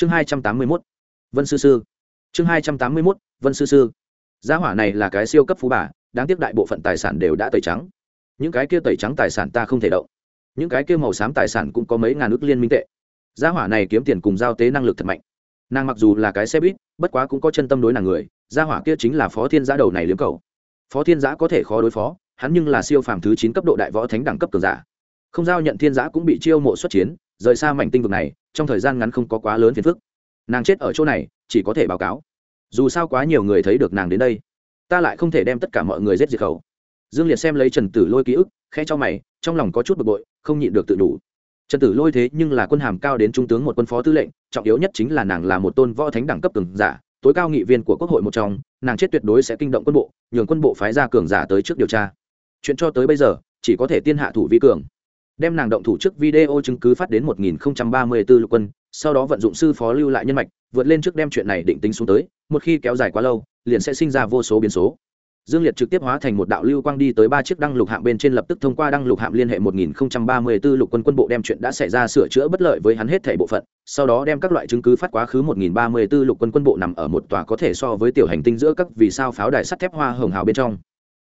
chương hai trăm tám mươi mốt, vân sư sư. Chương hai trăm tám mươi mốt, vân sư sư. Gia hỏa này là cái siêu cấp phú bà, đáng tiếc đại bộ phận tài sản đều đã tẩy trắng. Những cái kia tẩy trắng tài sản ta không thể động. Những cái kia màu xám tài sản cũng có mấy ngàn ước liên minh tệ. Gia hỏa này kiếm tiền cùng giao tế năng lực thật mạnh. Nàng mặc dù là cái xe buýt, bất quá cũng có chân tâm đối nàng người, gia hỏa kia chính là phó thiên giã đầu này liếm cầu. Phó thiên giã có thể khó đối phó, hắn nhưng là siêu phàm thứ chín cấp độ đại võ thánh đẳng cấp cường giả. Không giao nhận thiên giã cũng bị chiêu mộ xuất chiến, rời xa mảnh tinh vực này trong thời gian ngắn không có quá lớn phiền phức. Nàng chết ở chỗ này, chỉ có thể báo cáo. Dù sao quá nhiều người thấy được nàng đến đây, ta lại không thể đem tất cả mọi người giết diệt khẩu. Dương liệt xem lấy trần tử lôi ký ức khe cho mày, trong lòng có chút bực bội, không nhịn được tự đủ. Trần tử lôi thế nhưng là quân hàm cao đến trung tướng một quân phó tư lệnh, trọng yếu nhất chính là nàng là một tôn võ thánh đẳng cấp cường giả, tối cao nghị viên của quốc hội một trong, nàng chết tuyệt đối sẽ kinh động quân bộ, nhường quân bộ phái ra cường giả tới trước điều tra. Chuyện cho tới bây giờ, chỉ có thể tiên hạ thủ vi cường đem nàng động thủ trước video chứng cứ phát đến 1034 lục quân, sau đó vận dụng sư phó lưu lại nhân mạch, vượt lên trước đem chuyện này định tính xuống tới, một khi kéo dài quá lâu, liền sẽ sinh ra vô số biến số. Dương liệt trực tiếp hóa thành một đạo lưu quang đi tới ba chiếc đăng lục hạm bên trên lập tức thông qua đăng lục hạm liên hệ 1034 lục quân quân bộ đem chuyện đã xảy ra sửa chữa bất lợi với hắn hết thảy bộ phận, sau đó đem các loại chứng cứ phát quá khứ 1034 lục quân quân bộ nằm ở một tòa có thể so với tiểu hành tinh giữa các vì sao pháo đài sắt thép hoa hồng hào bên trong.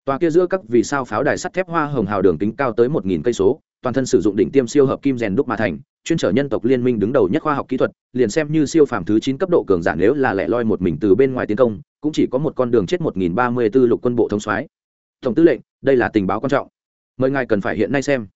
Tòa kia giữa các vì sao pháo đài sắt thép hoa hồng hào đường kính cao tới 1000 cây số toàn thân sử dụng đỉnh tiêm siêu hợp kim rèn đúc mà thành, chuyên trở nhân tộc liên minh đứng đầu nhất khoa học kỹ thuật, liền xem như siêu phàm thứ chín cấp độ cường giả nếu là lẻ loi một mình từ bên ngoài tiến công, cũng chỉ có một con đường chết một nghìn ba mươi 1034 lục quân bộ thống soái. Tổng tư lệnh, đây là tình báo quan trọng. Mời ngài cần phải hiện nay xem.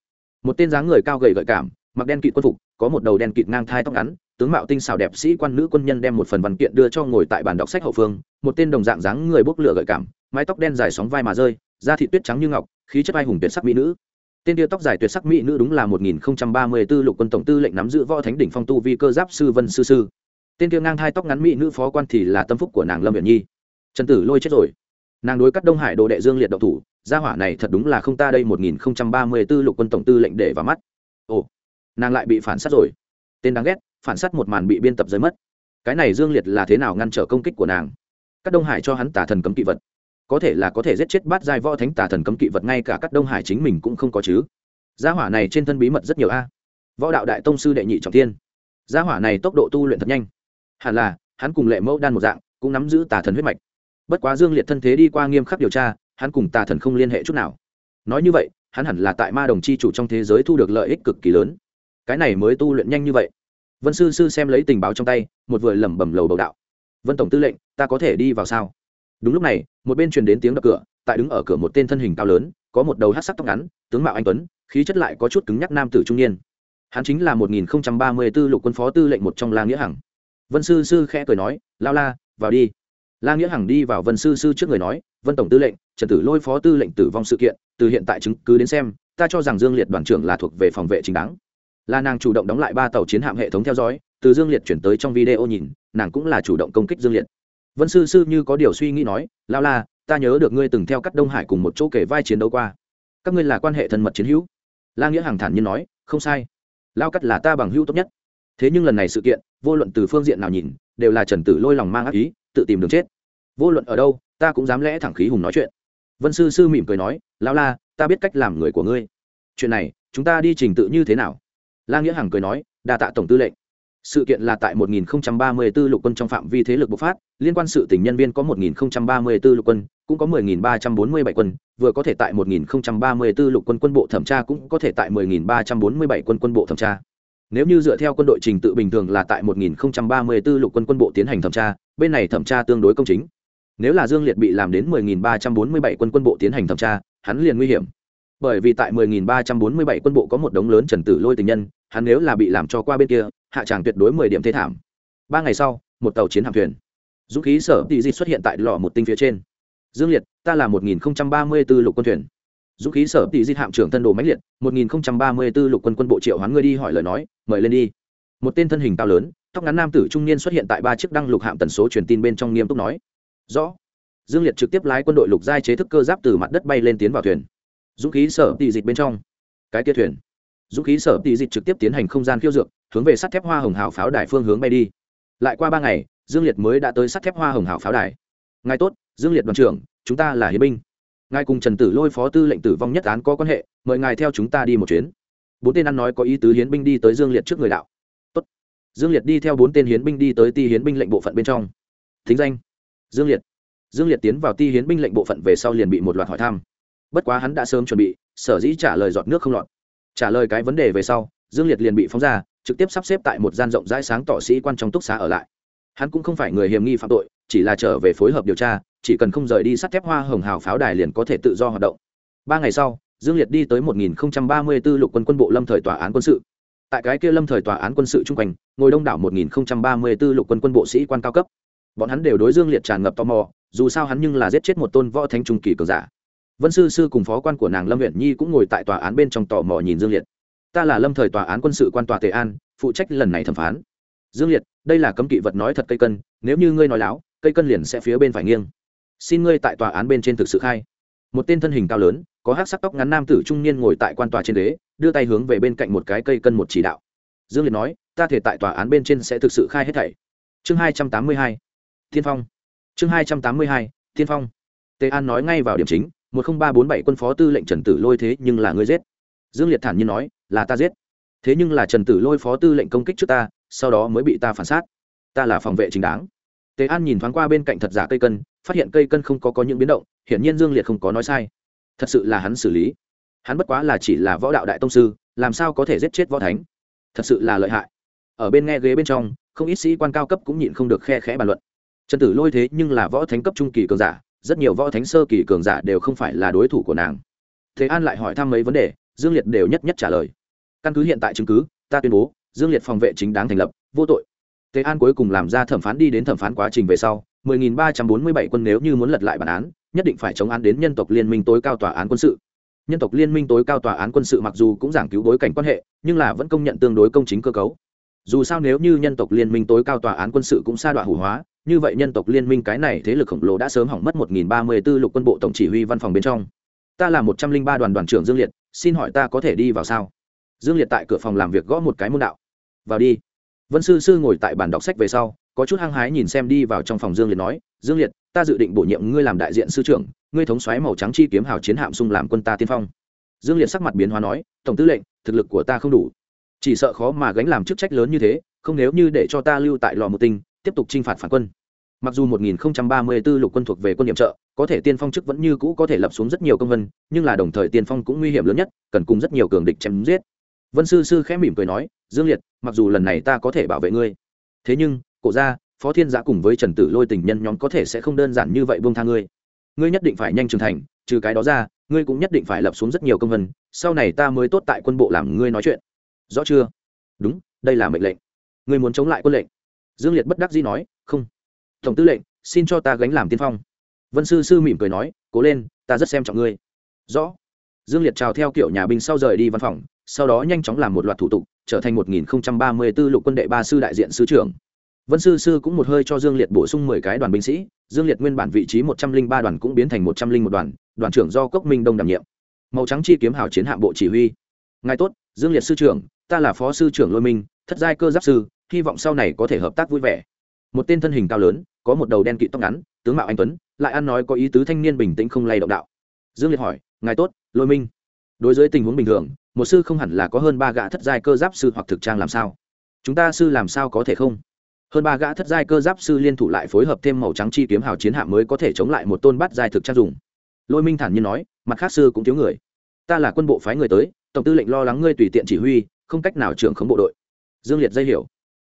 Một tên dáng người cao gầy gợi cảm, mặc đen kịt quân phục, có một đầu đen kịt ngang thai tóc ngắn, tướng mạo tinh xảo đẹp sĩ quan nữ quân nhân đem một phần văn kiện đưa cho ngồi tại bàn đọc sách hậu phương. Một tên đồng dạng dáng người bốc lửa gợi cảm, mái tóc đen dài sóng vai mà rơi, da thị tuyết trắng như ngọc, khí chất ai hùng tuyệt sắc mỹ nữ tên tia tóc dài tuyệt sắc mỹ nữ đúng là một nghìn ba mươi 1034 lục quân tổng tư lệnh nắm giữ võ thánh đỉnh phong tu vi cơ giáp sư vân sư sư. Tên tia ngang hai tóc ngắn mỹ nữ phó quan thì là tâm phúc của nàng lâm viện nhi. Trần tử lôi chết rồi. Nàng đối cắt đông hải đồ đệ dương liệt độc thủ. Gia hỏa này thật đúng là không ta đây một nghìn ba mươi 1034 lục quân tổng tư lệnh để vào mắt. Ồ, nàng lại bị phản sát rồi. Tên đáng ghét, phản sát một màn bị biên tập rơi mất. Cái này dương liệt là thế nào ngăn trở công kích của nàng? Các đông hải cho hắn tả thần cấm kỵ vật có thể là có thể giết chết bát giai võ thánh tà thần cấm kỵ vật ngay cả các đông hải chính mình cũng không có chứ. Gia hỏa này trên thân bí mật rất nhiều a. Võ đạo đại tông sư đệ nhị trọng tiên gia hỏa này tốc độ tu luyện thật nhanh. Hẳn là, hắn cùng lệ mẫu đan một dạng, cũng nắm giữ tà thần huyết mạch. Bất quá dương liệt thân thế đi qua nghiêm khắc điều tra, hắn cùng tà thần không liên hệ chút nào. Nói như vậy, hắn hẳn là tại ma đồng chi chủ trong thế giới thu được lợi ích cực kỳ lớn. Cái này mới tu luyện nhanh như vậy. Vân sư sư xem lấy tình báo trong tay, một vừa lẩm bẩm lầu bầu đạo. Vân tổng tư lệnh, ta có thể đi vào sao? Đúng lúc này, một bên truyền đến tiếng đập cửa, tại đứng ở cửa một tên thân hình cao lớn, có một đầu hát sắc tóc ngắn, tướng mạo anh tuấn, khí chất lại có chút cứng nhắc nam tử trung niên. Hắn chính là một nghìn ba mươi b ố lục quân phó tư lệnh một trong la nghĩa hằng. Vân sư sư khẽ cười nói, lao la, vào đi. La nghĩa hằng đi vào vân sư sư trước người nói, vân tổng tư lệnh, trần tử lôi phó tư lệnh tử vong sự kiện, từ hiện tại chứng cứ đến xem, ta cho rằng dương liệt đoàn trưởng là thuộc về phòng vệ chính đáng. Là nàng chủ động đóng lại ba tàu chiến hạm hệ thống theo dõi, từ dương liệt chuyển tới trong video nhìn, nàng cũng là chủ động công kích dương liệt vân sư sư như có điều suy nghĩ nói, lao la, ta nhớ được ngươi từng theo cắt đông hải cùng một chỗ kể vai chiến đấu qua. Các ngươi là quan hệ thân mật chiến hữu. La nghĩa hàng thản nhiên nói, không sai. Lao cắt là ta bằng hữu tốt nhất. Thế nhưng lần này sự kiện, vô luận từ phương diện nào nhìn, đều là trần tử lôi lòng mang ác ý, tự tìm đường chết. Vô luận ở đâu, ta cũng dám lẽ thẳng khí hùng nói chuyện. Vân sư sư mỉm cười nói, lao la, ta biết cách làm người của ngươi. Chuyện này, chúng ta đi trình tự như thế nào? La nghĩa hằng cười nói, đa tạ tổng tư lệnh sự kiện là tại 1034 lục quân trong phạm vi thế lực bộc phát, liên quan sự tình nhân viên có 1034 lục quân, cũng có 10347 quân, vừa có thể tại 1034 lục quân quân bộ thẩm tra cũng có thể tại 10347 quân quân bộ thẩm tra. Nếu như dựa theo quân đội trình tự bình thường là tại 1034 lục quân quân bộ tiến hành thẩm tra, bên này thẩm tra tương đối công chính. Nếu là Dương Liệt bị làm đến 10347 quân quân bộ tiến hành thẩm tra, hắn liền nguy hiểm. Bởi vì tại 10347 quân bộ có một đống lớn Trần Tử Lôi tình nhân, hắn nếu là bị làm cho qua bên kia, hạ tràng tuyệt đối mười điểm thế thảm. Ba ngày sau một tàu chiến hạm thuyền. Dũng khí sở tỷ di xuất hiện tại lò một tinh phía trên. Dương liệt ta là một nghìn ba mươi b ố lục quân thuyền. Dũng khí sở tỷ di hạm trưởng thân đồ mãnh liệt một nghìn ba mươi b ố lục quân quân bộ triệu hoán ngươi đi hỏi lời nói mời lên đi. Một tên thân hình cao lớn tóc ngắn nam tử trung niên xuất hiện tại ba chiếc đăng lục hạm tần số truyền tin bên trong nghiêm túc nói. Rõ. Dương liệt trực tiếp lái quân đội lục giai chế thức cơ giáp từ mặt đất bay lên tiến vào thuyền. Dũng khí sở tỷ dịch bên trong. Cái kia thuyền dũng khí sở tỷ dịch trực tiếp tiến hành không gian khiêu dược, hướng về sắt thép hoa hồng hào pháo đài phương hướng bay đi. Lại qua ba ngày, dương liệt mới đã tới sắt thép hoa hồng hào pháo đài. Ngài tốt, dương liệt đoàn trưởng, chúng ta là hiến binh. Ngài cùng trần tử lôi phó tư lệnh tử vong nhất án có quan hệ, mời ngài theo chúng ta đi một chuyến. Bốn tên ăn nói có ý tứ hiến binh đi tới dương liệt trước người đạo. Tốt. dương liệt đi theo bốn tên hiến binh đi tới ti hiến binh lệnh bộ phận bên trong. Thính danh. Dương liệt. Dương liệt tiến vào ti hiến binh lệnh bộ phận về sau liền bị một loạt hỏi thăm. Bất quá hắn đã sớm chuẩn bị, sở dĩ trả lời giọt nước không lọt trả lời cái vấn đề về sau, dương liệt liền bị phóng ra, trực tiếp sắp xếp tại một gian rộng rãi sáng tỏ sĩ quan trong túc xá ở lại. Hắn cũng không phải người hiểm nghi phạm tội, chỉ là trở về phối hợp điều tra, chỉ cần không rời đi sắt thép hoa hồng hào pháo đài liền có thể tự do hoạt động. Ba ngày sau, dương liệt đi tới 1034 lục quân quân bộ lâm thời tòa án quân sự. Tại cái kia lâm thời tòa án quân sự chung quanh, ngồi đông đảo 1034 lục quân quân bộ sĩ quan cao cấp. Bọn hắn đều đối dương liệt tràn ngập tò mò, dù sao hắn nhưng là giết chết một tôn võ thánh trung kỳ cường giả vân sư sư cùng phó quan của nàng lâm huyện nhi cũng ngồi tại tòa án bên trong tò mò nhìn dương liệt. Ta là lâm thời tòa án quân sự quan tòa tề an, phụ trách lần này thẩm phán. Dương liệt, đây là cấm kỵ vật nói thật cây cân, nếu như ngươi nói láo, cây cân liền sẽ phía bên phải nghiêng. Xin ngươi tại tòa án bên trên thực sự khai. Một tên thân hình cao lớn, có hát sắc tóc ngắn nam tử trung niên ngồi tại quan tòa trên đế đưa tay hướng về bên cạnh một cái cây cân một chỉ đạo. Dương liệt nói, ta thể tại tòa án bên trên sẽ thực sự khai hết thảy. Chương hai trăm tám mươi hai, thiên phong. Chương hai trăm tám mươi hai, thiên phong. Tề an nói ngay vào điểm chính một nghìn ba bốn bảy quân phó tư lệnh trần tử lôi thế nhưng là ngươi giết. Dương liệt thản nhiên nói, là ta giết. Thế nhưng là trần tử lôi phó tư lệnh công kích trước ta, sau đó mới bị ta phản sát. Ta là phòng vệ chính đáng. Tề an nhìn thoáng qua bên cạnh thật giả cây cân, phát hiện cây cân không có có những biến động, hiển nhiên dương liệt không có nói sai. Thật sự là hắn xử lý. Hắn bất quá là chỉ là võ đạo đại tông sư, làm sao có thể giết chết võ thánh? Thật sự là lợi hại. Ở bên nghe ghế bên trong, không ít sĩ quan cao cấp cũng nhịn không được khe khẽ bàn luận. Trần tử lôi thế nhưng là võ thánh cấp trung kỳ cường giả rất nhiều võ thánh sơ kỳ cường giả đều không phải là đối thủ của nàng. Thế an lại hỏi thăm mấy vấn đề, dương liệt đều nhất nhất trả lời. Căn cứ hiện tại chứng cứ, ta tuyên bố, dương liệt phòng vệ chính đáng thành lập, vô tội. Thế an cuối cùng làm ra thẩm phán đi đến thẩm phán quá trình về sau 10.347 quân nếu như muốn lật lại bản án, nhất định phải chống án đến nhân tộc liên minh tối cao tòa án quân sự. Nhân tộc liên minh tối cao tòa án quân sự mặc dù cũng giảng cứu bối cảnh quan hệ, nhưng là vẫn công nhận tương đối công chính cơ cấu. Dù sao nếu như nhân tộc liên minh tối cao tòa án quân sự cũng sa đoạn hủ hóa như vậy nhân tộc liên minh cái này thế lực khổng lồ đã sớm hỏng mất 1034 lục quân bộ tổng chỉ huy văn phòng bên trong. Ta là 103 đoàn đoàn trưởng dương liệt, xin hỏi ta có thể đi vào sao? Dương liệt tại cửa phòng làm việc gõ một cái môn đạo. Vào đi. Vân sư sư ngồi tại bàn đọc sách về sau, có chút hăng hái nhìn xem đi vào trong phòng dương liệt nói, dương liệt, ta dự định bổ nhiệm ngươi làm đại diện sư trưởng, ngươi thống soái màu trắng chi kiếm hào chiến hạm xung làm quân ta tiên phong. Dương liệt sắc mặt biến hóa nói, tổng tư lệnh, thực lực của ta không đủ. Chỉ sợ khó mà gánh làm chức trách lớn như thế, không nếu như để cho ta lưu tại lò một tinh tiếp tục chinh phạt phản quân. Mặc dù 1034 lục quân thuộc về quân nhiệm trợ, có thể tiên phong chức vẫn như cũ có thể lập xuống rất nhiều công vân, nhưng là đồng thời tiên phong cũng nguy hiểm lớn nhất, cần cùng rất nhiều cường địch chém giết. Vân sư sư khẽ mỉm cười nói, dương liệt, mặc dù lần này ta có thể bảo vệ ngươi, thế nhưng, cổ gia, phó thiên giã cùng với trần tử lôi tình nhân nhóm có thể sẽ không đơn giản như vậy buông tha ngươi. Ngươi nhất định phải nhanh trưởng thành, trừ cái đó ra, ngươi cũng nhất định phải lập xuống rất nhiều công vân, sau này ta mới tốt tại quân bộ làm ngươi nói chuyện. Rõ chưa? Đúng, đây là mệnh lệnh. Ngươi muốn chống lại quân lệnh dương liệt bất đắc dĩ nói, không, tổng tư lệnh, xin cho ta gánh làm tiên phong. Vân sư sư mỉm cười nói, cố lên, ta rất xem trọng ngươi. Rõ. Dương liệt chào theo kiểu nhà binh sau rời đi văn phòng, sau đó nhanh chóng làm một loạt thủ tục, trở thành 1034 lục quân đệ ba sư đại diện sư trưởng. Vân sư sư cũng một hơi cho dương liệt bổ sung mười cái đoàn binh sĩ, dương liệt nguyên bản vị trí một trăm linh ba đoàn cũng biến thành một trăm linh một đoàn đoàn trưởng do cốc minh đông đảm nhiệm. Màu trắng chi kiếm hào chiến hạm bộ chỉ huy. Ngài tốt, dương liệt sư trưởng, ta là phó sư trưởng lôi minh, thất giai cơ giáp sư hy vọng sau này có thể hợp tác vui vẻ. Một tên thân hình cao lớn, có một đầu đen kịt tóc ngắn, tướng mạo anh tuấn, lại ăn nói có ý tứ thanh niên bình tĩnh không lay động đạo. Dương liệt hỏi, ngài tốt, lôi minh. Đối với tình huống bình thường, một sư không hẳn là có hơn ba gã thất giai cơ giáp sư hoặc thực trang làm sao. Chúng ta sư làm sao có thể không? Hơn ba gã thất giai cơ giáp sư liên thủ lại phối hợp thêm màu trắng chi kiếm hào chiến hạm mới có thể chống lại một tôn bát giai thực trang dùng. Lôi minh thản nhiên nói, mặt khác sư cũng thiếu người. Ta là quân bộ phái người tới, tổng tư lệnh lo lắng ngươi tùy tiện chỉ huy, không cách nào trưởng khống bộ đội. Dương liệt dây hiểu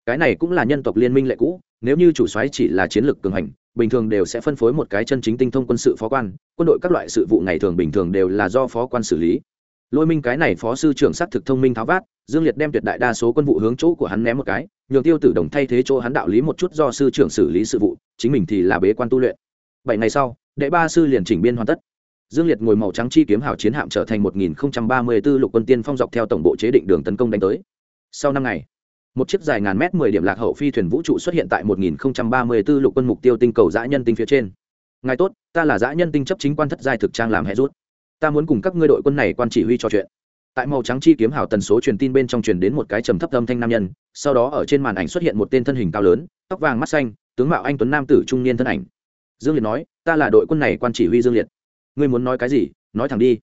cái này cũng là nhân tộc liên minh lệ cũ, nếu như chủ soái chỉ là chiến lược cường hành, bình thường đều sẽ phân phối một cái chân chính tinh thông quân sự phó quan, quân đội các loại sự vụ ngày thường bình thường đều là do phó quan xử lý. Lôi minh cái này phó sư trưởng s á t thực thông minh tháo vát, dương liệt đem tuyệt đại đa số quân vụ hướng chỗ của hắn ném một cái, nhường tiêu tử đồng thay thế chỗ hắn đạo lý một chút do sư trưởng xử lý sự vụ, chính mình thì là bế quan tu luyện. Bảy ngày sau, đệ ba sư liền chỉnh biên hoàn tất. Dương liệt ngồi màu trắng chi kiếm hào chiến hạm trở thành một nghìn ba mươi b ố lục quân tiên phong dọc theo tổng bộ chế định đường tấn công đánh tới. Sau năm ngày một chiếc dài ngàn mét mười điểm lạc hậu phi thuyền vũ trụ xuất hiện tại một nghìn ba mươi b ố lục quân mục tiêu tinh cầu dã nhân tinh phía trên. Ngài tốt, ta là dã nhân tinh chấp chính quan thất giai thực trang làm hệ rút. Ta muốn cùng các ngươi đội quân này quan chỉ huy trò chuyện. Tại màu trắng chi kiếm hào tần số truyền tin bên trong truyền đến một cái trầm thấp âm thanh nam nhân, sau đó ở trên màn ảnh xuất hiện một tên thân hình cao lớn, tóc vàng mắt xanh, tướng mạo anh tuấn nam tử trung niên thân ảnh. Dương liệt nói, ta là đội quân này quan chỉ huy dương liệt. Ngươi muốn nói cái gì? Nói thẳng đi.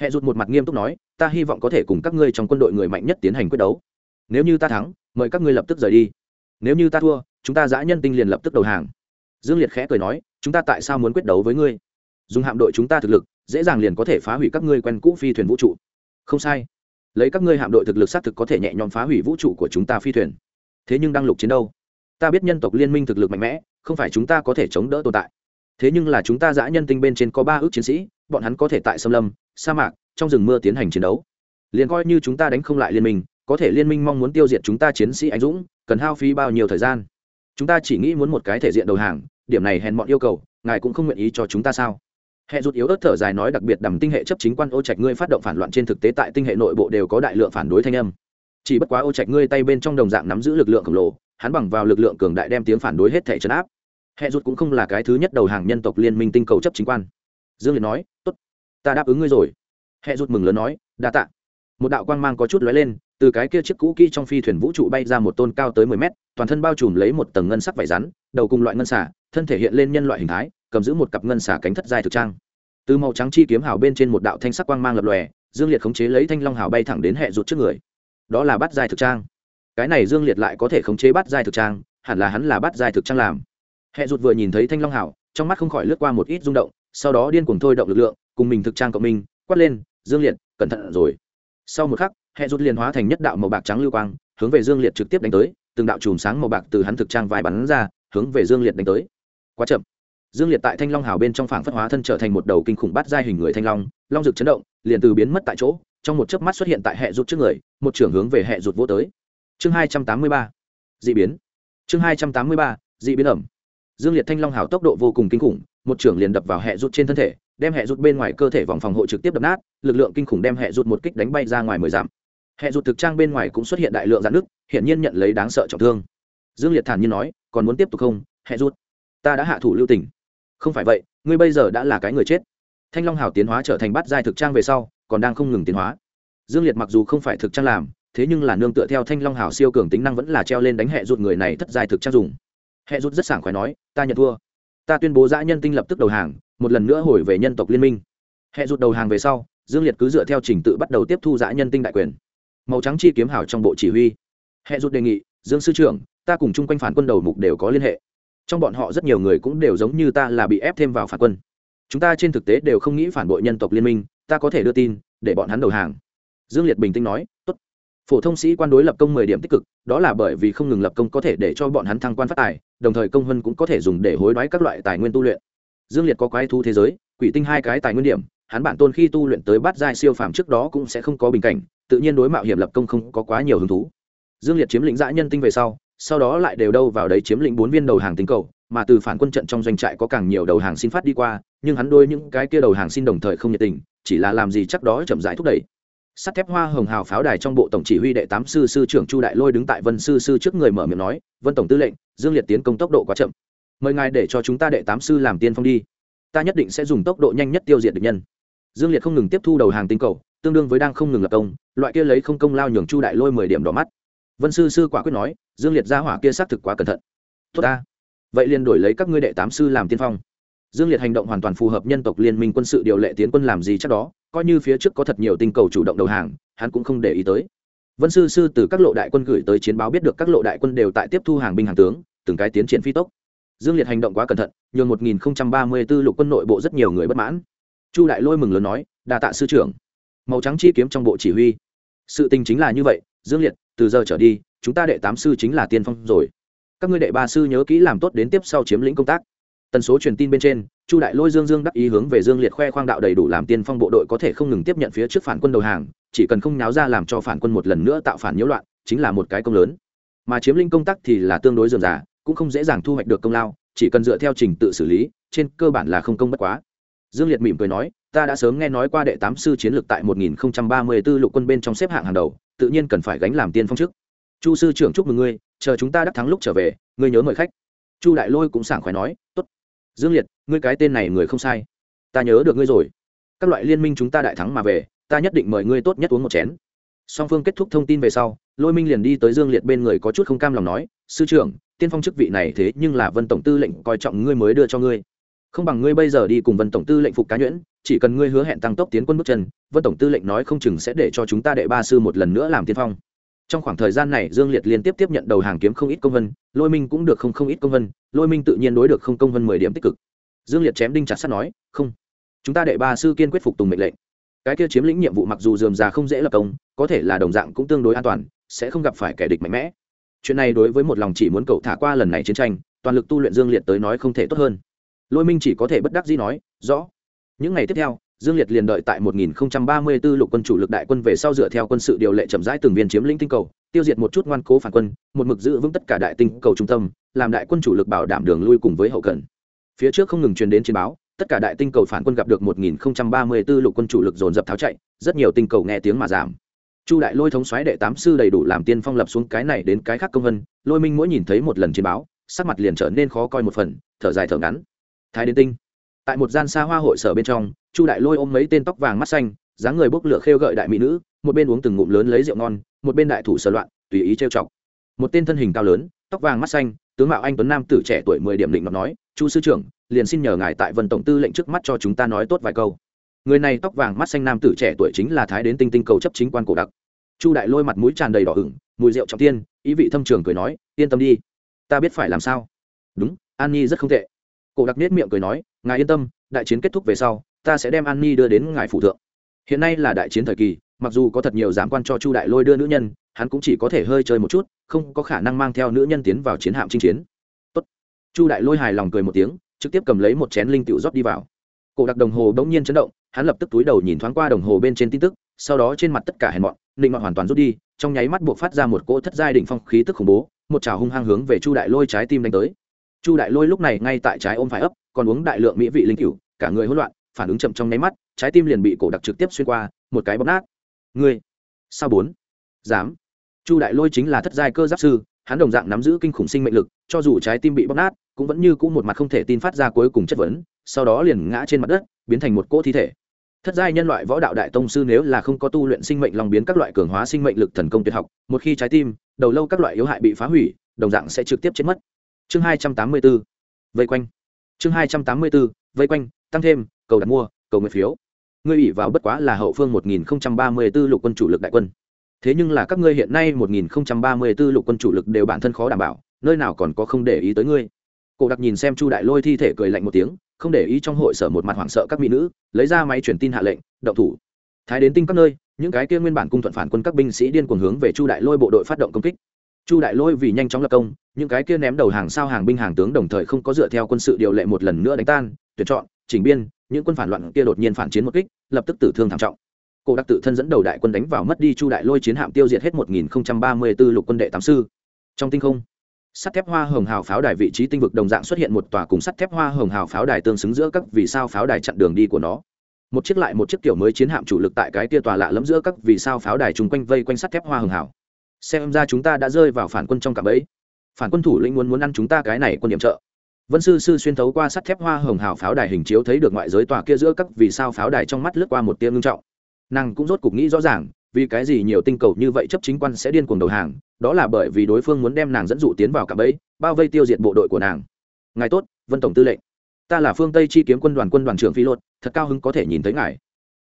Hệ rút một mặt nghiêm túc nói, ta hy vọng có thể cùng các ngươi trong quân đội người mạnh nhất tiến hành quyết đấu nếu như ta thắng, mời các ngươi lập tức rời đi. Nếu như ta thua, chúng ta giã nhân tinh liền lập tức đầu hàng. Dương liệt khẽ cười nói, chúng ta tại sao muốn quyết đấu với ngươi? Dùng hạm đội chúng ta thực lực, dễ dàng liền có thể phá hủy các ngươi quen cũ phi thuyền vũ trụ. Không sai. Lấy các ngươi hạm đội thực lực xác thực có thể nhẹ nhõm phá hủy vũ trụ của chúng ta phi thuyền. Thế nhưng đang lục chiến đâu? Ta biết nhân tộc liên minh thực lực mạnh mẽ, không phải chúng ta có thể chống đỡ tồn tại. Thế nhưng là chúng ta giã nhân tinh bên trên có ba ước chiến sĩ, bọn hắn có thể tại xâm lâm, sa mạc, trong rừng mưa tiến hành chiến đấu. Liền coi như chúng ta đánh không lại liên minh có thể liên minh mong muốn tiêu diệt chúng ta chiến sĩ anh dũng, cần hao phí bao nhiêu thời gian? Chúng ta chỉ nghĩ muốn một cái thể diện đầu hàng, điểm này hèn mọn yêu cầu, ngài cũng không nguyện ý cho chúng ta sao? Hệ rút yếu ớt thở dài nói đặc biệt đầm tinh hệ chấp chính quan ô trạch ngươi phát động phản loạn trên thực tế tại tinh hệ nội bộ đều có đại lượng phản đối thanh âm. Chỉ bất quá ô trạch ngươi tay bên trong đồng dạng nắm giữ lực lượng khổng lồ, hắn bằng vào lực lượng cường đại đem tiếng phản đối hết thể trấn áp. Hệ rút cũng không là cái thứ nhất đầu hàng nhân tộc liên minh tinh cầu chấp chính quan. Dương liệt nói, tốt, ta đáp ứng ngươi rồi. Hệ rút mừng lớn nói, đa tạ. Một đạo quang mang có chút lóe lên từ cái kia chiếc cũ kỹ trong phi thuyền vũ trụ bay ra một tôn cao tới mười mét, toàn thân bao trùm lấy một tầng ngân sắc vải rắn, đầu cùng loại ngân xả, thân thể hiện lên nhân loại hình thái, cầm giữ một cặp ngân xả cánh thất dài thực trang. Từ màu trắng chi kiếm hào bên trên một đạo thanh sắc quang mang lập lòe, dương liệt khống chế lấy thanh long hào bay thẳng đến hệ rụt trước người. Đó là bắt dài thực trang. Cái này dương liệt lại có thể khống chế bắt dài thực trang, hẳn là hắn là bắt dài thực trang làm. Hệ rụt vừa nhìn thấy thanh long hào, trong mắt không khỏi lướt qua một ít rung động, sau đó điên cuồng thôi động lực lượng, cùng mình thực trang cộng minh quát lên, dương liệt, cẩn thận rồi. Sau một khắc hệ rút liền hóa thành nhất đạo màu bạc trắng lưu quang, hướng về dương liệt trực tiếp đánh tới, từng đạo chùm sáng màu bạc từ hắn thực trang vài bắn ra, hướng về dương liệt đánh tới. Quá chậm. Dương liệt tại thanh long hào bên trong phảng phất hóa thân trở thành một đầu kinh khủng bát giai hình người thanh long long rực chấn động, liền từ biến mất tại chỗ, trong một chớp mắt xuất hiện tại hệ rút trước người, một trưởng hướng về hệ rút vô tới. Chương hai trăm tám mươi ba. D ị biến. Chương hai trăm tám mươi ba d ị biến ẩm. Dương liệt thanh long hào tốc độ vô cùng kinh khủng, một trưởng liền đập vào hệ rút trên thân thể, đem hệ rút bên ngoài cơ thể vòng phòng hộ trực tiếp đập nát, lực lượng kinh khủng đem hệ rút một kích đánh bay ra ngoài mười dặm hệ ruột thực trang bên ngoài cũng xuất hiện đại lượng dạn nước hiện nhiên nhận lấy đáng sợ trọng thương. Dương liệt thản nhiên nói còn muốn tiếp tục không hệ ruột, ta đã hạ thủ lưu tình. Không phải vậy ngươi bây giờ đã là cái người chết. Thanh long hào tiến hóa trở thành bát giai thực trang về sau còn đang không ngừng tiến hóa. Dương liệt mặc dù không phải thực trang làm thế nhưng là nương tựa theo thanh long hào siêu cường tính năng vẫn là treo lên đánh hệ ruột người này thất giai thực trang dùng. Hệ ruột rất sảng khoái nói ta nhận thua. Ta tuyên bố giã nhân tinh lập tức đầu hàng một lần nữa hồi về nhân tộc liên minh. Hệ ruột đầu hàng về sau dương liệt cứ dựa theo trình tự bắt đầu tiếp thu giã nhân tinh đại quyền màu trắng chi kiếm hảo trong bộ chỉ huy. Hệ rút đề nghị, dương sư trưởng, ta cùng chung quanh phản quân đầu mục đều có liên hệ. Trong bọn họ rất nhiều người cũng đều giống như ta là bị ép thêm vào phản quân. Chúng ta trên thực tế đều không nghĩ phản bội nhân tộc liên minh, ta có thể đưa tin, để bọn hắn đầu hàng. Dương liệt bình tĩnh nói, tốt. Phổ thông sĩ quan đối lập công mười điểm tích cực, đó là bởi vì không ngừng lập công có thể để cho bọn hắn thăng quan phát tài, đồng thời công vân cũng có thể dùng để hối đoái các loại tài nguyên tu luyện. Dương liệt có quái thu thế giới, quỷ tinh hai cái tài nguyên điểm, hắn bản tôn khi tu luyện tới bát giai siêu phàm trước đó cũng sẽ không có bình cảnh tự nhiên đối mạo hiểm lập công không có quá nhiều hứng thú. Dương liệt chiếm lĩnh dã nhân tinh về sau sau đó lại đều đâu vào đấy chiếm lĩnh bốn viên đầu hàng tinh cầu, mà từ phản quân trận trong doanh trại có càng nhiều đầu hàng xin phát đi qua, nhưng hắn đôi những cái kia đầu hàng xin đồng thời không nhiệt tình, chỉ là làm gì chắc đó chậm rãi thúc đẩy. Sắt thép hoa hồng hào pháo đài trong bộ tổng chỉ huy đệ tám sư sư trưởng chu đại lôi đứng tại vân sư sư trước người mở miệng nói, vân tổng tư lệnh, dương liệt tiến công tốc độ quá chậm. Mời ngài để cho chúng ta đệ tám sư làm tiên phong đi. Ta nhất định sẽ dùng tốc độ nhanh nhất tiêu diệt địch nhân. Dương liệt không ngừng tiếp thu đầu hàng tinh cầu tương đương với đang không ngừng lập công, loại kia lấy không công lao nhường chu đại lôi mười điểm đỏ mắt. Vân sư sư quả quyết nói, dương liệt ra hỏa kia xác thực quá cẩn thận. Tốt ta. Vậy liền đổi lấy các ngươi đệ tám sư làm tiên phong. Dương liệt hành động hoàn toàn phù hợp nhân tộc liên minh quân sự điều lệ tiến quân làm gì chắc đó, coi như phía trước có thật nhiều tinh cầu chủ động đầu hàng, hắn cũng không để ý tới. Vân sư sư từ các lộ đại quân gửi tới chiến báo biết được các lộ đại quân đều tại tiếp thu hàng binh hàng tướng, từng cái tiến triển phi tốc. Dương liệt hành động quá cẩn thận, nhường một nghìn ba mươi 1034 lục quân nội bộ rất nhiều người bất mãn. Chu đại lôi mừng lớn nói, đa tạ sư trưởng màu trắng chi kiếm trong bộ chỉ huy. Sự tình chính là như vậy, dương liệt, từ giờ trở đi, chúng ta đệ tám sư chính là tiên phong rồi. Các ngươi đệ ba sư nhớ kỹ làm tốt đến tiếp sau chiếm lĩnh công tác. Tần số truyền tin bên trên, chu đại lôi dương dương đắc ý hướng về dương liệt khoe khoang đạo đầy đủ làm tiên phong bộ đội có thể không ngừng tiếp nhận phía trước phản quân đầu hàng, chỉ cần không náo ra làm cho phản quân một lần nữa tạo phản nhiễu loạn, chính là một cái công lớn. Mà chiếm lĩnh công tác thì là tương đối dườm già, cũng không dễ dàng thu hoạch được công lao, chỉ cần dựa theo trình tự xử lý, trên cơ bản là không công bất quá dương liệt mỉm cười nói, ta đã sớm nghe nói qua đệ tám sư chiến lược tại 1034 lục quân bên trong xếp hạng hàng đầu, tự nhiên cần phải gánh làm tiên phong trước. Chu sư trưởng chúc mừng ngươi, chờ chúng ta đắc thắng lúc trở về, ngươi nhớ mời khách. Chu đại lôi cũng sảng khoái nói, tốt. Dương liệt, ngươi cái tên này người không sai. Ta nhớ được ngươi rồi. Các loại liên minh chúng ta đại thắng mà về, ta nhất định mời ngươi tốt nhất uống một chén. Song phương kết thúc thông tin về sau, lôi minh liền đi tới dương liệt bên người có chút không cam lòng nói, sư trưởng, tiên phong chức vị này thế nhưng là vân tổng tư lệnh coi trọng ngươi mới đưa cho ngươi không bằng ngươi bây giờ đi cùng vân tổng tư lệnh phục cá nhuyễn, chỉ cần ngươi hứa hẹn tăng tốc tiến quân bước chân, vân tổng tư lệnh nói không chừng sẽ để cho chúng ta đệ ba sư một lần nữa làm tiên phong. Trong khoảng thời gian này, dương liệt liên tiếp tiếp nhận đầu hàng kiếm không ít công vân, lôi minh cũng được không không ít công vân, lôi minh tự nhiên đối được không công vân mười điểm tích cực. Dương liệt chém đinh chặt sắt nói, không, chúng ta đệ ba sư kiên quyết phục tùng mệnh lệnh. Cái kia chiếm lĩnh nhiệm vụ mặc dù dườm già không dễ lập công, có thể là đồng dạng cũng tương đối an toàn, sẽ không gặp phải kẻ địch mạnh mẽ. Chuyện này đối với một lòng chỉ muốn cậu thả qua lần này chiến tranh, toàn lực tu luyện dương liệt tới nói không thể tốt hơn lôi minh chỉ có thể bất đắc dĩ nói, rõ. Những ngày tiếp theo, dương liệt liền đợi tại 1034 lục quân chủ lực đại quân về sau dựa theo quân sự điều lệ chậm rãi từng viên chiếm lĩnh tinh cầu, tiêu diệt một chút ngoan cố phản quân, một mực giữ vững tất cả đại tinh cầu trung tâm, làm đại quân chủ lực bảo đảm đường lui cùng với hậu cần. Phía trước không ngừng truyền đến chiến báo, tất cả đại tinh cầu phản quân gặp được 1034 lục quân chủ lực dồn dập tháo chạy, rất nhiều tinh cầu nghe tiếng mà giảm. Chu đại lôi thống xoáy đệ tám sư đầy đủ làm tiên phong lập xuống cái này đến cái khác công vân, lôi minh mỗi nhìn thấy một lần chiến báo, sắc mặt liền trở nên khó coi một phần, thở dài thở ngắn thái đến tinh. Tại một gian xa hoa hội sở bên trong, chu đại lôi ôm mấy tên tóc vàng mắt xanh, dáng người bốc lửa khêu gợi đại mỹ nữ, một bên uống từng ngụm lớn lấy rượu ngon, một bên đại thủ sờ loạn, tùy ý trêu chọc. Một tên thân hình cao lớn, tóc vàng mắt xanh, tướng mạo anh tuấn nam tử trẻ tuổi mười điểm định ngọc nói, chu sư trưởng, liền xin nhờ ngài tại vân tổng tư lệnh trước mắt cho chúng ta nói tốt vài câu. Người này tóc vàng mắt xanh nam tử trẻ tuổi chính là thái đến tinh tinh cầu chấp chính quan cổ đặc. Chu đại lôi mặt mũi tràn đầy đỏ ửng, mùi rượu trọng tiên, ý vị thâm trường cười nói, yên tâm đi, ta biết phải làm sao. Đúng, an nhi rất không tệ cổ đặc nết miệng cười nói, ngài yên tâm, đại chiến kết thúc về sau, ta sẽ đem an nhi đưa đến ngài phụ thượng. Hiện nay là đại chiến thời kỳ, mặc dù có thật nhiều giám quan cho chu đại lôi đưa nữ nhân, hắn cũng chỉ có thể hơi chơi một chút, không có khả năng mang theo nữ nhân tiến vào chiến hạm chinh chiến. Tốt. chu đại lôi hài lòng cười một tiếng, trực tiếp cầm lấy một chén linh tiểu rót đi vào. Cổ đặc đồng hồ bỗng nhiên chấn động, hắn lập tức túi đầu nhìn thoáng qua đồng hồ bên trên tin tức, sau đó trên mặt tất cả hèn mọn, định mọn hoàn toàn rút đi, trong nháy mắt buộc phát ra một cỗ thất giai đỉnh phong khí tức khủng bố, một trào hung hăng hướng về chu đại lôi trái tim đánh tới chu đại lôi lúc này ngay tại trái ôm phải ấp, còn uống đại lượng mỹ vị linh cựu cả người hỗn loạn, phản ứng chậm trong nháy mắt, trái tim liền bị cổ đặc trực tiếp xuyên qua, một cái bóp nát. Ngươi, sao bốn? Dám? Chu đại lôi chính là thất giai cơ giáp sư, hắn đồng dạng nắm giữ kinh khủng sinh mệnh lực, cho dù trái tim bị bóp nát, cũng vẫn như cũ một mặt không thể tin phát ra cuối cùng chất vấn, sau đó liền ngã trên mặt đất, biến thành một cỗ thi thể. Thất giai nhân loại võ đạo đại tông sư nếu là không có tu luyện sinh mệnh lòng biến các loại cường hóa sinh mệnh lực thần công tuyệt học, một khi trái tim, đầu lâu các loại yếu hại bị phá hủy, đồng dạng sẽ trực tiếp chết mất chương hai trăm tám mươi b ố vây quanh. Chương hai trăm tám mươi b ố vây quanh, tăng thêm, cầu đặt mua, cầu nguyện phiếu. Ngươi ủy vào bất quá là hậu phương một nghìn ba mươi b ố lục quân chủ lực đại quân. Thế nhưng là các ngươi hiện nay một nghìn ba mươi b ố lục quân chủ lực đều bản thân khó đảm bảo, nơi nào còn có không để ý tới ngươi. Cổ đặc nhìn xem chu đại lôi thi thể cười lạnh một tiếng, không để ý trong hội sở một mặt hoảng sợ các mỹ nữ, lấy ra máy truyền tin hạ lệnh, động thủ. Thái đến tinh các nơi, những cái kia nguyên bản cung thuận phản quân các binh sĩ điên cuồng hướng về chu đại lôi bộ đội phát động công kích chu đại lôi vì nhanh chóng lập công, những cái kia ném đầu hàng sao hàng binh hàng tướng đồng thời không có dựa theo quân sự điều lệ một lần nữa đánh tan, tuyển chọn, chỉnh biên, những quân phản loạn kia đột nhiên phản chiến một kích, lập tức tử thương thảm trọng. Cổ đặc tự thân dẫn đầu đại quân đánh vào mất đi chu đại lôi chiến hạm tiêu diệt hết một nghìn ba mươi 1034 lục quân đệ tám sư. Trong tinh không, sắt thép hoa hồng hào pháo đài vị trí tinh vực đồng dạng xuất hiện một tòa cùng sắt thép hoa hồng hào pháo đài tương xứng giữa các vì sao pháo đài chặn đường đi của nó. Một chiếc lại một chiếc kiểu mới chiến hạm chủ lực tại cái tia tòa lạ lẫm giữa các vì sao pháo đài chung quanh vây quanh sắt thép hoa hồng hào xem ra chúng ta đã rơi vào phản quân trong cạm ấy phản quân thủ lĩnh muốn muốn ăn chúng ta cái này quân điểm trợ. Vân sư sư xuyên thấu qua sắt thép hoa hồng hào pháo đài hình chiếu thấy được ngoại giới tòa kia giữa các vì sao pháo đài trong mắt lướt qua một tia ngưng trọng. Nàng cũng rốt cục nghĩ rõ ràng, vì cái gì nhiều tinh cầu như vậy chấp chính quan sẽ điên cuồng đầu hàng, đó là bởi vì đối phương muốn đem nàng dẫn dụ tiến vào cả bẫy, bao vây tiêu diệt bộ đội của nàng. Ngài tốt, vân tổng tư lệnh. Ta là phương tây chi kiếm quân đoàn quân đoàn trưởng phi luật thật cao hứng có thể nhìn thấy ngài.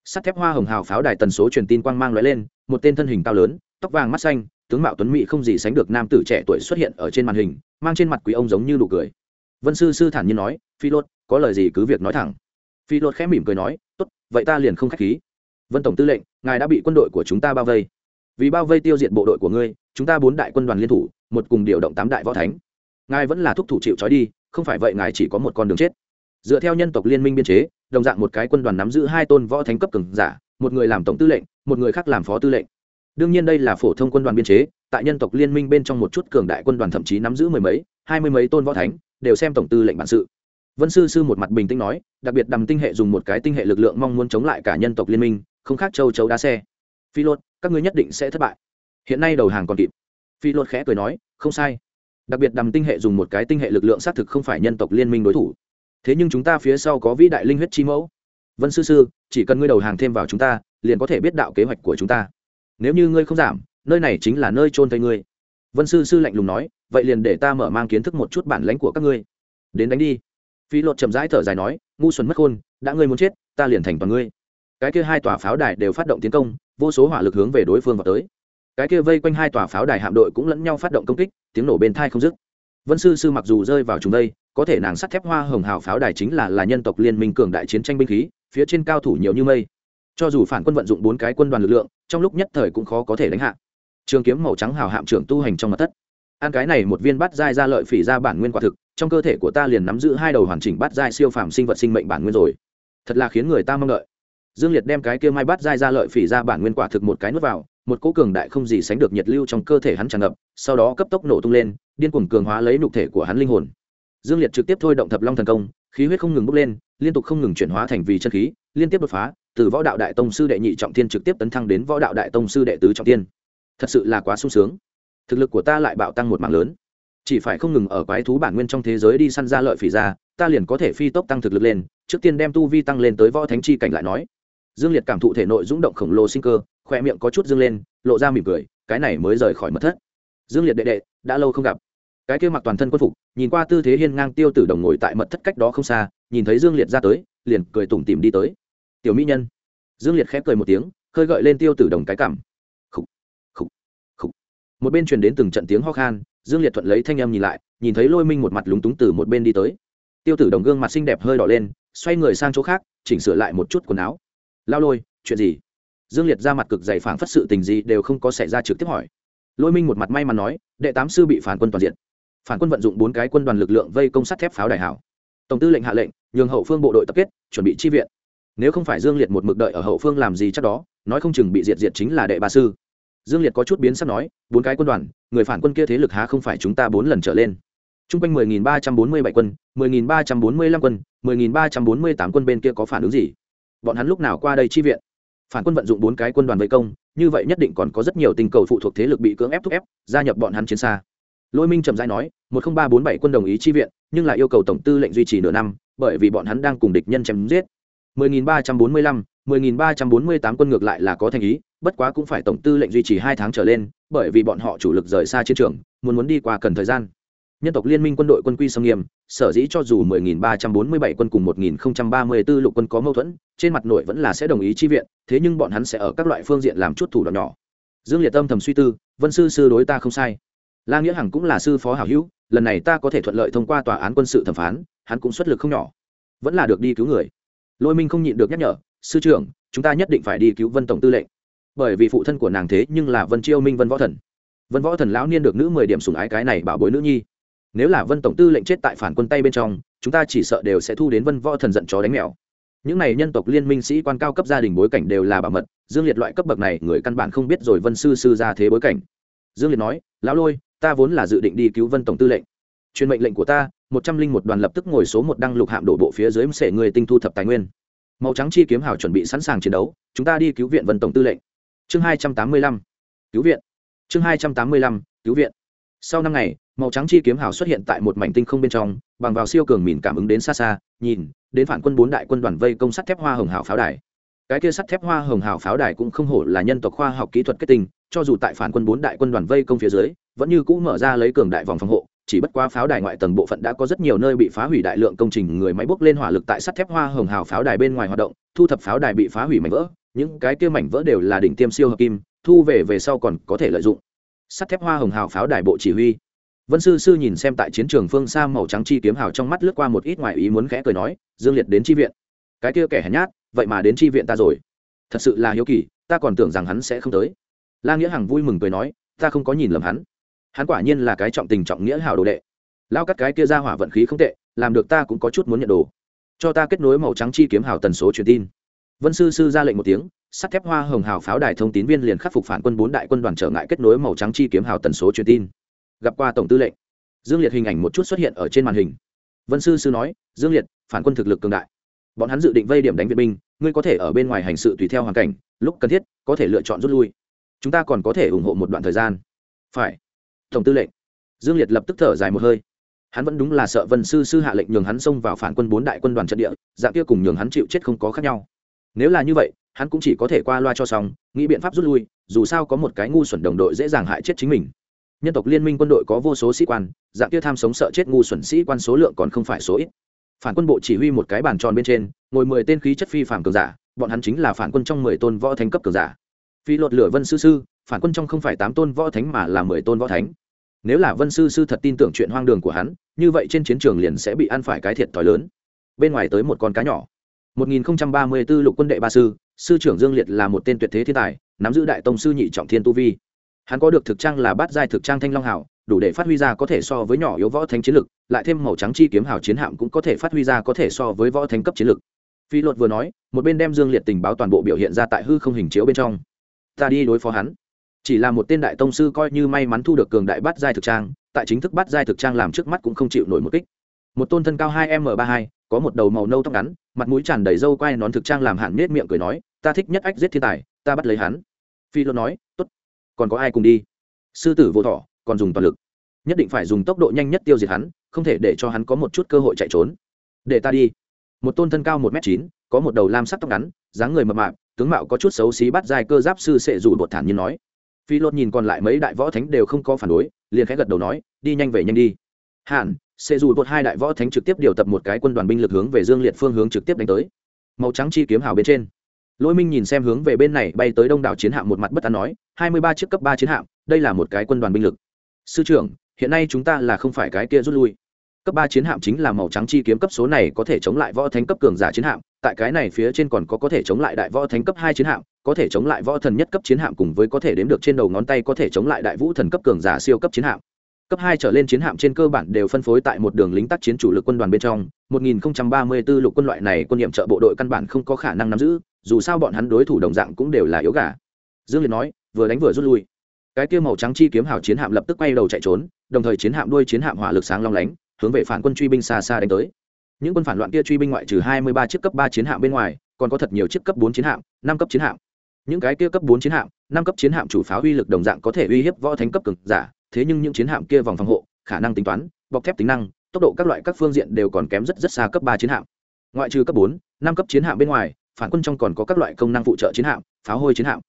Sắt thép hoa hồng hào pháo đài tần số truyền tin quang mang lóe lên, một tên thân hình cao lớn, tóc vàng mắt xanh tướng mạo tuấn mỹ không gì sánh được nam tử trẻ tuổi xuất hiện ở trên màn hình, mang trên mặt quý ông giống như nụ cười. Vân sư sư thản nhiên nói, phi lốt có lời gì cứ việc nói thẳng. Phi lốt khẽ mỉm cười nói, tốt, vậy ta liền không k h á c h khí. Vân tổng tư lệnh, ngài đã bị quân đội của chúng ta bao vây. Vì bao vây tiêu diệt bộ đội của ngươi, chúng ta bốn đại quân đoàn liên thủ, một cùng điều động tám đại võ thánh. Ngài vẫn là thúc thủ chịu trói đi, không phải vậy ngài chỉ có một con đường chết. Dựa theo nhân tộc liên minh biên chế, đồng dạng một cái quân đoàn nắm giữ hai tôn võ thánh cấp cường giả, một người làm tổng tư lệnh, một người khác làm phó tư lệnh đương nhiên đây là phổ thông quân đoàn biên chế, tại nhân tộc liên minh bên trong một chút cường đại quân đoàn thậm chí nắm giữ mười mấy, hai mươi mấy tôn võ thánh, đều xem tổng tư lệnh bản sự. Vân sư sư một mặt bình tĩnh nói, đặc biệt đầm tinh hệ dùng một cái tinh hệ lực lượng mong muốn chống lại cả nhân tộc liên minh, không khác châu chấu đá xe. Phi lột, các ngươi nhất định sẽ thất bại. Hiện nay đầu hàng còn kịp. Phi lột khẽ cười nói, không sai. Đặc biệt đầm tinh hệ dùng một cái tinh hệ lực lượng xác thực không phải nhân tộc liên minh đối thủ. Thế nhưng chúng ta phía sau có vĩ đại linh huyết chi mẫu. Vân sư sư, chỉ cần ngươi đầu hàng thêm vào chúng ta, liền có thể biết đạo kế hoạch của chúng ta nếu như ngươi không giảm, nơi này chính là nơi trôn thây ngươi. Vân sư sư lạnh lùng nói, vậy liền để ta mở mang kiến thức một chút bản lãnh của các ngươi. Đến đánh đi. Phi lột chậm rãi thở dài nói, ngu xuẩn mất khôn, đã ngươi muốn chết, ta liền thành toàn ngươi. Cái kia hai tòa pháo đài đều phát động tiến công, vô số hỏa lực hướng về đối phương vào tới. Cái kia vây quanh hai tòa pháo đài hạm đội cũng lẫn nhau phát động công kích, tiếng nổ bên thai không dứt. Vân sư sư mặc dù rơi vào chúng đây, có thể nàng sắt thép hoa hồng hào pháo đài chính là là nhân tộc liên minh cường đại chiến tranh binh khí, phía trên cao thủ nhiều như mây. Cho dù phản quân vận dụng bốn cái quân đoàn lực lượng trong lúc nhất thời cũng khó có thể đánh hạ. Trường kiếm màu trắng hào hạm trưởng tu hành trong mặt thất. Ăn cái này một viên bát giai ra lợi phỉ ra bản nguyên quả thực, trong cơ thể của ta liền nắm giữ hai đầu hoàn chỉnh bát giai siêu phàm sinh vật sinh mệnh bản nguyên rồi. Thật là khiến người ta mong đợi. Dương liệt đem cái kia mai bát giai ra lợi phỉ ra bản nguyên quả thực một cái nuốt vào, một cỗ cường đại không gì sánh được nhiệt lưu trong cơ thể hắn tràn ngập, sau đó cấp tốc nổ tung lên, điên cuồng cường hóa lấy nục thể của hắn linh hồn. Dương liệt trực tiếp thôi động thập long thần công, khí huyết không ngừng bốc lên, liên tục không ngừng chuyển hóa thành vì chân khí, liên tiếp đột phá từ võ đạo đại tông sư đệ nhị trọng thiên trực tiếp tấn thăng đến võ đạo đại tông sư đệ tứ trọng thiên. Thật sự là quá sung sướng. Thực lực của ta lại bạo tăng một mạng lớn. Chỉ phải không ngừng ở quái thú bản nguyên trong thế giới đi săn ra lợi phỉ ra, ta liền có thể phi tốc tăng thực lực lên, trước tiên đem tu vi tăng lên tới võ thánh chi cảnh lại nói. Dương liệt cảm thụ thể nội rúng động khổng lồ sinh cơ khoe miệng có chút dương lên, lộ ra mỉm cười, cái này mới rời khỏi mật thất. Dương liệt đệ đệ, đã lâu không gặp. Cái kia mặc toàn thân quân phục, nhìn qua tư thế hiên ngang tiêu tử đồng ngồi tại mật thất cách đó không xa, nhìn thấy dương liệt ra tới, liền cười tủm tìm đi tới tiểu mỹ nhân. Dương liệt khép cười một tiếng khơi gợi lên tiêu tử đồng cái cảm. Khủ, khủ, khủ. một bên truyền đến từng trận tiếng ho khan dương liệt thuận lấy thanh em nhìn lại nhìn thấy lôi minh một mặt lúng túng từ một bên đi tới. Tiêu tử đồng gương mặt xinh đẹp hơi đỏ lên xoay người sang chỗ khác chỉnh sửa lại một chút quần áo. Lao lôi chuyện gì? Dương liệt ra mặt cực dày phảng phất sự tình gì đều không có xảy ra trực tiếp hỏi. Lôi minh một mặt may mắn nói đệ tám sư bị phản quân toàn diện. Phản quân vận dụng bốn cái quân đoàn lực lượng vây công sắt thép pháo đại hảo. Tổng tư lệnh hạ lệnh nhường hậu phương bộ đội tập kết chuẩn bị chi viện nếu không phải dương liệt một mực đợi ở hậu phương làm gì chắc đó, nói không chừng bị diệt diệt chính là đệ ba sư. Dương liệt có chút biến sắp nói, bốn cái quân đoàn, người phản quân kia thế lực há không phải chúng ta bốn lần trở lên. T r u n g quanh mười nghìn ba trăm bốn mươi bảy quân, mười nghìn ba trăm bốn mươi lăm quân, mười nghìn ba trăm bốn mươi tám quân bên kia có phản ứng gì? Bọn hắn lúc nào qua đây chi viện? Phản quân vận dụng bốn cái quân đoàn vây công, như vậy nhất định còn có rất nhiều tình cầu phụ thuộc thế lực bị cưỡng ép thúc ép, gia nhập bọn hắn chiến xa. Lôi minh trầm dai nói, một nghìn ba bốn bảy quân đồng ý chi viện, nhưng lại yêu cầu tổng tư lệnh duy trì nửa năm, bởi vì bọn hắn đang cùng địch nhân chém giết. 10.345, 10.348 quân ngược lại là có thành ý, bất quá cũng phải tổng tư lệnh duy trì hai tháng trở lên, bởi vì bọn họ chủ lực rời xa chiến trường, muốn muốn đi qua cần thời gian. Nhân tộc liên minh quân đội quân quy sông nghiêm, sở dĩ cho dù 10.347 quân cùng 1.034 lục quân có mâu thuẫn, trên mặt nội vẫn là sẽ đồng ý chi viện, thế nhưng bọn hắn sẽ ở các loại phương diện làm chút thủ đoạn nhỏ. Dương Liệt Tâm thầm suy tư, Vân sư sư đối ta không sai. La Nghĩa Hằng cũng là sư phó hảo hữu, lần này ta có thể thuận lợi thông qua tòa án quân sự thẩm phán, hắn cũng xuất lực không nhỏ. Vẫn là được đi cứu người lôi minh không nhịn được nhắc nhở, sư trưởng, chúng ta nhất định phải đi cứu vân tổng tư lệnh. Bởi vì phụ thân của nàng thế nhưng là vân chiêu minh vân võ thần. Vân võ thần lão niên được nữ mười điểm sùng ái cái này bảo bối nữ nhi. Nếu là vân tổng tư lệnh chết tại phản quân tay bên trong, chúng ta chỉ sợ đều sẽ thu đến vân võ thần giận chó đánh mèo. Những này nhân tộc liên minh sĩ quan cao cấp gia đình bối cảnh đều là bảo mật, dương liệt loại cấp bậc này người căn bản không biết rồi vân sư sư ra thế bối cảnh. Dương liệt nói, lão lôi, ta vốn là dự định đi cứu vân tổng tư lệnh. Truyền mệnh lệnh của ta một trăm linh một đoàn lập tức ngồi số một đăng lục hạm đổ bộ phía dưới sể người tinh thu thập tài nguyên. Màu trắng chi kiếm hào chuẩn bị sẵn sàng chiến đấu, chúng ta đi cứu viện vân tổng tư lệnh. Chương hai trăm tám mươi lăm, cứu viện. Chương hai trăm tám mươi lăm, cứu viện. Sau năm ngày, màu trắng chi kiếm hào xuất hiện tại một mảnh tinh không bên trong, bằng vào siêu cường mìn cảm ứng đến xa xa, nhìn, đến phản quân bốn đại quân đoàn vây công sắt thép hoa hồng hào pháo đài. Cái kia sắt thép hoa hồng hào pháo đài cũng không hổ là nhân tộc khoa học kỹ thuật kết tinh, cho dù tại phản quân bốn đại quân đoàn vây công phía dưới, vẫn như cũ mở ra lấy cường đại vòng phòng hộ chỉ bất qua pháo đài ngoại tầng bộ phận đã có rất nhiều nơi bị phá hủy đại lượng công trình, người máy bốc lên hỏa lực tại sắt thép hoa hồng hào pháo đài bên ngoài hoạt động, thu thập pháo đài bị phá hủy mảnh vỡ, những cái kia mảnh vỡ đều là đỉnh tiêm siêu hợp kim, thu về về sau còn có thể lợi dụng. Sắt thép hoa hồng hào pháo đài bộ chỉ huy. Vân sư sư nhìn xem tại chiến trường phương xa màu trắng chi kiếm hào trong mắt lướt qua một ít ngoài ý muốn khẽ cười nói, dương liệt đến chi viện. Cái kia kẻ hèn nhát, vậy mà đến chi viện ta rồi. Thật sự là hiếu kỳ, ta còn tưởng rằng hắn sẽ không tới. La nghĩa hằng vui mừng cười nói, ta không có nhìn lầm hắn hắn quả nhiên là cái trọng tình trọng nghĩa hảo đồ đệ. Lao cắt cái kia ra hỏa vận khí không tệ, làm được ta cũng có chút muốn nhận đồ. Cho ta kết nối màu trắng chi kiếm hào tần số truyền tin. Vân sư sư ra lệnh một tiếng, sắt thép hoa hồng hào pháo đài thông tín viên liền khắc phục phản quân bốn đại quân đoàn trở ngại kết nối màu trắng chi kiếm hào tần số truyền tin. Gặp qua tổng tư lệnh, dương liệt hình ảnh một chút xuất hiện ở trên màn hình. Vân sư sư nói, dương liệt, phản quân thực lực cường đại. Bọn hắn dự định vây điểm đánh viện binh, ngươi có thể ở bên ngoài hành sự tùy theo hoàn cảnh, lúc cần thiết, có thể lựa chọn rút lui. Chúng ta còn có thể ủng hộ một đoạn thời gian. Phải tổng tư lệnh. Dương liệt lập tức thở dài một hơi. Hắn vẫn đúng là sợ vân sư sư hạ lệnh nhường hắn xông vào phản quân bốn đại quân đoàn trận địa, dạng kia cùng nhường hắn chịu chết không có khác nhau. Nếu là như vậy, hắn cũng chỉ có thể qua loa cho xong, nghĩ biện pháp rút lui, dù sao có một cái ngu xuẩn đồng đội dễ dàng hại chết chính mình. Nhân tộc liên minh quân đội có vô số sĩ quan, dạng kia tham sống sợ chết ngu xuẩn sĩ quan số lượng còn không phải số ít. Phản quân bộ chỉ huy một cái bàn tròn bên trên, ngồi mười tên khí chất phi phàm cường giả, bọn hắn chính là phản quân trong mười tôn võ thánh cấp cường giả. Phi lột lửa vân sư sư, phản quân trong không phải tám tôn võ thánh mà là mười tôn võ thánh nếu là vân sư sư thật tin tưởng chuyện hoang đường của hắn, như vậy trên chiến trường liền sẽ bị ăn phải cái thiệt thòi lớn. Bên ngoài tới một con cá nhỏ. 1034 lục quân đệ ba sư sư trưởng dương liệt là một tên tuyệt thế thiên tài, nắm giữ đại tông sư nhị trọng thiên tu vi. Hắn có được thực trang là bát giai thực trang thanh long hảo đủ để phát huy ra có thể so với nhỏ yếu võ thánh chiến lực, lại thêm màu trắng chi kiếm hào chiến hạm cũng có thể phát huy ra có thể so với võ thánh cấp chiến lực. Phi luật vừa nói, một bên đem dương liệt tình báo toàn bộ biểu hiện ra tại hư không hình chiếu bên trong. Ta đi đối phó hắn chỉ là một tên đại tông sư coi như may mắn thu được cường đại bát giai thực trang, tại chính thức bát giai thực trang làm trước mắt cũng không chịu nổi một kích. Một tôn thân cao hai m ba hai, có một đầu màu nâu tóc ngắn, mặt mũi tràn đầy râu quai nón thực trang làm hạn nết miệng cười nói, ta thích nhất ách giết thiên tài, ta bắt lấy hắn. Phi luật nói, tốt, còn có ai cùng đi? Sư tử vô thọ còn dùng toàn lực. Nhất định phải dùng tốc độ nhanh nhất tiêu diệt hắn, không thể để cho hắn có một chút cơ hội chạy trốn. Để ta đi. Một tôn thân cao một m chín, có một đầu lam sắc tóc ngắn, dáng người mập mạp, tướng mạo có chút xấu xí bắt dài cơ giáp sư sệ dù bột thản nhiên nói phi lột nhìn còn lại mấy đại võ thánh đều không có phản đối, liền khẽ gật đầu nói, đi nhanh về nhanh đi. Hàn sẽ dù một hai đại võ thánh trực tiếp điều tập một cái quân đoàn binh lực hướng về dương liệt phương hướng trực tiếp đánh tới. Màu trắng chi kiếm hào bên trên. Lỗi minh nhìn xem hướng về bên này bay tới đông đảo chiến hạm một mặt bất an nói, hai mươi ba chiếc cấp ba chiến hạm, đây là một cái quân đoàn binh lực. Sư trưởng, hiện nay chúng ta là không phải cái kia rút lui. Cấp ba chiến hạm chính là màu trắng chi kiếm cấp số này có thể chống lại võ thánh cấp cường giả chiến hạm, tại cái này phía trên còn có có thể chống lại đại võ thánh cấp hai chiến hạm có thể chống lại võ thần nhất cấp chiến hạm cùng với có thể đếm được trên đầu ngón tay có thể chống lại đại vũ thần cấp cường giả siêu cấp chiến hạm. Cấp hai trở lên chiến hạm trên cơ bản đều phân phối tại một đường lính tác chiến chủ lực quân đoàn bên trong. 1034 lục quân loại này quân nhiệm trợ bộ đội căn bản không có khả năng nắm giữ, dù sao bọn hắn đối thủ đồng dạng cũng đều là yếu gà. Dương liệt nói, vừa đánh vừa rút lui. Cái kia màu trắng chi kiếm hào chiến hạm lập tức quay đầu chạy trốn, đồng thời chiến hạm đuôi chiến hạm hỏa lực sáng long lánh, hướng về phản quân truy binh xa xa đánh tới. Những quân phản loạn kia truy binh ngoại trừ 23 chiếc cấp ba chiến hạm bên ngoài, còn có thật nhiều chiếc cấp bốn chiến hạm, năm cấp chiến hạm những cái kia cấp bốn chiến hạm, năm cấp chiến hạm chủ pháo uy lực đồng dạng có thể uy hiếp võ thánh cấp cực giả, thế nhưng những chiến hạm kia vòng phòng hộ, khả năng tính toán, bọc thép tính năng, tốc độ các loại các phương diện đều còn kém rất rất xa cấp ba chiến hạm. Ngoại trừ cấp bốn, năm cấp chiến hạm bên ngoài, phản quân trong còn có các loại công năng phụ trợ chiến hạm, pháo hôi chiến hạm.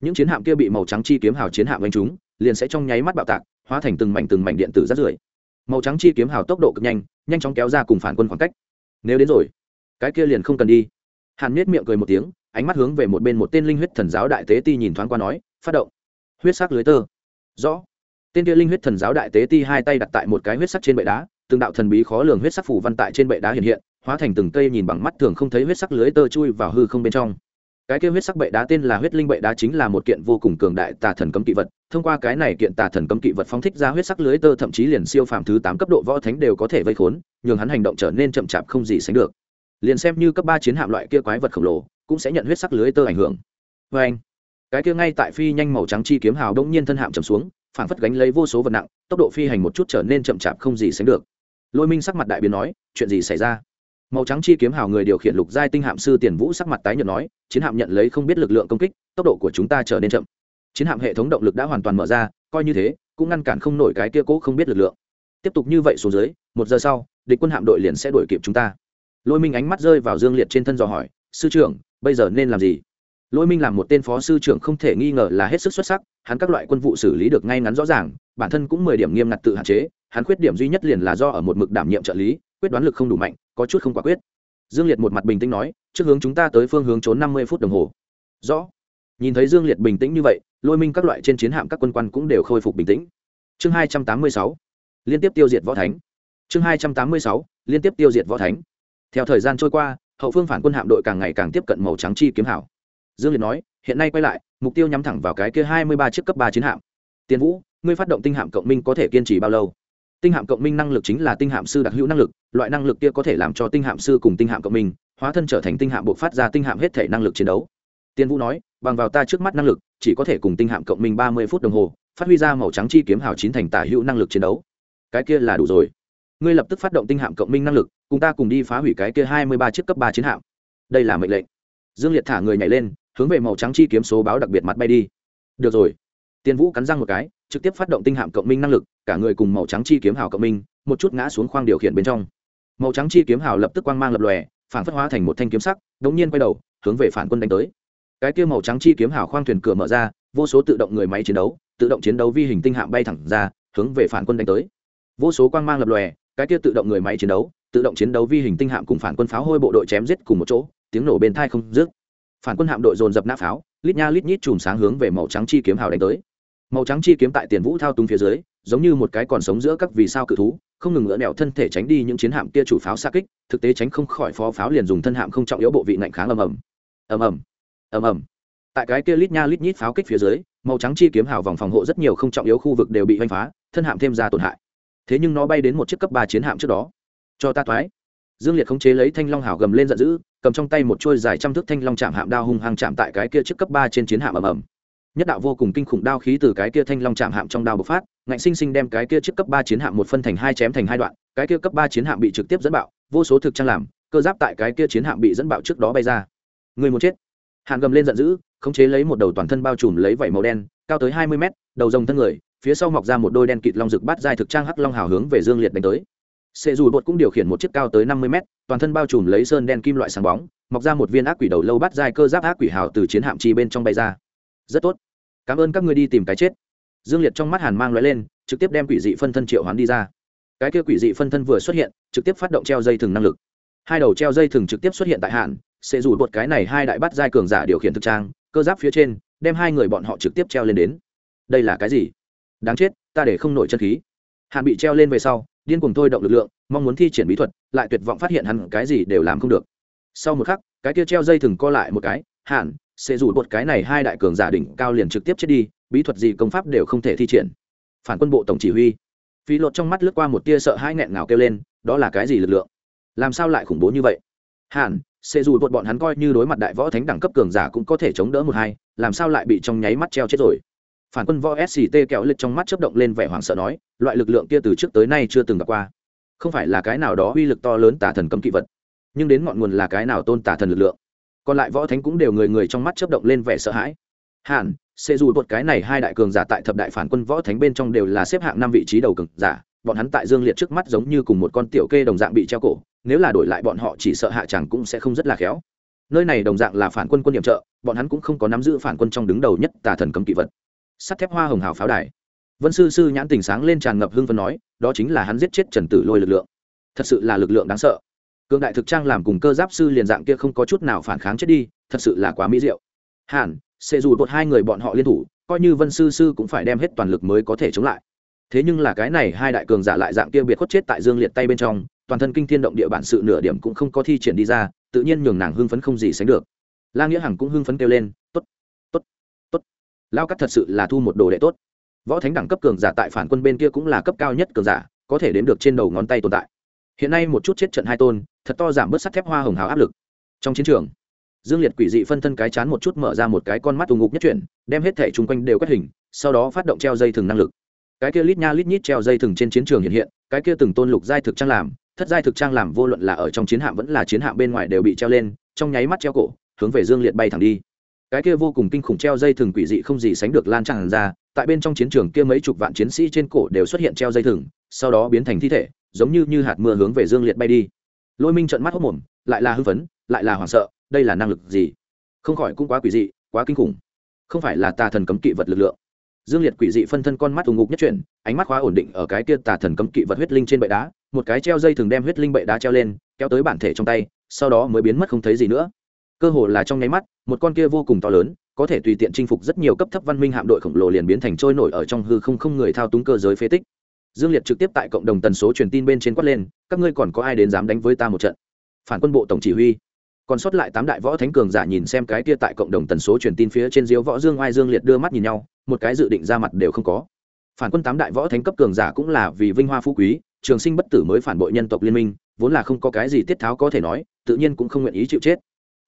Những chiến hạm kia bị màu trắng chi kiếm hào chiến hạm đánh chúng liền sẽ trong nháy mắt bạo tạc, hóa thành từng mảnh từng mảnh điện tử rất rưởi. Màu trắng chi kiếm hào tốc độ cực nhanh nhanh chóng kéo ra cùng phản quân khoảng cách. Nếu đến rồi, cái kia liền không cần đi. Hàn miết miệng cười một tiếng ánh mắt hướng về một bên một tên linh huyết thần giáo đại tế ti nhìn thoáng qua nói, phát động. Huyết sắc lưới tơ. Rõ. Tên kia linh huyết thần giáo đại tế ti hai tay đặt tại một cái huyết sắc trên bệ đá, từng đạo thần bí khó lường huyết sắc phủ văn tại trên bệ đá hiện hiện, hóa thành từng cây nhìn bằng mắt thường không thấy huyết sắc lưới tơ chui vào hư không bên trong. Cái kia huyết sắc bệ đá tên là huyết linh bệ đá chính là một kiện vô cùng cường đại tà thần cấm kỵ vật. Thông qua cái này kiện tà thần cấm kỵ vật phóng thích ra huyết sắc lưới tơ, thậm chí liền siêu phàm thứ tám cấp độ võ thánh đều có thể vây khốn, nhường hắn hành động trở nên chậm chạp không gì sánh được. Liền xem như cấp ba chiến hạm loại kia quái vật khổng lồ cũng sẽ nhận huyết sắc lưới tơ ảnh hưởng. Vê anh, cái kia ngay tại phi nhanh màu trắng chi kiếm hào đông nhiên thân hạm chầm xuống, phảng phất gánh lấy vô số vật nặng, tốc độ phi hành một chút trở nên chậm chạp không gì sánh được. Lôi minh sắc mặt đại biến nói, chuyện gì xảy ra? Màu trắng chi kiếm hào người điều khiển lục giai tinh hạm sư tiền vũ sắc mặt tái nhợt nói, chiến hạm nhận lấy không biết lực lượng công kích, tốc độ của chúng ta trở nên chậm. Chiến hạm hệ thống động lực đã hoàn toàn mở ra, coi như thế, cũng ngăn cản không nổi cái kia cố không biết lực lượng. Tiếp tục như vậy xuống dưới, một giờ sau, địch quân hạm đội liền sẽ đuổi kịp chúng ta. Lôi minh ánh mắt rơi vào dương liệt trên thân dò hỏi sư trưởng, bây giờ nên làm gì? Lôi minh làm một tên phó sư trưởng không thể nghi ngờ là hết sức xuất sắc, hắn các loại quân vụ xử lý được ngay ngắn rõ ràng, bản thân cũng mười điểm nghiêm ngặt tự hạn chế, hắn khuyết điểm duy nhất liền là do ở một mực đảm nhiệm trợ lý, quyết đoán lực không đủ mạnh, có chút không quả quyết. Dương liệt một mặt bình tĩnh nói, trước hướng chúng ta tới phương hướng trốn năm mươi phút đồng hồ. Rõ. Nhìn thấy dương liệt bình tĩnh như vậy, lôi minh các loại trên chiến hạm các quân quan cũng đều khôi phục bình tĩnh. Chương hai trăm tám mươi sáu. Liên tiếp tiêu diệt võ thánh. Chương hai trăm tám mươi sáu. Liên tiếp tiêu diệt võ thánh. Theo thời gian trôi qua hậu phương phản quân hạm đội càng ngày càng tiếp cận màu trắng chi kiếm hảo. Dương liệt nói, hiện nay quay lại, mục tiêu nhắm thẳng vào cái kia hai mươi ba chiếc cấp ba chiến hạm. Tiền vũ, ngươi phát động tinh hạm cộng minh có thể kiên trì bao lâu? Tinh hạm cộng minh năng lực chính là tinh hạm sư đặc hữu năng lực, loại năng lực kia có thể làm cho tinh hạm sư cùng tinh hạm cộng minh, hóa thân trở thành tinh hạm buộc phát ra tinh hạm hết thể năng lực chiến đấu. Tiên vũ nói, bằng vào ta trước mắt năng lực, chỉ có thể cùng tinh hạm cộng minh ba mươi phút đồng hồ, phát huy ra màu trắng chi kiếm hào chín thành tả hữu năng lực chiến đấu. Cái kia là đủ rồi ngươi lập tức phát động tinh hạm cộng minh năng lực, cùng ta cùng đi phá hủy cái kia hai mươi ba chiếc cấp ba chiến hạm. Đây là mệnh lệnh. Dương liệt thả người nhảy lên, hướng về màu trắng chi kiếm số báo đặc biệt mặt bay đi. Được rồi. Tiên vũ cắn răng một cái, trực tiếp phát động tinh hạm cộng minh năng lực, cả người cùng màu trắng chi kiếm hào cộng minh, một chút ngã xuống khoang điều khiển bên trong. Màu trắng chi kiếm hào lập tức quang mang lập lòe, phản phất hóa thành một thanh kiếm sắc, đống nhiên quay đầu, hướng về phản quân đánh tới. Cái kia màu trắng chi kiếm hào khoang thuyền cửa mở ra, vô số tự động người máy chiến đấu, tự động chiến đấu vi hình tinh hạm bay thẳng ra, hướng về phản quân đánh tới. Vô số quang mang lập lòe cái kia tự động người máy chiến đấu, tự động chiến đấu vi hình tinh hạm cùng phản quân pháo hôi bộ đội chém giết cùng một chỗ, tiếng nổ bên thai không dứt. Phản quân hạm đội dồn dập nã pháo, lít nha lít nhít chùm sáng hướng về màu trắng chi kiếm hào đánh tới. Màu trắng chi kiếm tại tiền vũ thao túng phía dưới, giống như một cái còn sống giữa các vì sao cự thú, không ngừng ngỡ nẹo thân thể tránh đi những chiến hạm kia chủ pháo xa kích, thực tế tránh không khỏi phó pháo liền dùng thân hạm không trọng yếu bộ vị ngạnh kháng ầm ầm. Ầm ầm. Ầm ầm. Tại cái kia lít nha lít nhít pháo kích phía dưới, màu trắng chi kiếm hào vòng phòng hộ rất nhiều không trọng yếu khu vực đều bị hoành phá, thân hạm thêm ra tổn hại thế nhưng nó bay đến một chiếc cấp ba chiến hạm trước đó. Cho ta thoái. Dương liệt khống chế lấy thanh long hào gầm lên giận dữ, cầm trong tay một chuôi dài trăm thước thanh long chạm hạm đao hung hăng chạm tại cái kia chiếc cấp ba trên chiến hạm ầm ầm. Nhất đạo vô cùng kinh khủng đao khí từ cái kia thanh long chạm hạm trong đao bộc phát, ngạnh sinh sinh đem cái kia chiếc cấp ba chiến hạm một phân thành hai chém thành hai đoạn, cái kia cấp ba chiến hạm bị trực tiếp dẫn bạo, vô số thực trang làm, cơ giáp tại cái kia chiến hạm bị dẫn bạo trước đó bay ra. Người muốn chết. Hàn gầm lên giận dữ, khống chế lấy một đầu toàn thân bao trùm lấy vảy màu đen, cao tới hai mươi mét, đầu rồng thân người phía sau mọc ra một đôi đen kịt long rực bát dài thực trang hắc long hào hướng về dương liệt đánh tới. Sệ dù bột cũng điều khiển một chiếc cao tới năm mươi mét, toàn thân bao trùm lấy sơn đen kim loại sáng bóng, mọc ra một viên ác quỷ đầu lâu bát dài cơ giáp ác quỷ hào từ chiến hạm chi bên trong bay ra. Rất tốt. Cảm ơn các ngươi đi tìm cái chết. Dương liệt trong mắt hàn mang loại lên, trực tiếp đem quỷ dị phân thân triệu hoán đi ra. Cái kia quỷ dị phân thân vừa xuất hiện, trực tiếp phát động treo dây thừng năng lực. Hai đầu treo dây thừng trực tiếp xuất hiện tại hạn sẽ rủ bột cái này hai đại bắt giai cường giả điều khiển thực trang, cơ giáp phía trên, đem hai người bọn họ trực tiếp treo lên đến. Đây là cái gì? Đáng chết, ta để không nổi chân khí. Hạn bị treo lên về sau, điên cùng thôi động lực lượng, mong muốn thi triển bí thuật, lại tuyệt vọng phát hiện hắn cái gì đều làm không được. Sau một khắc, cái kia treo dây thừng co lại một cái hạn sẽ rủ một cái này hai đại cường giả đỉnh cao liền trực tiếp chết đi, bí thuật gì công pháp đều không thể thi triển. Phản quân bộ tổng chỉ huy. Phi lột trong mắt lướt qua một tia sợ hai nghẹn ngào kêu lên, đó là cái gì lực lượng? Làm sao lại khủng bố như vậy? Hẳn sẽ dù bột bọn hắn coi như đối mặt đại võ thánh đẳng cấp cường giả cũng có thể chống đỡ một hai, làm sao lại bị trong nháy mắt treo chết rồi? Phản quân võ sct kéo lịch trong mắt chấp động lên vẻ hoảng sợ nói loại lực lượng kia từ trước tới nay chưa từng gặp qua. Không phải là cái nào đó uy lực to lớn tả thần cấm kỵ vật nhưng đến ngọn nguồn là cái nào tôn tả thần lực lượng. Còn lại võ thánh cũng đều người người trong mắt chấp động lên vẻ sợ hãi. Hẳn, sẽ dù một cái này hai đại cường giả tại thập đại phản quân võ thánh bên trong đều là xếp hạng năm vị trí đầu cường giả bọn hắn tại dương liệt trước mắt giống như cùng một con tiểu kê đồng dạng bị treo cổ nếu là đổi lại bọn họ chỉ sợ hạ chẳng cũng sẽ không rất là khéo. Nơi này đồng dạng là phản quân quân nhiệm trợ bọn hắn cũng không có nắm giữ phản quân trong đứng đầu nhất tà thần cấm kỵ vật sắt thép hoa hồng hào pháo đài. Vân sư sư nhãn tình sáng lên tràn ngập hưng phân nói, đó chính là hắn giết chết trần tử lôi lực lượng. Thật sự là lực lượng đáng sợ. Cương đại thực trang làm cùng cơ giáp sư liền dạng kia không có chút nào phản kháng chết đi, thật sự là quá mỹ diệu. Hẳn sẽ dù một hai người bọn họ liên thủ, coi như vân sư sư cũng phải đem hết toàn lực mới có thể chống lại. Thế nhưng là cái này hai đại cường giả lại dạng kia biệt khuất chết tại dương liệt tay bên trong, toàn thân kinh thiên động địa bản sự nửa điểm cũng không có thi triển đi ra, tự nhiên nhường nàng hưng phấn không gì sánh được. La nghĩa hằng cũng hưng phấn kêu lên t ố tốt lao cắt thật sự là thu một đồ đệ tốt. Võ thánh đẳng cấp cường giả tại phản quân bên kia cũng là cấp cao nhất cường giả, có thể đến được trên đầu ngón tay tồn tại. Hiện nay một chút chết trận hai tôn, thật to giảm bớt sắt thép hoa hồng hào áp lực. Trong chiến trường, dương liệt quỷ dị phân thân cái chán một chút mở ra một cái con mắt tù ngục nhất chuyển, đem hết thẻ chung quanh đều quét hình, sau đó phát động treo dây thừng năng lực. Cái kia lít nha lít nhít treo dây thừng trên chiến trường hiện hiện, cái kia từng tôn lục giai thực trang làm, thất giai thực trang làm vô luận là ở trong chiến hạm vẫn là chiến hạm bên ngoài đều bị treo lên, trong nháy mắt treo cổ, hướng về dương liệt bay thẳng đi cái kia vô cùng kinh khủng treo dây thừng quỷ dị không gì sánh được lan tràn ra, tại bên trong chiến trường kia mấy chục vạn chiến sĩ trên cổ đều xuất hiện treo dây thừng, sau đó biến thành thi thể, giống như như hạt mưa hướng về dương liệt bay đi. Lôi minh trợn mắt hốc mồm, lại là hưng phấn, lại là hoảng sợ, đây là năng lực gì? Không khỏi cũng quá quỷ dị, quá kinh khủng. Không phải là tà thần cấm kỵ vật lực lượng. Dương liệt quỷ dị phân thân con mắt ù ngục nhất chuyển, ánh mắt khóa ổn định ở cái kia tà thần cấm kỵ vật huyết linh trên bệ đá, một cái treo dây thường đem huyết linh bệ đá treo lên, kéo tới bản thể trong tay, sau đó mới biến mất không thấy gì nữa cơ hồ là trong nháy mắt, một con kia vô cùng to lớn, có thể tùy tiện chinh phục rất nhiều cấp thấp văn minh hạm đội khổng lồ liền biến thành trôi nổi ở trong hư không không người thao túng cơ giới phế tích. Dương liệt trực tiếp tại cộng đồng tần số truyền tin bên trên quát lên, các ngươi còn có ai đến dám đánh với ta một trận? Phản quân bộ tổng chỉ huy. Còn sót lại tám đại võ thánh cường giả nhìn xem cái kia tại cộng đồng tần số truyền tin phía trên diếu võ dương oai dương liệt đưa mắt nhìn nhau, một cái dự định ra mặt đều không có. Phản quân tám đại võ thánh cấp cường giả cũng là vì vinh hoa phú quý, trường sinh bất tử mới phản bội nhân tộc liên minh, vốn là không có cái gì tiết tháo có thể nói, tự nhiên cũng không nguyện ý chịu chết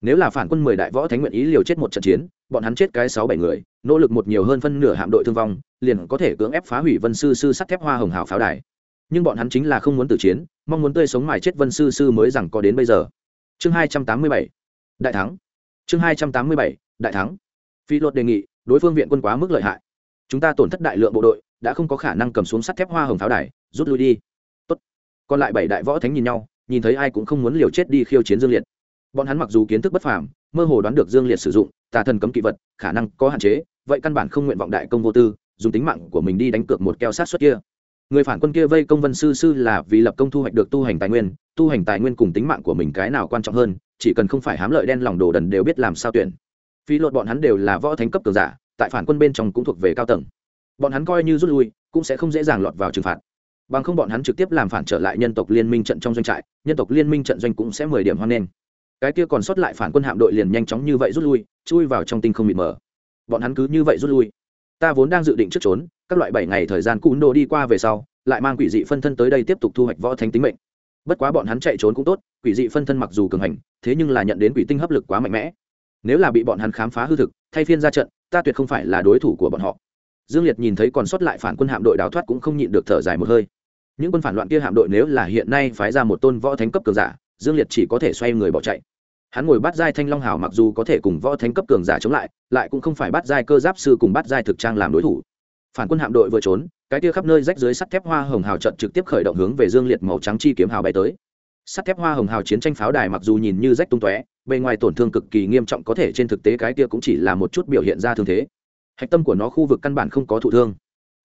nếu là phản quân mười đại võ thánh nguyện ý liều chết một trận chiến, bọn hắn chết cái sáu bảy người, nỗ lực một nhiều hơn phân nửa hạm đội thương vong, liền có thể cưỡng ép phá hủy vân sư sư sắt thép hoa hồng hào pháo đài. Nhưng bọn hắn chính là không muốn tử chiến, mong muốn tươi sống mài chết vân sư sư mới rằng có đến bây giờ. Chương hai trăm tám mươi bảy, đại thắng. Chương hai trăm tám mươi bảy, đại thắng. Phi luật đề nghị, đối phương viện quân quá mức lợi hại. Chúng ta tổn thất đại lượng bộ đội, đã không có khả năng cầm xuống sắt thép hoa hồng pháo đài, rút lui đi. Tốt. còn lại bảy đại võ thánh nhìn nhau, nhìn thấy ai cũng không muốn liều chết đi khiêu chiến dương liệt bọn hắn mặc dù kiến thức bất phàm, mơ hồ đoán được dương liệt sử dụng, tà thần cấm kỵ vật, khả năng có hạn chế, vậy căn bản không nguyện vọng đại công vô tư, dùng tính mạng của mình đi đánh cược một keo sát xuất kia. Người phản quân kia vây công vân sư sư là vì lập công thu hoạch được tu hành tài nguyên, tu hành tài nguyên cùng tính mạng của mình cái nào quan trọng hơn, chỉ cần không phải hám lợi đen lòng đồ đần đều biết làm sao tuyển. Phi luật bọn hắn đều là võ thánh cấp cường giả, tại phản quân bên trong cũng thuộc về cao tầng. Bọn hắn coi như rút lui, cũng sẽ không dễ dàng lọt vào trừng phạt. Bằng không bọn hắn trực tiếp làm phản trở lại nhân tộc liên minh trận trong doanh trại, nhân tộc liên minh trận doanh cũng sẽ mười điểm hoan nghênh cái kia còn sót lại phản quân hạm đội liền nhanh chóng như vậy rút lui, chui vào trong tinh không mịt mờ. Bọn hắn cứ như vậy rút lui. Ta vốn đang dự định trước trốn, các loại bảy ngày thời gian cún đồ đi qua về sau, lại mang quỷ dị phân thân tới đây tiếp tục thu hoạch võ thánh tính mệnh. Bất quá bọn hắn chạy trốn cũng tốt, quỷ dị phân thân mặc dù cường hành, thế nhưng là nhận đến quỷ tinh hấp lực quá mạnh mẽ. Nếu là bị bọn hắn khám phá hư thực, thay phiên ra trận, ta tuyệt không phải là đối thủ của bọn họ. Dương liệt nhìn thấy còn sót lại phản quân hạm đội đào thoát cũng không nhịn được thở dài một hơi. Những quân phản loạn kia hạm đội nếu là hiện nay phái ra một tôn võ thánh cấp cường giả, dương liệt chỉ có thể xoay người bỏ chạy hắn ngồi bắt giai thanh long hào mặc dù có thể cùng võ thánh cấp cường giả chống lại lại cũng không phải bắt giai cơ giáp sư cùng bắt giai thực trang làm đối thủ. Phản quân hạm đội vừa trốn, cái tia khắp nơi rách dưới sắt thép hoa hồng hào trận trực tiếp khởi động hướng về dương liệt màu trắng chi kiếm hào bay tới. Sắt thép hoa hồng hào chiến tranh pháo đài mặc dù nhìn như rách tung tóe, bề ngoài tổn thương cực kỳ nghiêm trọng có thể trên thực tế cái kia cũng chỉ là một chút biểu hiện ra thương thế. Hạch tâm của nó khu vực căn bản không có thụ thương.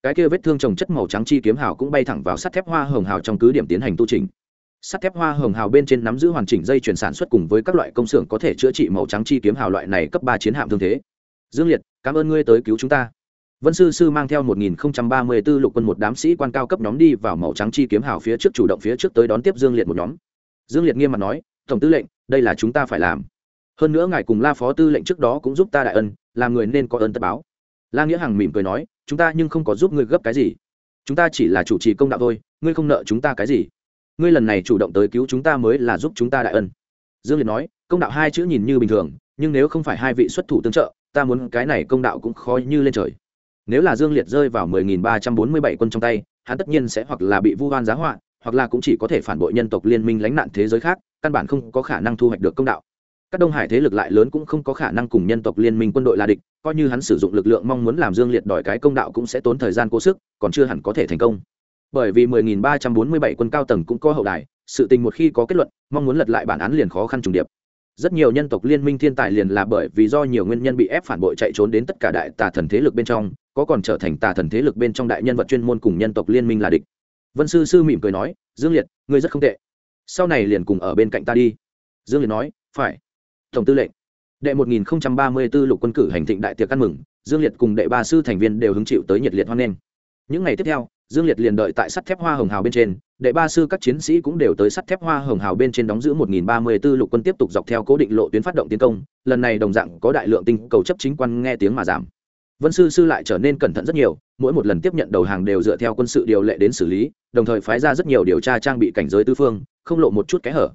Cái kia vết thương trồng chất màu trắng chi kiếm hào cũng bay thẳng vào sắt thép hoa hồng hào trong cứ điểm tiến hành tu trình sắt thép hoa hồng hào bên trên nắm giữ hoàn chỉnh dây chuyển sản xuất cùng với các loại công xưởng có thể chữa trị màu trắng chi kiếm hào loại này cấp ba chiến hạm thương thế. Dương liệt, cảm ơn ngươi tới cứu chúng ta. Vân sư sư mang theo 1034 lục quân một đám sĩ quan cao cấp nhóm đi vào màu trắng chi kiếm hào phía trước chủ động phía trước tới đón tiếp dương liệt một nhóm. Dương liệt nghiêm mặt nói, tổng tư lệnh, đây là chúng ta phải làm. Hơn nữa ngài cùng la phó tư lệnh trước đó cũng giúp ta đại ân, làm người nên có ơn tất báo. La nghĩa hằng mỉm cười nói, chúng ta nhưng không có giúp ngươi gấp cái gì. Chúng ta chỉ là chủ trì công đạo thôi, ngươi không nợ chúng ta cái gì ngươi lần này chủ động tới cứu chúng ta mới là giúp chúng ta đại ân. Dương liệt nói, công đạo hai chữ nhìn như bình thường, nhưng nếu không phải hai vị xuất thủ tương trợ, ta muốn cái này công đạo cũng khó như lên trời. Nếu là dương liệt rơi vào 10.347 quân trong tay, hắn tất nhiên sẽ hoặc là bị vu oan giá họa, hoặc là cũng chỉ có thể phản bội nhân tộc liên minh lánh nạn thế giới khác, căn bản không có khả năng thu hoạch được công đạo. Các đông hải thế lực lại lớn cũng không có khả năng cùng nhân tộc liên minh quân đội là địch, coi như hắn sử dụng lực lượng mong muốn làm dương liệt đòi cái công đạo cũng sẽ tốn thời gian cố sức, còn chưa hẳn có thể thành công bởi vì 10.347 quân cao tầng cũng có hậu đài, sự tình một khi có kết luận, mong muốn lật lại bản án liền khó khăn trùng điệp. Rất nhiều nhân tộc liên minh thiên tài liền là bởi vì do nhiều nguyên nhân bị ép phản bội chạy trốn đến tất cả đại tà thần thế lực bên trong, có còn trở thành tà thần thế lực bên trong đại nhân vật chuyên môn cùng nhân tộc liên minh là địch. Vân sư sư mỉm cười nói, dương liệt, ngươi rất không tệ. Sau này liền cùng ở bên cạnh ta đi. Dương liệt nói, phải. Tổng tư lệnh. Đệ một nghìn ba mươi 1034 lục quân cử hành thịnh đại tiệc ăn mừng, dương liệt cùng đệ ba sư thành viên đều hứng chịu tới nhiệt liệt hoan nghênh. Những ngày tiếp theo dương liệt liền đợi tại sắt thép hoa hồng hào bên trên, đệ ba sư các chiến sĩ cũng đều tới sắt thép hoa hồng hào bên trên đóng giữ một nghìn ba mươi 1034 lục quân tiếp tục dọc theo cố định lộ tuyến phát động tiến công, lần này đồng dạng có đại lượng tinh cầu chấp chính quan nghe tiếng mà giảm. Vân sư sư lại trở nên cẩn thận rất nhiều, mỗi một lần tiếp nhận đầu hàng đều dựa theo quân sự điều lệ đến xử lý, đồng thời phái ra rất nhiều điều tra trang bị cảnh giới tư phương, không lộ một chút kẽ hở.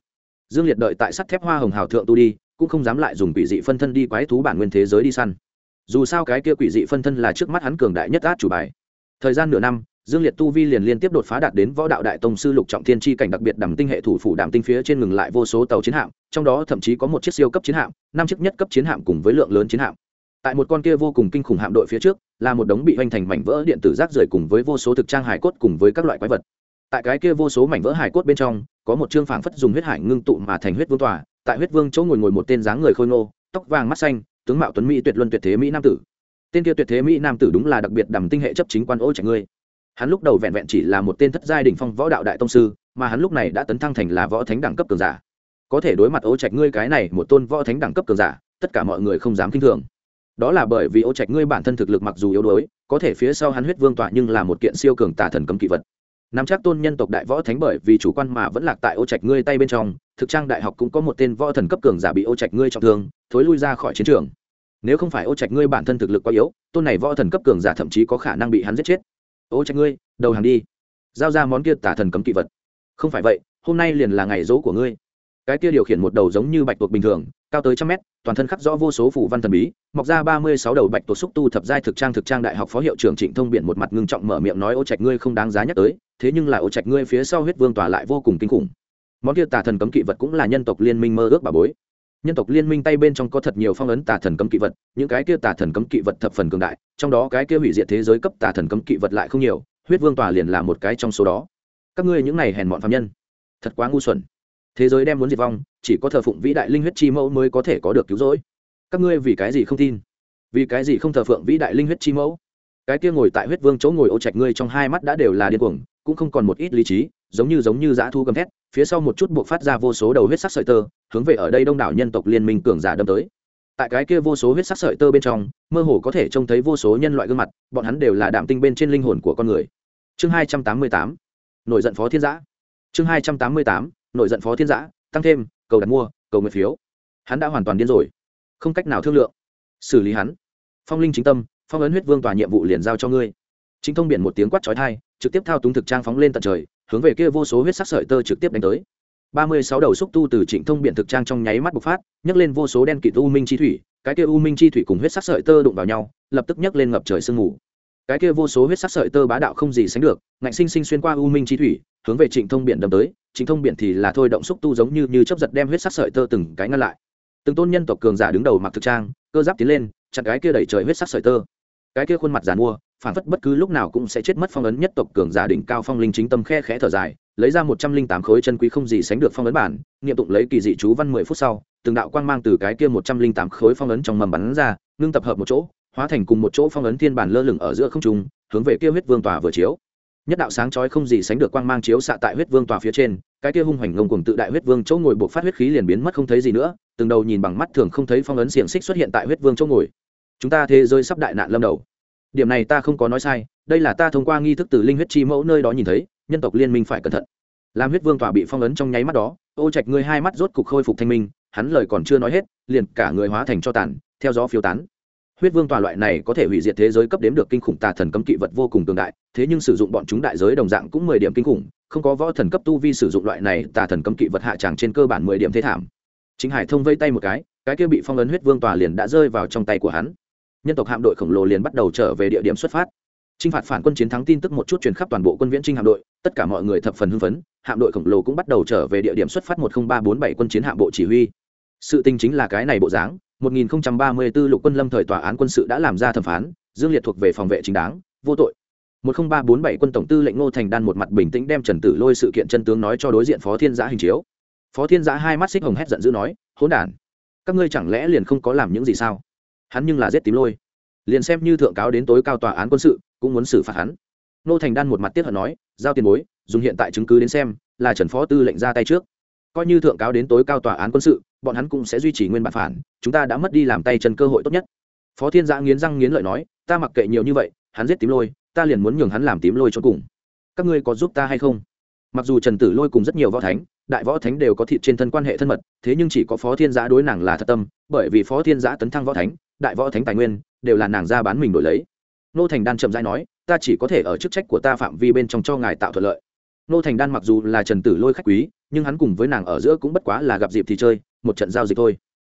Dương liệt đợi tại sắt thép hoa hồng hào thượng tu đi, cũng không dám lại dùng quỷ dị phân thân đi quái thú bản nguyên thế giới đi săn. Dù sao cái kia quỷ dị phân thân là trước mắt hắn cường đại nhất át chủ bài. Thời gian nửa năm dương liệt tu vi liền liên tiếp đột phá đạt đến võ đạo đại tông sư lục trọng thiên chi cảnh đặc biệt đầm tinh hệ thủ phủ đàm tinh phía trên ngừng lại vô số tàu chiến hạm, trong đó thậm chí có một chiếc siêu cấp chiến hạm, năm chiếc nhất cấp chiến hạm cùng với lượng lớn chiến hạm. Tại một con kia vô cùng kinh khủng hạm đội phía trước, là một đống bị hoành thành mảnh vỡ điện tử rác rưởi cùng với vô số thực trang hải cốt cùng với các loại quái vật. Tại cái kia vô số mảnh vỡ hải cốt bên trong, có một chương phảng phất dùng huyết hải ngưng tụ mà thành huyết vương tòa, tại huyết vương chỗ ngồi ngồi một tên dáng người khôi ngô, tóc vàng mắt xanh, tướng mạo tuấn mỹ tuyệt luân tuyệt thế mỹ nam tử. Tên kia tuyệt thế mỹ nam tử đúng là đặc biệt đầm tinh hệ chấp chính quan ô trạch ngươi hắn lúc đầu vẹn vẹn chỉ là một tên thất giai đỉnh phong võ đạo đại tông sư, mà hắn lúc này đã tấn thăng thành là võ thánh đẳng cấp cường giả. Có thể đối mặt ô trạch ngươi cái này một tôn võ thánh đẳng cấp cường giả, tất cả mọi người không dám kinh thường. Đó là bởi vì ô trạch ngươi bản thân thực lực mặc dù yếu đuối, có thể phía sau hắn huyết vương tọa nhưng là một kiện siêu cường tà thần cấm kỵ vật. Nắm chắc tôn nhân tộc đại võ thánh bởi vì chủ quan mà vẫn lạc tại ô trạch ngươi tay bên trong, thực trang đại học cũng có một tên võ thần cấp cường giả bị ô trạch ngươi trọng thương, thối lui ra khỏi chiến trường. Nếu không phải ô trạch ngươi bản thân thực lực quá yếu, tôn này võ thần cấp cường giả thậm chí có khả năng bị hắn giết chết ô trạch ngươi, đầu hàng đi. Giao ra món kia tả thần cấm kỵ vật. Không phải vậy, hôm nay liền là ngày dỗ của ngươi. Cái kia điều khiển một đầu giống như bạch tuộc bình thường, cao tới trăm mét, toàn thân khắc rõ vô số phủ văn thần bí, mọc ra ba mươi sáu đầu bạch tuộc xúc tu thập giai thực trang thực trang đại học phó hiệu trưởng trịnh thông biển một mặt ngưng trọng mở miệng nói ô trạch ngươi không đáng giá nhắc tới, thế nhưng là ô trạch ngươi phía sau huyết vương tỏa lại vô cùng kinh khủng. Món kia tà thần cấm kỵ vật cũng là nhân tộc liên minh mơ ước bà bối nhân tộc liên minh tay bên trong có thật nhiều phong ấn tà thần cấm kỵ vật, những cái kia tà thần cấm kỵ vật thập phần cường đại, trong đó cái kia hủy diệt thế giới cấp tà thần cấm kỵ vật lại không nhiều, huyết vương tòa liền là một cái trong số đó. Các ngươi những này hèn mọn phạm nhân, thật quá ngu xuẩn. Thế giới đem muốn diệt vong, chỉ có thờ phụng vĩ đại linh huyết chi mẫu mới có thể có được cứu rỗi. Các ngươi vì cái gì không tin? Vì cái gì không thờ phượng vĩ đại linh huyết chi mẫu? Cái kia ngồi tại huyết vương chỗ ngồi ô trạch ngươi trong hai mắt đã đều là điên cuồng, cũng không còn một ít lý trí, giống như giống như dã thu gầm thét phía sau một chút buộc phát ra vô số đầu huyết sắc sợi tơ, hướng về ở đây đông đảo nhân tộc liên minh cường giả đâm tới. Tại cái kia vô số huyết sắc sợi tơ bên trong, mơ hồ có thể trông thấy vô số nhân loại gương mặt, bọn hắn đều là đạm tinh bên trên linh hồn của con người. Chương hai trăm tám mươi tám, nổi giận phó thiên giã. Chương hai trăm tám mươi tám, nổi giận phó thiên giã, tăng thêm, cầu đặt mua, cầu nguyện phiếu. Hắn đã hoàn toàn điên rồi. Không cách nào thương lượng. Xử lý hắn. Phong linh chính tâm, phong ấn huyết vương tòa nhiệm vụ liền giao cho ngươi. Chính thông biển một tiếng quát trói thai trực tiếp thao túng thực trang phóng lên tận trời hướng về kia vô số huyết sắc sợi tơ trực tiếp đánh tới. Ba mươi sáu đầu xúc tu từ trịnh thông biển thực trang trong nháy mắt bộc phát, nhấc lên vô số đen kịt u minh chi thủy, cái kia u minh chi thủy cùng huyết sắc sợi tơ đụng vào nhau, lập tức nhấc lên ngập trời sương mù. Cái kia vô số huyết sắc sợi tơ bá đạo không gì sánh được, ngạnh sinh sinh xuyên qua u minh chi thủy, hướng về trịnh thông biển đâm tới, trịnh thông biển thì là thôi động xúc tu giống như như chấp giật đem huyết sắc sợi tơ từng cái ngăn lại. Từng tôn nhân tộc cường giả đứng đầu mặc thực trang, cơ giáp tiến lên, chặn cái kia đẩy trời huyết sắc sợi tơ. Cái kia khuôn mặt giàn mua phản phất bất cứ lúc nào cũng sẽ chết mất phong ấn nhất tộc cường giả đỉnh cao phong linh chính tâm khe khẽ thở dài, lấy ra một trăm linh tám khối chân quý không gì sánh được phong ấn bản, nghiệm tụng lấy kỳ dị chú văn mười phút sau, từng đạo quang mang từ cái kia một trăm linh tám khối phong ấn trong mầm bắn ra, ngưng tập hợp một chỗ, hóa thành cùng một chỗ phong ấn thiên bản lơ lửng ở giữa không trung, hướng về kia huyết vương tòa vừa chiếu. Nhất đạo sáng chói không gì sánh được quang mang chiếu xạ tại huyết vương tòa phía trên, cái kia hung hoành ngông cùng tự đại huyết vương chỗ ngồi buộc phát huyết khí liền biến mất không thấy gì nữa, từng đầu nhìn bằng mắt thường không thấy phong ấn xiềng xích xuất hiện tại huyết vương chỗ ngồi. Chúng ta thế giới sắp đại nạn lâm đầu điểm này ta không có nói sai, đây là ta thông qua nghi thức từ linh huyết chi mẫu nơi đó nhìn thấy, nhân tộc liên minh phải cẩn thận. Làm huyết vương tòa bị phong ấn trong nháy mắt đó, ô trạch ngươi hai mắt rốt cục khôi phục thanh minh, hắn lời còn chưa nói hết, liền cả người hóa thành cho tàn, theo gió phiêu tán. Huyết vương tòa loại này có thể hủy diệt thế giới cấp đếm được kinh khủng tà thần cấm kỵ vật vô cùng tương đại, thế nhưng sử dụng bọn chúng đại giới đồng dạng cũng mười điểm kinh khủng, không có võ thần cấp tu vi sử dụng loại này tà thần cấm kỵ vật hạ tràng trên cơ bản mười điểm thế thảm. Chính hải thông vây tay một cái cái kia bị phong ấn huyết vương tòa liền đã rơi vào trong tay của hắn nhân tộc hạm đội khổng lồ liền bắt đầu trở về địa điểm xuất phát Trinh phạt phản quân chiến thắng tin tức một chút truyền khắp toàn bộ quân viễn trinh hạm đội, tất cả mọi người thập phần hưng phấn, hạm đội khổng lồ cũng bắt đầu trở về địa điểm xuất phát một ba bốn bảy quân chiến hạm bộ chỉ huy. Sự tình chính là cái này bộ dáng, 1034 lục quân lâm thời tòa án quân sự đã làm ra thẩm phán, Dương Liệt thuộc về phòng vệ chính đáng, vô tội. 10347 quân tổng tư lệnh Ngô Thành Đan một mặt bình tĩnh đem Trần Tử Lôi sự kiện chân tướng nói cho đối diện Phó Thiên Giã hình chiếu. Phó Thiên Giã hai mắt xích hồng hét giận dữ nói, hỗn đản, các ngươi chẳng lẽ liền không có làm những gì sao? Hắn nhưng là giết tím lôi, liền xem như thượng cáo đến tối cao tòa án quân sự, cũng muốn xử phạt hắn. nô Thành Đan một mặt tiếc hận nói, giao tiền bối, dùng hiện tại chứng cứ đến xem, là Trần Phó tư lệnh ra tay trước. Coi như thượng cáo đến tối cao tòa án quân sự, bọn hắn cũng sẽ duy trì nguyên bản phản, chúng ta đã mất đi làm tay chân cơ hội tốt nhất. Phó Thiên Giã nghiến răng nghiến lợi nói, ta mặc kệ nhiều như vậy, hắn giết tím lôi, ta liền muốn nhường hắn làm tím lôi cho cùng các ngươi có giúp ta hay không mặc dù trần tử lôi cùng rất nhiều võ thánh đại võ thánh đều có thịt trên thân quan hệ thân mật thế nhưng chỉ có phó thiên giã đối nàng là thật tâm bởi vì phó thiên giã tấn thăng võ thánh đại võ thánh tài nguyên, đều là nàng ra bán mình đổi lấy. Nô thành đan chậm rãi nói, ta chỉ có thể ở chức trách của ta phạm vi bên trong cho ngài tạo thuận lợi. Nô thành đan mặc dù là trần tử lôi khách quý, nhưng hắn cùng với nàng ở giữa cũng bất quá là gặp dịp thì chơi, một trận giao dịch thôi.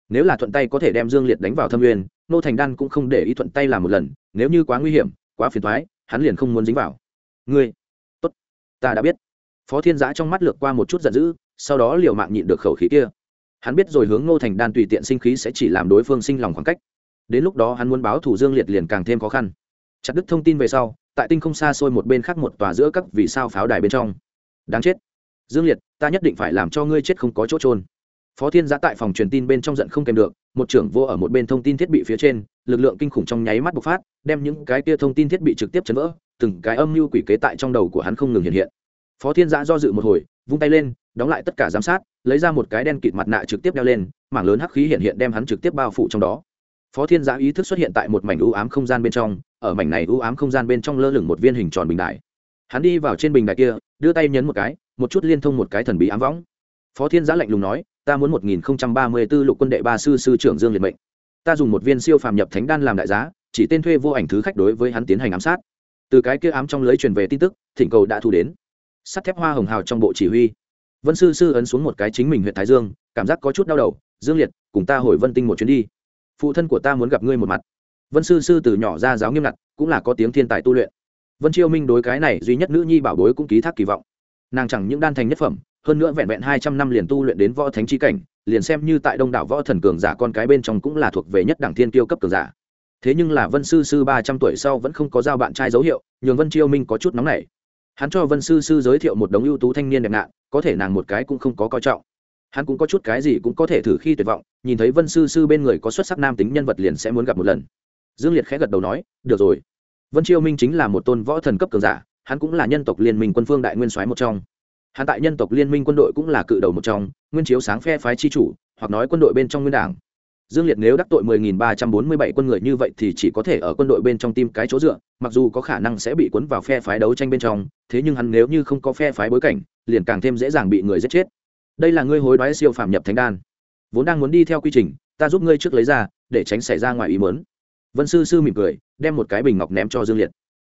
Nếu là thuận tay có thể đem dương liệt đánh vào thâm nguyên, nô thành đan cũng không để ý thuận tay làm một lần, nếu như quá nguy hiểm, quá phiền thoái hắn liền không muốn dính vào. Ngươi, tốt, ta đã biết. Phó thiên giã trong mắt lược qua một chút giận dữ, sau đó liều mạng nhịn được khẩu khí kia. Hắn biết rồi hướng Nô thành đan tùy tiện sinh khí sẽ chỉ làm đối phương sinh lòng khoảng cách đến lúc đó hắn muốn báo thủ dương liệt liền càng thêm khó khăn. Chặt đứt thông tin về sau, tại tinh không xa xôi một bên khác một tòa giữa các vì sao pháo đài bên trong. Đáng chết. Dương liệt, ta nhất định phải làm cho ngươi chết không có chỗ trôn phó thiên giã tại phòng truyền tin bên trong giận không kèm được, một trưởng vô ở một bên thông tin thiết bị phía trên, lực lượng kinh khủng trong nháy mắt bộc phát, đem những cái kia thông tin thiết bị trực tiếp chấn vỡ, từng cái âm mưu quỷ kế tại trong đầu của hắn không ngừng hiện hiện. Phó thiên giã do dự một hồi, vung tay lên, đóng lại tất cả giám sát, lấy ra một cái đen kịt mặt nạ trực tiếp đeo lên, mảng lớn hắc khí hiện hiện đem hắn trực tiếp bao phủ trong đó phó thiên giã ý thức xuất hiện tại một mảnh ưu ám không gian bên trong ở mảnh này ưu ám không gian bên trong lơ lửng một viên hình tròn bình đại hắn đi vào trên bình đại kia đưa tay nhấn một cái một chút liên thông một cái thần bí ám võng phó thiên giã lạnh lùng nói ta muốn một nghìn không trăm ba mươi 1034 lục quân đệ ba sư sư trưởng Dương Liệt mệnh. Ta dùng một viên siêu phàm nhập thánh đan làm đại giá, chỉ tên thuê vô ảnh thứ khách đối với hắn tiến hành ám sát. Từ cái kia ám trong lưới truyền về tin tức, thỉnh cầu đã thu đến. Sắt thép hoa hồng hào trong bộ chỉ huy. Vân sư sư ấn xuống một cái chính mình huyện Thái Dương, cảm giác có chút đau đầu, Dương Liệt, cùng ta hồi Vân Tinh một chuyến đi. Phụ thân của ta muốn gặp ngươi một mặt. Vân sư sư từ nhỏ ra giáo nghiêm ngặt, cũng là có tiếng thiên tài tu luyện. Vân Chiêu Minh đối cái này duy nhất nữ nhi bảo bối cũng ký thác kỳ vọng. Nàng chẳng những đan thành nhất phẩm, hơn nữa vẹn vẹn hai trăm năm liền tu luyện đến võ thánh chi cảnh, liền xem như tại Đông đảo võ thần cường giả con cái bên trong cũng là thuộc về nhất đẳng thiên tiêu cấp cường giả. Thế nhưng là Vân sư sư ba trăm tuổi sau vẫn không có giao bạn trai dấu hiệu, nhường Vân Chiêu Minh có chút nóng nảy. Hắn cho Vân sư sư giới thiệu một đống ưu tú thanh niên đẹp nạn, có thể nàng một cái cũng không có coi trọng. Hắn cũng có chút cái gì cũng có thể thử khi tuyệt vọng, nhìn thấy Vân sư sư bên người có xuất sắc nam tính nhân vật liền sẽ muốn gặp một lần. Dương Liệt khẽ gật đầu nói, "Được rồi." Vân Chiêu Minh chính là một tôn võ thần cấp cường giả, hắn cũng là nhân tộc liên minh quân phương đại nguyên soái một trong hắn tại nhân tộc liên minh quân đội cũng là cự đầu một trong nguyên chiếu sáng phe phái chi chủ hoặc nói quân đội bên trong nguyên đảng dương liệt nếu đắc tội 10.347 quân người như vậy thì chỉ có thể ở quân đội bên trong tim cái chỗ dựa mặc dù có khả năng sẽ bị cuốn vào phe phái đấu tranh bên trong thế nhưng hắn nếu như không có phe phái bối cảnh liền càng thêm dễ dàng bị người giết chết đây là ngươi hối đoái siêu phạm nhập thánh đan. Vốn đang muốn đi theo quy trình, ta giúp ngươi trước lấy ra, để tránh xảy ra ngoài ý mớn vân sư sư mỉm cười, đem một cái bình ngọc ném cho dương liệt.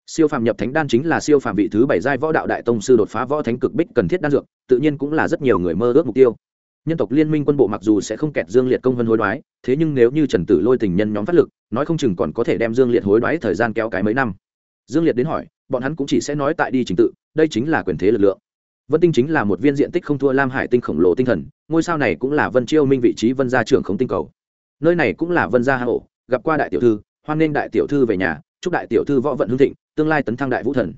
Siêu phàm nhập thánh đan chính là siêu phàm vị thứ bảy giai võ đạo đại tông sư đột phá võ thánh cực bích cần thiết đan dược, tự nhiên cũng là rất nhiều người mơ ước mục tiêu. Nhân tộc liên minh quân bộ mặc dù sẽ không kẹt dương liệt công vân hối đoái, thế nhưng nếu như trần tử lôi tình nhân nhóm phát lực, nói không chừng còn có thể đem dương liệt hối đoái thời gian kéo cái mấy năm. Dương liệt đến hỏi, bọn hắn cũng chỉ sẽ nói tại đi trình tự, đây chính là quyền thế lực lượng vân tinh chính là một viên diện tích không thua lam hải tinh khổng lồ tinh thần, ngôi sao này cũng là vân chiêu minh vị trí vân gia trưởng khống tinh cầu. Nơi này cũng là vân gia hà hộ gặp qua đại tiểu thư, hoan nghênh đại tiểu thư về nhà, chúc đại tiểu thư võ vận hương thịnh, tương lai tấn thăng đại vũ thần.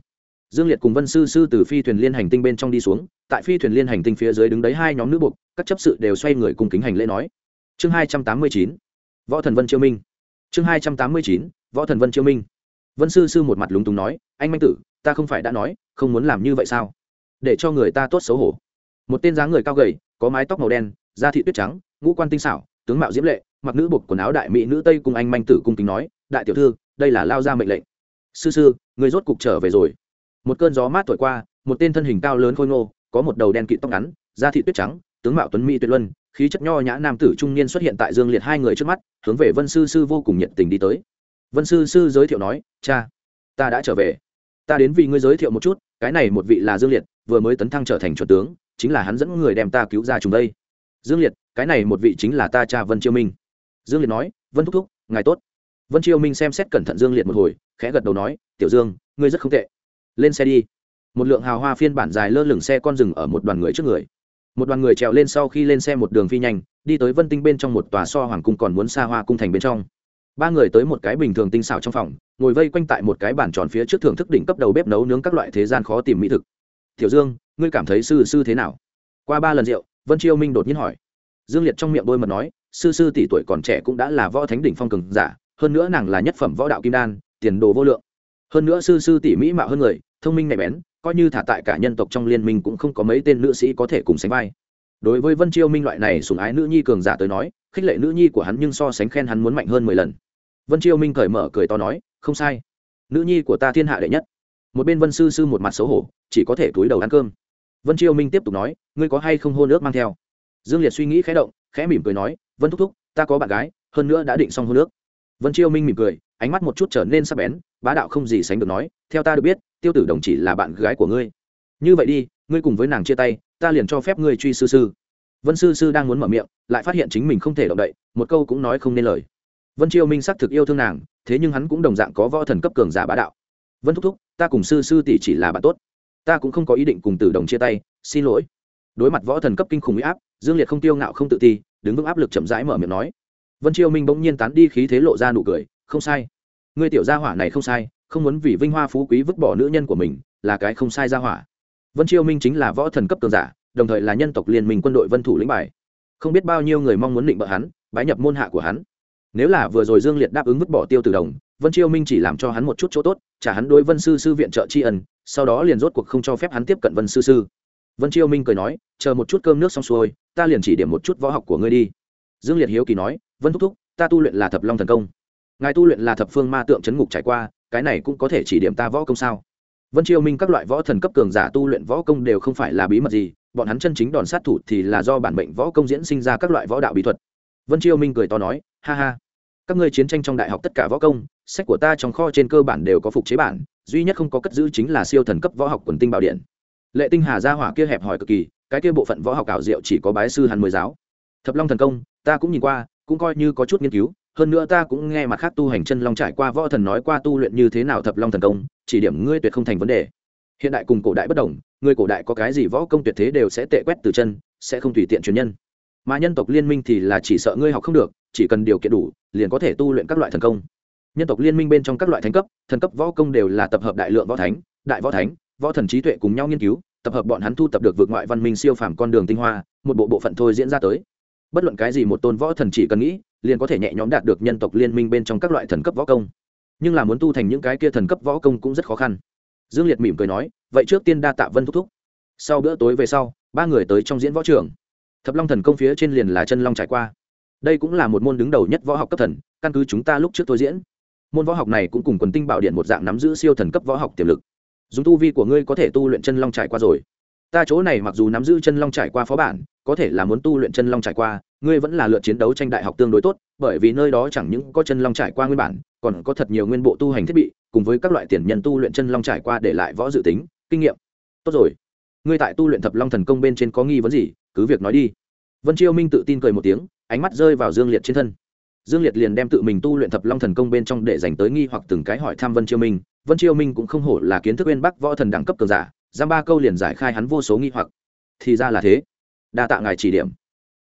Dương liệt cùng vân sư sư từ phi thuyền liên hành tinh bên trong đi xuống, tại phi thuyền liên hành tinh phía dưới đứng đấy hai nhóm nữ buộc, các chấp sự đều xoay người cùng kính hành lễ nói. Chương hai trăm tám mươi chín, võ thần vân chiêu minh. Chương hai trăm tám mươi chín, võ thần vân chiêu minh. Vân sư sư một mặt lúng túng nói, anh manh tử, ta không phải đã nói, không muốn làm như vậy sao? Để cho người ta tốt xấu hổ. Một tên dáng người cao gầy, có mái tóc màu đen, da thị tuyết trắng, ngũ quan tinh xảo, tướng mạo diễm lệ, mặc nữ bộ quần áo đại mỹ nữ tây cùng anh manh tử cung kính nói, đại tiểu thư, đây là lao ra mệnh lệnh. Sư sư, người rốt cục trở về rồi. Một cơn gió mát thổi qua, một tên thân hình cao lớn khôi ngô, có một đầu đen kịt tóc ngắn, da thị tuyết trắng, tướng mạo tuấn mỹ tuyệt luân, khí chất nho nhã nam tử trung niên xuất hiện tại dương liệt hai người trước mắt, hướng về vân sư sư vô cùng nhiệt tình đi tới. Vân sư sư giới thiệu nói, cha, ta đã trở về. Ta đến vì ngươi giới thiệu một chút, cái này một vị là dương liệt vừa mới tấn thăng trở thành chuẩn tướng, chính là hắn dẫn người đem ta cứu ra chúng đây. Dương liệt, cái này một vị chính là ta cha vân chiêu minh. Dương liệt nói, vân thúc thúc, ngài tốt. Vân chiêu minh xem xét cẩn thận dương liệt một hồi, khẽ gật đầu nói, tiểu dương, ngươi rất không tệ. Lên xe đi. Một lượng hào hoa phiên bản dài lơ lửng xe con rừng ở một đoàn người trước người. Một đoàn người trèo lên sau khi lên xe một đường phi nhanh, đi tới vân tinh bên trong một tòa so hoàng cung còn muốn xa hoa cung thành bên trong. Ba người tới một cái bình thường tinh xảo trong phòng, ngồi vây quanh tại một cái bàn tròn phía trước thưởng thức đỉnh cấp đầu bếp nấu nướng các loại thế gian khó tìm mỹ thực tiểu dương, ngươi cảm thấy sư sư thế nào? Qua ba lần rượu, vân chiêu minh đột nhiên hỏi. Dương liệt trong miệng đôi mật nói, sư sư tỷ tuổi còn trẻ cũng đã là võ thánh đỉnh phong cường giả, hơn nữa nàng là nhất phẩm võ đạo kim đan, tiền đồ vô lượng. Hơn nữa sư sư tỷ mỹ mạo hơn người, thông minh nhạy bén, coi như thả tại cả nhân tộc trong liên minh cũng không có mấy tên nữ sĩ có thể cùng sánh vai. Đối với vân chiêu minh loại này sùng ái nữ nhi cường giả tới nói, khích lệ nữ nhi của hắn nhưng so sánh khen hắn muốn mạnh hơn mười lần. Vân chiêu minh cởi mở cười to nói, không sai. Nữ nhi của ta thiên hạ đệ nhất một bên vân sư sư một mặt xấu hổ, chỉ có thể túi đầu ăn cơm. Vân chiêu minh tiếp tục nói, ngươi có hay không hôn ước mang theo? Dương liệt suy nghĩ khẽ động, khẽ mỉm cười nói, vân thúc thúc, ta có bạn gái, hơn nữa đã định xong hôn ước. Vân chiêu minh mỉm cười, ánh mắt một chút trở nên sắc bén, bá đạo không gì sánh được nói, theo ta được biết, tiêu tử đồng chỉ là bạn gái của ngươi. Như vậy đi, ngươi cùng với nàng chia tay, ta liền cho phép ngươi truy sư sư. Vân sư sư đang muốn mở miệng, lại phát hiện chính mình không thể động đậy, một câu cũng nói không nên lời. Vân chiêu minh xác thực yêu thương nàng, thế nhưng hắn cũng đồng dạng có võ thần cấp cường giả bá đạo vân thúc thúc, ta cùng sư sư tỷ chỉ là bạn tốt. Ta cũng không có ý định cùng tử đồng chia tay, xin lỗi. Đối mặt võ thần cấp kinh khủng huy áp, dương liệt không tiêu ngạo không tự ti, đứng vững áp lực chậm rãi mở miệng nói. Vân chiêu minh bỗng nhiên tán đi khí thế lộ ra nụ cười, không sai. Ngươi tiểu gia hỏa này không sai, không muốn vì vinh hoa phú quý vứt bỏ nữ nhân của mình, là cái không sai gia hỏa. Vân chiêu minh chính là võ thần cấp cường giả, đồng thời là nhân tộc liên minh quân đội vân thủ lĩnh bài. Không biết bao nhiêu người mong muốn định bợ hắn, bái nhập môn hạ của hắn. Nếu là vừa rồi dương liệt đáp ứng vứt bỏ tiêu từ đồng vân chiêu minh chỉ làm cho hắn một chút chỗ tốt, trả hắn đối vân sư sư viện trợ tri ân, sau đó liền rốt cuộc không cho phép hắn tiếp cận vân sư sư. Vân chiêu minh cười nói, chờ một chút cơm nước xong xuôi, ta liền chỉ điểm một chút võ học của ngươi đi. Dương liệt hiếu kỳ nói, vân thúc thúc, ta tu luyện là thập long thần công. Ngài tu luyện là thập phương ma tượng chấn ngục trải qua, cái này cũng có thể chỉ điểm ta võ công sao? Vân chiêu minh các loại võ thần cấp cường giả tu luyện võ công đều không phải là bí mật gì, bọn hắn chân chính đòn sát thủ thì là do bản mệnh võ công diễn sinh ra các loại võ đạo bí thuật. Vân chiêu minh cười to nói, ha ha, các ngươi chiến tranh trong đại học tất cả võ công sách của ta trong kho trên cơ bản đều có phục chế bản, duy nhất không có cất giữ chính là siêu thần cấp võ học quần tinh bảo điện. Lệ tinh hà gia hỏa kia hẹp hỏi cực kỳ, cái kia bộ phận võ học ảo diệu chỉ có bái sư hàn mười giáo. Thập long thần công, ta cũng nhìn qua, cũng coi như có chút nghiên cứu, hơn nữa ta cũng nghe mặt khác tu hành chân long trải qua võ thần nói qua tu luyện như thế nào thập long thần công, chỉ điểm ngươi tuyệt không thành vấn đề. Hiện đại cùng cổ đại bất đồng, người cổ đại có cái gì võ công tuyệt thế đều sẽ tệ quét từ chân, sẽ không tùy tiện truyền nhân. Mà nhân tộc liên minh thì là chỉ sợ ngươi học không được, chỉ cần điều kiện đủ, liền có thể tu luyện các loại thần công nhân tộc liên minh bên trong các loại thánh cấp, thần cấp võ công đều là tập hợp đại lượng võ thánh, đại võ thánh, võ thần trí tuệ cùng nhau nghiên cứu, tập hợp bọn hắn thu tập được vượt ngoại văn minh siêu phàm con đường tinh hoa, một bộ bộ phận thôi diễn ra tới. Bất luận cái gì một tôn võ thần chỉ cần nghĩ, liền có thể nhẹ nhõm đạt được nhân tộc liên minh bên trong các loại thần cấp võ công. Nhưng là muốn tu thành những cái kia thần cấp võ công cũng rất khó khăn. Dương liệt mỉm cười nói, vậy trước tiên đa tạ vân thúc thúc. Sau bữa tối về sau, ba người tới trong diễn võ trường. Thập long thần công phía trên liền là chân long trải qua. Đây cũng là một môn đứng đầu nhất võ học cấp thần, căn cứ chúng ta lúc trước tôi diễn môn võ học này cũng cùng quần tinh bảo điện một dạng nắm giữ siêu thần cấp võ học tiềm lực. Dùng tu vi của ngươi có thể tu luyện chân long trải qua rồi. Ta chỗ này mặc dù nắm giữ chân long trải qua phó bản, có thể là muốn tu luyện chân long trải qua, ngươi vẫn là lượt chiến đấu tranh đại học tương đối tốt, bởi vì nơi đó chẳng những có chân long trải qua nguyên bản, còn có thật nhiều nguyên bộ tu hành thiết bị, cùng với các loại tiền nhân tu luyện chân long trải qua để lại võ dự tính, kinh nghiệm. Tốt rồi. Ngươi tại tu luyện thập long thần công bên trên có nghi vấn gì? Cứ việc nói đi. Vân chiêu minh tự tin cười một tiếng, ánh mắt rơi vào dương liệt trên thân dương liệt liền đem tự mình tu luyện thập long thần công bên trong để dành tới nghi hoặc từng cái hỏi thăm vân chiêu minh. Vân chiêu minh cũng không hổ là kiến thức bên bắc võ thần đẳng cấp cường giả, giam ba câu liền giải khai hắn vô số nghi hoặc. Thì ra là thế. Đa tạ ngài chỉ điểm.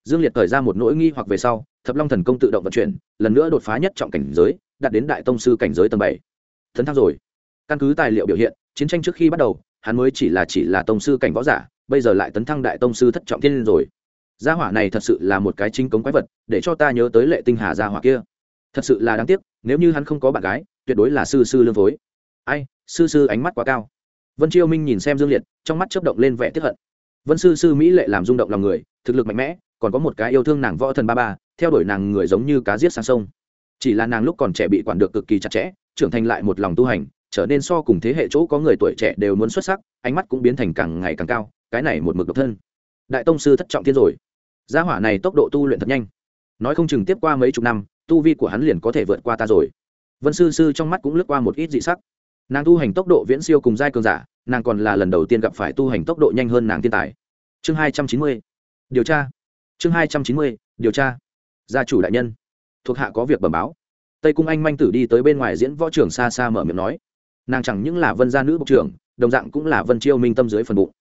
Dương liệt thời ra một nỗi nghi hoặc về sau, thập long thần công tự động vận chuyển, lần nữa đột phá nhất trọng cảnh giới, đạt đến đại tông sư cảnh giới tầng bảy. Thấn thăng rồi. Căn cứ tài liệu biểu hiện, chiến tranh trước khi bắt đầu, hắn mới chỉ là chỉ là tông sư cảnh võ giả, bây giờ lại tấn thăng đại tông sư thất trọng thiên rồi gia hỏa này thật sự là một cái chính cống quái vật, để cho ta nhớ tới lệ tinh hà gia hỏa kia. Thật sự là đáng tiếc, nếu như hắn không có bạn gái, tuyệt đối là sư sư lương phối. Ai, sư sư ánh mắt quá cao. Vân chiêu minh nhìn xem dương liệt, trong mắt chớp động lên vẻ tiếp hận. Vân sư sư mỹ lệ làm rung động lòng người, thực lực mạnh mẽ, còn có một cái yêu thương nàng võ thần ba ba, theo đuổi nàng người giống như cá giết sang sông. Chỉ là nàng lúc còn trẻ bị quản được cực kỳ chặt chẽ, trưởng thành lại một lòng tu hành, trở nên so cùng thế hệ chỗ có người tuổi trẻ đều muốn xuất sắc, ánh mắt cũng biến thành càng ngày càng cao, cái này một mực độc thân. Đại tông sư thất trọng thiên rồi gia hỏa này tốc độ tu luyện thật nhanh. Nói không chừng tiếp qua mấy chục năm, tu vi của hắn liền có thể vượt qua ta rồi. Vân sư sư trong mắt cũng lướt qua một ít dị sắc. Nàng tu hành tốc độ viễn siêu cùng giai cường giả, nàng còn là lần đầu tiên gặp phải tu hành tốc độ nhanh hơn nàng thiên tài. Chương hai trăm chín mươi. Điều tra. Chương hai trăm chín mươi, điều tra. Gia chủ đại nhân. Thuộc hạ có việc bẩm báo. Tây cung anh manh tử đi tới bên ngoài diễn võ trưởng xa xa mở miệng nói. Nàng chẳng những là vân gia nữ bộ trưởng, đồng dạng cũng là vân chiêu minh tâm dưới phần bụng.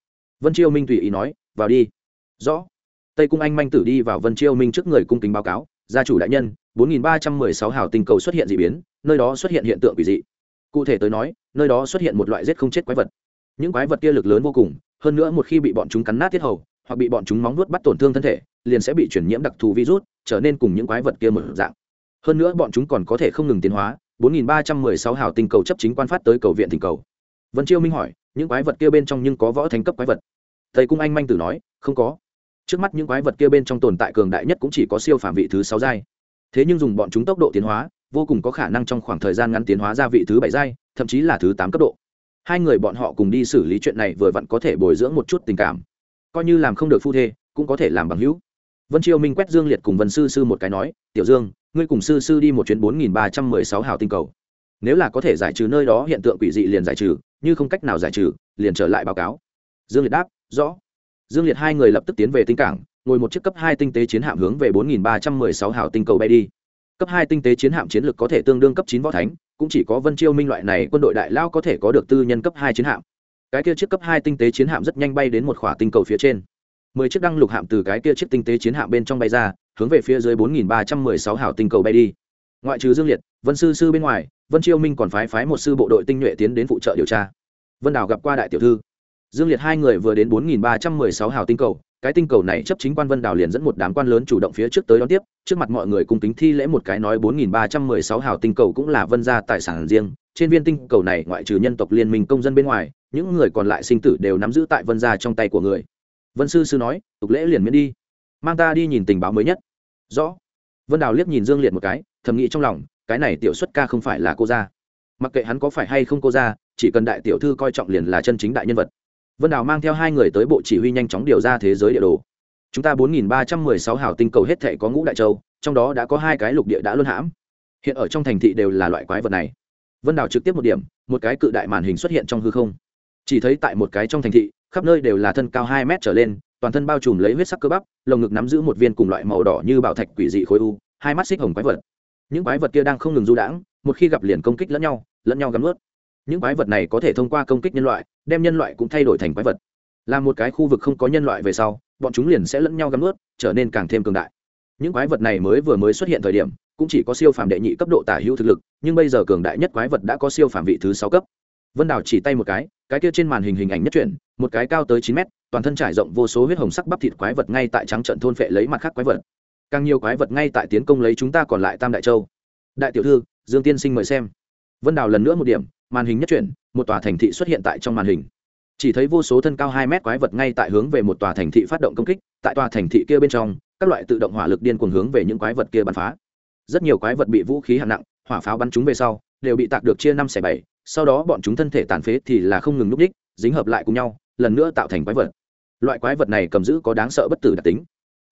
Vân chiêu minh tùy ý nói, vào đi. Rõ tây cung anh manh tử đi vào vân chiêu minh trước người cung kính báo cáo, gia chủ đại nhân, bốn nghìn ba trăm mười sáu hào tinh cầu xuất hiện dị biến, nơi đó xuất hiện hiện tượng quỷ dị. Cụ thể tới nói, nơi đó xuất hiện một loại rết không chết quái vật. Những quái vật kia lực lớn vô cùng, hơn nữa một khi bị bọn chúng cắn nát tiết hầu, hoặc bị bọn chúng móng nuốt bắt tổn thương thân thể, liền sẽ bị chuyển nhiễm đặc thù virus, trở nên cùng những quái vật kia mở dạng. Hơn nữa bọn chúng còn có thể không ngừng tiến hóa 4316 hào tinh cầu chấp chính quan phát tới cầu viện tình cầu. Vân chiêu minh hỏi, những quái vật kia bên trong nhưng có võ thánh cấp quái vật? Thầy cung anh manh tử nói, không có trước mắt những quái vật kia bên trong tồn tại cường đại nhất cũng chỉ có siêu phạm vị thứ sáu giai. Thế nhưng dùng bọn chúng tốc độ tiến hóa, vô cùng có khả năng trong khoảng thời gian ngắn tiến hóa ra vị thứ bảy giai, thậm chí là thứ tám cấp độ. Hai người bọn họ cùng đi xử lý chuyện này vừa vặn có thể bồi dưỡng một chút tình cảm. Coi như làm không được phu thê, cũng có thể làm bằng hữu. Vân triều minh quét dương liệt cùng vân sư sư một cái nói, tiểu dương, ngươi cùng sư sư đi một chuyến bốn nghìn ba trăm mười sáu hào tinh cầu. Nếu là có thể giải trừ nơi đó, hiện tượng quỷ dị liền giải trừ, như không cách nào giải trừ, liền trở lại báo cáo. Dương liệt đáp, rõ dương liệt hai người lập tức tiến về tinh cảng, ngồi một chiếc cấp hai tinh tế chiến hạm hướng về bốn nghìn ba trăm mười sáu hào tinh cầu bay đi. Cấp hai tinh tế chiến hạm chiến lược có thể tương đương cấp chín võ thánh, cũng chỉ có vân chiêu minh loại này quân đội đại lao có thể có được tư nhân cấp hai chiến hạm. Cái kia chiếc cấp hai tinh tế chiến hạm rất nhanh bay đến một khỏa tinh cầu phía trên. Mười chiếc đăng lục hạm từ cái kia chiếc tinh tế chiến hạm bên trong bay ra, hướng về phía dưới bốn nghìn ba trăm mười sáu hảo tinh cầu bay đi. Ngoại trừ dương liệt, vân sư sư bên ngoài, vân chiêu minh còn phái phái một sư bộ đội tinh nhuệ tiến đến phụ trợ điều tra. Vân đào gặp qua đại tiểu thư dương liệt hai người vừa đến bốn nghìn ba trăm mười sáu hào tinh cầu, cái tinh cầu này chấp chính quan vân đào liền dẫn một đám quan lớn chủ động phía trước tới đón tiếp, trước mặt mọi người cùng kính thi lễ một cái nói bốn nghìn ba trăm mười sáu hào tinh cầu cũng là vân gia tài sản riêng, trên viên tinh cầu này ngoại trừ nhân tộc liên minh công dân bên ngoài, những người còn lại sinh tử đều nắm giữ tại vân gia trong tay của người. Vân sư sư nói, tục lễ liền miễn đi. Mang ta đi nhìn tình báo mới nhất. Rõ. Vân đào liếc nhìn dương liệt một cái, thầm nghĩ trong lòng, cái này tiểu xuất ca không phải là cô gia. Mặc kệ hắn có phải hay không cô gia, chỉ cần đại tiểu thư coi trọng liền là chân chính đại nhân vật vân đào mang theo hai người tới bộ chỉ huy nhanh chóng điều ra thế giới địa đồ. Chúng ta bốn nghìn ba trăm mười sáu hào tinh cầu hết thể có ngũ đại châu, trong đó đã có hai cái lục địa đã luân hãm. Hiện ở trong thành thị đều là loại quái vật này. Vân đào trực tiếp một điểm, một cái cự đại màn hình xuất hiện trong hư không. Chỉ thấy tại một cái trong thành thị, khắp nơi đều là thân cao hai mét trở lên, toàn thân bao trùm lấy huyết sắc cơ bắp, lồng ngực nắm giữ một viên cùng loại màu đỏ như bảo thạch quỷ dị khối u, hai mắt xích hồng quái vật. Những quái vật kia đang không ngừng du đãng, một khi gặp liền công kích lẫn nhau lẫn nhau gắn ướt những quái vật này có thể thông qua công kích nhân loại, đem nhân loại cũng thay đổi thành quái vật. Là một cái khu vực không có nhân loại về sau, bọn chúng liền sẽ lẫn nhau gắn ướt, trở nên càng thêm cường đại. Những quái vật này mới vừa mới xuất hiện thời điểm, cũng chỉ có siêu phàm đệ nhị cấp độ tả hữu thực lực, nhưng bây giờ cường đại nhất quái vật đã có siêu phàm vị thứ sáu cấp. Vân đào chỉ tay một cái cái kia trên màn hình hình ảnh nhất chuyển, một cái cao tới chín mét, toàn thân trải rộng vô số huyết hồng sắc bắp thịt quái vật ngay tại trắng trận thôn phệ lấy mặt khác quái vật. Càng nhiều quái vật ngay tại tiến công lấy chúng ta còn lại tam đại châu. Đại tiểu thư, dương tiên sinh mời xem. Vân đào lần nữa một điểm màn hình nhất chuyển, một tòa thành thị xuất hiện tại trong màn hình. Chỉ thấy vô số thân cao hai mét quái vật ngay tại hướng về một tòa thành thị phát động công kích, tại tòa thành thị kia bên trong, các loại tự động hỏa lực điên cuồng hướng về những quái vật kia bắn phá. Rất nhiều quái vật bị vũ khí hạng nặng, hỏa pháo bắn chúng về sau, đều bị tạc được chia năm xẻ bảy, sau đó bọn chúng thân thể tàn phế thì là không ngừng núp đích, dính hợp lại cùng nhau, lần nữa tạo thành quái vật. Loại quái vật này cầm giữ có đáng sợ bất tử đặc tính.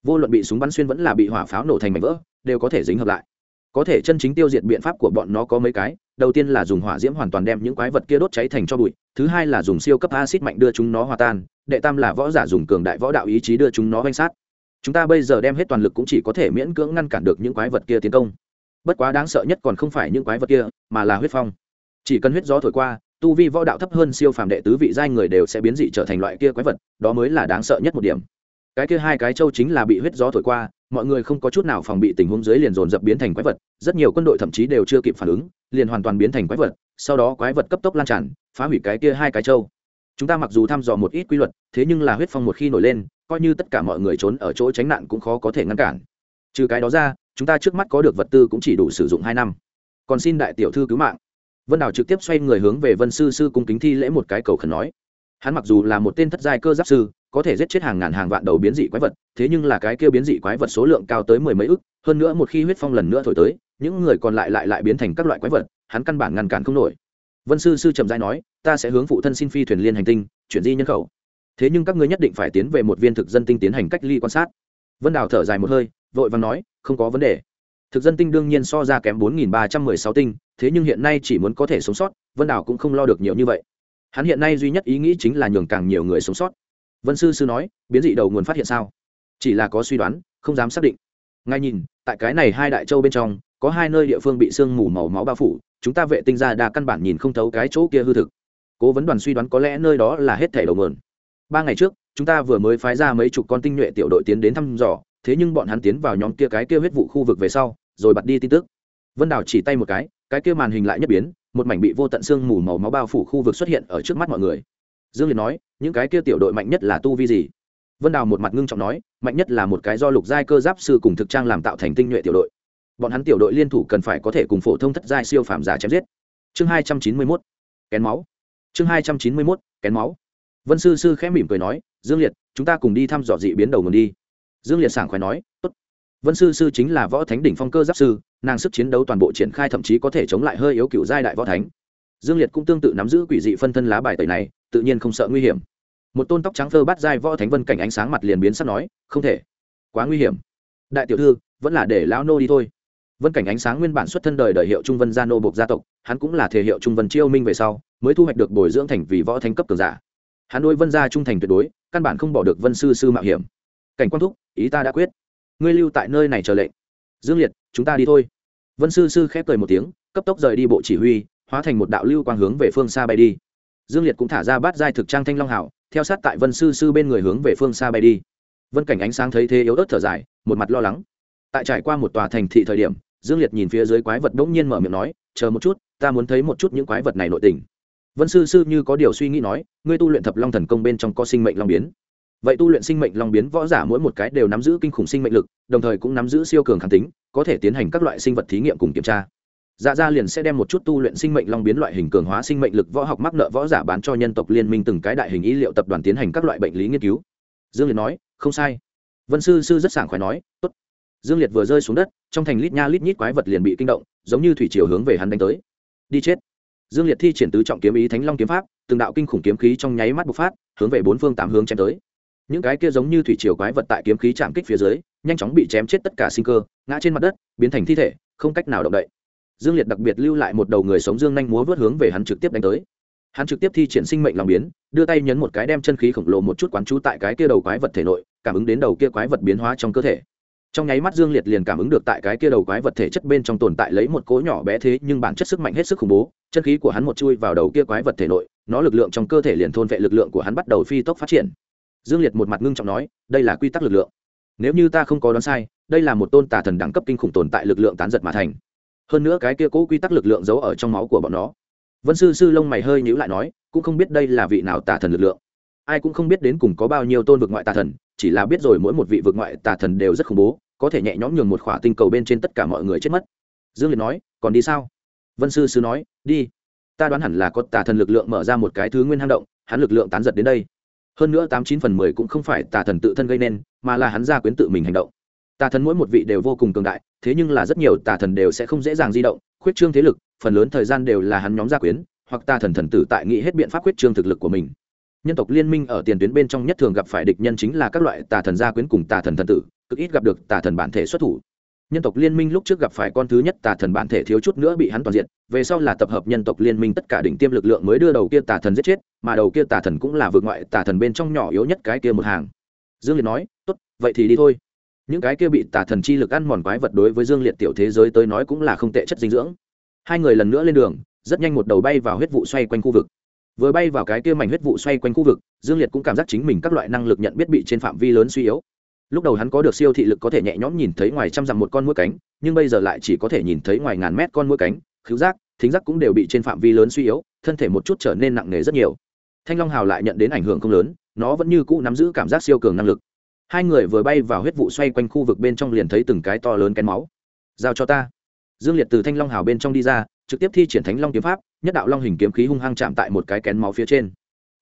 Vô luận bị súng bắn xuyên vẫn là bị hỏa pháo nổ thành mảnh vỡ, đều có thể dính hợp lại có thể chân chính tiêu diệt biện pháp của bọn nó có mấy cái, đầu tiên là dùng hỏa diễm hoàn toàn đem những quái vật kia đốt cháy thành cho bụi, thứ hai là dùng siêu cấp acid mạnh đưa chúng nó hòa tan, đệ tam là võ giả dùng cường đại võ đạo ý chí đưa chúng nó vanh sát. Chúng ta bây giờ đem hết toàn lực cũng chỉ có thể miễn cưỡng ngăn cản được những quái vật kia tiến công. Bất quá đáng sợ nhất còn không phải những quái vật kia, mà là huyết phong. Chỉ cần huyết gió thổi qua, tu vi võ đạo thấp hơn siêu phàm đệ tứ vị giai người đều sẽ biến dị trở thành loại kia quái vật, đó mới là đáng sợ nhất một điểm cái kia hai cái châu chính là bị huyết gió thổi qua, mọi người không có chút nào phòng bị tình huống dưới liền dồn dập biến thành quái vật, rất nhiều quân đội thậm chí đều chưa kịp phản ứng, liền hoàn toàn biến thành quái vật, sau đó quái vật cấp tốc lan tràn, phá hủy cái kia hai cái châu. Chúng ta mặc dù thăm dò một ít quy luật, thế nhưng là huyết phong một khi nổi lên, coi như tất cả mọi người trốn ở chỗ tránh nạn cũng khó có thể ngăn cản. Trừ cái đó ra, chúng ta trước mắt có được vật tư cũng chỉ đủ sử dụng hai năm. Còn xin đại tiểu thư cứu mạng. Vân đào trực tiếp xoay người hướng về vân sư sư cung kính thi lễ một cái cầu khẩn nói. Hắn mặc dù là một tên thất giai cơ giáp sư có thể giết chết hàng ngàn hàng vạn đầu biến dị quái vật, thế nhưng là cái kia biến dị quái vật số lượng cao tới mười mấy ức, hơn nữa một khi huyết phong lần nữa thổi tới, những người còn lại lại lại biến thành các loại quái vật, hắn căn bản ngăn cản không nổi. Vân sư sư trầm giai nói, ta sẽ hướng phụ thân xin phi thuyền liên hành tinh, chuyển di nhân khẩu. Thế nhưng các ngươi nhất định phải tiến về một viên thực dân tinh tiến hành cách ly quan sát. Vân đào thở dài một hơi, vội vàng nói, không có vấn đề. Thực dân tinh đương nhiên so ra kém bốn nghìn ba trăm mười sáu tinh, thế nhưng hiện nay chỉ muốn có thể sống sót, vân đào cũng không lo được nhiều như vậy. Hắn hiện nay duy nhất ý nghĩ chính là nhường càng nhiều người sống sót vân sư sư nói, biến dị đầu nguồn phát hiện sao? Chỉ là có suy đoán, không dám xác định. Ngay nhìn, tại cái này hai đại châu bên trong, có hai nơi địa phương bị sương mù màu máu bao phủ, chúng ta vệ tinh ra đa căn bản nhìn không thấu cái chỗ kia hư thực. Cố vấn đoàn suy đoán có lẽ nơi đó là hết thẻ đầu nguồn. Ba ngày trước, chúng ta vừa mới phái ra mấy chục con tinh nhuệ tiểu đội tiến đến thăm dò, thế nhưng bọn hắn tiến vào nhóm kia cái kia huyết vụ khu vực về sau, rồi bật đi tin tức. Vân đào chỉ tay một cái cái kia màn hình lại nhất biến, một mảnh bị vô tận xương mù màu máu bao phủ khu vực xuất hiện ở trước mắt mọi người dương liệt nói, những cái kia tiểu đội mạnh nhất là tu vi gì? Vân đào một mặt ngưng trọng nói, mạnh nhất là một cái do lục giai cơ giáp sư cùng thực trang làm tạo thành tinh nhuệ tiểu đội. Bọn hắn tiểu đội liên thủ cần phải có thể cùng phổ thông thất giai siêu phàm giả chém giết. Chương hai trăm chín mươi mốt, kén máu. Chương hai trăm chín mươi mốt, kén máu. Vân sư sư khẽ mỉm cười nói, dương liệt, chúng ta cùng đi thăm dò dị biến đầu nguồn đi. Dương liệt sảng khoái nói, tốt. Vân sư sư chính là võ thánh đỉnh phong cơ giáp sư, nàng sức chiến đấu toàn bộ triển khai thậm chí có thể chống lại hơi yếu cựu giai đại võ thánh. Dương liệt cũng tương tự nắm giữ quỷ dị phân thân lá bài tẩy này tự nhiên không sợ nguy hiểm. Một tôn tóc trắng phơ bắt giai võ thánh vân cảnh ánh sáng mặt liền biến sắp nói, không thể. Quá nguy hiểm. Đại tiểu thư, vẫn là để lão nô đi thôi. Vân cảnh ánh sáng nguyên bản xuất thân đời đời hiệu trung vân gia nô buộc gia tộc, hắn cũng là thể hiệu trung vân chiêu minh về sau, mới thu hoạch được bồi dưỡng thành vì võ thánh cấp cường giả. Hắn đối vân gia trung thành tuyệt đối, căn bản không bỏ được vân sư sư mạo hiểm. Cảnh quan thúc, ý ta đã quyết. Ngươi lưu tại nơi này chờ lệnh. Dương liệt, chúng ta đi thôi. Vân sư sư khép cười một tiếng, cấp tốc rời đi bộ chỉ huy, hóa thành một đạo lưu quang hướng về phương xa bay đi dương liệt cũng thả ra bát giai thực trang thanh long hảo, theo sát tại vân sư sư bên người hướng về phương xa bay đi. Vân cảnh ánh sáng thấy thế yếu ớt thở dài, một mặt lo lắng. Tại trải qua một tòa thành thị thời điểm, dương liệt nhìn phía dưới quái vật đ ỗ n g nhiên mở miệng nói, chờ một chút, ta muốn thấy một chút những quái vật này nội tình. Vân sư sư như có điều suy nghĩ nói, ngươi tu luyện thập long thần công bên trong có sinh mệnh long biến. Vậy tu luyện sinh mệnh long biến võ giả mỗi một cái đều nắm giữ kinh khủng sinh mệnh lực, đồng thời cũng nắm giữ siêu cường kháng tính, có thể tiến hành các loại sinh vật thí nghiệm cùng kiểm tra dạ gia liền sẽ đem một chút tu luyện sinh mệnh long biến loại hình cường hóa sinh mệnh lực võ học mắc nợ võ giả bán cho nhân tộc liên minh từng cái đại hình ý liệu tập đoàn tiến hành các loại bệnh lý nghiên cứu. Dương liệt nói, không sai. Vân sư sư rất sảng khoái nói, tốt. Dương liệt vừa rơi xuống đất, trong thành lít nha lít nhít quái vật liền bị kinh động, giống như thủy chiều hướng về hắn đánh tới. Đi chết. Dương liệt thi triển tứ trọng kiếm ý thánh long kiếm pháp, từng đạo kinh khủng kiếm khí trong nháy mắt bộc phát, hướng về bốn phương tám hướng chém tới. Những cái kia giống như thủy chiều quái vật tại kiếm khí chạm kích phía dưới, nhanh chóng bị chém chết tất cả sinh cơ, ngã trên mặt đất, biến thành thi thể, không cách nào động đậy dương liệt đặc biệt lưu lại một đầu người sống dương nhanh múa vớt hướng về hắn trực tiếp đánh tới. Hắn trực tiếp thi triển sinh mệnh lòng biến, đưa tay nhấn một cái đem chân khí khổng lồ một chút quán trú tại cái kia đầu quái vật thể nội, cảm ứng đến đầu kia quái vật biến hóa trong cơ thể. Trong nháy mắt dương liệt liền cảm ứng được tại cái kia đầu quái vật thể chất bên trong tồn tại lấy một cỗ nhỏ bé thế, nhưng bản chất sức mạnh hết sức khủng bố, chân khí của hắn một chui vào đầu kia quái vật thể nội, nó lực lượng trong cơ thể liền thôn vệ lực lượng của hắn bắt đầu phi tốc phát triển. Dương liệt một mặt ngưng trọng nói, đây là quy tắc lực lượng. Nếu như ta không có đoán sai, đây là một tôn tà thần đẳng cấp kinh khủng tồn tại lực lượng tán giật mà thành hơn nữa cái kia cố quy tắc lực lượng giấu ở trong máu của bọn nó. Vân sư sư lông mày hơi nhíu lại nói, cũng không biết đây là vị nào tà thần lực lượng. Ai cũng không biết đến cùng có bao nhiêu tôn vực ngoại tà thần, chỉ là biết rồi mỗi một vị vực ngoại tà thần đều rất khủng bố, có thể nhẹ nhõm nhường một khỏa tinh cầu bên trên tất cả mọi người chết mất. Dương liệt nói, còn đi sao? Vân sư sư nói, đi. Ta đoán hẳn là có tà thần lực lượng mở ra một cái thứ nguyên hang động, hắn lực lượng tán giật đến đây. Hơn nữa tám chín phần mười cũng không phải tà thần tự thân gây nên, mà là hắn gia quyến tự mình hành động tà thần mỗi một vị đều vô cùng cường đại thế nhưng là rất nhiều tà thần đều sẽ không dễ dàng di động khuyết trương thế lực phần lớn thời gian đều là hắn nhóm gia quyến hoặc tà thần thần tử tại nghĩ hết biện pháp khuyết trương thực lực của mình nhân tộc liên minh ở tiền tuyến bên trong nhất thường gặp phải địch nhân chính là các loại tà thần gia quyến cùng tà thần thần tử cực ít gặp được tà thần bản thể xuất thủ nhân tộc liên minh lúc trước gặp phải con thứ nhất tà thần bản thể thiếu chút nữa bị hắn toàn diện về sau là tập hợp nhân tộc liên minh tất cả đỉnh tiêm lực lượng mới đưa đầu kia tà thần giết chết mà đầu kia tà thần cũng là vượt ngoại tà thần bên trong nhỏ yếu nhất cái kia một hàng dương liệt nói tốt vậy thì đi thôi những cái kia bị tà thần chi lực ăn mòn quái vật đối với dương liệt tiểu thế giới tới nói cũng là không tệ chất dinh dưỡng. Hai người lần nữa lên đường, rất nhanh một đầu bay vào huyết vụ xoay quanh khu vực. Vừa bay vào cái kia mảnh huyết vụ xoay quanh khu vực, dương liệt cũng cảm giác chính mình các loại năng lực nhận biết bị trên phạm vi lớn suy yếu. Lúc đầu hắn có được siêu thị lực có thể nhẹ nhõm nhìn thấy ngoài trăm dặm một con mũi cánh, nhưng bây giờ lại chỉ có thể nhìn thấy ngoài ngàn mét con mũi cánh, khứu giác, thính giác cũng đều bị trên phạm vi lớn suy yếu, thân thể một chút trở nên nặng nề rất nhiều. Thanh long hào lại nhận đến ảnh hưởng không lớn, nó vẫn như cũ nắm giữ cảm giác siêu cường năng lực hai người vừa bay vào huyết vụ xoay quanh khu vực bên trong liền thấy từng cái to lớn kén máu. Giao cho ta. Dương liệt từ thanh long hào bên trong đi ra, trực tiếp thi triển thánh long kiếm pháp, nhất đạo long hình kiếm khí hung hăng chạm tại một cái kén máu phía trên.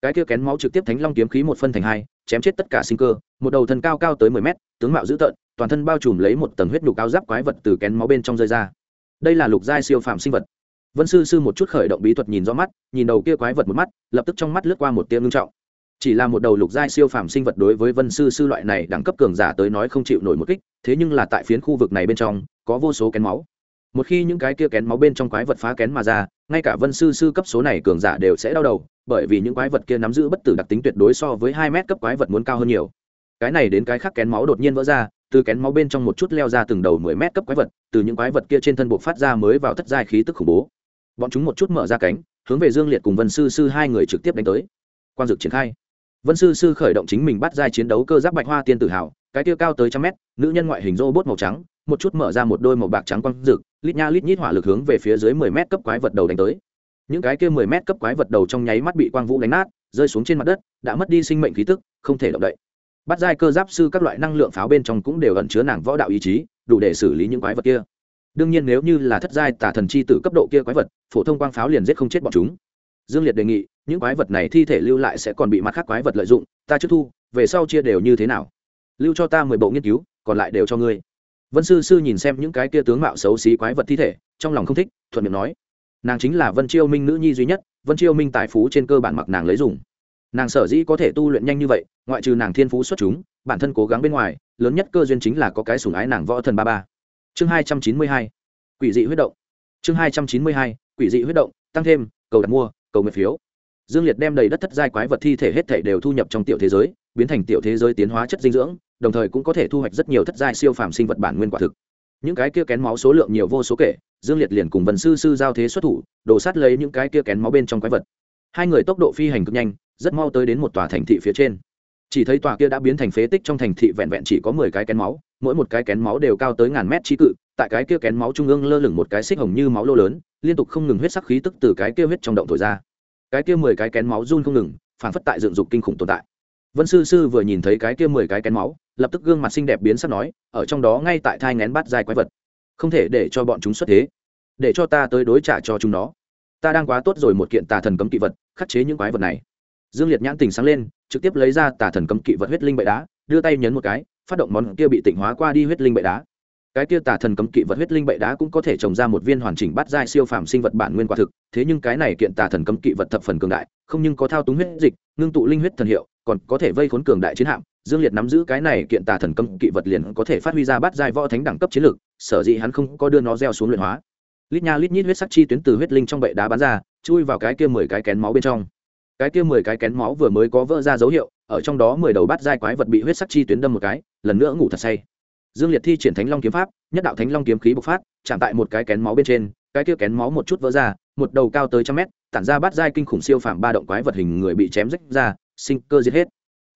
Cái kia kén máu trực tiếp thánh long kiếm khí một phân thành hai, chém chết tất cả sinh cơ, một đầu thân cao cao tới mười mét, tướng mạo dữ tợn, toàn thân bao trùm lấy một tầng huyết nhục áo giáp quái vật từ kén máu bên trong rơi ra. Đây là lục giai siêu phạm sinh vật. Vân sư sư một chút khởi động bí thuật nhìn rõ mắt, nhìn đầu kia quái vật một mắt, lập tức trong mắt lướt qua một tiếng ngưng trọng chỉ là một đầu lục giai siêu phàm sinh vật đối với vân sư sư loại này đẳng cấp cường giả tới nói không chịu nổi một kích, thế nhưng là tại phiến khu vực này bên trong, có vô số kén máu. Một khi những cái kia kén máu bên trong quái vật phá kén mà ra, ngay cả vân sư sư cấp số này cường giả đều sẽ đau đầu, bởi vì những quái vật kia nắm giữ bất tử đặc tính tuyệt đối so với hai mét cấp quái vật muốn cao hơn nhiều. Cái này đến cái khác kén máu đột nhiên vỡ ra, từ kén máu bên trong một chút leo ra từng đầu mười mét cấp quái vật, từ những quái vật kia trên thân buộc phát ra mới vào thất giai khí tức khủng bố. Bọn chúng một chút mở ra cánh, hướng về dương liệt cùng vân sư sư hai người trực tiếp đánh tới. Quan dực triển khai vân sư sư khởi động chính mình bắt giai chiến đấu cơ giáp bạch hoa tiên tử hào, cái tiêu cao tới trăm mét, nữ nhân ngoại hình robot màu trắng, một chút mở ra một đôi màu bạc trắng quang rực, lít nha lít nhít hỏa lực hướng về phía dưới mười mét cấp quái vật đầu đánh tới. Những cái kia mười mét cấp quái vật đầu trong nháy mắt bị quang vũ đánh nát, rơi xuống trên mặt đất, đã mất đi sinh mệnh khí tức, không thể động đậy. Bắt giai cơ giáp sư các loại năng lượng pháo bên trong cũng đều ẩn chứa nàng võ đạo ý chí, đủ để xử lý những quái vật kia. Đương nhiên nếu như là thất giai tà thần chi tử cấp độ kia quái vật, phổ thông quang pháo liền giết không chết bọn chúng. Dương liệt đề nghị những quái vật này thi thể lưu lại sẽ còn bị mặt khác quái vật lợi dụng, ta chưa thu, về sau chia đều như thế nào? Lưu cho ta mười bộ nghiên cứu, còn lại đều cho ngươi. Vân sư sư nhìn xem những cái kia tướng mạo xấu xí quái vật thi thể, trong lòng không thích, thuận miệng nói, nàng chính là vân chiêu minh nữ nhi duy nhất, vân chiêu minh tài phú trên cơ bản mặc nàng lấy dùng. Nàng sở dĩ có thể tu luyện nhanh như vậy, ngoại trừ nàng thiên phú xuất chúng, bản thân cố gắng bên ngoài, lớn nhất cơ duyên chính là có cái sủng ái nàng võ thần ba ba. Chương hai trăm chín mươi hai, quỷ dị huyết động. Chương hai trăm chín mươi hai, quỷ dị huyết động, tăng thêm, cầu đặt mua, cầu nguyện phiếu dương liệt đem đầy đất thất giai quái vật thi thể hết thể đều thu nhập trong tiểu thế giới, biến thành tiểu thế giới tiến hóa chất dinh dưỡng, đồng thời cũng có thể thu hoạch rất nhiều thất giai siêu phàm sinh vật bản nguyên quả thực. Những cái kia kén máu số lượng nhiều vô số kể, dương liệt liền cùng vần sư sư giao thế xuất thủ đổ sát lấy những cái kia kén máu bên trong quái vật. Hai người tốc độ phi hành cực nhanh, rất mau tới đến một tòa thành thị phía trên. Chỉ thấy tòa kia đã biến thành phế tích trong thành thị vẹn vẹn chỉ có mười cái kén máu, mỗi một cái kén máu đều cao tới ngàn mét trí cự, tại cái kia kén máu trung ương lơ lửng một cái xích hồng như máu lô lớn, liên tục không ngừng huyết sắc khí tức từ cái kia huyết trong động thổi ra cái kia mười cái kén máu run không ngừng phản phất tại dựng dục kinh khủng tồn tại. Vân sư sư vừa nhìn thấy cái kia mười cái kén máu, lập tức gương mặt xinh đẹp biến sắc nói, ở trong đó ngay tại thai ngén bát dài quái vật. Không thể để cho bọn chúng xuất thế. Để cho ta tới đối trả cho chúng nó. Ta đang quá tốt rồi một kiện tà thần cấm kỵ vật, khắc chế những quái vật này. Dương liệt nhãn tình sáng lên, trực tiếp lấy ra tà thần cấm kỵ vật huyết linh bệ đá, đưa tay nhấn một cái, phát động món kia bị tịnh hóa qua đi huyết linh bệ đá cái kia tà thần cấm kỵ vật huyết linh bệ đá cũng có thể trồng ra một viên hoàn chỉnh bát giai siêu phàm sinh vật bản nguyên quả thực. Thế nhưng cái này kiện tà thần cấm kỵ vật thập phần cường đại, không nhưng có thao túng huyết dịch, ngưng tụ linh huyết thần hiệu, còn có thể vây khốn cường đại chiến hạm. Dương liệt nắm giữ cái này kiện tà thần cấm kỵ vật liền có thể phát huy ra bát giai võ thánh đẳng cấp chiến lược, sở dĩ hắn không có đưa nó gieo xuống luyện hóa. Lít nha lít nhít huyết sắc chi tuyến từ huyết linh trong bệ đá bắn ra, chui vào cái kia mười cái kén máu bên trong. Cái kia mười cái kén máu vừa mới có vỡ ra dấu hiệu, ở trong đó mười đầu bát giai quái vật bị huyết sắc chi tuyến đâm một cái, lần nữa ngủ thật say dương liệt thi triển thánh long kiếm pháp, nhất đạo thánh long kiếm khí bộc phát, chạm tại một cái kén máu bên trên, cái kia kén máu một chút vỡ ra, một đầu cao tới trăm mét, tản ra bát giai kinh khủng siêu phàm ba động quái vật hình người bị chém rách ra, sinh cơ diệt hết.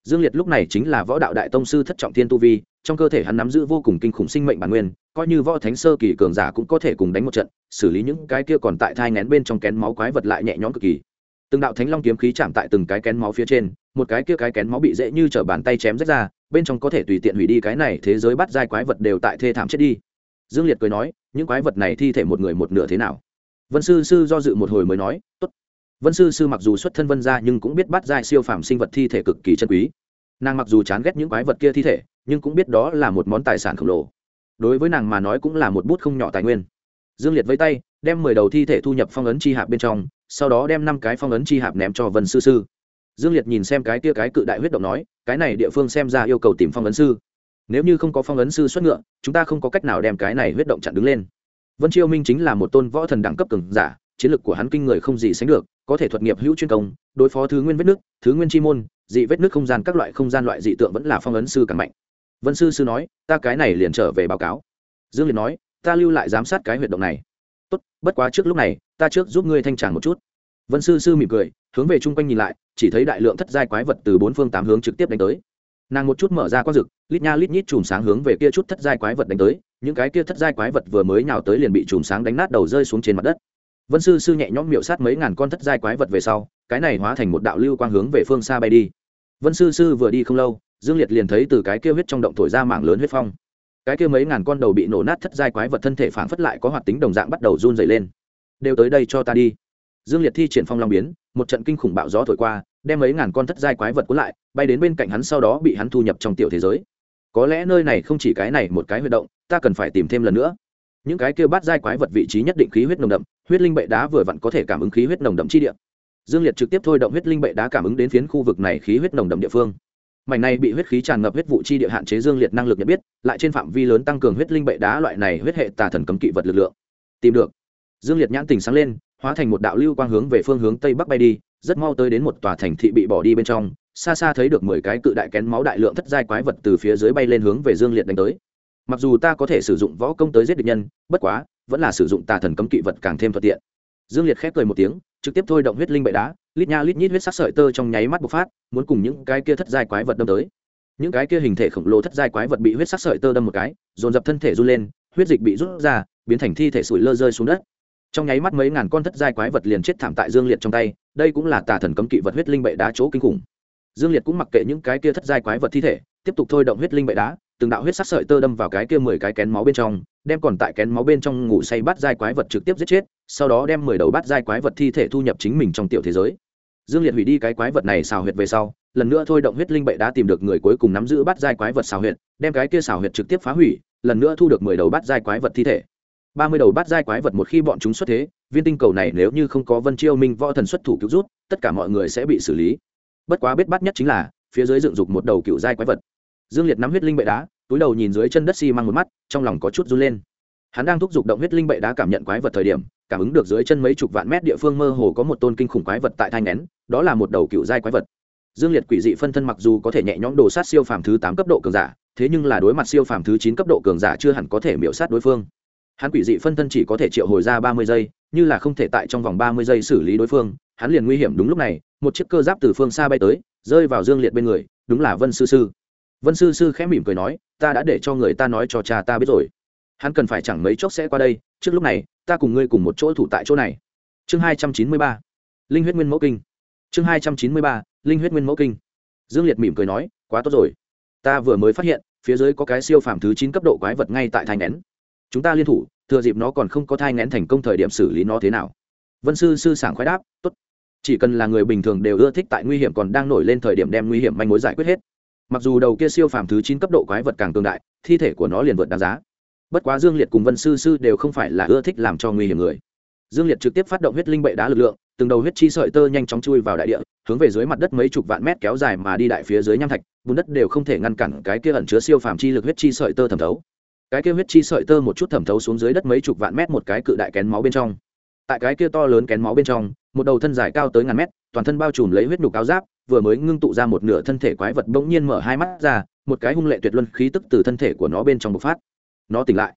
Dương liệt lúc này chính là võ đạo đại tông sư thất trọng thiên tu vi, trong cơ thể hắn nắm giữ vô cùng kinh khủng sinh mệnh bản nguyên, coi như võ thánh sơ kỳ cường giả cũng có thể cùng đánh một trận, xử lý những cái kia còn tại thai ngén bên trong kén máu quái vật lại nhẹ nhõm cực kỳ. Từng đạo thánh long kiếm khí chạm tại từng cái kén máu phía trên, một cái kia cái kén máu bị dễ như t bàn tay chém rách ra bên trong có thể tùy tiện hủy đi cái này thế giới bắt giai quái vật đều tại thê thảm chết đi. Dương liệt cười nói, những quái vật này thi thể một người một nửa thế nào? Vân sư sư do dự một hồi mới nói, tốt. Vân sư sư mặc dù xuất thân vân ra nhưng cũng biết bắt giai siêu phàm sinh vật thi thể cực kỳ chân quý. Nàng mặc dù chán ghét những quái vật kia thi thể, nhưng cũng biết đó là một món tài sản khổng lồ. Đối với nàng mà nói cũng là một bút không nhỏ tài nguyên. Dương liệt với tay, đem mười đầu thi thể thu nhập phong ấn chi hạp bên trong, sau đó đem năm cái phong ấn chi hạp ném cho vân sư sư dương liệt nhìn xem cái kia cái cự đại huyết động nói, cái này địa phương xem ra yêu cầu tìm phong ấn sư. Nếu như không có phong ấn sư xuất ngựa, chúng ta không có cách nào đem cái này huyết động chặn đứng lên. Vân chiêu minh chính là một tôn võ thần đẳng cấp cường giả, chiến lược của hắn kinh người không gì sánh được, có thể thuật nghiệp hữu chuyên công, đối phó thứ nguyên vết nước, thứ nguyên chi môn, dị vết nước không gian các loại không gian loại dị tượng vẫn là phong ấn sư càng mạnh. Vân sư sư nói, ta cái này liền trở về báo cáo. Dương liệt nói, ta lưu lại giám sát cái huyệt động này. Tốt, bất quá trước lúc này, ta trước giúp ngươi thanh tràng một chút vân sư sư mỉm cười, hướng về chung quanh nhìn lại, chỉ thấy đại lượng thất giai quái vật từ bốn phương tám hướng trực tiếp đánh tới. Nàng một chút mở ra quang rực lít nha lít nhít chùm sáng hướng về kia chút thất giai quái vật đánh tới, những cái kia thất giai quái vật vừa mới nhào tới liền bị chùm sáng đánh nát đầu rơi xuống trên mặt đất. Vân sư sư nhẹ nhõm miệu sát mấy ngàn con thất giai quái vật về sau, cái này hóa thành một đạo lưu quang hướng về phương xa bay đi. Vân sư sư vừa đi không lâu, dương liệt liền thấy từ cái kia huyết trong động thổi ra mạng lớn huyết phong. Cái kia mấy ngàn con đầu bị nổ nát thất giai quái vật thân thể phảng phất lại có hoạt tính đồng dạng bắt đầu run dày lên. Đều tới đây cho ta đi dương liệt thi triển phong long biến, một trận kinh khủng bạo gió thổi qua, đem mấy ngàn con thất giai quái vật cuốn lại, bay đến bên cạnh hắn sau đó bị hắn thu nhập trong tiểu thế giới. Có lẽ nơi này không chỉ cái này một cái huyệt động, ta cần phải tìm thêm lần nữa. Những cái kia bát giai quái vật vị trí nhất định khí huyết nồng đậm, huyết linh bệ đá vừa vặn có thể cảm ứng khí huyết nồng đậm chi địa. Dương liệt trực tiếp thôi động huyết linh bệ đá cảm ứng đến phiến khu vực này khí huyết nồng đậm địa phương. Mảnh này bị huyết khí tràn ngập huyết vụ chi địa hạn chế dương liệt năng lực nhận biết, lại trên phạm vi lớn tăng cường huyết linh bệ đá loại này huyết hệ tà thần cấm kỵ vật lực lượng. Tìm được. Dương liệt nhãn tình sáng lên hóa thành một đạo lưu quang hướng về phương hướng tây bắc bay đi, rất mau tới đến một tòa thành thị bị bỏ đi bên trong, xa xa thấy được mười cái cự đại kén máu đại lượng thất giai quái vật từ phía dưới bay lên hướng về dương liệt đánh tới. Mặc dù ta có thể sử dụng võ công tới giết địch nhân, bất quá, vẫn là sử dụng tà thần cấm kỵ vật càng thêm thuận tiện. Dương liệt khép cười một tiếng, trực tiếp thôi động huyết linh bệ đá, lít nha lít nhít huyết sắc sợi tơ trong nháy mắt bộc phát, muốn cùng những cái kia thất giai quái vật đâm tới. Những cái kia hình thể khổng lồ thất giai quái vật bị huyết sắc sợi tơ đâm một cái, dồn dập thân thể run lên, huyết dịch bị rút ra, biến thành thi thể sủi lơ rơi xuống đất trong nháy mắt mấy ngàn con thất giai quái vật liền chết thảm tại dương liệt trong tay, đây cũng là tà thần cấm kỵ vật huyết linh bệ đá chỗ kinh khủng. Dương liệt cũng mặc kệ những cái kia thất giai quái vật thi thể, tiếp tục thôi động huyết linh bệ đá, từng đạo huyết sắc sợi tơ đâm vào cái kia mười cái kén máu bên trong, đem còn tại kén máu bên trong ngủ say bắt giai quái vật trực tiếp giết chết, sau đó đem mười đầu bắt giai quái vật thi thể thu nhập chính mình trong tiểu thế giới. Dương liệt hủy đi cái quái vật này xào huyệt về sau, lần nữa thôi động huyết linh bệ đá tìm được người cuối cùng nắm giữ bắt giai quái vật xào huyệt, đem cái kia xào huyệt trực tiếp phá hủy, lần nữa thu được mười đầu bắt giai quái vật thi thể ba mươi đầu bát giai quái vật một khi bọn chúng xuất thế, viên tinh cầu này nếu như không có vân chiêu minh võ thần xuất thủ cứu rút tất cả mọi người sẽ bị xử lý. Bất quá biết bát nhất chính là, phía dưới dựng dục một đầu cựu giai quái vật. Dương liệt nắm huyết linh bệ đá, túi đầu nhìn dưới chân đất xi、si、măng một mắt, trong lòng có chút run lên. Hắn đang thúc giục động huyết linh bệ đá cảm nhận quái vật thời điểm, cảm ứng được dưới chân mấy chục vạn mét địa phương mơ hồ có một tôn kinh khủng quái vật tại thai nén đó là một đầu cựu giai quái vật. Dương liệt quỷ dị phân thân mặc dù có thể nhẹ nhõm đồ sát siêu phàm thứ tám cấp độ cường giả, thế nhưng là đối mặt siêu phàm thứ chín cấp độ cường giả chưa hẳn có thể miễu sát đối phương hắn quỷ dị phân thân chỉ có thể triệu hồi ra ba mươi giây, như là không thể tại trong vòng ba mươi giây xử lý đối phương. Hắn liền nguy hiểm đúng lúc này, một chiếc cơ giáp từ phương xa bay tới, rơi vào dương liệt bên người, đúng là vân sư sư. Vân sư sư khẽ mỉm cười nói, ta đã để cho người ta nói cho cha ta biết rồi. Hắn cần phải chẳng mấy chốc sẽ qua đây, trước lúc này, ta cùng ngươi cùng một chỗ thủ tại chỗ này. Chương hai trăm chín mươi ba, linh huyết nguyên mẫu kinh. Chương hai trăm chín mươi ba, linh huyết nguyên mẫu kinh. Dương liệt mỉm cười nói, quá tốt rồi. Ta vừa mới phát hiện, phía dưới có cái siêu phàm thứ chín cấp độ quái vật ngay tại thành nén chúng ta liên thủ, thừa dịp nó còn không có thai ngén thành công thời điểm xử lý nó thế nào? Vân sư sư sảng khoái đáp, tốt. Chỉ cần là người bình thường đều ưa thích tại nguy hiểm còn đang nổi lên thời điểm đem nguy hiểm manh mối giải quyết hết. Mặc dù đầu kia siêu phàm thứ chín cấp độ quái vật càng cường đại, thi thể của nó liền vượt đáng giá. Bất quá dương liệt cùng vân sư sư đều không phải là ưa thích làm cho nguy hiểm người. Dương liệt trực tiếp phát động huyết linh bệ đá lực lượng, từng đầu huyết chi sợi tơ nhanh chóng chui vào đại địa, hướng về dưới mặt đất mấy chục vạn mét kéo dài mà đi đại phía dưới nham thạch, bùn đất đều không thể ngăn cản cái kia ẩn chứa siêu phàm chi lực huyết chi sợi tơ thẩm thấu cái kia huyết chi sợi tơ một chút thẩm thấu xuống dưới đất mấy chục vạn mét một cái cự đại kén máu bên trong. Tại cái kia to lớn kén máu bên trong, một đầu thân dài cao tới ngàn mét, toàn thân bao trùm lấy huyết nhục áo giáp, vừa mới ngưng tụ ra một nửa thân thể quái vật bỗng nhiên mở hai mắt ra, một cái hung lệ tuyệt luân khí tức từ thân thể của nó bên trong bộc phát. Nó tỉnh lại.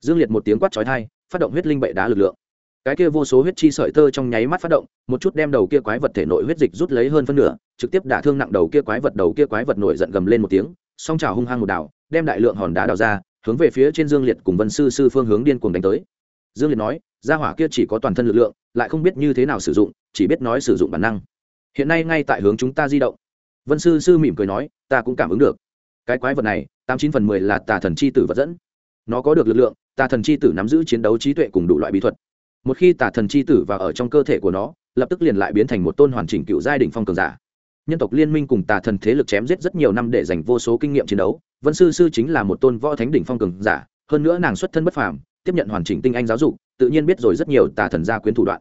Dương liệt một tiếng quát chói thai phát động huyết linh bệ đá lực lượng. Cái kia vô số huyết chi sợi tơ trong nháy mắt phát động, một chút đem đầu kia quái vật thể nội huyết dịch rút lấy hơn phân nửa, trực tiếp đả thương nặng đầu kia quái vật, đầu kia quái vật nổi giận gầm lên một tiếng, song trào hung hăng một đảo, đem đại lượng hòn đá đào ra hướng về phía trên dương liệt cùng vân sư sư phương hướng điên cuồng đánh tới. Dương liệt nói, gia hỏa kia chỉ có toàn thân lực lượng, lại không biết như thế nào sử dụng, chỉ biết nói sử dụng bản năng. Hiện nay ngay tại hướng chúng ta di động. Vân sư sư mỉm cười nói, ta cũng cảm ứng được. Cái quái vật này, tám chín phần mười là tà thần c h i tử vật dẫn. Nó có được lực lượng, tà thần c h i tử nắm giữ chiến đấu trí tuệ cùng đủ loại bí thuật. Một khi tà thần c h i tử vào ở trong cơ thể của nó, lập tức liền lại biến thành một tôn hoàn chỉnh cựu giai đ ỉ n h phong cường giả. Nhân tộc liên minh cùng tà thần thế lực chém giết rất nhiều năm để dành vô số kinh nghiệm chiến đấu vân sư sư chính là một tôn võ thánh đỉnh phong cường giả, hơn nữa nàng xuất thân bất phàm, tiếp nhận hoàn chỉnh tinh anh giáo dục, tự nhiên biết rồi rất nhiều tà thần gia quyến thủ đoạn.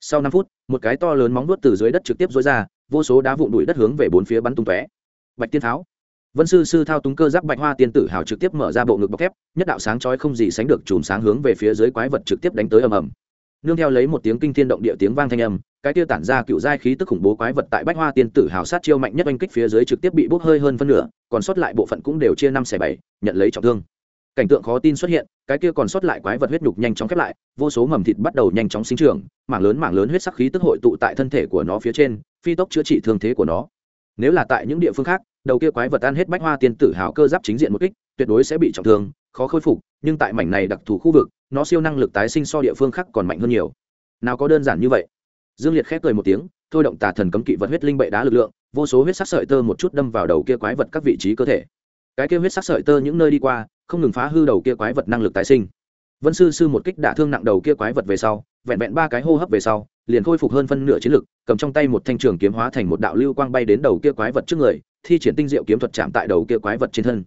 Sau năm phút, một cái to lớn móng vuốt từ dưới đất trực tiếp dối ra, vô số đá vụn đuổi đất hướng về bốn phía bắn tung tóe. Bạch tiên tháo. Vân sư sư thao túng cơ giáp bạch hoa tiên tử hào trực tiếp mở ra bộ ngực bọc thép, nhất đạo sáng chói không gì sánh được chùm sáng hướng về phía dưới quái vật trực tiếp đánh tới ầm ầm. Nương theo lấy một tiếng kinh thiên động địa tiếng vang thanh âm cái tiêu tản ra cựu giai khí tức khủng bố quái vật tại bách hoa tiên tử hào sát chiêu mạnh nhất oanh kích phía dưới trực tiếp bị bốc hơi hơn phân nửa, còn sót lại bộ phận cũng đều chia năm xẻ bảy, nhận lấy trọng thương. Cảnh tượng khó tin xuất hiện, cái kia còn sót lại quái vật huyết nhục nhanh chóng khép lại, vô số mầm thịt bắt đầu nhanh chóng sinh trưởng, mảng lớn mảng lớn huyết sắc khí tức hội tụ tại thân thể của nó phía trên, phi tốc chữa trị thương thế của nó. Nếu là tại những địa phương khác, đầu kia quái vật ăn hết bách hoa tiên tử hào cơ giáp chính diện một kích, tuyệt đối sẽ bị trọng thương, khó khôi phục, nhưng tại mảnh này đặc thù khu vực, nó siêu năng lực tái sinh so địa phương khác còn mạnh hơn nhiều. Nào có đơn giản như vậy dương liệt khép cười một tiếng, thôi động tà thần cấm kỵ vật huyết linh bệ đá lực lượng, vô số huyết sắc sợi tơ một chút đâm vào đầu kia quái vật các vị trí cơ thể. Cái kia huyết sắc sợi tơ những nơi đi qua, không ngừng phá hư đầu kia quái vật năng lực tái sinh. Vân sư sư một kích đả thương nặng đầu kia quái vật về sau, vẹn vẹn ba cái hô hấp về sau, liền khôi phục hơn phân nửa chiến lực, cầm trong tay một thanh trường kiếm hóa thành một đạo lưu quang bay đến đầu kia quái vật trước người, thi triển tinh diệu kiếm thuật chạm tại đầu kia quái vật trên thân.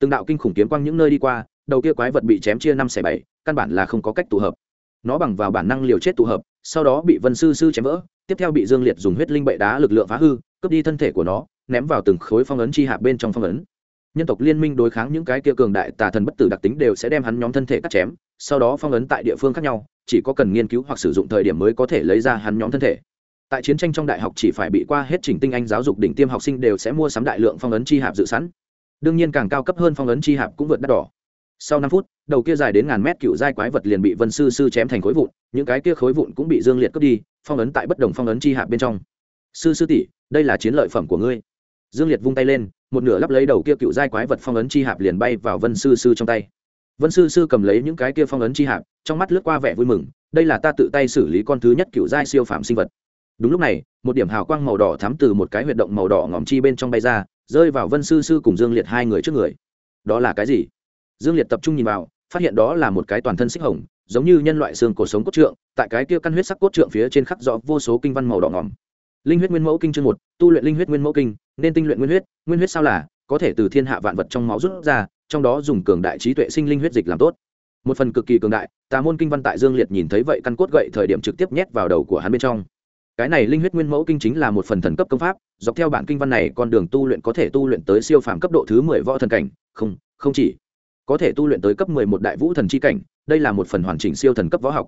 Từng đạo kinh khủng kiếm quang những nơi đi qua, đầu kia quái vật bị chém chia năm xẻ bảy, căn bản là không có cách tụ hợp. Nó bằng vào bản năng liều chết tụ hợp sau đó bị vân sư sư chém vỡ, tiếp theo bị dương liệt dùng huyết linh bệ đá lực lượng phá hư, cướp đi thân thể của nó, ném vào từng khối phong ấn chi hạ bên trong phong ấn. Nhân tộc liên minh đối kháng những cái kia cường đại tà thần bất tử đặc tính đều sẽ đem hắn nhóm thân thể cắt chém, sau đó phong ấn tại địa phương khác nhau, chỉ có cần nghiên cứu hoặc sử dụng thời điểm mới có thể lấy ra hắn nhóm thân thể. Tại chiến tranh trong đại học chỉ phải bị qua hết trình tinh anh giáo dục đỉnh tiêm học sinh đều sẽ mua sắm đại lượng phong ấn chi hạp dự sẵn. Đương nhiên càng cao cấp hơn phong ấn chi hạp cũng vượt đắt đỏ sau năm phút, đầu kia dài đến ngàn mét cựu giai quái vật liền bị vân sư sư chém thành khối vụn, những cái kia khối vụn cũng bị dương liệt cướp đi, phong ấn tại bất đồng phong ấn chi hạ bên trong. Sư sư tỷ, đây là chiến lợi phẩm của ngươi. Dương liệt vung tay lên, một nửa lắp lấy đầu kia cựu giai quái vật phong ấn chi hạp liền bay vào vân sư sư trong tay. Vân sư sư cầm lấy những cái kia phong ấn chi hạp, trong mắt lướt qua vẻ vui mừng, đây là ta tự tay xử lý con thứ nhất cựu giai siêu phạm sinh vật. Đúng lúc này, một điểm hào quang màu đỏ thắm từ một cái huyệt động màu đỏ ngòm chi bên trong bay ra, rơi vào vân sư sư cùng dương liệt hai người trước người. Đó là cái gì? Dương liệt tập trung nhìn vào, phát hiện đó là một cái toàn thân xích hồng, giống như nhân loại xương cổ sống cốt trượng, tại cái kia căn huyết sắc cốt trượng phía trên khắc rõ vô số kinh văn màu đỏ ngỏm. linh huyết nguyên mẫu kinh chương một, tu luyện linh huyết nguyên mẫu kinh, nên tinh luyện nguyên huyết nguyên huyết sao là, có thể từ thiên hạ vạn vật trong máu rút ra, trong đó dùng cường đại trí tuệ sinh linh huyết dịch làm tốt. Một phần cực kỳ cường đại, tà môn kinh văn tại dương liệt nhìn thấy vậy căn cốt gậy thời điểm trực tiếp nhét vào đầu của hắn bên trong. Cái này linh huyết nguyên mẫu kinh chính là một phần thần cấp công pháp, dọc theo bản kinh văn này con đường tu luyện có thể tu luyện tới siêu phàm cấp độ thứ mười võ thần cảnh. Không không chỉ có thể tu luyện tới cấp mười một đại vũ thần chi cảnh, đây là một phần hoàn chỉnh siêu thần cấp võ học.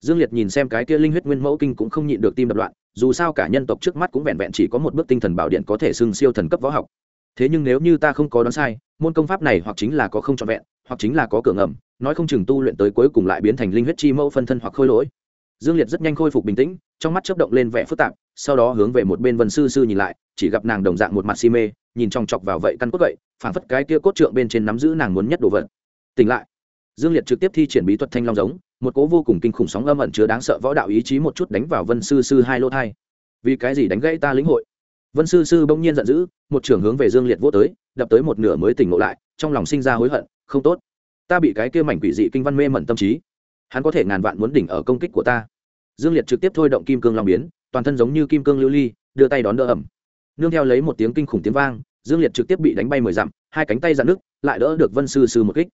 Dương liệt nhìn xem cái kia linh huyết nguyên mẫu kinh cũng không nhịn được tim đập loạn, dù sao cả nhân tộc trước mắt cũng vẹn vẹn chỉ có một bước tinh thần bảo điện có thể xưng siêu thần cấp võ học. Thế nhưng nếu như ta không có đoán sai, môn công pháp này hoặc chính là có không trọn vẹn, hoặc chính là có cửa ngầm, nói không chừng tu luyện tới cuối cùng lại biến thành linh huyết chi mẫu phân thân hoặc khôi lỗi dương liệt rất nhanh khôi phục bình tĩnh, trong mắt chớp động lên vẻ phức tạp, sau đó hướng về một bên vân sư sư nhìn lại, chỉ gặp nàng đồng dạng một mặt si mê, nhìn trong chọc vào vậy căn cốt vậy phảng phất cái kia cốt trượng bên trên nắm giữ nàng muốn nhất đồ vật. Tỉnh lại. Dương liệt trực tiếp thi triển bí thuật thanh long giống, một cố vô cùng kinh khủng sóng âm ẩn chứa đáng sợ võ đạo ý chí một chút đánh vào vân sư sư hai lô thai. Vì cái gì đánh gãy ta lĩnh hội? Vân sư sư bỗng nhiên giận dữ, một trưởng hướng về dương liệt vô tới, đập tới một nửa mới tỉnh ngộ lại, trong lòng sinh ra hối hận, không tốt. Ta bị cái kia mảnh quỷ dị kinh văn mê mẩn tâm trí hắn có thể ngàn vạn muốn đỉnh ở công kích của ta. Dương liệt trực tiếp thôi động kim cương long biến, toàn thân giống như kim cương lưu ly, đưa tay đón đỡ ẩm. Nương theo lấy một tiếng kinh khủng tiếng vang, dương liệt trực tiếp bị đánh bay mười dặm, hai cánh tay dạn nước lại đỡ được vân sư sư một kích.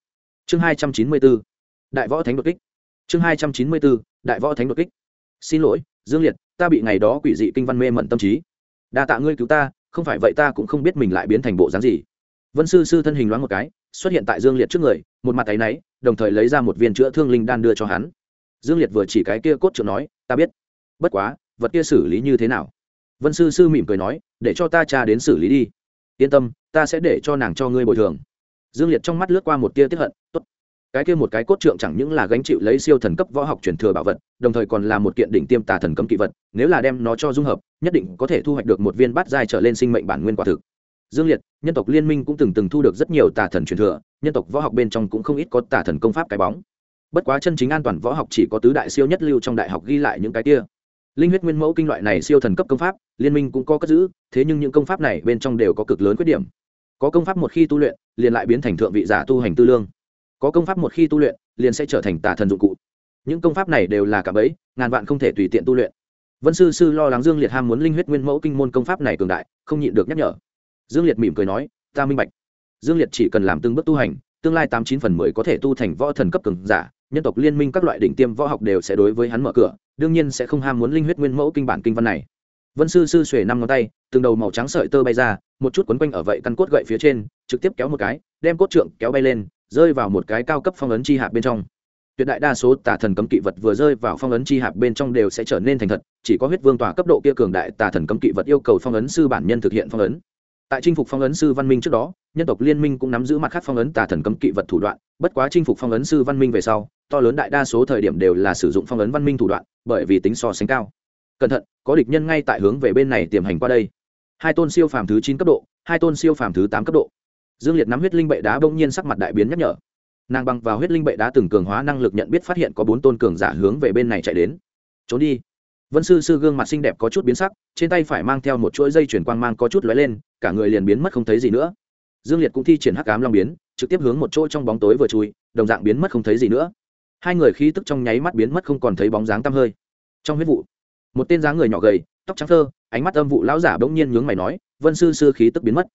Chương hai trăm chín mươi bốn, đại võ thánh đột kích. Chương hai trăm chín mươi bốn, đại võ thánh đột kích. Xin lỗi, dương liệt, ta bị ngày đó quỷ dị kinh văn mê mẩn tâm trí. Đa tạ ngươi cứu ta, không phải vậy ta cũng không biết mình lại biến thành bộ dáng gì. Vân sư sư thân hình loáng một cái, xuất hiện tại dương liệt trước người, một mặt tay náy đồng thời lấy ra một viên chữa thương linh đan đưa cho hắn. Dương liệt vừa chỉ cái kia cốt trượng nói, ta biết. Bất quá, vật kia xử lý như thế nào? Vân sư sư mỉm cười nói, để cho ta cha đến xử lý đi. Yên tâm, ta sẽ để cho nàng cho ngươi bồi thường. Dương liệt trong mắt lướt qua một tia tiếp hận, tốt. Cái kia một cái cốt trượng chẳng những là gánh chịu lấy siêu thần cấp võ học truyền thừa bảo vật, đồng thời còn là một kiện đỉnh tiêm tà thần cấm kỵ vật, nếu là đem nó cho dung hợp, nhất định có thể thu hoạch được một viên bát giai trở lên sinh mệnh bản nguyên quả thực dương liệt, nhân tộc liên minh cũng từng từng thu được rất nhiều tà thần truyền thừa, nhân tộc võ học bên trong cũng không ít có tà thần công pháp cái bóng. Bất quá chân chính an toàn võ học chỉ có tứ đại siêu nhất lưu trong đại học ghi lại những cái kia. Linh huyết nguyên mẫu kinh loại này siêu thần cấp công pháp, liên minh cũng có cất giữ, thế nhưng những công pháp này bên trong đều có cực lớn khuyết điểm. Có công pháp một khi tu luyện, liền lại biến thành thượng vị giả tu hành tư lương. Có công pháp một khi tu luyện, liền sẽ trở thành tà thần dụng cụ. Những công pháp này đều là cả bẫy, ngàn vạn không thể tùy tiện tu luyện. Vân sư sư lo lắng dương liệt ham muốn linh huyết nguyên mẫu kinh môn công pháp này cường đại, không nhịn được nhắc nhở dương liệt mỉm cười nói, ta minh bạch. Dương liệt chỉ cần làm từng bước tu hành, tương lai tám chín phần mười có thể tu thành võ thần cấp cường giả, nhân tộc liên minh các loại đỉnh tiêm võ học đều sẽ đối với hắn mở cửa, đương nhiên sẽ không ham muốn linh huyết nguyên mẫu kinh bản kinh văn này. Vân sư sư xuề năm ngón tay, từng đầu màu trắng sợi tơ bay ra, một chút quấn quanh ở vậy căn cốt gậy phía trên, trực tiếp kéo một cái, đem cốt trượng kéo bay lên, rơi vào một cái cao cấp phong ấn chi hạp bên trong. Tuyệt đại đa số tà thần cấm kỵ vật vừa rơi vào phong ấn chi hạp bên trong đều sẽ trở nên thành thật, chỉ có huyết vương tòa cấp độ kia cường đại tà thần cấm kỵ vật yêu cầu phong ấn sư bản nhân thực hiện phong ấn tại chinh phục phong ấn sư văn minh trước đó, nhân tộc liên minh cũng nắm giữ mặt khác phong ấn tà thần cấm kỵ vật thủ đoạn, bất quá chinh phục phong ấn sư văn minh về sau, to lớn đại đa số thời điểm đều là sử dụng phong ấn văn minh thủ đoạn, bởi vì tính so sánh cao. Cẩn thận, có địch nhân ngay tại hướng về bên này tiềm hành qua đây. Hai tôn siêu phàm thứ chín cấp độ, hai tôn siêu phàm thứ tám cấp độ. Dương liệt nắm huyết linh bệ đá bỗng nhiên sắc mặt đại biến nhắc nhở. Nàng băng vào huyết linh bệ đá từng cường hóa năng lực nhận biết phát hiện có bốn tôn cường giả hướng về bên này chạy đến. Trốn đi vân sư sư gương mặt xinh đẹp có chút biến sắc, trên tay phải mang theo một chuỗi dây chuyển quang mang có chút lóe lên, cả người liền biến mất không thấy gì nữa. Dương liệt cũng thi triển hắc cám long biến, trực tiếp hướng một chỗ trong bóng tối vừa chui, đồng dạng biến mất không thấy gì nữa. Hai người khí tức trong nháy mắt biến mất không còn thấy bóng dáng tăm hơi. Trong huyết vụ, một tên dáng người nhỏ gầy, tóc trắng thơ, ánh mắt âm vụ lão giả bỗng nhiên nhướng mày nói, vân sư sư khí tức biến mất.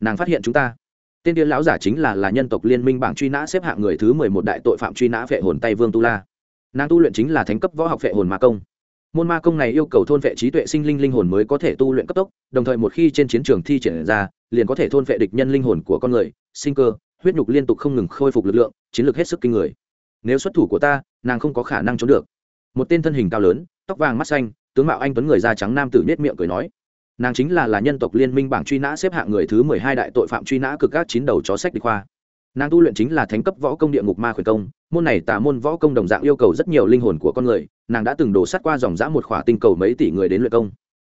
Nàng phát hiện chúng ta. Tên tiên lão giả chính là là nhân tộc liên minh bảng truy nã xếp hạng người thứ mười một đại tội phạm truy nã phệ hồn tay vương tu la. Nàng tu luyện chính là thánh cấp võ học phệ hồn ma công môn ma công này yêu cầu thôn vệ trí tuệ sinh linh linh hồn mới có thể tu luyện cấp tốc, đồng thời một khi trên chiến trường thi triển ra, liền có thể thôn vệ địch nhân linh hồn của con người, sinh cơ, huyết nhục liên tục không ngừng khôi phục lực lượng, chiến lược hết sức kinh người. Nếu xuất thủ của ta, nàng không có khả năng trốn được. Một tên thân hình cao lớn, tóc vàng mắt xanh, tướng mạo anh tuấn người da trắng nam tử nết miệng cười nói, nàng chính là là nhân tộc liên minh bảng truy nã xếp hạng người thứ mười hai đại tội phạm truy nã cực các chín đầu chó sách đi khoa nàng tu luyện chính là thánh cấp võ công địa ngục ma khuyển công, môn này tà môn võ công đồng dạng yêu cầu rất nhiều linh hồn của con người, nàng đã từng đổ sắt qua dòng dã một khỏa tinh cầu mấy tỷ người đến luyện công.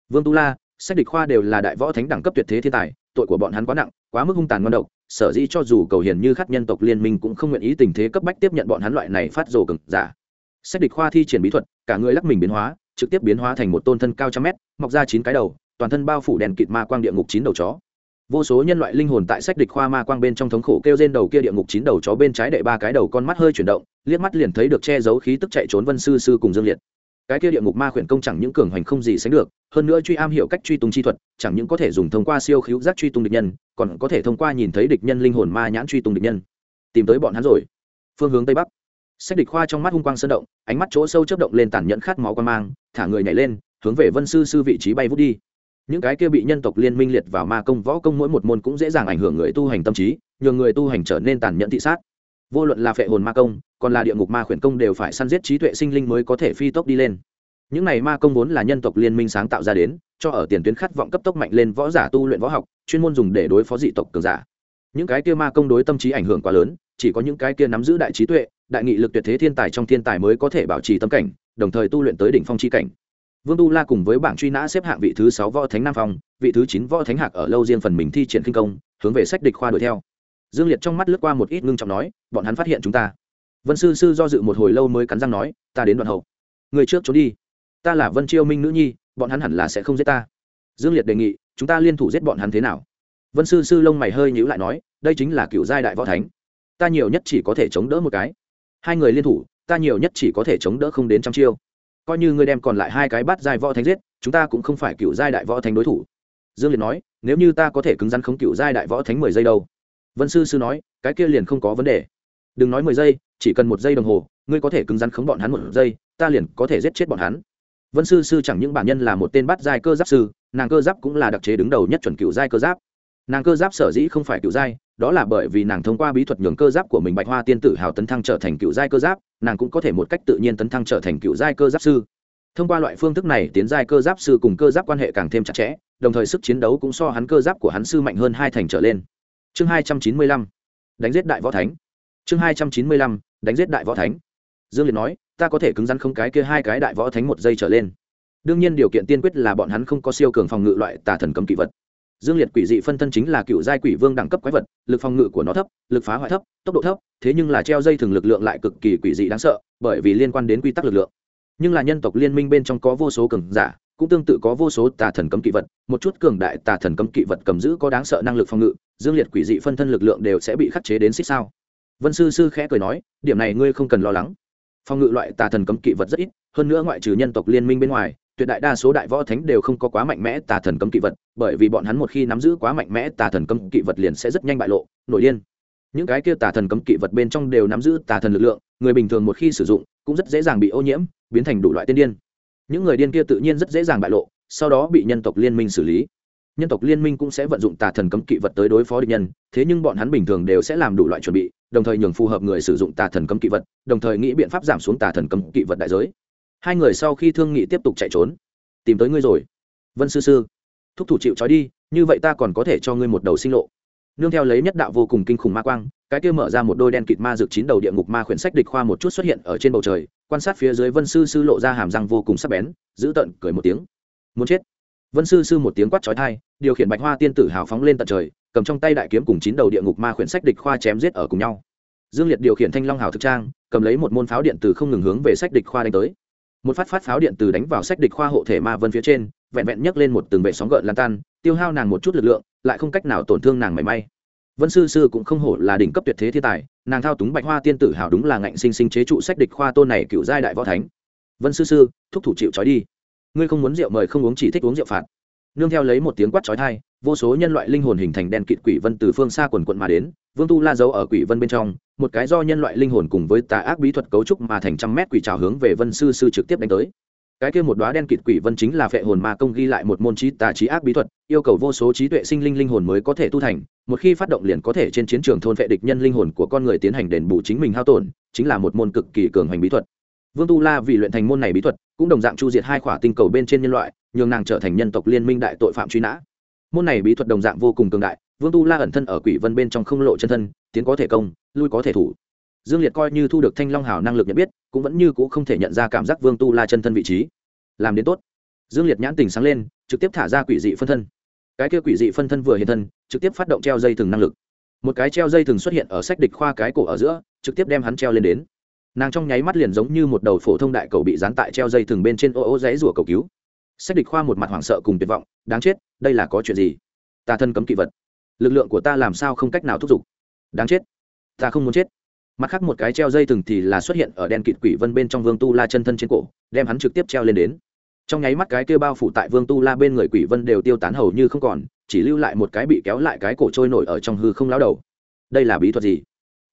Vương tu la, sách địch khoa đều là đại võ thánh đẳng cấp tuyệt thế thiên tài, tội của bọn hắn quá nặng, quá mức hung tàn ngon độc, sở dĩ cho dù cầu hiền như khắc nhân tộc liên minh cũng không nguyện ý tình thế cấp bách tiếp nhận bọn hắn loại này phát rồ cực giả. Sách địch khoa thi triển bí thuật, cả người lắc mình biến hóa, trực tiếp biến hóa thành một tôn thân cao trăm mét, mọc ra chín cái đầu, toàn thân bao phủ đèn kịt ma quang địa ngục chín đầu chó vô số nhân loại linh hồn tại sách địch khoa ma quang bên trong thống khổ kêu trên đầu kia địa ngục chín đầu chó bên trái đệ ba cái đầu con mắt hơi chuyển động, liếc mắt liền thấy được che giấu khí tức chạy trốn vân sư sư cùng dương liệt. Cái kia địa ngục ma khuyển công chẳng những cường hoành không gì sánh được, hơn nữa truy am hiểu cách truy tung chi thuật, chẳng những có thể dùng thông qua siêu khíu giác truy tung địch nhân, còn có thể thông qua nhìn thấy địch nhân linh hồn ma nhãn truy tung địch nhân. Tìm tới bọn hắn rồi. Phương hướng tây bắc. Sách địch khoa trong mắt hung quang sơn động, ánh mắt chỗ sâu chớp động lên tàn nhẫn khát máu quan mang, thả người nhảy lên, hướng về vân sư sư vị trí bay vút đi những cái kia bị nhân tộc liên minh liệt vào ma công võ công mỗi một môn cũng dễ dàng ảnh hưởng người tu hành tâm trí, nhường người tu hành trở nên tàn nhẫn thị sát. Vô luận là phệ hồn ma công, còn là địa ngục ma khuyển công đều phải săn giết trí tuệ sinh linh mới có thể phi tốc đi lên. Những này ma công vốn là nhân tộc liên minh sáng tạo ra đến, cho ở tiền tuyến khát vọng cấp tốc mạnh lên võ giả tu luyện võ học, chuyên môn dùng để đối phó dị tộc cường giả. Những cái kia ma công đối tâm trí ảnh hưởng quá lớn, chỉ có những cái kia nắm giữ đại trí tuệ, đại nghị lực tuyệt thế thiên tài trong thiên tài mới có thể bảo trì tâm cảnh, đồng thời tu luyện tới đỉnh phong chi cảnh vương tu la cùng với bảng truy nã xếp hạng vị thứ sáu võ thánh nam phong, vị thứ chín võ thánh hạc ở lâu riêng phần mình thi triển kinh công, hướng về sách địch khoa đuổi theo. Dương liệt trong mắt lướt qua một ít ngưng trọng nói, bọn hắn phát hiện chúng ta. Vân sư sư do dự một hồi lâu mới cắn răng nói, ta đến đoạn hậu. Người trước trốn đi. Ta là vân chiêu minh nữ nhi, bọn hắn hẳn là sẽ không giết ta. Dương liệt đề nghị, chúng ta liên thủ giết bọn hắn thế nào? Vân sư sư lông mày hơi nhíu lại nói, đây chính là cựu giai đại võ thánh. Ta nhiều nhất chỉ có thể chống đỡ một cái. Hai người liên thủ, ta nhiều nhất chỉ có thể chống đỡ không đến trăm chiêu coi như ngươi đem còn lại hai cái bát giai võ thánh giết, chúng ta cũng không phải cựu giai đại võ thánh đối thủ. Dương liệt nói, nếu như ta có thể cứng rắn không cựu giai đại võ thánh mười giây đâu? Vân sư sư nói, cái kia liền không có vấn đề. Đừng nói mười giây, chỉ cần một giây đồng hồ, ngươi có thể cứng rắn khống bọn hắn một giây, ta liền có thể giết chết bọn hắn. Vân sư sư chẳng những bản nhân là một tên bát giai cơ giáp sư, nàng cơ giáp cũng là đặc chế đứng đầu nhất chuẩn cựu giai cơ giáp. Nàng cơ giáp sở dĩ không phải cựu giai, đó là bởi vì nàng thông qua bí thuật nhường cơ giáp của mình bạch hoa tiên tử hào tấn thăng trở thành cựu giai cơ giáp nàng cũng có thể một cách tự nhiên tấn thăng trở thành cựu giai cơ giáp sư. Thông qua loại phương thức này tiến giai cơ giáp sư cùng cơ giáp quan hệ càng thêm chặt chẽ, đồng thời sức chiến đấu cũng so hắn cơ giáp của hắn sư mạnh hơn hai thành trở lên. Chương hai trăm chín mươi lăm, đánh giết đại võ thánh. Chương hai trăm chín mươi lăm, đánh giết đại võ thánh. Dương liệt nói, ta có thể cứng rắn không cái kia hai cái đại võ thánh một giây trở lên. Đương nhiên điều kiện tiên quyết là bọn hắn không có siêu cường phòng ngự loại tà thần cấm kỵ vật dương liệt quỷ dị phân thân chính là cựu giai quỷ vương đẳng cấp quái vật, lực phòng ngự của nó thấp, lực phá hoại thấp, tốc độ thấp, thế nhưng là treo dây thường lực lượng lại cực kỳ quỷ dị đáng sợ, bởi vì liên quan đến quy tắc lực lượng. Nhưng là nhân tộc liên minh bên trong có vô số cường giả, cũng tương tự có vô số tà thần cấm kỵ vật, một chút cường đại tà thần cấm kỵ vật cầm giữ có đáng sợ năng lực phòng ngự, dương liệt quỷ dị phân thân lực lượng đều sẽ bị khắc chế đến xích sao. Vân sư sư khẽ cười nói, điểm này ngươi không cần lo lắng. Phòng ngự loại tà thần cấm kỵ vật rất ít, hơn nữa ngoại trừ nhân tộc liên minh bên ngoài tuyệt đại đa số đại võ thánh đều không có quá mạnh mẽ tà thần cấm kỵ vật, bởi vì bọn hắn một khi nắm giữ quá mạnh mẽ tà thần cấm kỵ vật liền sẽ rất nhanh bại lộ, nổi điên. Những cái kia tà thần cấm kỵ vật bên trong đều nắm giữ tà thần lực lượng, người bình thường một khi sử dụng, cũng rất dễ dàng bị ô nhiễm, biến thành đủ loại tiên điên. Những người điên kia tự nhiên rất dễ dàng bại lộ, sau đó bị nhân tộc liên minh xử lý. Nhân tộc liên minh cũng sẽ vận dụng tà thần cấm kỵ vật tới đối phó địch nhân, thế nhưng bọn hắn bình thường đều sẽ làm đủ loại chuẩn bị, đồng thời nhường phù hợp người sử dụng tà thần cấm kỵ vật, đồng thời nghĩ biện pháp giảm xuống tà thần cấm kỵ vật đại giới hai người sau khi thương nghị tiếp tục chạy trốn. Tìm tới ngươi rồi. Vân sư sư. Thúc thủ chịu trói đi, như vậy ta còn có thể cho ngươi một đầu sinh lộ. Nương theo lấy nhất đạo vô cùng kinh khủng ma quang, cái kia mở ra một đôi đen kịt ma dược chín đầu địa ngục ma khuyển sách địch khoa một chút xuất hiện ở trên bầu trời, quan sát phía dưới vân sư sư lộ ra hàm răng vô cùng sắc bén, giữ tận, cười một tiếng. Muốn chết. Vân sư sư một tiếng quát trói thai điều khiển bạch hoa tiên tử hào phóng lên tận trời, cầm trong tay đại kiếm cùng chín đầu địa ngục ma khuyển sách địch khoa chém giết ở cùng nhau. Dương liệt điều khiển thanh long hào thực trang, cầm lấy một môn pháo điện từ không ngừng hướng về sách địch khoa đánh tới một phát phát pháo điện từ đánh vào sách địch khoa hộ thể ma vân phía trên, vẹn vẹn nhấc lên một từng vệ sóng gợn lan tan, tiêu hao nàng một chút lực lượng, lại không cách nào tổn thương nàng mảy may. Vân sư sư cũng không hổ là đỉnh cấp tuyệt thế thiên tài, nàng thao túng bạch hoa tiên tử hào đúng là ngạnh sinh sinh chế trụ sách địch khoa tôn này cựu giai đại võ thánh. Vân sư sư, thúc thủ chịu trói đi. Ngươi không muốn rượu mời không uống chỉ thích uống rượu phạt. Nương theo lấy một tiếng quát trói thai vô số nhân loại linh hồn hình thành đen kịt quỷ vân từ phương xa quần quận mà đến vương tu la giấu ở quỷ vân bên trong, một cái do nhân loại linh hồn cùng với tà ác bí thuật cấu trúc mà thành trăm mét quỷ trào hướng về vân sư sư trực tiếp đánh tới. Cái kia một đóa đen kịt quỷ vân chính là phệ hồn ma công ghi lại một môn trí tà trí ác bí thuật, yêu cầu vô số trí tuệ sinh linh linh hồn mới có thể tu thành, một khi phát động liền có thể trên chiến trường thôn phệ địch nhân linh hồn của con người tiến hành đền bù chính mình hao tổn, chính là một môn cực kỳ cường hành bí thuật. Vương tu la vì luyện thành môn này bí thuật, cũng đồng dạng chu diệt hai khỏa tinh cầu bên trên nhân loại, nhường nàng trở thành nhân tộc liên minh đại tội phạm truy nã. Môn này bí thuật đồng dạng vô cùng cường đại vương tu la ẩn thân ở quỷ vân bên trong không lộ chân thân, tiến có thể công, lui có thể thủ. Dương liệt coi như thu được thanh long hào năng lực nhận biết, cũng vẫn như c ũ không thể nhận ra cảm giác vương tu la chân thân vị trí. Làm đến tốt. Dương liệt nhãn tình sáng lên, trực tiếp thả ra quỷ dị phân thân. Cái kia quỷ dị phân thân vừa hiện thân, trực tiếp phát động treo dây thừng năng lực. Một cái treo dây thừng xuất hiện ở sách địch khoa cái cổ ở giữa, trực tiếp đem hắn treo lên đến. Nàng trong nháy mắt liền giống như một đầu phổ thông đại cầu bị dán tại treo dây thừng bên trên ô ô dãy rủa cầu cứu. Sách địch khoa một mặt hoảng sợ cùng tuyệt vọng, đáng chết, đây là có chuyện gì? Ta thân cấm kỵ vật lực lượng của ta làm sao không cách nào thúc giục? Đáng chết. Ta không muốn chết. Mặt khác một cái treo dây thừng thì là xuất hiện ở đen kịt quỷ vân bên trong vương tu la chân thân trên cổ, đem hắn trực tiếp treo lên đến. Trong nháy mắt cái kêu bao phủ tại vương tu la bên người quỷ vân đều tiêu tán hầu như không còn, chỉ lưu lại một cái bị kéo lại cái cổ trôi nổi ở trong hư không lao đầu. Đây là bí thuật gì?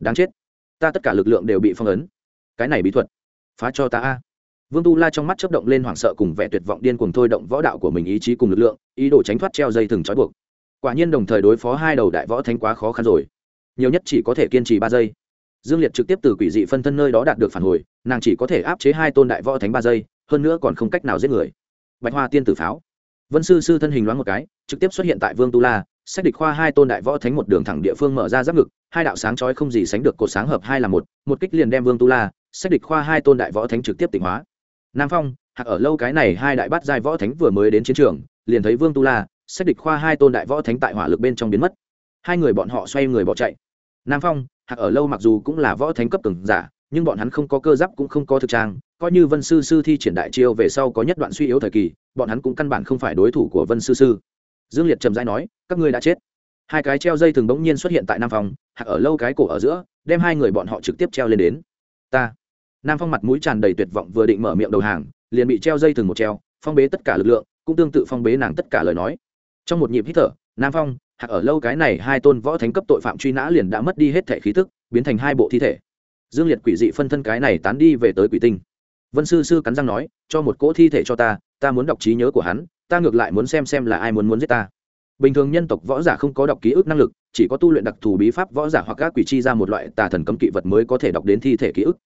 Đáng chết. Ta tất cả lực lượng đều bị phong ấn. Cái này bí thuật, phá cho ta a. Vương tu la trong mắt chấp động lên hoảng sợ cùng vẻ tuyệt vọng điên cùng thôi động võ đạo của mình ý chí cùng lực lượng, ý đồ tránh thoát treo dây thừng trói buộc quả nhiên đồng thời đối phó hai đầu đại võ thánh quá khó khăn rồi. Nhiều nhất chỉ có thể kiên trì ba giây. Dương liệt trực tiếp từ quỷ dị phân thân nơi đó đạt được phản hồi, nàng chỉ có thể áp chế hai tôn đại võ thánh ba giây, hơn nữa còn không cách nào giết người. Bạch hoa tiên tử pháo. Vân sư sư thân hình loáng một cái, trực tiếp xuất hiện tại vương tu la, sách địch khoa hai tôn đại võ thánh một đường thẳng địa phương mở ra giáp ngực, hai đạo sáng chói không gì sánh được cột sáng hợp hai là một một kích liền đem vương tu la, sách địch khoa hai tôn đại võ thánh trực tiếp tỉnh hóa. Nam phong, hạc ở lâu cái này hai đại bát giai võ thánh vừa mới đến chiến trường, liền thấy vương tu la sách địch khoa hai tôn đại võ thánh tại hỏa lực bên trong biến mất. Hai người bọn họ xoay người bỏ chạy. Nam phong hạc ở lâu mặc dù cũng là võ thánh cấp từng giả nhưng bọn hắn không có cơ giáp cũng không có thực trang coi như vân sư sư thi triển đại chiêu về sau có nhất đoạn suy yếu thời kỳ bọn hắn cũng căn bản không phải đối thủ của vân sư sư. Dương liệt trầm dai nói các ngươi đã chết. Hai cái treo dây thường bỗng nhiên xuất hiện tại nam Phong, hạc ở lâu cái cổ ở giữa đem hai người bọn họ trực tiếp treo lên đến. Ta. Nam phong mặt mũi tràn đầy tuyệt vọng vừa định mở miệng đầu hàng liền bị treo dây thừng một treo phong bế tất cả lực lượng cũng tương tự phong bế nàng tất cả lời nói trong một nhịp hít thở nam phong hạc ở lâu cái này hai tôn võ thánh cấp tội phạm truy nã liền đã mất đi hết thể khí thức, biến thành hai bộ thi thể. Dương liệt quỷ dị phân thân cái này tán đi về tới quỷ tinh. Vân sư sư cắn răng nói cho một cỗ thi thể cho ta ta muốn đọc trí nhớ của hắn ta ngược lại muốn xem xem là ai muốn muốn giết ta. Bình thường nhân tộc võ giả không có đọc ký ức năng lực chỉ có tu luyện đặc thù bí pháp võ giả hoặc các quỷ chi ra một loại tà thần cấm kỵ vật mới có thể đọc đến thi thể ký ức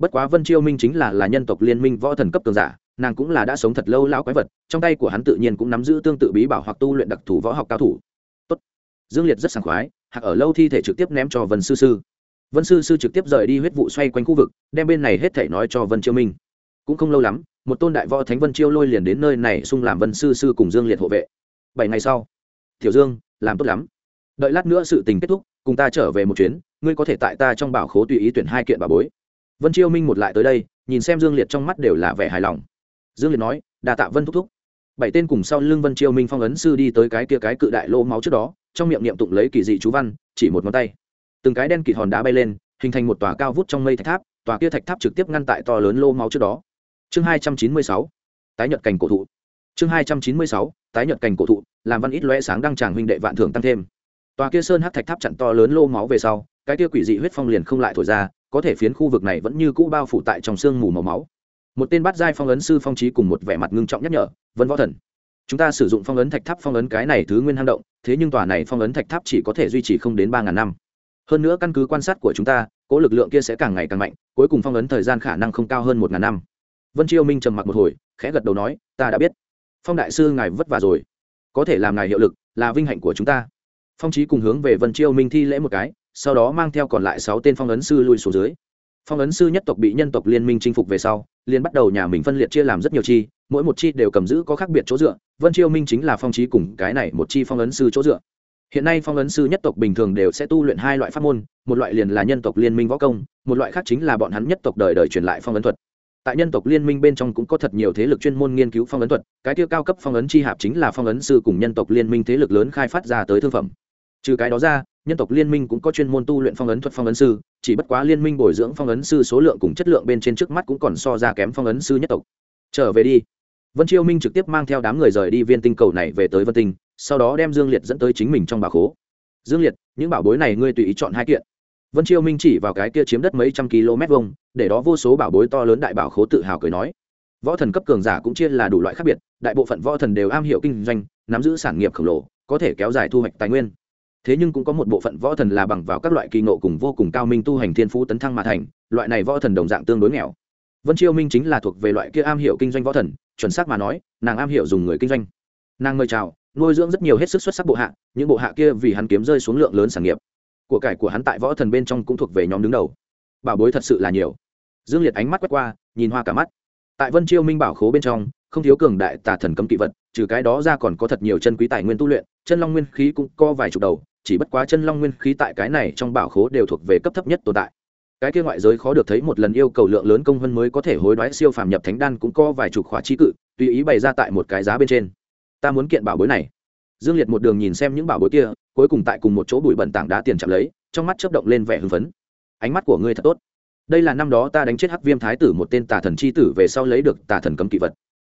bất quá vân chiêu minh chính là là nhân tộc liên minh võ thần cấp cường giả, nàng cũng là đã sống thật lâu lão quái vật, trong tay của hắn tự nhiên cũng nắm giữ tương tự bí bảo hoặc tu luyện đặc thù võ học cao thủ. Tốt. dương liệt rất sảng khoái, hạc ở lâu thi thể trực tiếp ném cho vân sư sư. Vân sư sư trực tiếp rời đi huyết vụ xoay quanh khu vực, đem bên này hết thể nói cho vân chiêu minh. Cũng không lâu lắm, một tôn đại võ thánh vân chiêu lôi liền đến nơi này xung làm vân sư sư cùng dương liệt hộ vệ. Bảy ngày sau, tiểu dương, làm tốt lắm. Đợi lát nữa sự tình kết thúc, cùng ta trở về một chuyến, ngươi có thể tại ta trong bảo khố tùy ý tuyển hai kiện bà bối vân chiêu minh một lại tới đây, nhìn xem dương liệt trong mắt đều là vẻ hài lòng. Dương liệt nói đà tạ vân thúc thúc. Bảy tên cùng sau lưng vân chiêu minh phong ấn sư đi tới cái kia cái cự đại lô máu trước đó, trong miệng niệm tụng lấy kỳ dị chú văn, chỉ một ngón tay. Từng cái đen kịt hòn đá bay lên, hình thành một tòa cao vút trong mây thạch tháp, tòa kia thạch tháp trực tiếp ngăn tại to lớn lô máu trước đó. Chương hai trăm chín mươi sáu, tái nhật cảnh cổ thụ. Chương hai trăm chín mươi sáu, tái nhật cảnh cổ thụ, làm văn ít loe sáng đăng tràng huynh đệ vạn thưởng tăng thêm. Tòa kia sơn hát thạch tháp chặn to lớn lô máu về sau, cái kia quỷ dị huyết phong liền không lại thổi ra có thể phiến khu vực này vẫn như cũ bao phủ tại trong sương mù màu máu. Một tên bắt giai phong ấn sư phong trí cùng một vẻ mặt ngưng trọng nhắc nhở, vân võ thần, chúng ta sử dụng phong ấn thạch tháp phong ấn cái này thứ nguyên hang động, thế nhưng tòa này phong ấn thạch tháp chỉ có thể duy trì không đến ba ngàn năm. Hơn nữa căn cứ quan sát của chúng ta cỗ lực lượng kia sẽ càng ngày càng mạnh, cuối cùng phong ấn thời gian khả năng không cao hơn một ngàn năm. Vân chiêu minh trầm mặc một hồi, khẽ gật đầu nói, ta đã biết. Phong đại sư ngài vất vả rồi. Có thể làm ngài hiệu lực là vinh hạnh của chúng ta. Phong trí cùng hướng về vân chiêu minh thi lễ một cái sau đó mang theo còn lại sáu tên phong ấn sư lui xuống dưới. Phong ấn sư nhất tộc bị nhân tộc liên minh chinh phục về sau, liền bắt đầu nhà mình phân liệt chia làm rất nhiều chi, mỗi một chi đều cầm giữ có khác biệt chỗ dựa, vân chiêu minh chính là phong trí cùng cái này một chi phong ấn sư chỗ dựa. Hiện nay phong ấn sư nhất tộc bình thường đều sẽ tu luyện hai loại pháp môn, một loại liền là nhân tộc liên minh võ công, một loại khác chính là bọn hắn nhất tộc đời đời truyền lại phong ấn thuật. Tại nhân tộc liên minh bên trong cũng có thật nhiều thế lực chuyên môn nghiên cứu phong ấn thuật, cái tiêu cao cấp phong ấn chi hạp chính là phong ấn sư cùng nhân tộc liên minh thế lực lớn khai phát ra tới thương phẩm. Trừ cái đó ra nhân tộc liên minh cũng có chuyên môn tu luyện phong ấn thuật phong ấn sư, chỉ bất quá liên minh bồi dưỡng phong ấn sư số lượng cùng chất lượng bên trên trước mắt cũng còn so ra kém phong ấn sư nhất tộc. Trở về đi. Vân chiêu minh trực tiếp mang theo đám người rời đi viên tinh cầu này về tới vân tinh, sau đó đem dương liệt dẫn tới chính mình trong bà khố. Dương liệt, những bảo bối này ngươi tùy ý chọn hai kiện. Vân chiêu minh chỉ vào cái kia chiếm đất mấy trăm km vông để đó vô số bảo bối to lớn đại bảo khố tự hào cười nói. Võ thần cấp cường giả cũng chia là đủ loại khác biệt, đại bộ phận võ thần đều am hiểu kinh doanh, nắm giữ sản nghiệp khổng lồ, có thể kéo dài thu hoạch tài nguyên thế nhưng cũng có một bộ phận võ thần là bằng vào các loại kỳ nộ cùng vô cùng cao minh tu hành thiên phú tấn thăng mà thành, loại này võ thần đồng dạng tương đối nghèo. Vân chiêu minh chính là thuộc về loại kia am hiểu kinh doanh võ thần, chuẩn xác mà nói, nàng am hiểu dùng người kinh doanh. Nàng mời chào, nuôi dưỡng rất nhiều hết sức xuất sắc bộ hạ, những bộ hạ kia vì hắn kiếm rơi xuống lượng lớn sản nghiệp. Của cải của hắn tại võ thần bên trong cũng thuộc về nhóm đứng đầu. Bảo bối thật sự là nhiều. Dương liệt ánh mắt quét qua, nhìn hoa cả mắt. Tại vân chiêu minh bảo khố bên trong, không thiếu cường đại tà thần cấm kỵ vật, trừ cái đó ra còn có thật nhiều chân quý tài nguyên tu luyện, chân long nguyên khí cũng có vài chục đầu chỉ bất quá chân long nguyên khí tại cái này trong bảo khố đều thuộc về cấp thấp nhất tồn tại. Cái kia ngoại giới khó được thấy một lần yêu cầu lượng lớn công hơn mới có thể hối đoái siêu phàm nhập thánh đan cũng có vài chục khóa trí cự, tùy ý bày ra tại một cái giá bên trên. Ta muốn kiện bảo bối này. Dương liệt một đường nhìn xem những bảo bối kia, cuối cùng tại cùng một chỗ bụi bẩn tảng đá tiền chạm lấy, trong mắt chớp động lên vẻ hưng phấn. Ánh mắt của ngươi thật tốt. Đây là năm đó ta đánh chết hắc viêm thái tử một tên tà thần c h i tử về sau lấy được tà thần cấm kỵ vật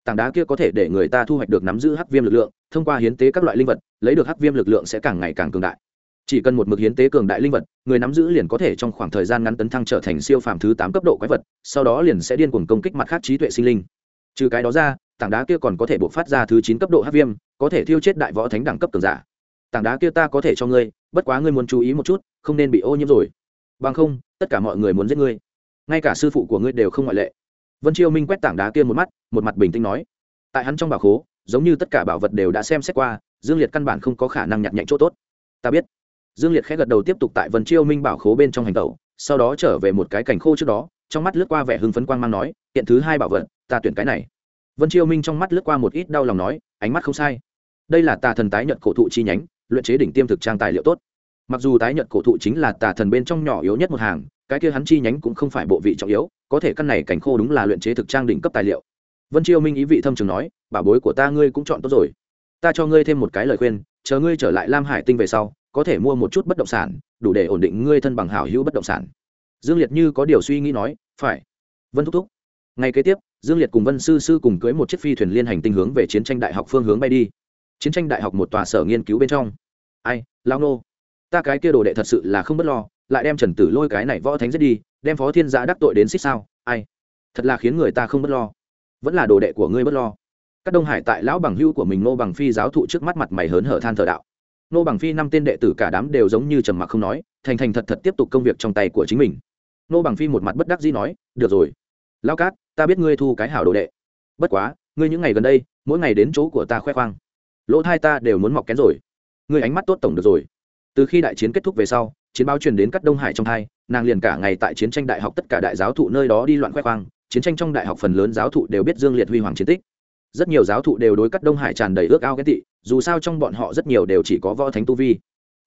tảng đá kia có thể để người ta thu hoạch được nắm giữ hắc viêm lực lượng, thông qua hiến tế các loại linh vật, lấy được hắc viêm lực lượng sẽ càng ngày càng cường đại. Chỉ cần một mực hiến tế cường đại linh vật, người nắm giữ liền có thể trong khoảng thời gian ngắn tấn thăng trở thành siêu phàm thứ tám cấp độ quái vật, sau đó liền sẽ điên cuồng công kích mặt khác trí tuệ sinh linh. Trừ cái đó ra, tảng đá kia còn có thể buộc phát ra thứ chín cấp độ hắc viêm, có thể thiêu chết đại võ thánh đẳng cấp cường giả. Tảng đá kia ta có thể cho ngươi, bất quá ngươi muốn chú ý một chút, không nên bị ô nhiễm rồi. Bằng không, tất cả mọi người muốn giết ngươi. Ngay cả sư phụ của ngươi đều không ngoại lệ vân chiêu minh quét tảng đá kia một mắt, một mặt bình tĩnh nói, tại hắn trong bảo khố, giống như tất cả bảo vật đều đã xem xét qua, dương liệt căn bản không có khả năng nhặt nhạnh chỗ tốt. Ta biết. Dương liệt khẽ gật đầu tiếp tục tại vân chiêu minh bảo khố bên trong hành tẩu, sau đó trở về một cái cảnh khô trước đó, trong mắt lướt qua vẻ hưng phấn quang mang nói, hiện thứ hai bảo vật, ta tuyển cái này. Vân chiêu minh trong mắt lướt qua một ít đau lòng nói, ánh mắt không sai. Đây là tà thần tái nhận cổ thụ chi nhánh, luyện chế đỉnh tiêm thực trang tài liệu tốt. Mặc dù tái nhận cổ thụ chính là tà thần bên trong nhỏ yếu nhất một hàng, cái kia hắn chi nhánh cũng không phải bộ vị trọng yếu có thể căn này cảnh khô đúng là luyện chế thực trang đỉnh cấp tài liệu. Vân chiêu minh ý vị thâm trường nói bảo bối của ta ngươi cũng chọn tốt rồi. Ta cho ngươi thêm một cái lời khuyên, chờ ngươi trở lại lam hải tinh về sau, có thể mua một chút bất động sản, đủ để ổn định ngươi thân bằng hảo hữu bất động sản. Dương liệt như có điều suy nghĩ nói, phải. Vân thúc thúc. Ngày kế tiếp, dương liệt cùng vân sư sư cùng cưới một chiếc phi thuyền liên hành tinh hướng về chiến tranh đại học phương hướng bay đi. Chiến tranh đại học một tòa sở nghiên cứu bên trong. Ai lao nô, ta cái kia đồ đệ thật sự là không b ấ t lo, lại đem trần tử lôi cái này võ thánh giết đi đem phó thiên giã đắc tội đến xích sao? Ai? Thật là khiến người ta không b ấ t lo. Vẫn là đồ đệ của ngươi b ấ t lo. Các đông hải tại lão bằng hưu của mình nô bằng phi giáo thụ trước mắt mặt mày hớn hở than thờ đạo. Nô bằng phi năm tên đệ tử cả đám đều giống như trầm mặc không nói, thành thành thật thật tiếp tục công việc trong tay của chính mình. Nô bằng phi một mặt bất đắc dĩ nói, được rồi. Lao cát, ta biết ngươi thu cái hảo đồ đệ. Bất quá, ngươi những ngày gần đây, mỗi ngày đến chỗ của ta khoe khoang. Lỗ thai ta đều muốn mọc kén rồi. Ngươi ánh mắt tốt tổng được rồi. Từ khi đại chiến kết thúc về sau chiến báo truyền đến các đông hải trong hai, nàng liền cả ngày tại chiến tranh đại học tất cả đại giáo thụ nơi đó đi loạn khoe khoang, chiến tranh trong đại học phần lớn giáo thụ đều biết dương liệt huy hoàng chiến tích. Rất nhiều giáo thụ đều đối cắt đông hải tràn đầy ước ao ghét tị, dù sao trong bọn họ rất nhiều đều chỉ có võ thánh tu vi.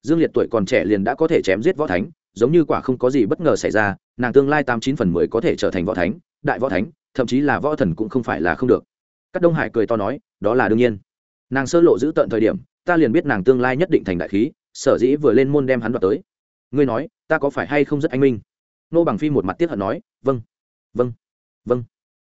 Dương liệt tuổi còn trẻ liền đã có thể chém giết võ thánh, giống như quả không có gì bất ngờ xảy ra, nàng tương lai tám chín phần mười có thể trở thành võ thánh, đại võ thánh, thậm chí là võ thần cũng không phải là không được. Các đông hải cười to nói, đó là đương nhiên. Nàng sơ lộ giữ tận thời điểm, ta liền biết nàng tương lai nhất định thành đại khí, sở dĩ vừa lên môn đem hắn đoạt tới ngươi nói, ta có phải hay không rất anh minh? Nô bằng phi một mặt tiếp hận nói vâng vâng vâng.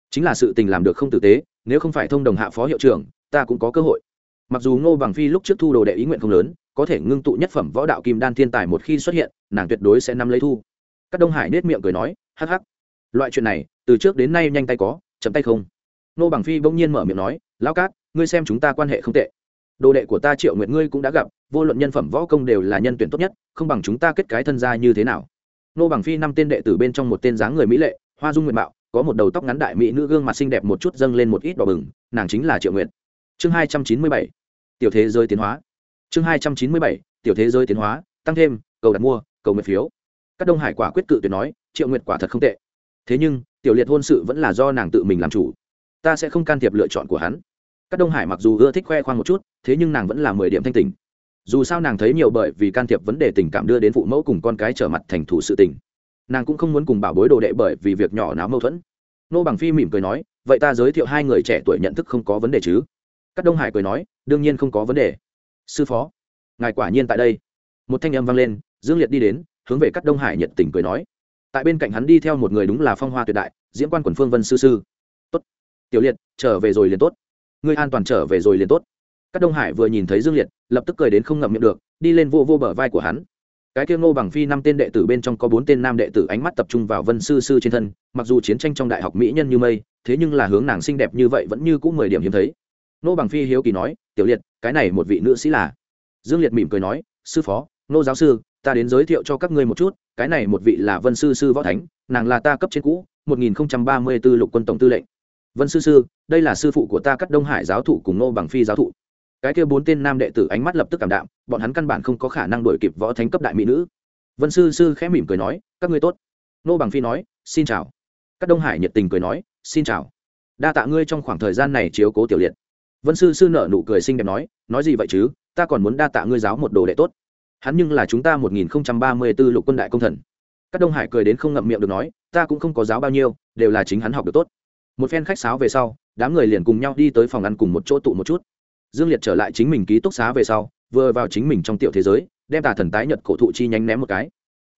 Chính là sự tình làm được không tử tế, nếu không phải thông đồng hạ phó hiệu trưởng, ta cũng có cơ hội. Mặc dù ngô bằng phi lúc trước thu đồ đệ ý nguyện không lớn, có thể ngưng tụ nhất phẩm võ đạo kim đan thiên tài một khi xuất hiện, nàng tuyệt đối sẽ nắm lấy thu. Các đông hải nết miệng cười nói, hắc hắc. Loại chuyện này, từ trước đến nay nhanh tay có, chậm tay không. Ngô bằng phi bỗng nhiên mở miệng nói, lão cát, ngươi xem chúng ta quan hệ không tệ đồ đệ của ta triệu nguyện ngươi cũng đã gặp, vô luận nhân phẩm võ công đều là nhân tuyển tốt nhất, không bằng chúng ta kết cái thân gia như thế nào? Nô bằng phi năm tên đệ tử bên trong một tên dáng người mỹ lệ, hoa dung nguyện mạo, có một đầu tóc ngắn đại mỹ nữ gương mặt xinh đẹp một chút dâng lên một ít đỏ bừng, nàng chính là triệu nguyện chương hai trăm chín mươi bảy, tiểu thế giới tiến hóa. Chương hai trăm chín mươi bảy, tiểu thế giới tiến hóa, tăng thêm, cầu đặt mua, cầu nguyện phiếu. Các đông hải quả quyết cự tuyệt nói, triệu nguyện quả thật không tệ. Thế nhưng, tiểu liệt hôn sự vẫn là do nàng tự mình làm chủ. Ta sẽ không can thiệp lựa chọn của hắn các đông hải mặc dù ưa thích khoe khoang một chút, thế nhưng nàng vẫn là mười điểm thanh tình dù sao nàng thấy nhiều bởi vì can thiệp vấn đề tình cảm đưa đến phụ mẫu cùng con cái trở mặt thành thủ sự tình. Nàng cũng không muốn cùng bảo bối đồ đệ bởi vì việc nhỏ náo mâu thuẫn. Nô bằng phi mỉm cười nói, vậy ta giới thiệu hai người trẻ tuổi nhận thức không có vấn đề chứ? Các đông hải cười nói, đương nhiên không có vấn đề. Sư phó, ngài quả nhiên tại đây. Một thanh âm vang lên, dương liệt đi đến, hướng về các đông hải nhiệt tình cười nói, tại bên cạnh hắn đi theo một người đúng là phong hoa tuyệt đại diễn quan quần phương vân sư sư. Tốt, tiểu liệt, trở về rồi liền tốt ngươi an toàn trở về rồi liền tốt. Các đông hải vừa nhìn thấy dương liệt, lập tức cười đến không ngậm miệng được, đi lên vô vô bờ vai của hắn. Cái kia ngô bằng phi năm tên đệ tử bên trong có bốn tên nam đệ tử ánh mắt tập trung vào vân sư sư trên thân, mặc dù chiến tranh trong đại học mỹ nhân như mây, thế nhưng là hướng nàng xinh đẹp như vậy vẫn như cũng mười điểm hiếm thấy. Ngô bằng phi hiếu kỳ nói, tiểu liệt, cái này một vị nữ sĩ là? Dương liệt mỉm cười nói, sư phó, ngô giáo sư, ta đến giới thiệu cho các ngươi một chút, cái này một vị là vân sư sư võ thánh, nàng là ta cấp trên cũ, một nghìn ba mươi 1034 lục quân tổng tư lệnh vân sư sư, đây là sư phụ của ta cắt đông hải giáo thụ cùng nô bằng phi giáo thụ. Cái kia bốn tên nam đệ tử ánh mắt lập tức cảm đạm, bọn hắn căn bản không có khả năng đổi kịp võ thánh cấp đại mỹ nữ. Vân sư sư khẽ mỉm cười nói, các ngươi tốt. Nô bằng phi nói, xin chào. Các đông hải nhiệt tình cười nói, xin chào. Đa tạ ngươi trong khoảng thời gian này chiếu cố tiểu liệt. Vân sư sư nở nụ cười xinh đẹp nói nói gì vậy chứ? Ta còn muốn đa tạ ngươi giáo một đồ đệ tốt. Hắn nhưng là chúng ta một nghìn không trăm ba mươi 1034 lục quân đại công thần. Các đông hải cười đến không ngậm miệng được nói, ta cũng không có giáo bao nhiêu, đều là chính hắn học được tốt một phen khách sáo về sau, đám người liền cùng nhau đi tới phòng ăn cùng một chỗ tụ một chút. Dương liệt trở lại chính mình ký túc xá về sau, vừa vào chính mình trong tiểu thế giới, đem tà thần tái nhật cổ thụ chi nhánh ném một cái.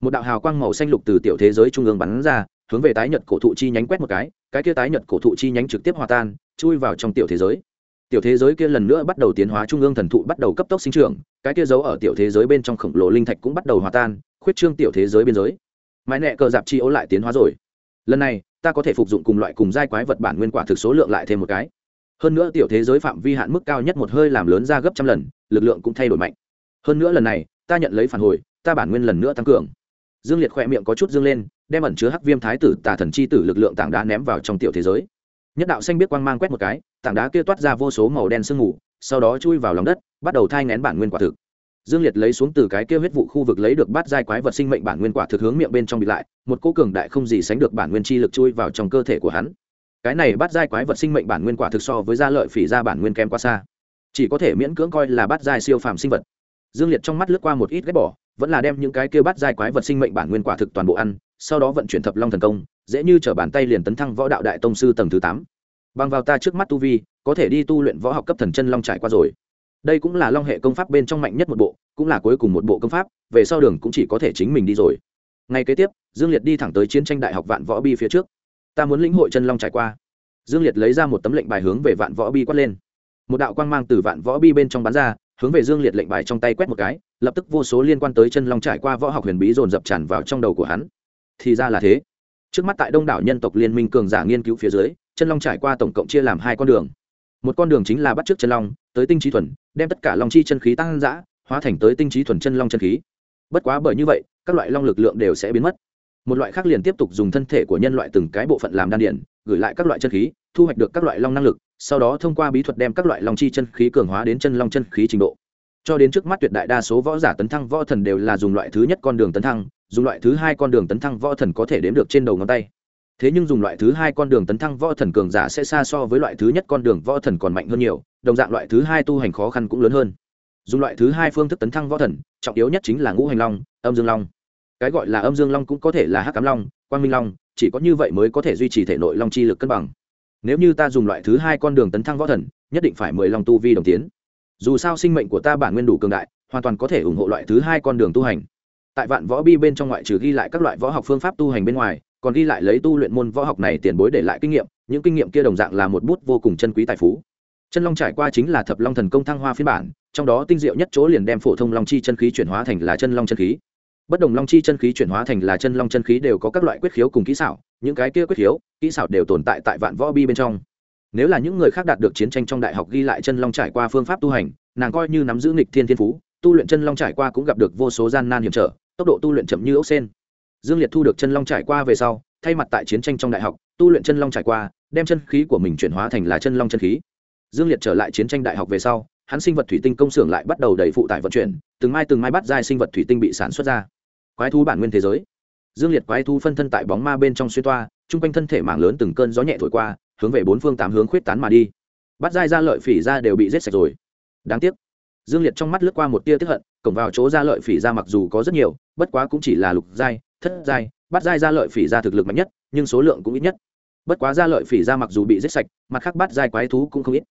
Một đạo hào quang màu xanh lục từ tiểu thế giới trung ương bắn ra, hướng về tái nhật cổ thụ chi nhánh quét một cái cái kia tái nhật cổ thụ chi nhánh trực tiếp hòa tan, chui vào trong tiểu thế giới. Tiểu thế giới kia lần nữa bắt đầu tiến hóa, trung ương thần thụ bắt đầu cấp tốc sinh trưởng, cái kia giấu ở tiểu thế giới bên trong khổng lồ linh thạch cũng bắt đầu hòa tan, khuyết trương tiểu thế giới biên giới. Mãi nẹ cờ dạp chi ố lại tiến hóa rồi. Lần này ta có thể phục dụng cùng loại cùng giai quái vật bản nguyên quả thực số lượng lại thêm một cái. Hơn nữa tiểu thế giới phạm vi hạn mức cao nhất một hơi làm lớn ra gấp trăm lần, lực lượng cũng thay đổi mạnh. Hơn nữa lần này, ta nhận lấy phản hồi, ta bản nguyên lần nữa tăng cường. Dương liệt khỏe miệng có chút dương lên, đem ẩn chứa hắc viêm thái tử, tà thần chi tử lực lượng tảng đá ném vào trong tiểu thế giới. Nhất đạo xanh biết quang mang quét một cái, tảng đá kia toát ra vô số màu đen sương mù, sau đó chui vào lòng đất, bắt đầu thai ngén bản nguyên quả thực dương liệt lấy xuống từ cái kia huyết vụ khu vực lấy được bát giai quái vật sinh mệnh bản nguyên quả thực hướng miệng bên trong bị lại, một cô cường đại không gì sánh được bản nguyên chi lực chui vào trong cơ thể của hắn. Cái này bát giai quái vật sinh mệnh bản nguyên quả thực so với gia lợi phỉ ra bản nguyên kem quá xa. Chỉ có thể miễn cưỡng coi là bát giai siêu phàm sinh vật. Dương liệt trong mắt lướt qua một ít ghép bỏ, vẫn là đem những cái kia bát giai quái vật sinh mệnh bản nguyên quả thực toàn bộ ăn, sau đó vận chuyển thập long thần công, dễ như t bàn tay liền tấn thăng võ đạo đại tông sư tầng thứ tám. Bằng vào ta trước mắt tu vi, có thể đi tu luyện võ học cấp thần chân long trải qua rồi đây cũng là long hệ công pháp bên trong mạnh nhất một bộ, cũng là cuối cùng một bộ công pháp, về sau đường cũng chỉ có thể chính mình đi rồi. Ngay kế tiếp, dương liệt đi thẳng tới chiến tranh đại học vạn võ bi phía trước. Ta muốn lĩnh hội chân long trải qua. Dương liệt lấy ra một tấm lệnh bài hướng về vạn võ bi quát lên. Một đạo quang mang từ vạn võ bi bên trong bán ra, hướng về dương liệt lệnh bài trong tay quét một cái, lập tức vô số liên quan tới chân long trải qua võ học huyền bí dồn dập tràn vào trong đầu của hắn. Thì ra là thế. Trước mắt tại đông đảo nhân tộc liên minh cường giả nghiên cứu phía dưới, chân long trải qua tổng cộng chia làm hai con đường. Một con đường chính là bắt t r ư ớ c chân long, tới tinh trí thuần đem tất cả long chi chân khí tăng dã hóa thành tới tinh trí thuần chân long chân khí. Bất quá bởi như vậy, các loại long lực lượng đều sẽ biến mất. Một loại khác liền tiếp tục dùng thân thể của nhân loại từng cái bộ phận làm đan điển, gửi lại các loại chân khí, thu hoạch được các loại long năng lực, sau đó thông qua bí thuật đem các loại long chi chân khí cường hóa đến chân long chân khí trình độ. Cho đến trước mắt tuyệt đại đa số võ giả tấn thăng võ thần đều là dùng loại thứ nhất con đường tấn thăng, dùng loại thứ hai con đường tấn thăng võ thần có thể đếm được trên đầu ngón tay. Thế nhưng dùng loại thứ hai con đường tấn thăng võ thần cường giả sẽ xa so với loại thứ nhất con đường võ thần còn mạnh hơn nhiều đồng dạng loại thứ hai tu hành khó khăn cũng lớn hơn. Dùng loại thứ hai phương thức tấn thăng võ thần, trọng yếu nhất chính là ngũ hành long, âm dương long. Cái gọi là âm dương long cũng có thể là hắc cám long, quang minh long, chỉ có như vậy mới có thể duy trì thể nội long chi lực cân bằng. Nếu như ta dùng loại thứ hai con đường tấn thăng võ thần, nhất định phải mười long tu vi đồng tiến. Dù sao sinh mệnh của ta bản nguyên đủ cường đại, hoàn toàn có thể ủng hộ loại thứ hai con đường tu hành. Tại vạn võ bi bên trong ngoại trừ ghi lại các loại võ học phương pháp tu hành bên ngoài, còn ghi lại lấy tu luyện môn võ học này tiền bối để lại kinh nghiệm, những kinh nghiệm kia đồng dạng là một bút vô cùng chân quý tài phú chân long trải qua chính là thập long thần công thăng hoa phiên bản, trong đó tinh diệu nhất chỗ liền đem phổ thông long chi chân khí chuyển hóa thành là chân long chân khí. Bất đồng long chi chân khí chuyển hóa thành là chân long chân khí đều có các loại quyết khiếu cùng kỹ xảo, những cái kia quyết khiếu, kỹ xảo đều tồn tại tại vạn võ bi bên trong. Nếu là những người khác đạt được chiến tranh trong đại học ghi lại chân long trải qua phương pháp tu hành, nàng coi như nắm giữ nghịch thiên thiên phú, tu luyện chân long trải qua cũng gặp được vô số gian nan hiểm trở, tốc độ tu luyện chậm như ốc sen. Dương liệt thu được chân long trải qua về sau, thay mặt tại chiến tranh trong đại học, tu luyện chân long trải qua, đem chân khí của mình chuyển hóa thành là chân long chân khí dương liệt trở lại chiến tranh đại học về sau hắn sinh vật thủy tinh công xưởng lại bắt đầu đầy phụ tải vận chuyển từng mai từng mai bắt dai sinh vật thủy tinh bị sản xuất ra. Quái thú bản nguyên thế giới. Dương liệt quái thú phân thân tại bóng ma bên trong xuyên toa chung quanh thân thể mạng lớn từng cơn gió nhẹ thổi qua hướng về bốn phương tám hướng khuyết tán mà đi. Bắt dai ra lợi phỉ ra đều bị giết sạch rồi. Đáng tiếc. Dương liệt trong mắt lướt qua một tia tiếp hận cổng vào chỗ ra lợi phỉ ra mặc dù có rất nhiều bất quá cũng chỉ là lục dai, thất dai, bắt dai ra lợi phỉ ra thực lực mạnh nhất nhưng số lượng cũng ít nhất. Bất quá ra lợi phỉ ra mặc dù bị giết sạch mặt khác bắt dai quái thú cũng không ít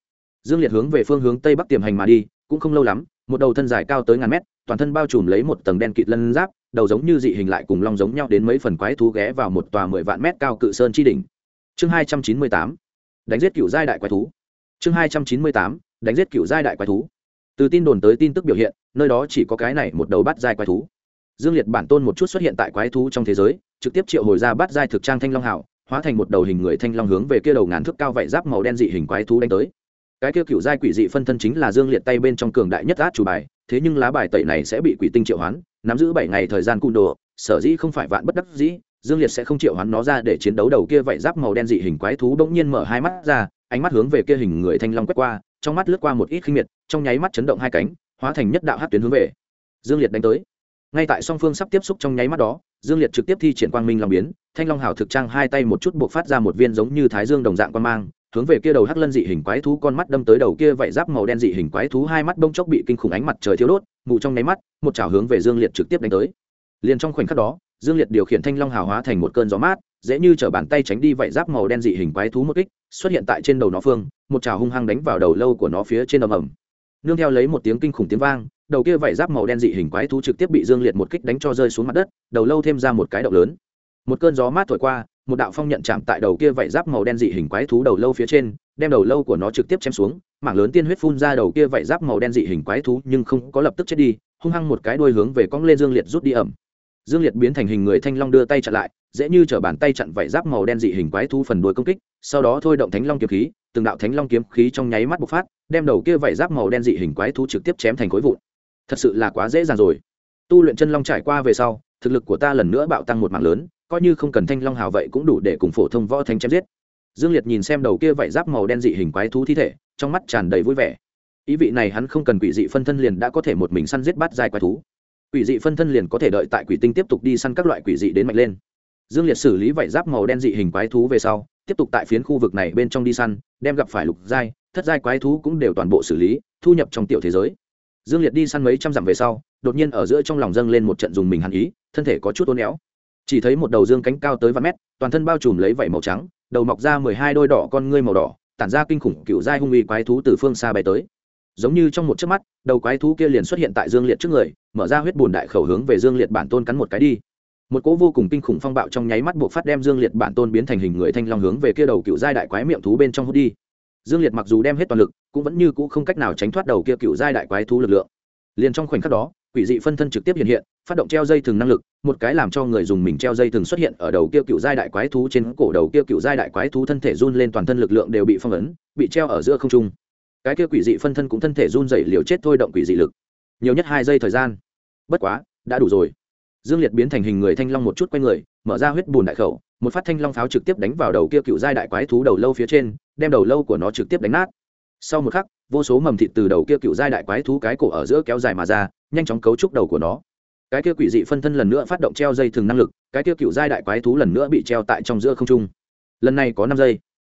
dương liệt hướng về phương hướng tây bắc tiềm hành mà đi, cũng không lâu lắm, một đầu thân dài cao tới ngàn mét, toàn thân bao trùm lấy một tầng đen kịt lân giáp, đầu giống như dị hình lại cùng long giống nhau đến mấy phần quái thú ghé vào một tòa mười vạn mét cao cự sơn chi đỉnh. Chương hai trăm chín mươi tám, đánh giết cựu giai đại quái thú. Chương hai trăm chín mươi tám, đánh giết cựu giai đại quái thú. Từ tin đồn tới tin tức biểu hiện, nơi đó chỉ có cái này một đầu bắt giai quái thú. Dương liệt bản tôn một chút xuất hiện tại quái thú trong thế giới, trực tiếp triệu hồi ra bắt giai thực trang thanh long hảo, hóa thành một đầu hình người thanh long hướng về kia đầu ngàn thước cao vạy giáp màu đen dị hình quái thú đánh tới cái kia cựu giai quỷ dị phân thân chính là dương liệt tay bên trong cường đại nhất át chủ bài, thế nhưng lá bài tẩy này sẽ bị quỷ tinh triệu hoán, nắm giữ bảy ngày thời gian cung đồ, sở dĩ không phải vạn bất đắc dĩ, dương liệt sẽ không triệu hoán nó ra để chiến đấu đầu kia vạy giáp màu đen dị hình quái thú bỗng nhiên mở hai mắt ra, ánh mắt hướng về kia hình người thanh long quét qua, trong mắt lướt qua một ít khinh miệt, trong nháy mắt chấn động hai cánh, hóa thành nhất đạo hát tuyến hướng về. Dương liệt đánh tới. Ngay tại song phương sắp tiếp xúc trong nháy mắt đó, dương liệt trực tiếp thi triển quang minh long biến, thanh long hảo thực trang hai tay một chút buộc phát ra một viên giống như thái dương đồng dạng quan mang hướng về kia đầu hắc lân dị hình quái thú, con mắt đâm tới đầu kia vảy giáp màu đen dị hình quái thú, hai mắt bông chốc bị kinh khủng ánh mặt trời thiếu đốt, mù trong nháy mắt, một chảo hướng về dương liệt trực tiếp đánh tới. Liền trong khoảnh khắc đó, dương liệt điều khiển thanh long hào hóa thành một cơn gió mát, dễ như chở bàn tay tránh đi vảy giáp màu đen dị hình quái thú một kích, xuất hiện tại trên đầu nó phương, một chảo hung hăng đánh vào đầu lâu của nó phía trên ầm ầm. Nương theo lấy một tiếng kinh khủng tiếng vang, đầu kia vảy giáp màu đen dị hình quái thú trực tiếp bị dương liệt một kích đánh cho rơi xuống mặt đất, đầu lâu thêm ra một cái động lớn. Một cơn gió mát thổi qua một đạo phong nhận chạm tại đầu kia vảy giáp màu đen dị hình quái thú đầu lâu phía trên, đem đầu lâu của nó trực tiếp chém xuống, mảng lớn tiên huyết phun ra đầu kia vảy giáp màu đen dị hình quái thú nhưng không có lập tức chết đi, hung hăng một cái đuôi hướng về cong lên dương liệt rút đi ẩm. Dương liệt biến thành hình người thanh long đưa tay chặn lại, dễ như chở bàn tay chặn vảy giáp màu đen dị hình quái thú phần đuôi công kích, sau đó thôi động thánh long kiếm khí, từng đạo thánh long kiếm khí trong nháy mắt bộc phát, đem đầu kia vảy giáp màu đen dị hình quái thú trực tiếp chém thành khối vụn. Thật sự là quá dễ dàng rồi. Tu luyện chân long trải qua về sau, thực lực của ta lần nữa bạo tăng một mạng lớn coi như không cần thanh long hào vậy cũng đủ để cùng phổ thông võ thanh chém giết. Dương liệt nhìn xem đầu kia vảy giáp màu đen dị hình quái thú thi thể, trong mắt tràn đầy vui vẻ. Ý vị này hắn không cần quỷ dị phân thân liền đã có thể một mình săn giết bắt dài quái thú. Quỷ dị phân thân liền có thể đợi tại quỷ tinh tiếp tục đi săn các loại quỷ dị đến mạnh lên. Dương liệt xử lý vảy giáp màu đen dị hình quái thú về sau, tiếp tục tại phiến khu vực này bên trong đi săn, đem gặp phải lục giai, thất giai quái thú cũng đều toàn bộ xử lý, thu nhập trong tiểu thế giới. Dương liệt đi săn mấy trăm dặm về sau, đột nhiên ở giữa trong lòng dâng lên một trận dùng mình hàn ý, thân thể có chút ôn éo chỉ thấy một đầu dương cánh cao tới vài mét, toàn thân bao trùm lấy vảy màu trắng, đầu mọc ra mười hai đôi đỏ con ngươi màu đỏ, tản ra kinh khủng cựu giai hung uy quái thú từ phương xa bay tới. Giống như trong một chớp mắt, đầu quái thú kia liền xuất hiện tại dương liệt trước người, mở ra huyết bùn đại khẩu hướng về dương liệt bản tôn cắn một cái đi. Một cỗ vô cùng kinh khủng phong bạo trong nháy mắt buộc phát đem dương liệt bản tôn biến thành hình người thanh long hướng về kia đầu cựu giai đại quái miệng thú bên trong hút đi. Dương liệt mặc dù đem hết toàn lực, cũng vẫn như cũ không cách nào tránh thoát đầu kia cựu giai đại quái thú lực lượng. Liền trong khoảnh khắc đó quỷ dị phân thân trực tiếp hiện hiện, phát động treo dây thừng năng lực, một cái làm cho người dùng mình treo dây thừng xuất hiện ở đầu kia cựu giai đại quái thú trên cổ đầu kia cựu giai đại quái thú thân thể run lên toàn thân lực lượng đều bị phong ấn, bị treo ở giữa không trung. Cái kia quỷ dị phân thân cũng thân thể run dày liều chết thôi động quỷ dị lực. Nhiều nhất hai giây thời gian. Bất quá, đã đủ rồi. Dương liệt biến thành hình người thanh long một chút q u a y người, mở ra huyết bùn đại khẩu, một phát thanh long pháo trực tiếp đánh vào đầu kia cựu giai đại quái thú đầu lâu phía trên, đem đầu lâu của nó trực tiếp đánh nát. Sau một khắc, vô số mầm thịt từ đầu kia cựu giai đại quái thú cái cổ ở giữa kéo dài mà ra nhanh chóng cấu trúc đầu của nó. Cái kia quỷ dị phân thân lần nữa phát động treo dây thường năng lực, cái kia cựu giai đại quái thú lần nữa bị treo tại trong giữa không trung. Lần này có năm giây.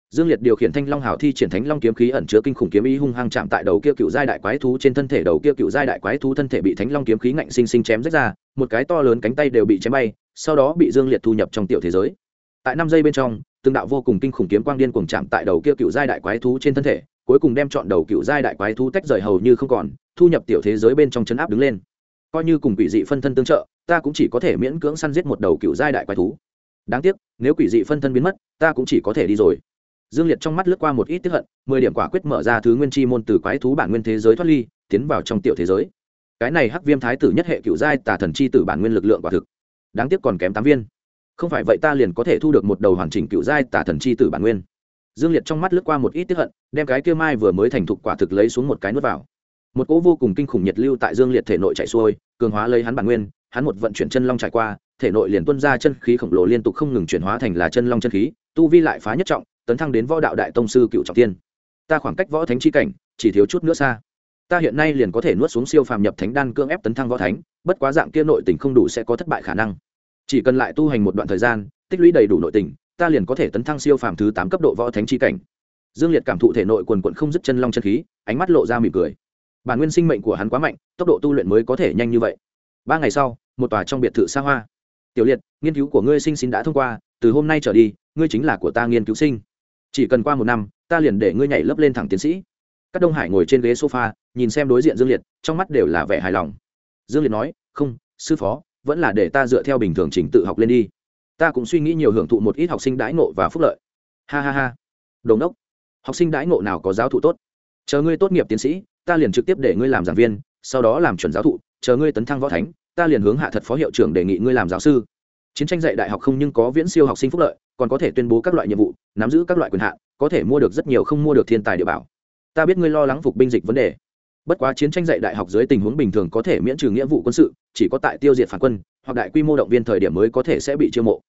Dương liệt điều khiển thanh long hảo thi triển thánh long kiếm khí ẩn chứa kinh khủng kiếm ý hung hăng chạm tại đầu kia cựu giai đại quái thú trên thân thể, đầu kia cựu giai đại quái thú thân thể bị thánh long kiếm khí ngạnh sinh sinh chém rách ra, một cái to lớn cánh tay đều bị chém bay, sau đó bị dương liệt thu nhập trong tiểu thế giới. Tại năm giây bên trong, từng đạo vô cùng kinh khủng kiếm quang điên cuồng chạm tại đầu kia cựu giai đại quái thú trên thân thể cuối cùng đem chọn đầu cựu giai đại quái thú tách rời hầu như không còn, thu nhập tiểu thế giới bên trong chấn áp đứng lên. Coi như cùng quỷ dị phân thân tương trợ, ta cũng chỉ có thể miễn cưỡng săn giết một đầu cựu giai đại quái thú. Đáng tiếc, nếu quỷ dị phân thân biến mất, ta cũng chỉ có thể đi rồi. Dương liệt trong mắt lướt qua một ít tiếp hận, mười điểm quả quyết mở ra thứ nguyên chi môn từ quái thú bản nguyên thế giới thoát ly, tiến vào trong tiểu thế giới. Cái này hắc viêm thái tử nhất hệ cựu giai tà thần chi tử bản nguyên lực lượng quả thực. Đáng tiếc còn kém tám viên. Không phải vậy ta liền có thể thu được một đầu hoàn chỉnh cựu giai tà thần chi tử bản nguyên dương liệt trong mắt lướt qua một ít tiếp hận, đem cái kia mai vừa mới thành thục quả thực lấy xuống một cái nuốt vào. Một cỗ vô cùng kinh khủng nhiệt lưu tại dương liệt thể nội chạy xuôi, cường hóa lấy hắn bản nguyên, hắn một vận chuyển chân long trải qua, thể nội liền tuân ra chân khí khổng lồ liên tục không ngừng chuyển hóa thành là chân long chân khí, tu vi lại phá nhất trọng, tấn thăng đến võ đạo đại tông sư cựu trọng tiên. Ta khoảng cách võ thánh chi cảnh, chỉ thiếu chút nữa xa. Ta hiện nay liền có thể nuốt xuống siêu phàm nhập thánh đan cưỡng ép tấn thăng võ thánh, bất quá dạng kia nội tình không đủ sẽ có thất bại khả năng. Chỉ cần lại tu hành một đoạn thời gian, tích lũy đầy đủ nội tình ta liền có thể tấn thăng siêu phàm thứ tám cấp độ võ thánh chi cảnh. Dương liệt cảm thụ thể nội quần quận không dứt chân long chân khí, ánh mắt lộ ra mỉm cười. Bản nguyên sinh mệnh của hắn quá mạnh, tốc độ tu luyện mới có thể nhanh như vậy. Ba ngày sau, một tòa trong biệt thự xa hoa. Tiểu liệt, nghiên cứu của ngươi sinh xin đã thông qua, từ hôm nay trở đi, ngươi chính là của ta nghiên cứu sinh. Chỉ cần qua một năm, ta liền để ngươi nhảy lớp lên thẳng tiến sĩ. Các đông hải ngồi trên ghế sofa, nhìn xem đối diện dương liệt, trong mắt đều là vẻ hài lòng. Dương liệt nói, không, sư phó, vẫn là để ta dựa theo bình thường trình tự học lên đi ta cũng suy nghĩ nhiều hưởng thụ một ít học sinh đãi ngộ và phúc lợi. Ha ha ha. Đồn đốc học sinh đãi ngộ nào có giáo thụ tốt? Chờ ngươi tốt nghiệp tiến sĩ, ta liền trực tiếp để ngươi làm giảng viên, sau đó làm chuẩn giáo thụ, chờ ngươi tấn thăng võ thánh, ta liền hướng hạ thật phó hiệu trưởng đề nghị ngươi làm giáo sư. Chiến tranh dạy đại học không nhưng có viễn siêu học sinh phúc lợi, còn có thể tuyên bố các loại nhiệm vụ, nắm giữ các loại quyền hạn, có thể mua được rất nhiều không mua được thiên tài địa bảo. Ta biết ngươi lo lắng phục binh dịch vấn đề. Bất quá chiến tranh dạy đại học dưới tình huống bình thường có thể miễn trừ nghĩa vụ quân sự, chỉ có tại tiêu diệt phản quân, hoặc đại quy mô động viên thời điểm mới có thể sẽ bị chiêu mộ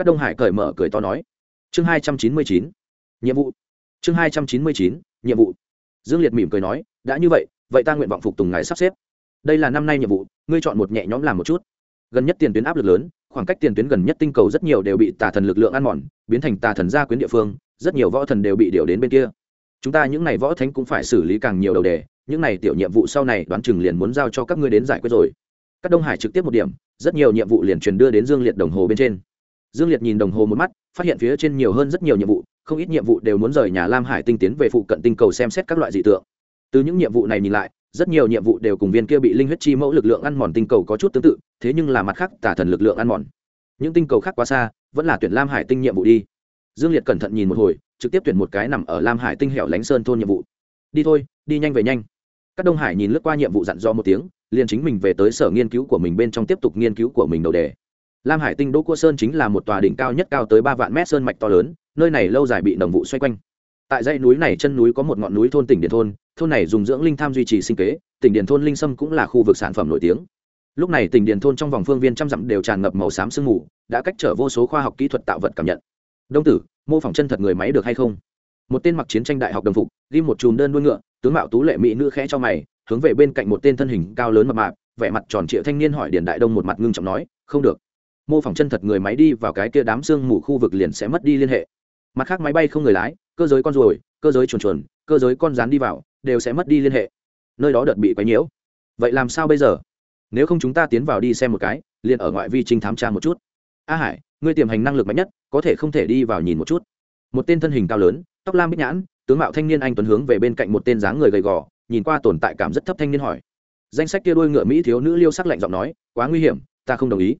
các đông hải cởi mở cười to nói. Chương hai trăm chín mươi chín, nhiệm vụ. Chương hai trăm chín mươi chín, nhiệm vụ. Dương liệt mỉm cười nói, đã như vậy vậy ta nguyện vọng phục tùng ngài sắp xếp. Đây là năm nay nhiệm vụ, ngươi chọn một nhẹ nhõm làm một chút. Gần nhất tiền tuyến áp lực lớn, khoảng cách tiền tuyến gần nhất tinh cầu rất nhiều đều bị tà thần lực lượng ăn mòn, biến thành tà thần gia quyến địa phương, rất nhiều võ thần đều bị điều đến bên kia. Chúng ta những n à y võ thánh cũng phải xử lý càng nhiều đầu đề, những n à y tiểu nhiệm vụ sau này đoán chừng liền muốn giao cho các ngươi đến giải quyết rồi. Các đông hải trực tiếp một điểm, rất nhiều nhiệm vụ liền truyền đưa đến dương liệt đồng hồ bên trên dương liệt nhìn đồng hồ một mắt, phát hiện phía trên nhiều hơn rất nhiều nhiệm vụ, không ít nhiệm vụ đều muốn rời nhà lam hải tinh tiến về phụ cận tinh cầu xem xét các loại dị tượng. Từ những nhiệm vụ này nhìn lại, rất nhiều nhiệm vụ đều cùng viên kia bị linh huyết chi mẫu lực lượng ăn mòn tinh cầu có chút tương tự, thế nhưng là mặt khác tả thần lực lượng ăn mòn. Những tinh cầu khác quá xa, vẫn là tuyển lam hải tinh nhiệm vụ đi. Dương liệt cẩn thận nhìn một hồi, trực tiếp tuyển một cái nằm ở lam hải tinh hẻo lánh sơn thôn nhiệm vụ. Đi thôi, đi nhanh về nhanh. Các đông hải nhìn lướt qua nhiệm vụ dặn dò một tiếng, liền chính mình về tới sở nghiên cứu của mình bên trong tiếp tục nghiên cứu của mình đầu đề lam hải tinh đỗ cua sơn chính là một tòa đỉnh cao nhất cao tới ba vạn mét sơn mạch to lớn, nơi này lâu dài bị đồng vụ xoay quanh. Tại dãy núi này chân núi có một ngọn núi thôn tỉnh điện thôn thôn này dùng dưỡng linh tham duy trì sinh kế, tỉnh điện thôn linh sâm cũng là khu vực sản phẩm nổi tiếng. Lúc này tỉnh điện thôn trong vòng phương viên trăm dặm đều tràn ngập màu xám sương mù, đã cách trở vô số khoa học kỹ thuật tạo vật cảm nhận. Đông tử, mô phỏng chân thật người máy được hay không? Một tên mặc chiến tranh đại học đồng phục, ghi một chùm đơn đuôi ngựa, tướng mạo tú lệ mỹ nữ khẽ cho mày, hướng về bên cạnh một tên thân hình cao lớn mập mạp, vẻ mặt tròn trịa thanh niên hỏi điền đại đông một mặt ngưng trọng nói, không được mô phỏng chân thật người máy đi vào cái kia đám sương mù khu vực liền sẽ mất đi liên hệ. Mặt khác máy bay không người lái, cơ giới con ruồi, cơ giới chuồn chuồn, cơ giới con rán đi vào, đều sẽ mất đi liên hệ. Nơi đó đợt bị quấy nhiễu. Vậy làm sao bây giờ? Nếu không chúng ta tiến vào đi xem một cái, liền ở ngoại vi trinh thám tra một chút. A hải, ngươi tiềm hành năng lực mạnh nhất, có thể không thể đi vào nhìn một chút. Một tên thân hình cao lớn, tóc lam bích nhãn, tướng mạo thanh niên anh tuấn hướng về bên cạnh một tên dáng người gầy gò, nhìn qua tồn tại cảm rất thấp thanh niên hỏi. Danh sách kia đôi ngựa mỹ thiếu nữ liêu sắc lạnh giọng nói, quá nguy hiểm, ta không đồng ý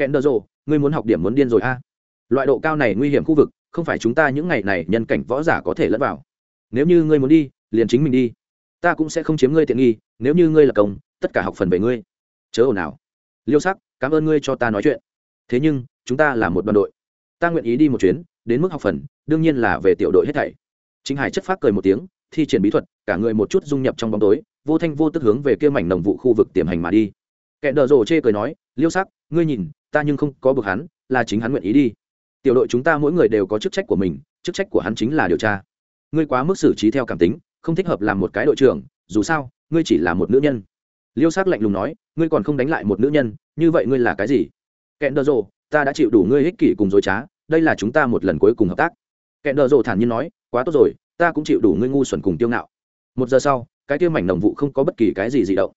kẽn đờ rồ, ngươi muốn học điểm muốn điên rồi a. Loại độ cao này nguy hiểm khu vực không phải chúng ta những ngày này nhân cảnh võ giả có thể lẫn vào. Nếu như ngươi muốn đi liền chính mình đi. Ta cũng sẽ không chiếm ngươi tiện nghi nếu như ngươi là công tất cả học phần về ngươi. Chớ ồn nào liêu sắc cảm ơn ngươi cho ta nói chuyện. Thế nhưng chúng ta là một đoàn đội. Ta nguyện ý đi một chuyến đến mức học phần đương nhiên là về tiểu đội hết thảy. Chính hải chất phát cười một tiếng thi triển bí thuật cả người một chút dung nhập trong bóng tối vô thanh vô tức hướng về kia mảnh đồng vụ khu vực tiềm hành mà đi. Kẻ đờ rồ chê cười nói liêu sắc ngươi nhìn, ta nhưng không có bực hắn, là chính hắn nguyện ý đi. Tiểu đội chúng ta mỗi người đều có chức trách của mình, chức trách của hắn chính là điều tra. Ngươi quá mức xử trí theo cảm tính, không thích hợp làm một cái đội trưởng, dù sao, ngươi chỉ là một nữ nhân. Liêu sắc lạnh lùng nói, ngươi còn không đánh lại một nữ nhân, như vậy ngươi là cái gì? Kẹn đờ rộ ta đã chịu đủ ngươi ích kỷ cùng dối trá, đây là chúng ta một lần cuối cùng hợp tác. Kẹn đờ rộ thản nhiên nói, quá tốt rồi, ta cũng chịu đủ ngươi ngu xuẩn cùng tiêu ngạo. Một giờ sau, cái tiêu mảnh đồng vụ không có bất kỳ cái gì dị động.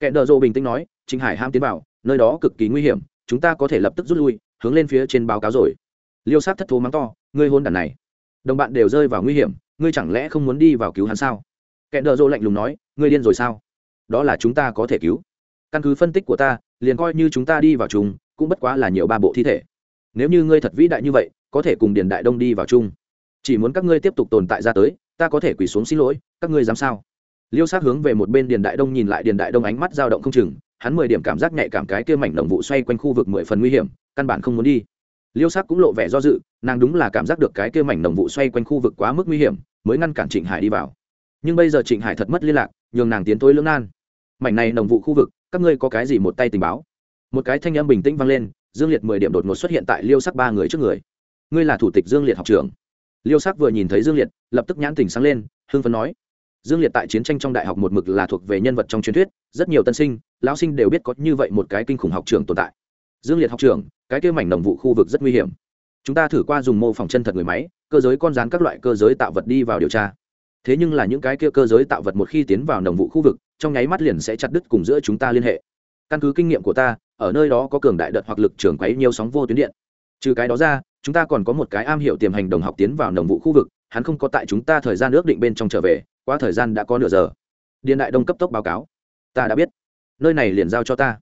Kẹn đờ rộ bình tĩnh nói, trịnh hải ham tiến vào nơi đó cực kỳ nguy hiểm, chúng ta có thể lập tức rút lui, hướng lên phía trên báo cáo rồi. Liêu sát thất thố mắng to, ngươi hôn đàn này, đồng bạn đều rơi vào nguy hiểm, ngươi chẳng lẽ không muốn đi vào cứu hắn sao? Kẻ đờ dô lạnh lùng nói, ngươi điên rồi sao? Đó là chúng ta có thể cứu. Căn cứ phân tích của ta, liền coi như chúng ta đi vào chung, cũng bất quá là nhiều ba bộ thi thể. Nếu như ngươi thật vĩ đại như vậy, có thể cùng điền đại đông đi vào chung. Chỉ muốn các ngươi tiếp tục tồn tại ra tới, ta có thể quỳ xuống xin lỗi, các ngươi dám sao? Liêu sát hướng về một bên điền đại đông nhìn lại điền đại đông ánh mắt dao động không chừng hắn mười điểm cảm giác nhạy cảm cái kia mảnh đồng vụ xoay quanh khu vực mười phần nguy hiểm, căn bản không muốn đi. Liêu sắc cũng lộ vẻ do dự, nàng đúng là cảm giác được cái kia mảnh đồng vụ xoay quanh khu vực quá mức nguy hiểm, mới ngăn cản trịnh hải đi vào. Nhưng bây giờ trịnh hải thật mất liên lạc, nhường nàng tiến tối lưỡng nan. Mảnh này đồng vụ khu vực, các ngươi có cái gì một tay tình báo? Một cái thanh âm bình tĩnh vang lên, dương liệt mười điểm đột ngột xuất hiện tại liêu sắc ba người trước người. Ngươi là thủ tịch dương liệt học trưởng. Liêu sắc vừa nhìn thấy dương liệt, lập tức nhãn tình sáng lên, hưng phấn nói. Dương liệt tại chiến tranh trong đại học một mực là thuộc về nhân vật trong truyền thuyết, rất nhiều tân sinh lão sinh đều biết có như vậy một cái kinh khủng học trường tồn tại. Dương liệt học trường, cái kia mảnh đồng vụ khu vực rất nguy hiểm. Chúng ta thử qua dùng mô phỏng chân thật người máy, cơ giới con rán các loại cơ giới tạo vật đi vào điều tra. Thế nhưng là những cái kia cơ giới tạo vật một khi tiến vào đồng vụ khu vực, trong nháy mắt liền sẽ chặt đứt cùng giữa chúng ta liên hệ. Căn cứ kinh nghiệm của ta, ở nơi đó có cường đại đợt hoặc lực trường quấy nhiều sóng vô tuyến điện. Trừ cái đó ra, chúng ta còn có một cái am hiểu tiềm hành đồng học tiến vào đồng vụ khu vực, hắn không có tại chúng ta thời gian ước định bên trong trở về qua thời gian đã có nửa giờ. Điện đại đông cấp tốc báo cáo. Ta đã biết nơi này liền giao cho ta.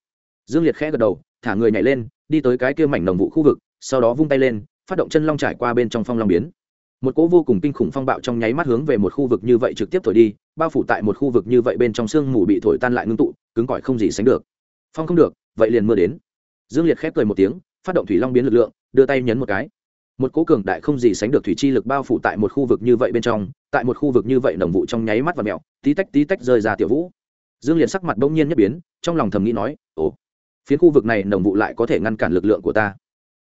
Dương liệt khẽ gật đầu, thả người nhảy lên, đi tới cái kia mảnh đồng vụ khu vực, sau đó vung tay lên, phát động chân long trải qua bên trong phong long biến. Một cỗ vô cùng kinh khủng phong bạo trong nháy mắt hướng về một khu vực như vậy trực tiếp thổi đi, bao phủ tại một khu vực như vậy bên trong sương mù bị thổi tan lại ngưng tụ, cứng cỏi không gì sánh được. Phong không được, vậy liền mưa đến. Dương liệt khép cười một tiếng, phát động thủy long biến lực lượng, đưa tay nhấn một cái. Một cố cường đại không gì sánh được thủy chi lực bao phủ tại một khu vực như vậy bên trong, tại một khu vực như vậy đồng vụ trong nháy mắt và mẹo, tí tách tí tách rơi ra tiểu vũ dương liệt sắc mặt bỗng nhiên nhất biến, trong lòng thầm nghĩ nói, ồ phía khu vực này đồng vụ lại có thể ngăn cản lực lượng của ta.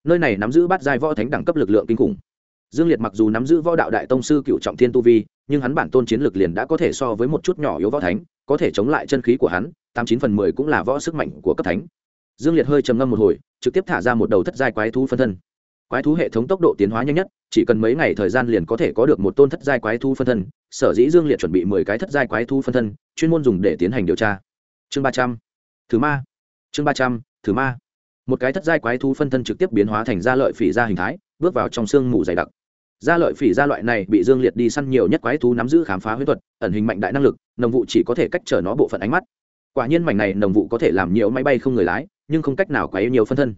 Nơi này nắm giữ bát giai võ thánh đẳng cấp lực lượng kinh khủng. Dương liệt mặc dù nắm giữ võ đạo đại tông sư cựu trọng thiên tu vi, nhưng hắn bản tôn chiến lực liền đã có thể so với một chút nhỏ yếu võ thánh, có thể chống lại chân khí của hắn, tám chín phần mười cũng là võ sức mạnh của cấp thánh. Dương liệt hơi trầm ngâm một hồi, trực tiếp thả ra một đầu thất giai quái thú phân thân. Quái thú hệ thống tốc độ tiến hóa nhanh nhất, chỉ cần mấy ngày thời gian liền có thể có được một tôn thất giai quái thú phân thân, sở dĩ dương liệt chuẩn bị mười cái thất giai quái thú phân thân chuyên môn dùng để tiến hành điều tra. Chương ba trăm, thứ ma. Chương ba trăm, thứ ma. Một cái thất giai quái thú phân thân trực tiếp biến hóa thành gia lợi phỉ ra hình thái, bước vào trong sương mù dày đặc. Gia lợi phỉ gia loại này bị dương liệt đi săn nhiều nhất quái thú nắm giữ khám phá huyết thuật, ẩn hình mạnh đại năng lực, nồng vụ chỉ có thể cách trở nó bộ phận ánh mắt. Quả nhiên mảnh này nồng vụ có thể làm nhiều máy bay không người lái, nhưng không cách nào quấy nhiều phân thân.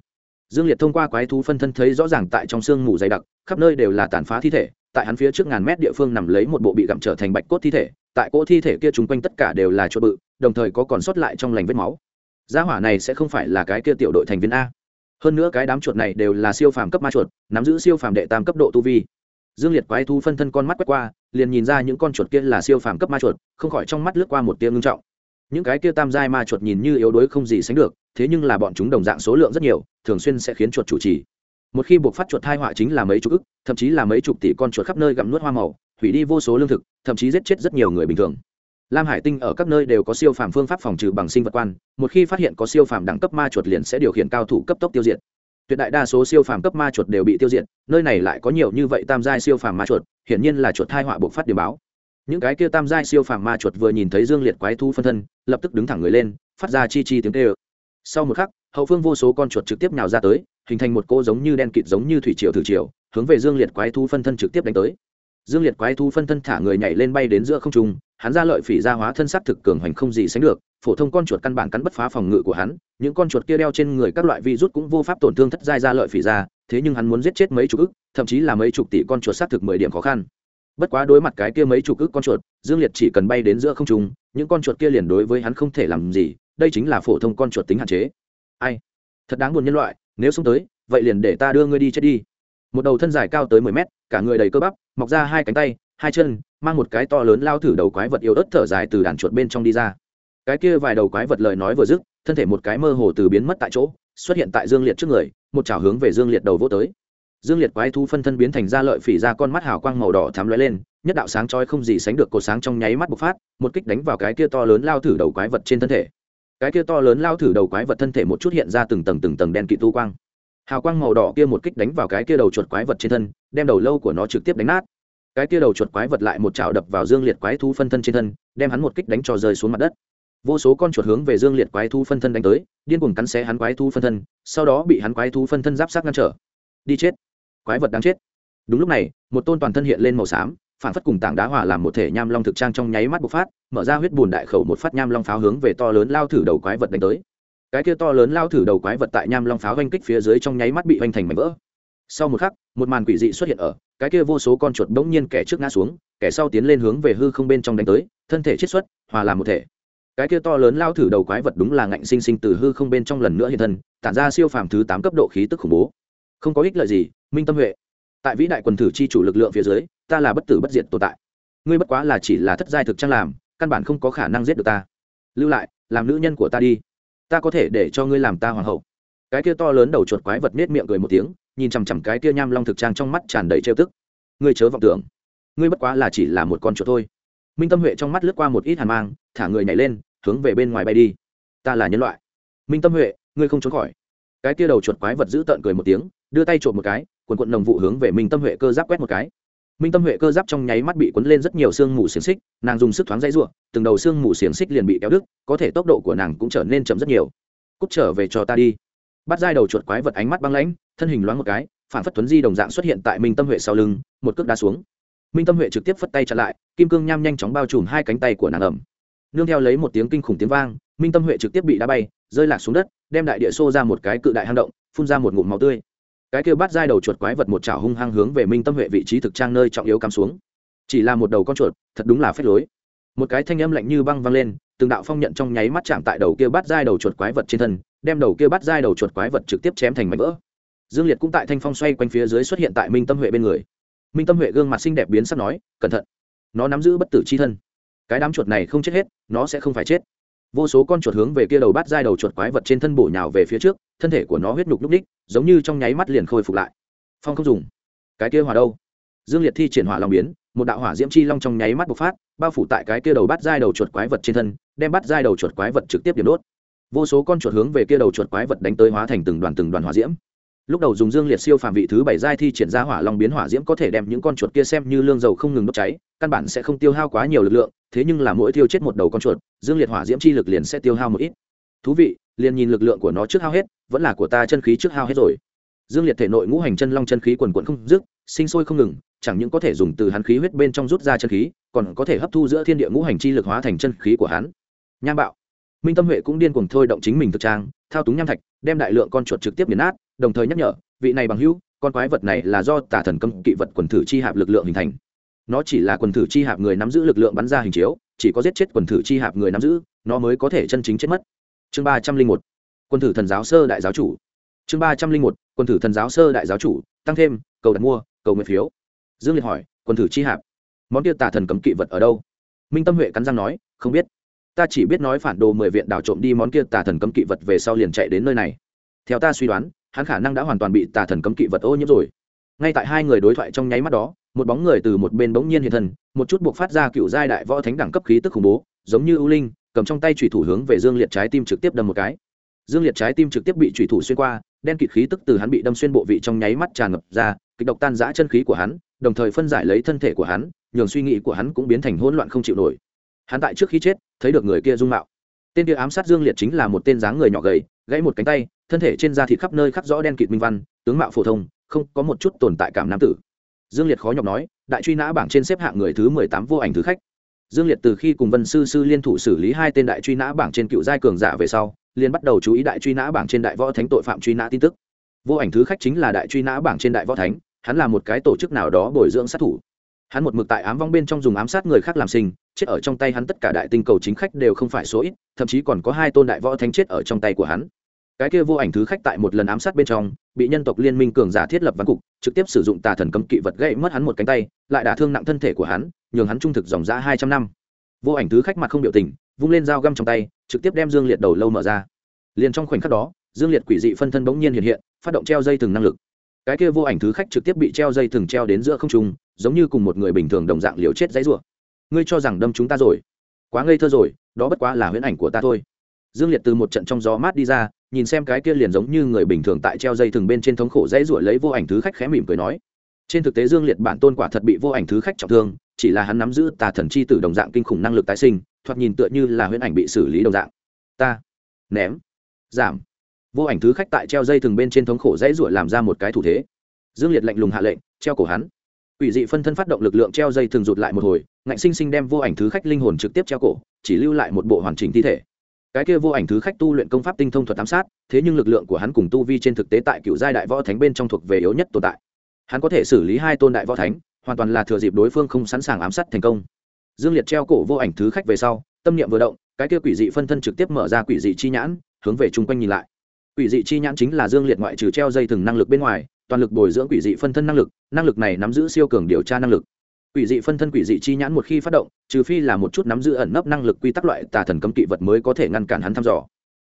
Dương liệt thông qua quái thú phân thân thấy rõ ràng tại trong sương mù dày đặc, khắp nơi đều là tàn phá thi thể tại hắn phía trước ngàn mét địa phương nằm lấy một bộ bị gặm trở thành bạch cốt thi thể, tại cỗ thi thể kia chung quanh tất cả đều là chuột bự, đồng thời có còn sót lại trong lành vết máu. Gia hỏa này sẽ không phải là cái kia tiểu đội thành viên a. Hơn nữa cái đám chuột này đều là siêu phàm cấp ma chuột, nắm giữ siêu phàm đệ tam cấp độ tu vi. Dương liệt quái thu phân thân con mắt quét qua, liền nhìn ra những con chuột kia là siêu phàm cấp ma chuột, không khỏi trong mắt lướt qua một tiếng ngưng trọng. Những cái kia tam giai ma chuột nhìn như yếu đuối không gì sánh được, thế nhưng là bọn chúng đồng dạng số lượng rất nhiều, thường xuyên sẽ khiến chuột chủ trì một khi buộc phát chuột thai họa chính là mấy chục ức, thậm chí là mấy chục tỷ con chuột khắp nơi gặm nuốt hoa màu, hủy đi vô số lương thực, thậm chí giết chết rất nhiều người bình thường. Lam hải tinh ở các nơi đều có siêu phàm phương pháp phòng trừ bằng sinh vật quan, một khi phát hiện có siêu phàm đẳng cấp ma chuột liền sẽ điều khiển cao thủ cấp tốc tiêu diệt. Tuyệt đại đa số siêu phàm cấp ma chuột đều bị tiêu diệt, nơi này lại có nhiều như vậy tam giai siêu phàm ma chuột, hiển nhiên là chuột thai họa buộc phát điểm báo. Những cái kia tam giai siêu phàm ma chuột vừa nhìn thấy dương liệt quái thu phân thân, lập tức đứng thẳng người lên, phát ra chi chi tiếng tê ơ sau một khắc hậu phương vô số con chuột trực tiếp nhào ra tới, hình thành một cô giống như đen kịt giống như thủy triều thử triều, hướng về dương liệt quái thu phân thân trực tiếp đánh tới. Dương liệt quái thu phân thân thả người nhảy lên bay đến giữa không trung, hắn ra lợi phỉ ra hóa thân sắc thực cường hoành không gì sánh được, phổ thông con chuột căn bản cắn bất phá phòng ngự của hắn, những con chuột kia đeo trên người các loại virus cũng vô pháp tổn thương thất giai ra lợi phỉ ra, thế nhưng hắn muốn giết chết mấy chục ức, thậm chí là mấy chục tỷ con chuột xác thực mười điểm khó khăn. Bất quá đối mặt cái kia mấy chục ức con chuột, dương liệt chỉ cần bay đến giữa không trung, những con chuột kia liền đối với hắn không thể làm gì, đây chính là phổ thông con chuột tính hạn chế ai? Thật đáng buồn nhân loại, nếu xông tới, vậy liền để ta đưa ngươi đi chết đi. Một đầu thân dài cao tới mười mét, cả người đầy cơ bắp, mọc ra hai cánh tay, hai chân, mang một cái to lớn lao thử đầu quái vật yếu ớt thở dài từ đàn chuột bên trong đi ra. Cái kia vài đầu quái vật lời nói vừa dứt, thân thể một cái mơ hồ từ biến mất tại chỗ, xuất hiện tại dương liệt trước người, một chảo hướng về dương liệt đầu vô tới. Dương liệt quái thú phân thân biến thành ra lợi phỉ ra con mắt hào quang màu đỏ thám lóe lên, nhất đạo sáng chói không gì sánh được cột sáng trong nháy mắt bộc phát, một kích đánh vào cái kia to lớn lao thử đầu quái vật trên thân thể cái kia to lớn lao thử đầu quái vật thân thể một chút hiện ra từng tầng từng tầng đen kịt tu quang. Hào quang màu đỏ kia một kích đánh vào cái kia đầu chuột quái vật trên thân, đem đầu lâu của nó trực tiếp đánh nát. Cái kia đầu chuột quái vật lại một chảo đập vào dương liệt quái thú phân thân trên thân, đem hắn một kích đánh cho rơi xuống mặt đất. Vô số con chuột hướng về dương liệt quái thú phân thân đánh tới, điên cuồng cắn xé hắn quái thú phân thân, sau đó bị hắn quái thú phân thân giáp sát ngăn trở. Đi chết. Quái vật đáng chết. Đúng lúc này, một tôn toàn thân hiện lên màu xám phản phất cùng tảng đá hỏa làm một thể nham long thực trang trong nháy mắt bộc phát, mở ra huyết bùn đại khẩu một phát nham long pháo hướng về to lớn lao thử đầu quái vật đánh tới. Cái kia to lớn lao thử đầu quái vật tại nham long pháo oanh kích phía dưới trong nháy mắt bị oanh thành mảnh vỡ. Sau một khắc, một màn quỷ dị xuất hiện ở, cái kia vô số con chuột bỗng nhiên kẻ trước ngã xuống, kẻ sau tiến lên hướng về hư không bên trong đánh tới, thân thể chiết xuất, hòa làm một thể. Cái kia to lớn lao thử đầu quái vật đúng là ngạnh sinh sinh từ hư không bên trong lần nữa hiện thân, tản ra siêu phàm thứ tám cấp độ khí tức khủng bố. Không có ích lợi gì, minh tâm huệ tại vĩ đại quần thử chi chủ lực lượng phía dưới, ta là bất tử bất diệt tồn tại. Ngươi bất quá là chỉ là thất giai thực trang làm, căn bản không có khả năng giết được ta. Lưu lại, làm nữ nhân của ta đi. Ta có thể để cho ngươi làm ta hoàng hậu. Cái kia to lớn đầu chuột quái vật nết miệng cười một tiếng, nhìn chằm chằm cái kia nham long thực trang trong mắt tràn đầy trêu tức. Ngươi chớ vọng tưởng. Ngươi bất quá là chỉ là một con chuột thôi. Minh tâm huệ trong mắt lướt qua một ít hàn mang, thả người nhảy lên, hướng về bên ngoài bay đi. Ta là nhân loại. Minh tâm huệ, ngươi không trốn khỏi. Cái kia đầu chuột quái vật giữ tợn cười một tiếng, đưa tay trộm một cái quần quận nồng vụ hướng về minh tâm huệ cơ giáp quét một cái. Minh tâm huệ cơ giáp trong nháy mắt bị cuốn lên rất nhiều xương mù xiềng xích, nàng dùng sức thoáng dãy ruộng, từng đầu xương mù xiềng xích liền bị kéo đứt, có thể tốc độ của nàng cũng trở nên chậm rất nhiều. Cút trở về cho ta đi. Bắt dai đầu chuột quái vật ánh mắt băng lãnh, thân hình loáng một cái, phản phất tuấn di đồng dạng xuất hiện tại minh tâm huệ sau lưng, một cước đá xuống. Minh tâm huệ trực tiếp phất tay chặn lại, kim cương nham nhanh chóng bao trùm hai cánh tay của nàng ẩm nương theo lấy một tiếng kinh khủng tiếng vang, minh tâm huệ trực tiếp bị đá bay, rơi lạc xuống đất, đem đại địa xô ra một cái cự đại hang động, phun ra một ngụm máu tươi cái kêu bắt dai đầu chuột quái vật một chảo hung hăng hướng về minh tâm huệ vị trí thực trang nơi trọng yếu cắm xuống. Chỉ là một đầu con chuột, thật đúng là phép lối. Một cái thanh âm lạnh như băng văng lên, từng đạo phong nhận trong nháy mắt chạm tại đầu kia bắt dai đầu chuột quái vật trên thân, đem đầu kia bắt dai đầu chuột quái vật trực tiếp chém thành mảnh vỡ. Dương liệt cũng tại thanh phong xoay quanh phía dưới xuất hiện tại minh tâm huệ bên người. Minh tâm huệ gương mặt xinh đẹp biến sắc nói, cẩn thận, nó nắm giữ bất tử c h i thân. Cái đám chuột này không chết hết, nó sẽ không phải chết vô số con chuột hướng về kia đầu bát dai đầu chuột quái vật trên thân bổ nhào về phía trước, thân thể của nó huyết nhục núc ních, giống như trong nháy mắt liền khôi phục lại. Phong không dùng. Cái kia hỏa đâu? Dương liệt thi triển hỏa long biến, một đạo hỏa diễm chi long trong nháy mắt bộc phát, bao phủ tại cái kia đầu bát dai đầu chuột quái vật trên thân, đem bát dai đầu chuột quái vật trực tiếp điểm đốt. Vô số con chuột hướng về kia đầu chuột quái vật đánh tới hóa thành từng đoàn từng đoàn hỏa diễm lúc đầu dùng dương liệt siêu phàm vị thứ bảy giai thi triển ra hỏa long biến hỏa diễm có thể đem những con chuột kia xem như lương dầu không ngừng đốt cháy, căn bản sẽ không tiêu hao quá nhiều lực lượng, thế nhưng là mỗi tiêu chết một đầu con chuột, dương liệt hỏa diễm chi lực liền sẽ tiêu hao một ít. Thú vị, liền nhìn lực lượng của nó trước hao hết, vẫn là của ta chân khí trước hao hết rồi. Dương liệt thể nội ngũ hành chân long chân khí quần quận không dứt, sinh sôi không ngừng, chẳng những có thể dùng từ hắn khí huyết bên trong rút ra chân khí, còn có thể hấp thu giữa thiên địa ngũ hành chi lực hóa thành chân khí của hắn. Nham bạo. Minh tâm huệ cũng điên cuồng thôi động chính mình thực trang, thao túng nham thạch đem đại lượng con chuột trực tiếp biến nát, đồng thời nhắc nhở, vị này bằng hữu, con quái vật này là do tả thần cấm kỵ vật quần thử chi hạp lực lượng hình thành. Nó chỉ là quần thử chi hạp người nắm giữ lực lượng bắn ra hình chiếu, chỉ có giết chết quần thử chi hạp người nắm giữ, nó mới có thể chân chính chết mất. Chương ba trăm linh một quân thử thần giáo sơ đại giáo chủ. Chương ba trăm linh một quân thử thần giáo sơ đại giáo chủ, tăng thêm, cầu đặt mua, cầu nguyện phiếu. Dương liệt hỏi quân thử chi hạp, món kia tà thần cấm kỵ vật ở đâu? Minh tâm huệ cắn răng nói, không biết ta chỉ biết nói phản đồ mười viện đảo trộm đi món kia tà thần cấm kỵ vật về sau liền chạy đến nơi này. Theo ta suy đoán, hắn khả năng đã hoàn toàn bị tà thần cấm kỵ vật ô nhiễm rồi. Ngay tại hai người đối thoại trong nháy mắt đó, một bóng người từ một bên bỗng nhiên hiện thân, một chút buộc phát ra cựu giai đại võ thánh đẳng cấp khí tức khủng bố, giống như ưu linh, cầm trong tay thủy thủ hướng về dương liệt trái tim trực tiếp đâm một cái. Dương liệt trái tim trực tiếp bị thủy thủ xuyên qua, đen kịt khí tức từ hắn bị đâm xuyên bộ vị trong nháy mắt tràn ngập ra, kịch độc tan giã chân khí của hắn, đồng thời phân giải lấy thân thể của hắn, nhường suy nghĩ của hắn cũng biến thành hỗn loạn không chịu nổi hắn tại trước khi chết, thấy được người kia dung mạo. Tên kia ám sát dương liệt chính là một tên dáng người nhỏ gầy, gãy một cánh tay, thân thể trên da thịt khắp nơi khắc rõ đen kịt minh văn, tướng mạo phổ thông, không có một chút tồn tại cảm nam tử. Dương liệt khó nhọc nói, đại truy nã bảng trên xếp hạng người thứ mười tám vô ảnh thứ khách. Dương liệt từ khi cùng vân sư sư liên thủ xử lý hai tên đại truy nã bảng trên cựu giai cường giả về sau, liền bắt đầu chú ý đại truy nã bảng trên đại võ thánh tội phạm truy nã tin tức. Vô ảnh thứ khách chính là đại truy nã bảng trên đại võ thánh, hắn là một cái tổ chức nào đó bồi dưỡng sát thủ. Hắn một mực tại ám vong bên trong dùng ám sát người khác làm sinh chết ở trong tay hắn tất cả đại tinh cầu chính khách đều không phải số ít, thậm chí còn có hai tôn đại võ thánh chết ở trong tay của hắn. Cái kia vô ảnh thứ khách tại một lần ám sát bên trong, bị nhân tộc liên minh cường giả thiết lập văn cục, trực tiếp sử dụng tà thần cấm kỵ vật gãy mất hắn một cánh tay, lại đả thương nặng thân thể của hắn, nhường hắn trung thực dòng ra hai trăm năm. Vô ảnh thứ khách mặt không biểu tình, vung lên dao găm trong tay, trực tiếp đem dương liệt đầu lâu mở ra. Liền trong khoảnh khắc đó, dương liệt quỷ dị phân thân bỗng nhiên hiện hiện, phát động treo dây thừng năng lực. Cái kia vô ảnh thứ khách trực tiếp bị treo dây thừng treo đến giữa không trung, giống như cùng một người bình thường đồng dạng liều chết dãy rủa ngươi cho rằng đâm chúng ta rồi. Quá ngây thơ rồi, đó bất quá là huyễn ảnh của ta thôi. Dương liệt từ một trận trong gió mát đi ra, nhìn xem cái kia liền giống như người bình thường tại treo dây thừng bên trên thống khổ dãy ruổi lấy vô ảnh thứ khách khẽ mỉm cười nói. Trên thực tế dương liệt bản tôn quả thật bị vô ảnh thứ khách trọng thương, chỉ là hắn nắm giữ tà thần chi tử đồng dạng kinh khủng năng lực tái sinh, thoạt nhìn tựa như là huyễn ảnh bị xử lý đồng dạng. Ta, ném, giảm. Vô ảnh thứ khách tại treo dây thừng bên trên thống khổ dãy ruổi làm ra một cái thủ thế. Dương liệt lạnh lùng hạ lệnh, treo cổ hắn. Quỷ dị phân thân phát động lực lượng treo dây thường rụt lại một hồi, ngạnh sinh sinh đem vô ảnh thứ khách linh hồn trực tiếp treo cổ, chỉ lưu lại một bộ hoàn chỉnh thi thể. cái kia vô ảnh thứ khách tu luyện công pháp tinh thông thuật ám sát thế nhưng lực lượng của hắn cùng tu vi trên thực tế tại cựu giai đại võ thánh bên trong thuộc về yếu nhất tồn tại. Hắn có thể xử lý hai tôn đại võ thánh hoàn toàn là thừa dịp đối phương không sẵn sàng ám sát thành công. Dương liệt treo cổ vô ảnh thứ khách về sau tâm niệm vừa động cái kia quỷ dị phân thân trực tiếp mở ra quỷ dị chi nhãn hướng về chung quanh nhìn lại. Quỷ dị chi nhãn chính là dương liệt ngoại trừ treo dây thừng năng lực bên ngoài toàn lực bồi dưỡng quỷ dị phân thân năng lực năng lực này nắm giữ siêu cường điều tra năng lực. Quỷ dị phân thân quỷ dị chi nhãn một khi phát động, trừ phi là một chút nắm giữ ẩn nấp năng lực quy tắc loại tà thần cấm kỵ vật mới có thể ngăn cản hắn thăm dò.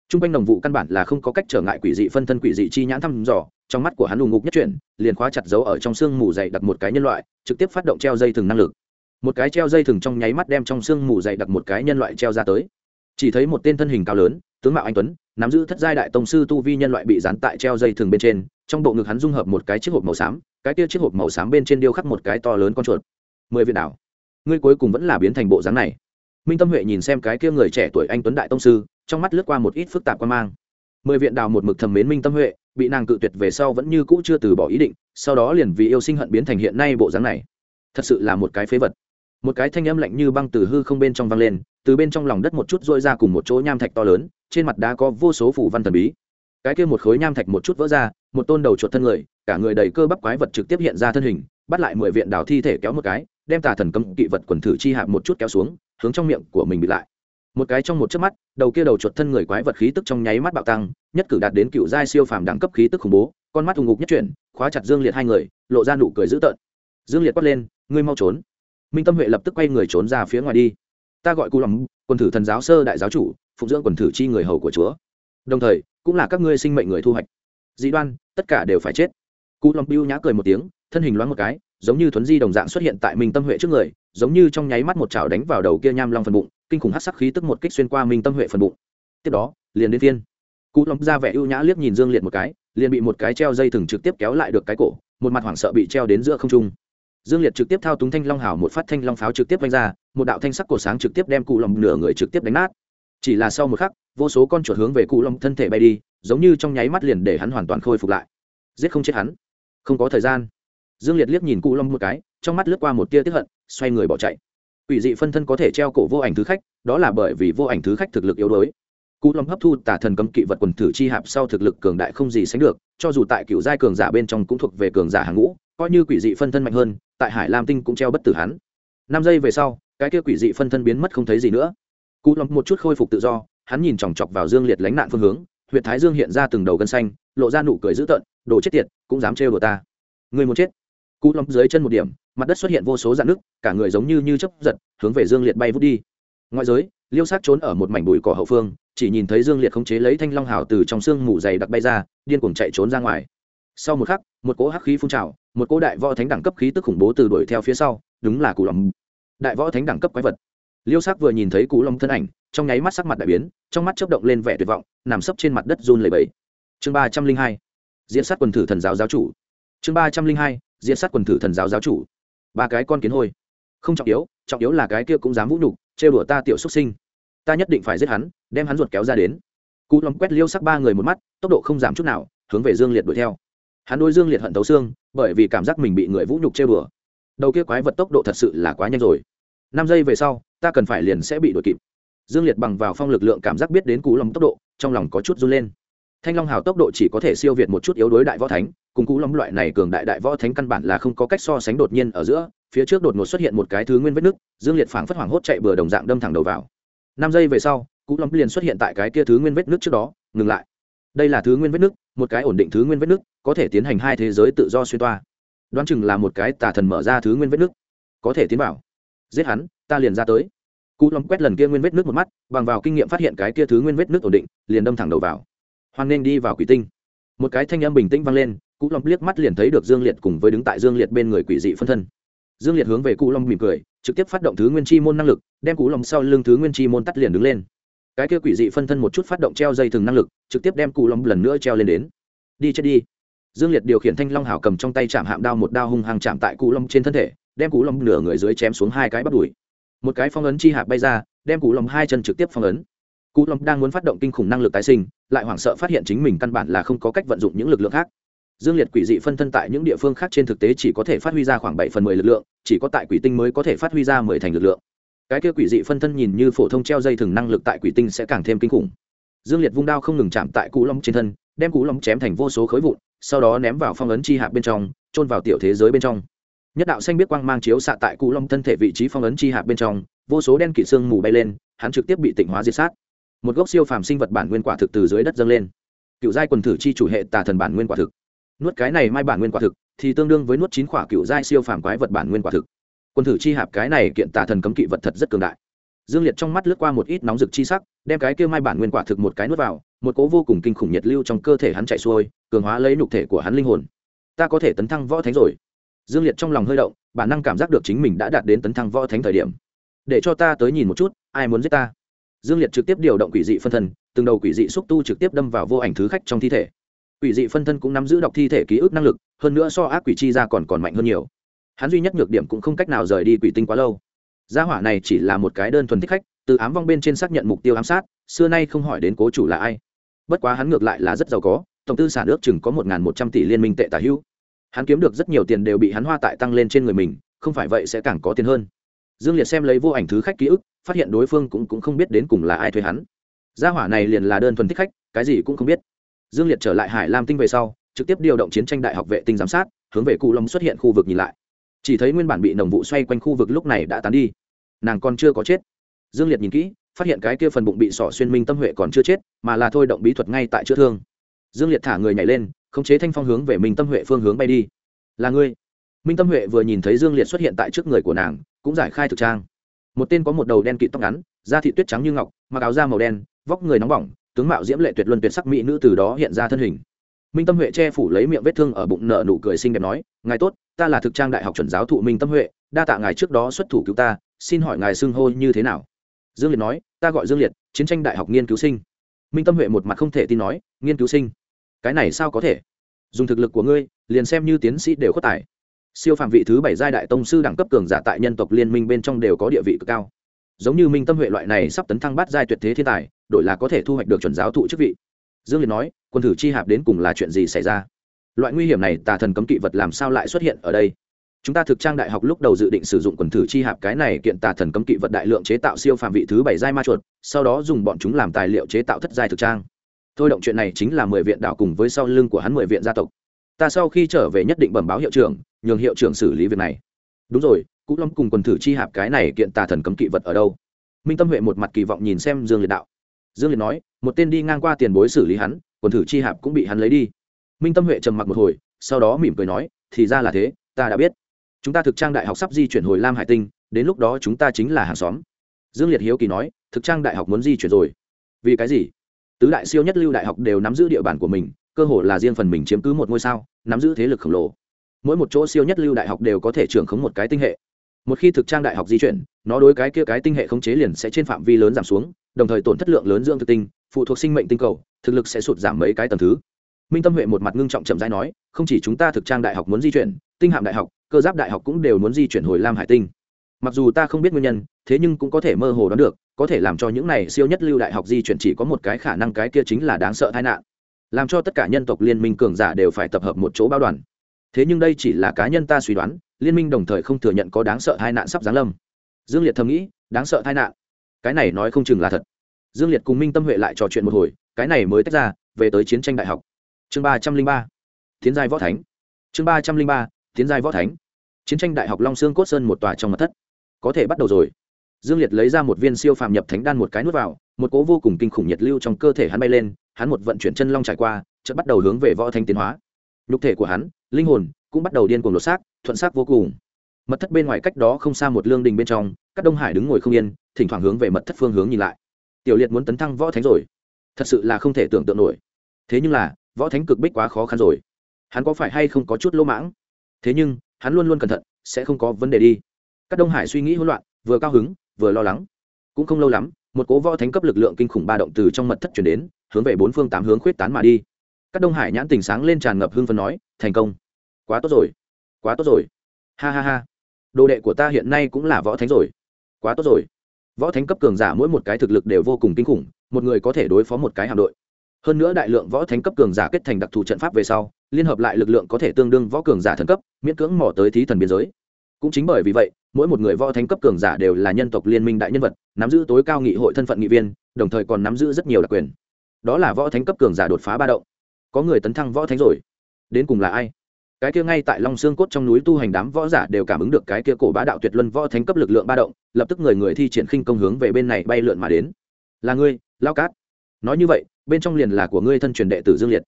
T r u n g quanh đồng vụ căn bản là không có cách trở ngại quỷ dị phân thân quỷ dị chi nhãn thăm dò, trong mắt của hắn đùng ngục nhất chuyển, liền khóa chặt dấu ở trong xương mù dày đặt một cái nhân loại, trực tiếp phát động treo dây thừng năng lực. Một cái treo dây thừng trong nháy mắt đem trong xương mù dày đặt một cái nhân loại treo ra tới. Chỉ thấy một tên thân hình cao lớn, tướng mạo anh tuấn nắm giữ thất giai đại tông sư tu vi nhân loại bị dán tại treo dây thừng bên trên, trong bộ ngực hắn dung hợp một cái chiếc hộp màu xám, cái kia chiếc hộp màu xám bên trên điêu khắc một cái to lớn con chuột. Mười viện đảo. Ngươi cuối cùng vẫn là biến thành bộ dáng này. Minh tâm huệ nhìn xem cái kia người trẻ tuổi anh tuấn đại tông sư, trong mắt lướt qua một ít phức tạp quan mang. Mười viện đào một mực thầm mến minh tâm huệ, bị nàng cự tuyệt về sau vẫn như cũ chưa từ bỏ ý định, sau đó liền vì yêu sinh hận biến thành hiện nay bộ dáng này. Thật sự là một cái phế vật một cái thanh âm lạnh như băng từ hư không bên trong vang lên, từ bên trong lòng đất một chút rôi ra cùng một chỗ nham thạch to lớn, trên mặt đá có vô số phủ văn thần bí. Cái kia một khối nham thạch một chút vỡ ra, một tôn đầu chuột thân người, cả người đầy cơ bắp quái vật trực tiếp hiện ra thân hình, bắt lại mười viện đào thi thể kéo một cái, đem tà thần cấm kỵ vật quần thử chi hạ một chút kéo xuống, hướng trong miệng của mình bị lại. Một cái trong một chớp mắt, đầu kia đầu chuột thân người quái vật khí tức trong nháy mắt bạo tăng, nhất cử đạt đến cựu giai siêu phàm đẳng cấp khí tức khủng bố, con mắt thùng ngục nhất chuyển, khóa chặt dương liệt hai người, lộ ra nụ cười dữ tợn. Dương liệt quát lên, ngươi mau trốn minh tâm huệ lập tức quay người trốn ra phía ngoài đi ta gọi cụ lòng quần thử thần giáo sơ đại giáo chủ phụng dưỡng quần thử chi người hầu của chúa đồng thời cũng là các ngươi sinh mệnh người thu hoạch dị đoan tất cả đều phải chết cụ lòng biêu nhã cười một tiếng thân hình loáng một cái giống như thuấn di đồng dạng xuất hiện tại minh tâm huệ trước người giống như trong nháy mắt một chảo đánh vào đầu kia nham long phần bụng kinh khủng hát sắc khí tức một kích xuyên qua minh tâm huệ phần bụng tiếp đó liền đến tiên. cụ lòng ra vẻ ưu nhã liếc nhìn dương liệt một cái liền bị một cái treo dây thừng trực tiếp kéo lại được cái cổ một mặt hoảng sợ bị treo đến giữa không trung dương liệt trực tiếp thao túng thanh long hào một phát thanh long pháo trực tiếp vanh ra, một đạo thanh sắc cổ sáng trực tiếp đem cụ lòng nửa người trực tiếp đánh nát. Chỉ là sau một khắc, vô số con chuột hướng về cụ long thân thể bay đi, giống như trong nháy mắt liền để hắn hoàn toàn khôi phục lại. Giết không chết hắn. Không có thời gian. Dương liệt liếc nhìn cụ long một cái, trong mắt lướt qua một tia tiếp hận, xoay người bỏ chạy. Ủy dị phân thân có thể treo cổ vô ảnh thứ khách, đó là bởi vì vô ảnh thứ khách thực lực yếu đuối. Cụ long hấp thu tả thần cấm kỵ vật quần thử chi hạp sau thực lực cường đại không gì sánh được, cho dù tại cựu giai cường giả bên trong cũng thuộc về cường giả hàng ngũ, coi như quỷ dị phân thân mạnh hơn tại hải lam tinh cũng treo bất tử hắn. Năm giây về sau, cái kia quỷ dị phân thân biến mất không thấy gì nữa. Cụ long một chút khôi phục tự do, hắn nhìn chòng chọc vào dương liệt lánh nạn phương hướng huyện thái dương hiện ra từng đầu gân xanh, lộ ra nụ cười dữ tợn, đồ chết tiệt, cũng dám trêu đồ ta. Người muốn chết. Cụ lóng dưới chân một điểm, mặt đất xuất hiện vô số dạn nước cả người giống như như chấp giật, hướng về dương liệt bay vút đi. Ngoại giới, liêu sát trốn ở một mảnh bụi cỏ hậu phương, chỉ nhìn thấy dương liệt khống chế lấy thanh long hào từ trong xương mù dày đặc bay ra, điên cuồng chạy trốn ra ngoài. Sau một khắc, một cỗ hắc khí phun trào một cỗ đại võ thánh đẳng cấp khí tức khủng bố từ đuổi theo phía sau, đúng là cụ lòng đại võ thánh đẳng cấp quái vật. Liêu sắc vừa nhìn thấy cụ long thân ảnh, trong nháy mắt sắc mặt đại biến, trong mắt chớp động lên vẻ tuyệt vọng, nằm sấp trên mặt đất run lẩy bẩy. Chương ba trăm linh hai diễn sát quần thử thần giáo giáo chủ. Chương ba trăm linh hai diễn sát quần thử thần giáo giáo chủ. Ba cái con kiến hôi. Không trọng yếu trọng yếu là cái kia cũng dám vũ nhục, trêu đùa ta tiểu xuất sinh. Ta nhất định phải giết hắn, đem hắn ruột kéo ra đến. Cụ lòng quét liêu sắc ba người một mắt, tốc độ không giảm chút nào, hướng về dương liệt đuổi theo hắn đôi dương liệt hận thấu xương, bởi vì cảm giác mình bị người vũ nhục chơi bừa. đầu kia quái vật tốc độ thật sự là quá nhanh rồi. Năm giây về sau, ta cần phải liền sẽ bị đuổi kịp. Dương liệt bằng vào phong lực lượng cảm giác biết đến cú lòng tốc độ, trong lòng có chút run lên. Thanh long hào tốc độ chỉ có thể siêu việt một chút yếu đối đại võ thánh, cùng cú lòng loại này cường đại đại võ thánh căn bản là không có cách so sánh đột nhiên ở giữa, phía trước đột ngột xuất hiện một cái thứ nguyên vết nứt, dương liệt phảng phất hoảng hốt chạy bừa đồng dạng đâm thẳng đầu vào. Năm giây về sau, cú lòng liền xuất hiện tại cái kia thứ nguyên vết nứt trước đó, ngừng lại đây là thứ nguyên vết nước, một cái ổn định thứ nguyên vết nước có thể tiến hành hai thế giới tự do xuyên toa. Đoán chừng là một cái tà thần mở ra thứ nguyên vết nước, có thể tiến vào. Giết hắn ta liền ra tới. Cú lóng quét lần kia nguyên vết nước một mắt bằng vào kinh nghiệm phát hiện cái kia thứ nguyên vết nước ổn định liền đâm thẳng đầu vào. Hoan nên đi vào quỷ tinh. Một cái thanh âm bình tĩnh vang lên cú long liếc mắt liền thấy được dương liệt cùng với đứng tại dương liệt bên người quỷ dị phân thân. Dương liệt hướng về cú long mỉm cười trực tiếp phát động thứ nguyên chi môn năng lực đem cú long sau lưng thứ nguyên chi môn tắt liền đứng lên cái kia quỷ dị phân thân một chút phát động treo dây thừng năng lực, trực tiếp đem cú long lần nữa treo lên đến. Đi chết đi. Dương liệt điều khiển thanh long hào cầm trong tay chạm hạm đao một đao hung hăng chạm tại cú long trên thân thể, đem cú long nửa người dưới chém xuống hai cái bắt đùi một cái phong ấn chi hạp bay ra, đem cụ long hai chân trực tiếp phong ấn. Cụ long đang muốn phát động kinh khủng năng lực tái sinh, lại hoảng sợ phát hiện chính mình căn bản là không có cách vận dụng những lực lượng khác. Dương liệt quỷ dị phân thân tại những địa phương khác trên thực tế chỉ có thể phát huy ra khoảng bảy phần mười lực lượng, chỉ có tại quỷ tinh mới có thể phát huy ra mười thành lực lượng cái kia quỷ dị phân thân nhìn như phổ thông treo dây thừng năng lực tại quỷ tinh sẽ càng thêm kinh khủng. Dương liệt vung đao không ngừng chạm tại cú long trên thân, đem cú long chém thành vô số khối vụn, sau đó ném vào phong ấn chi hạp bên trong trôn vào tiểu thế giới bên trong. Nhất đạo xanh biết quang mang chiếu xạ tại cú long thân thể vị trí phong ấn chi hạp bên trong, vô số đen kỵ xương mù bay lên, hắn trực tiếp bị tịnh hóa diệt sát. Một gốc siêu phàm sinh vật bản nguyên quả thực từ dưới đất dâng lên. Cựu giai quần thử chi chủ hệ tà thần bản nguyên quả thực. Nuốt cái này mai bản nguyên quả thực, thì tương đương với nuốt chín quả cựu giai siêu phàm quái vật bản nguyên quả thực quân thử chi hạp cái này kiện tà thần cấm kỵ vật thật rất cường đại. Dương liệt trong mắt lướt qua một ít nóng rực chi sắc, đem cái kia mai bản nguyên quả thực một cái nuốt vào, một cố vô cùng kinh khủng nhiệt lưu trong cơ thể hắn chạy xuôi, cường hóa lấy nhục thể của hắn linh hồn. Ta có thể tấn thăng võ thánh rồi. Dương liệt trong lòng hơi động, bản năng cảm giác được chính mình đã đạt đến tấn thăng võ thánh thời điểm. Để cho ta tới nhìn một chút, ai muốn giết ta? Dương liệt trực tiếp điều động quỷ dị phân thân, từng đầu quỷ dị xúc tu trực tiếp đâm vào vô ảnh thứ khách trong thi thể. Quỷ dị phân thân cũng nắm giữ đọc thi thể ký ức năng lực, hơn nữa so ác quỷ chi ra còn còn mạnh hơn nhiều hắn duy nhất nhược điểm cũng không cách nào rời đi quỷ tinh quá lâu. Gia hỏa này chỉ là một cái đơn thuần thích khách từ ám vong bên trên xác nhận mục tiêu ám sát xưa nay không hỏi đến cố chủ là ai. Bất quá hắn ngược lại là rất giàu có tổng tư sản ước chừng có một một trăm tỷ liên minh tệ tả hữu. Hắn kiếm được rất nhiều tiền đều bị hắn hoa tại tăng lên trên người mình không phải vậy sẽ càng có tiền hơn. Dương liệt xem lấy vô ảnh thứ khách ký ức phát hiện đối phương cũng, cũng không biết đến cùng là ai thuê hắn. Gia hỏa này liền là đơn thuần thích khách cái gì cũng không biết. Dương liệt trở lại hải lam tinh về sau trực tiếp điều động chiến tranh đại học vệ tinh giám sát hướng về cụ long xuất hiện khu vực nhìn lại chỉ thấy nguyên bản bị nồng vụ xoay quanh khu vực lúc này đã tán đi. Nàng còn chưa có chết. Dương liệt nhìn kỹ, phát hiện cái kia phần bụng bị sỏ xuyên minh tâm huệ còn chưa chết, mà là thôi động bí thuật ngay tại chữa thương. Dương liệt thả người nhảy lên, khống chế thanh phong hướng về minh tâm huệ phương hướng bay đi. Là ngươi. Minh tâm huệ vừa nhìn thấy dương liệt xuất hiện tại trước người của nàng, cũng giải khai thực trang. Một tên có một đầu đen kịt tóc ngắn, da thị tuyết trắng như ngọc, mặc áo da màu đen, vóc người nóng bỏng, tướng mạo diễm lệ tuyệt luân tuyệt sắc mỹ nữ từ đó hiện ra thân hình. Minh tâm huệ che phủ lấy miệng vết thương ở bụng nợ nụ cười xinh đẹp nói, ngài tốt ta là thực trang đại học chuẩn giáo thụ minh tâm huệ, đa tạ ngài trước đó xuất thủ cứu ta, xin hỏi ngài xưng hô như thế nào? Dương liệt nói, ta gọi dương liệt, chiến tranh đại học nghiên cứu sinh. Minh tâm huệ một mặt không thể tin nói, nghiên cứu sinh? Cái này sao có thể? Dùng thực lực của ngươi, liền xem như tiến sĩ đều có tài. Siêu phạm vị thứ bảy giai đại tông sư đẳng cấp cường giả tại nhân tộc liên minh bên trong đều có địa vị cực cao. Giống như minh tâm huệ loại này sắp tấn thăng bát giai tuyệt thế thiên tài, đổi là có thể thu hoạch được chuẩn giáo thụ chức vị. Dương liệt nói, quân thử chi hạp đến cùng là chuyện gì xảy ra? Loại nguy hiểm này tà thần cấm kỵ vật làm sao lại xuất hiện ở đây? Chúng ta thực trang đại học lúc đầu dự định sử dụng quần thử chi hạp cái này kiện tà thần cấm kỵ vật đại lượng chế tạo siêu phạm vị thứ bảy giai ma chuột, sau đó dùng bọn chúng làm tài liệu chế tạo thất giai thực trang. Thôi động chuyện này chính là mười viện đạo cùng với sau lưng của hắn mười viện gia tộc. Ta sau khi trở về nhất định bẩm báo hiệu trưởng, nhường hiệu trưởng xử lý việc này. Đúng rồi cũ long cùng quần thử chi hạp cái này kiện tà thần cấm kỵ vật ở đâu? Minh tâm huệ một mặt kỳ vọng nhìn xem dương liệt đạo. Dương liệt nói, một tên đi ngang qua tiền bối xử lý hắn, quần thử chi hạp cũng bị hắn lấy đi minh tâm huệ trầm mặc một hồi, sau đó mỉm cười nói, thì ra là thế, ta đã biết. Chúng ta thực trang đại học sắp di chuyển hồi lam hải tinh, đến lúc đó chúng ta chính là hàng xóm. Dương liệt hiếu kỳ nói, thực trang đại học muốn di chuyển rồi. Vì cái gì? Tứ đại siêu nhất lưu đại học đều nắm giữ địa bàn của mình, cơ hồ là riêng phần mình chiếm cứ một ngôi sao, nắm giữ thế lực khổng lồ. Mỗi một chỗ siêu nhất lưu đại học đều có thể trưởng khống một cái tinh hệ. Một khi thực trang đại học di chuyển, nó đối cái kia cái tinh hệ khống chế liền sẽ trên phạm vi lớn giảm xuống, đồng thời tổn thất lượng lớn dưỡng thực tinh, phụ thuộc sinh mệnh tinh cầu, thực lực sẽ sụt giảm mấy cái tầng thứ minh tâm huệ một mặt ngưng trọng chậm rãi nói, không chỉ chúng ta thực trang đại học muốn di chuyển, tinh hạm đại học, cơ giáp đại học cũng đều muốn di chuyển hồi lam hải tinh. Mặc dù ta không biết nguyên nhân, thế nhưng cũng có thể mơ hồ đoán được, có thể làm cho những này siêu nhất lưu đại học di chuyển chỉ có một cái khả năng cái kia chính là đáng sợ tai nạn. Làm cho tất cả nhân tộc liên minh cường giả đều phải tập hợp một chỗ bao đoàn. Thế nhưng đây chỉ là cá nhân ta suy đoán, liên minh đồng thời không thừa nhận có đáng sợ tai nạn sắp giáng lâm. Dương liệt thầm nghĩ, đáng sợ tai nạn? Cái này nói không chừng là thật. Dương liệt cùng minh tâm huệ lại trò chuyện một hồi, cái này mới tách ra, về tới chiến tranh đại học chương ba trăm linh ba, tiến giai võ thánh. Chương ba trăm linh ba, tiến giai võ thánh. Chiến tranh đại học long sương cốt sơn một tòa trong mặt thất. Có thể bắt đầu rồi. Dương liệt lấy ra một viên siêu phàm nhập thánh đan một cái nuốt vào, một cố vô cùng kinh khủng nhiệt lưu trong cơ thể hắn bay lên, hắn một vận chuyển chân long trải qua, chợt bắt đầu hướng về võ thánh tiến hóa. Nhục thể của hắn, linh hồn, cũng bắt đầu điên cuồng lột xác, thuận xác vô cùng. Mật thất bên ngoài cách đó không xa một lương đình bên trong, các đông hải đứng ngồi không yên, thỉnh thoảng hướng về mật thất phương hướng nhìn lại. Tiểu liệt muốn tấn thăng võ thánh rồi. Thật sự là không thể tưởng tượng nổi. Thế nhưng là võ thánh cực bích quá khó khăn rồi. Hắn có phải hay không có chút lỗ mãng? Thế nhưng, hắn luôn luôn cẩn thận, sẽ không có vấn đề đi. Các đông hải suy nghĩ hỗn loạn, vừa cao hứng, vừa lo lắng. Cũng không lâu lắm, một cố võ thánh cấp lực lượng kinh khủng ba động từ trong mật thất chuyển đến, hướng về bốn phương tám hướng khuyết tán mà đi. Các đông hải nhãn tình sáng lên tràn ngập hưng phấn nói, thành công. Quá tốt rồi. Quá tốt rồi. Ha ha ha. Đồ đệ của ta hiện nay cũng là võ thánh rồi. Quá tốt rồi. Võ thánh cấp cường giả mỗi một cái thực lực đều vô cùng kinh khủng, một người có thể đối phó một cái hạm đội hơn nữa đại lượng võ thánh cấp cường giả kết thành đặc thù trận pháp về sau, liên hợp lại lực lượng có thể tương đương võ cường giả thần cấp, miễn cưỡng mỏ tới thí thần biên giới. Cũng chính bởi vì vậy, mỗi một người võ thánh cấp cường giả đều là nhân tộc liên minh đại nhân vật, nắm giữ tối cao nghị hội thân phận nghị viên, đồng thời còn nắm giữ rất nhiều đặc quyền. Đó là võ thánh cấp cường giả đột phá ba động. Có người tấn thăng võ thánh rồi. Đến cùng là ai? Cái kia ngay tại long xương cốt trong núi tu hành đám võ giả đều cảm ứng được cái kia cổ bá đạo tuyệt luân võ thánh cấp lực lượng ba động, lập tức người người thi triển khinh công hướng về bên này bay lượn mà đến. Là ngươi, lao cát nói như vậy, bên trong liền là của ngươi thân truyền đệ tử dương liệt.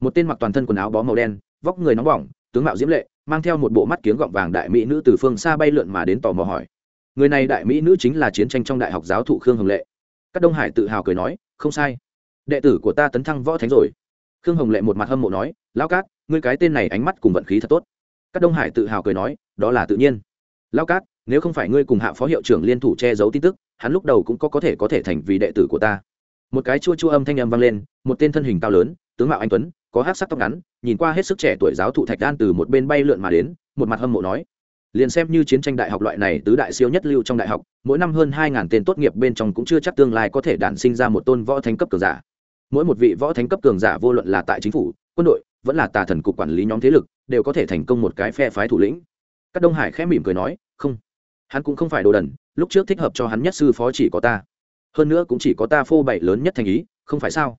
Một tên mặc toàn thân quần áo bó màu đen, vóc người nóng bỏng, tướng mạo diễm lệ, mang theo một bộ mắt kiếng gọng vàng đại mỹ nữ từ phương xa bay lượn mà đến tò mò hỏi. Người này đại mỹ nữ chính là chiến tranh trong đại học giáo thụ khương hồng lệ. Các đông hải tự hào cười nói, không sai. Đệ tử của ta tấn thăng võ thánh rồi. Khương hồng lệ một mặt hâm mộ nói, lão cát, ngươi cái tên này ánh mắt cùng vận khí thật tốt. Các đông hải tự hào cười nói, đó là tự nhiên. Lão cát, nếu không phải ngươi cùng hạ phó hiệu trưởng liên thủ che giấu tin tức, hắn lúc đầu cũng có có thể có thể thành vì đệ tử của ta một cái chua chua âm thanh âm vang lên, một tên thân hình cao lớn, tướng mạo anh tuấn, có hát sắc tóc ngắn, nhìn qua hết sức trẻ tuổi giáo thụ thạch đan từ một bên bay lượn mà đến, một mặt hâm mộ nói, liền xem như chiến tranh đại học loại này tứ đại siêu nhất lưu trong đại học, mỗi năm hơn hai ngàn tên tốt nghiệp bên trong cũng chưa chắc tương lai có thể đản sinh ra một tôn võ thánh cấp cường giả. Mỗi một vị võ thánh cấp cường giả vô luận là tại chính phủ, quân đội, vẫn là tà thần cục quản lý nhóm thế lực, đều có thể thành công một cái phe phái thủ lĩnh. Các đông hải khẽ mỉm cười nói, không, hắn cũng không phải đồ đần, lúc trước thích hợp cho hắn nhất sư phó chỉ có ta hơn nữa cũng chỉ có ta phô bày lớn nhất thành ý, không phải sao?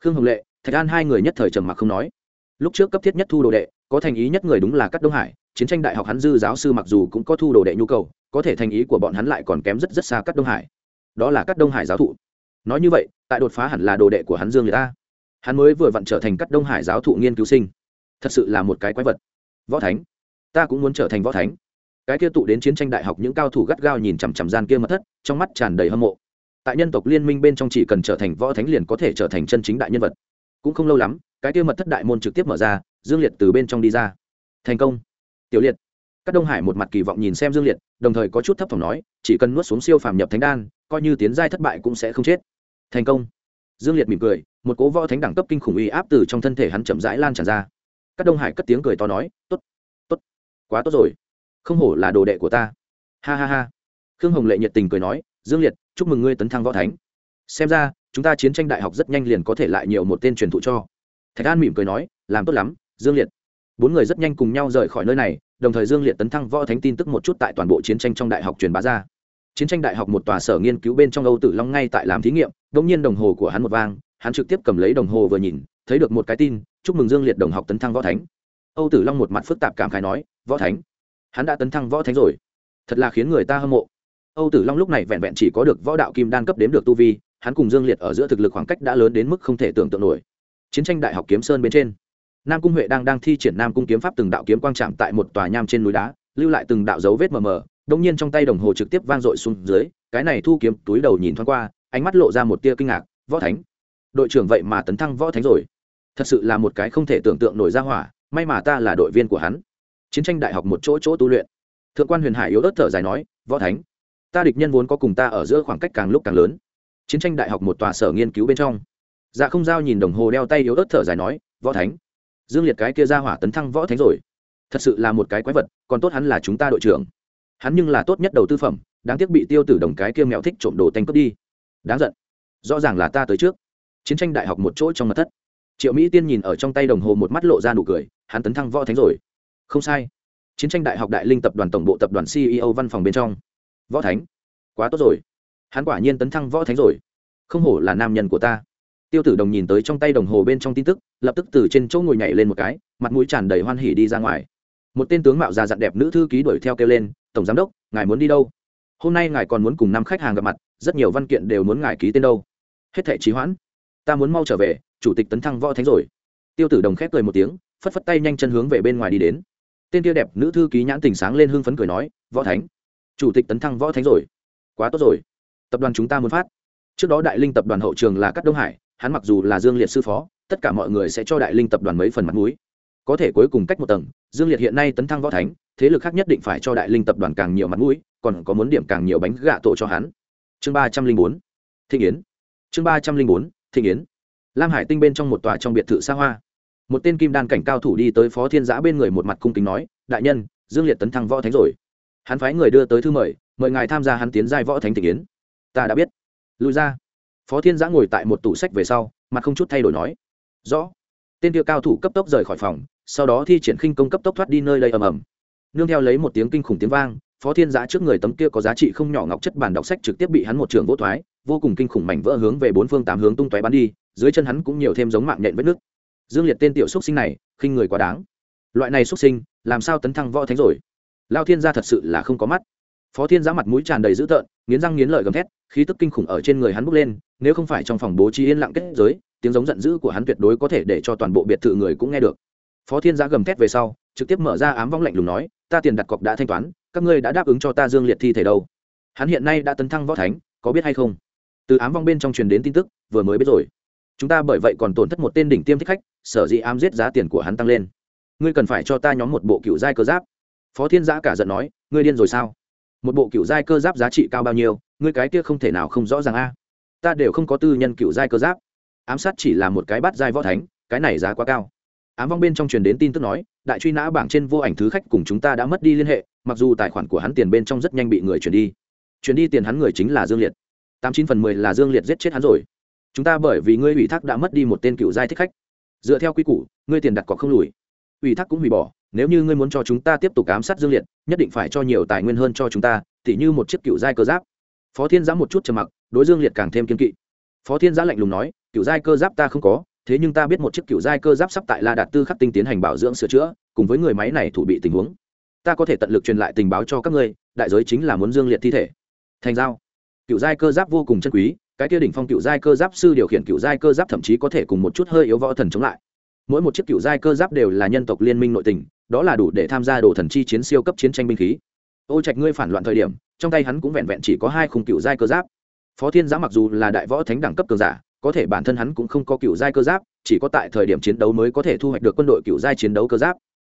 Khương hồng lệ, thạch an hai người nhất thời trầm mặc không nói. Lúc trước cấp thiết nhất thu đồ đệ, có thành ý nhất người đúng là cắt đông hải, chiến tranh đại học hắn dư giáo sư mặc dù cũng có thu đồ đệ nhu cầu, có thể thành ý của bọn hắn lại còn kém rất rất xa cắt đông hải. Đó là cắt đông hải giáo thụ. Nói như vậy, tại đột phá hẳn là đồ đệ của hắn dương người ta hắn mới vừa vặn trở thành cắt đông hải giáo thụ nghiên cứu sinh. Thật sự là một cái quái vật. Võ thánh. Ta cũng muốn trở thành võ thánh. Cái kia tụ đến chiến tranh đại học những cao thủ gắt gao nhìn chằm chằm gian kia mất thất, trong mắt tràn đầy hâm mộ tại nhân tộc liên minh bên trong chỉ cần trở thành võ thánh liền có thể trở thành chân chính đại nhân vật. Cũng không lâu lắm, cái kia mật thất đại môn trực tiếp mở ra, dương liệt từ bên trong đi ra. Thành công. Tiểu liệt. Các đông hải một mặt kỳ vọng nhìn xem dương liệt, đồng thời có chút thấp thỏm nói, chỉ cần nuốt xuống siêu phàm nhập thánh đan, coi như tiến giai thất bại cũng sẽ không chết. Thành công. Dương liệt mỉm cười, một cố võ thánh đẳng cấp kinh khủng uy áp từ trong thân thể hắn chậm rãi lan tràn ra. Các đông hải cất tiếng cười to nói, tốt tốt, quá tốt rồi. Không hổ là đồ đệ của ta. Ha ha ha. Khương hồng lệ nhiệt tình cười nói, dương liệt chúc mừng ngươi tấn thăng võ thánh. Xem ra, chúng ta chiến tranh đại học rất nhanh liền có thể lại nhiều một tên truyền thụ cho. Thạch an mỉm cười nói, làm tốt lắm, dương liệt. Bốn người rất nhanh cùng nhau rời khỏi nơi này, đồng thời dương liệt tấn thăng võ thánh tin tức một chút tại toàn bộ chiến tranh trong đại học truyền bá ra. Chiến tranh đại học một tòa sở nghiên cứu bên trong âu tử long ngay tại làm thí nghiệm đ ỗ n g nhiên đồng hồ của hắn một vang, hắn trực tiếp cầm lấy đồng hồ vừa nhìn, thấy được một cái tin, chúc mừng dương liệt đồng học tấn thăng võ thánh. Âu tử long một mặt phức tạp cảm khai nói, võ thánh? Hắn đã tấn thăng võ thánh rồi. Thật là khiến người ta hâm mộ âu tử long lúc này vẹn vẹn chỉ có được võ đạo kim đan cấp đếm được tu vi, hắn cùng dương liệt ở giữa thực lực khoảng cách đã lớn đến mức không thể tưởng tượng nổi. Chiến tranh đại học kiếm sơn bên trên, nam cung huệ đang đang thi triển nam cung kiếm pháp từng đạo kiếm quang chạm tại một tòa nham trên núi đá, lưu lại từng đạo dấu vết mờ mờ đông nhiên trong tay đồng hồ trực tiếp vang dội xuống dưới, cái này thu kiếm túi đầu nhìn thoáng qua, ánh mắt lộ ra một tia kinh ngạc, võ thánh, đội trưởng vậy mà tấn thăng võ thánh rồi. Thật sự là một cái không thể tưởng tượng nổi ra hỏa, may mà ta là đội viên của hắn. Chiến tranh đại học một chỗ chỗ tu luyện. Thượng quan huyền hải yếu ớt thở dài nói, võ thánh ta địch nhân vốn có cùng ta ở giữa khoảng cách càng lúc càng lớn. Chiến tranh đại học một tòa sở nghiên cứu bên trong. Dạ không giao nhìn đồng hồ đeo tay yếu ớt thở dài nói, võ thánh, dương liệt cái kia ra hỏa tấn thăng võ thánh rồi. Thật sự là một cái quái vật, còn tốt hắn là chúng ta đội trưởng. Hắn nhưng là tốt nhất đầu tư phẩm, đáng tiếc bị tiêu tử đồng cái kia mèo thích trộm đồ tanh cướp đi. Đáng giận. Rõ ràng là ta tới trước. Chiến tranh đại học một chỗ trong mặt thất. Triệu mỹ tiên nhìn ở trong tay đồng hồ một mắt lộ ra nụ cười, hắn tấn thăng võ thánh rồi. Không sai. Chiến tranh đại học đại linh tập đoàn tổng bộ tập đoàn ceo văn phòng bên trong võ thánh. Quá tốt rồi. Hắn quả nhiên tấn thăng võ thánh rồi. Không hổ là nam nhân của ta. Tiêu tử đồng nhìn tới trong tay đồng hồ bên trong tin tức, lập tức từ trên chỗ ngồi nhảy lên một cái, mặt mũi tràn đầy hoan hỉ đi ra ngoài. Một tên tướng mạo già dặn đẹp nữ thư ký đuổi theo kêu lên, tổng giám đốc, ngài muốn đi đâu? Hôm nay ngài còn muốn cùng năm khách hàng gặp mặt, rất nhiều văn kiện đều muốn ngài ký tên đâu. Hết thẻ trí hoãn. Ta muốn mau trở về, chủ tịch tấn thăng võ thánh rồi. Tiêu tử đồng khép cười một tiếng, phất phất tay nhanh chân hướng về bên ngoài đi đến. Tên kia đẹp nữ thư ký nhãn tình sáng lên hưng phấn cười nói, võ thánh chủ tịch tấn thăng võ thánh rồi. Quá tốt rồi. Tập đoàn chúng ta muốn phát. Trước đó đại linh tập đoàn hậu trường là cắt đông hải, hắn mặc dù là dương liệt sư phó, tất cả mọi người sẽ cho đại linh tập đoàn mấy phần mặt mũi. Có thể cuối cùng cách một tầng, dương liệt hiện nay tấn thăng võ thánh, thế lực khác nhất định phải cho đại linh tập đoàn càng nhiều mặt mũi, còn có muốn điểm càng nhiều bánh gạ tổ cho hắn. Chương ba trăm linh bốn thị yến. Chương ba trăm linh bốn thị yến. Lam hải tinh bên trong một tòa trong biệt thự xa hoa. Một tên kim đan cảnh cao thủ đi tới phó thiên giã bên người một mặt cung kính nói, đại nhân, dương liệt tấn thăng võ thánh rồi hắn phái người đưa tới thư mời mời ngài tham gia hắn tiến giai võ thánh thị yến. Ta đã biết. Lùi ra. Phó thiên giã ngồi tại một tủ sách về sau, mặt không chút thay đổi nói. Rõ. Tên kia cao thủ cấp tốc rời khỏi phòng, sau đó thi triển khinh công cấp tốc thoát đi nơi đây ầm ầm. Nương theo lấy một tiếng kinh khủng tiếng vang, phó thiên giã trước người tấm kia có giá trị không nhỏ ngọc chất bàn đọc sách trực tiếp bị hắn một trường vô thoái, vô cùng kinh khủng mảnh vỡ hướng về bốn phương tám hướng tung tóe bắn đi, dưới chân hắn cũng nhiều thêm giống mạng nhện vết nước dương liệt tên tiểu xúc sinh này, khinh người quá đáng. Loại này xúc sinh, làm sao tấn thăng võ thánh rồi? Lao thiên gia thật sự là không có mắt. Phó thiên giã mặt mũi tràn đầy dữ tợn, nghiến răng nghiến lợi gầm thét, khí tức kinh khủng ở trên người hắn bốc lên, nếu không phải trong phòng bố trí yên lặng kết giới, tiếng giống giận dữ của hắn tuyệt đối có thể để cho toàn bộ biệt thự người cũng nghe được. Phó thiên giã gầm thét về sau, trực tiếp mở ra ám vong lạnh lùng nói, ta tiền đặt cọc đã thanh toán, các ngươi đã đáp ứng cho ta dương liệt thi thể đâu? Hắn hiện nay đã tấn thăng võ thánh, có biết hay không? Từ ám vong bên trong truyền đến tin tức, vừa mới biết rồi. Chúng ta bởi vậy còn tổn thất một tên đỉnh tiêm thích khách, sở dĩ ám giết giá tiền của hắn tăng lên. Ngươi cần phải cho ta nhóm một bộ cựu giai cơ giáp phó thiên giã cả giận nói, ngươi điên rồi sao? Một bộ cựu giai cơ giáp giá trị cao bao nhiêu, ngươi cái kia không thể nào không rõ ràng a. Ta đều không có tư nhân cựu giai cơ giáp. Ám sát chỉ là một cái bát giai võ thánh, cái này giá quá cao. Ám vong bên trong truyền đến tin tức nói, đại truy nã bảng trên vô ảnh thứ khách cùng chúng ta đã mất đi liên hệ, mặc dù tài khoản của hắn tiền bên trong rất nhanh bị người chuyển đi. Chuyển đi tiền hắn người chính là dương liệt. Tám chín phần mười là dương liệt giết chết hắn rồi. Chúng ta bởi vì ngươi ủy thác đã mất đi một tên cựu giai thích khách. Dựa theo quy củ, ngươi tiền đặt cọc không lùi. Ủy thác cũng hủy bỏ nếu như ngươi muốn cho chúng ta tiếp tục ám sát dương liệt, nhất định phải cho nhiều tài nguyên hơn cho chúng ta, tỉ như một chiếc cựu giai cơ giáp. Phó thiên giã một chút trầm mặc, đối dương liệt càng thêm kiên kỵ. Phó thiên giã lạnh lùng nói, cựu giai cơ giáp ta không có, thế nhưng ta biết một chiếc cựu giai cơ giáp sắp tại la đạt tư khắc tinh tiến hành bảo dưỡng sửa chữa, cùng với người máy này thủ bị tình huống. Ta có thể tận lực truyền lại tình báo cho các ngươi, đại giới chính là muốn dương liệt thi thể. Thành giao. Cựu giai cơ giáp vô cùng chân quý, cái kia đỉnh phong cựu giai cơ giáp sư điều khiển cựu giai cơ giáp thậm chí có thể cùng một chút hơi yếu võ thần chống lại. Mỗi một chiếc cựu giai cơ giáp đều là nhân tộc liên minh nội tình đó là đủ để tham gia đồ thần chi chiến siêu cấp chiến tranh binh khí. Ô trạch ngươi phản loạn thời điểm, trong tay hắn cũng vẹn vẹn chỉ có hai khung cựu giai cơ giáp. Phó thiên giã mặc dù là đại võ thánh đẳng cấp cường giả, có thể bản thân hắn cũng không có cựu giai cơ giáp, chỉ có tại thời điểm chiến đấu mới có thể thu hoạch được quân đội cựu giai chiến đấu cơ giáp.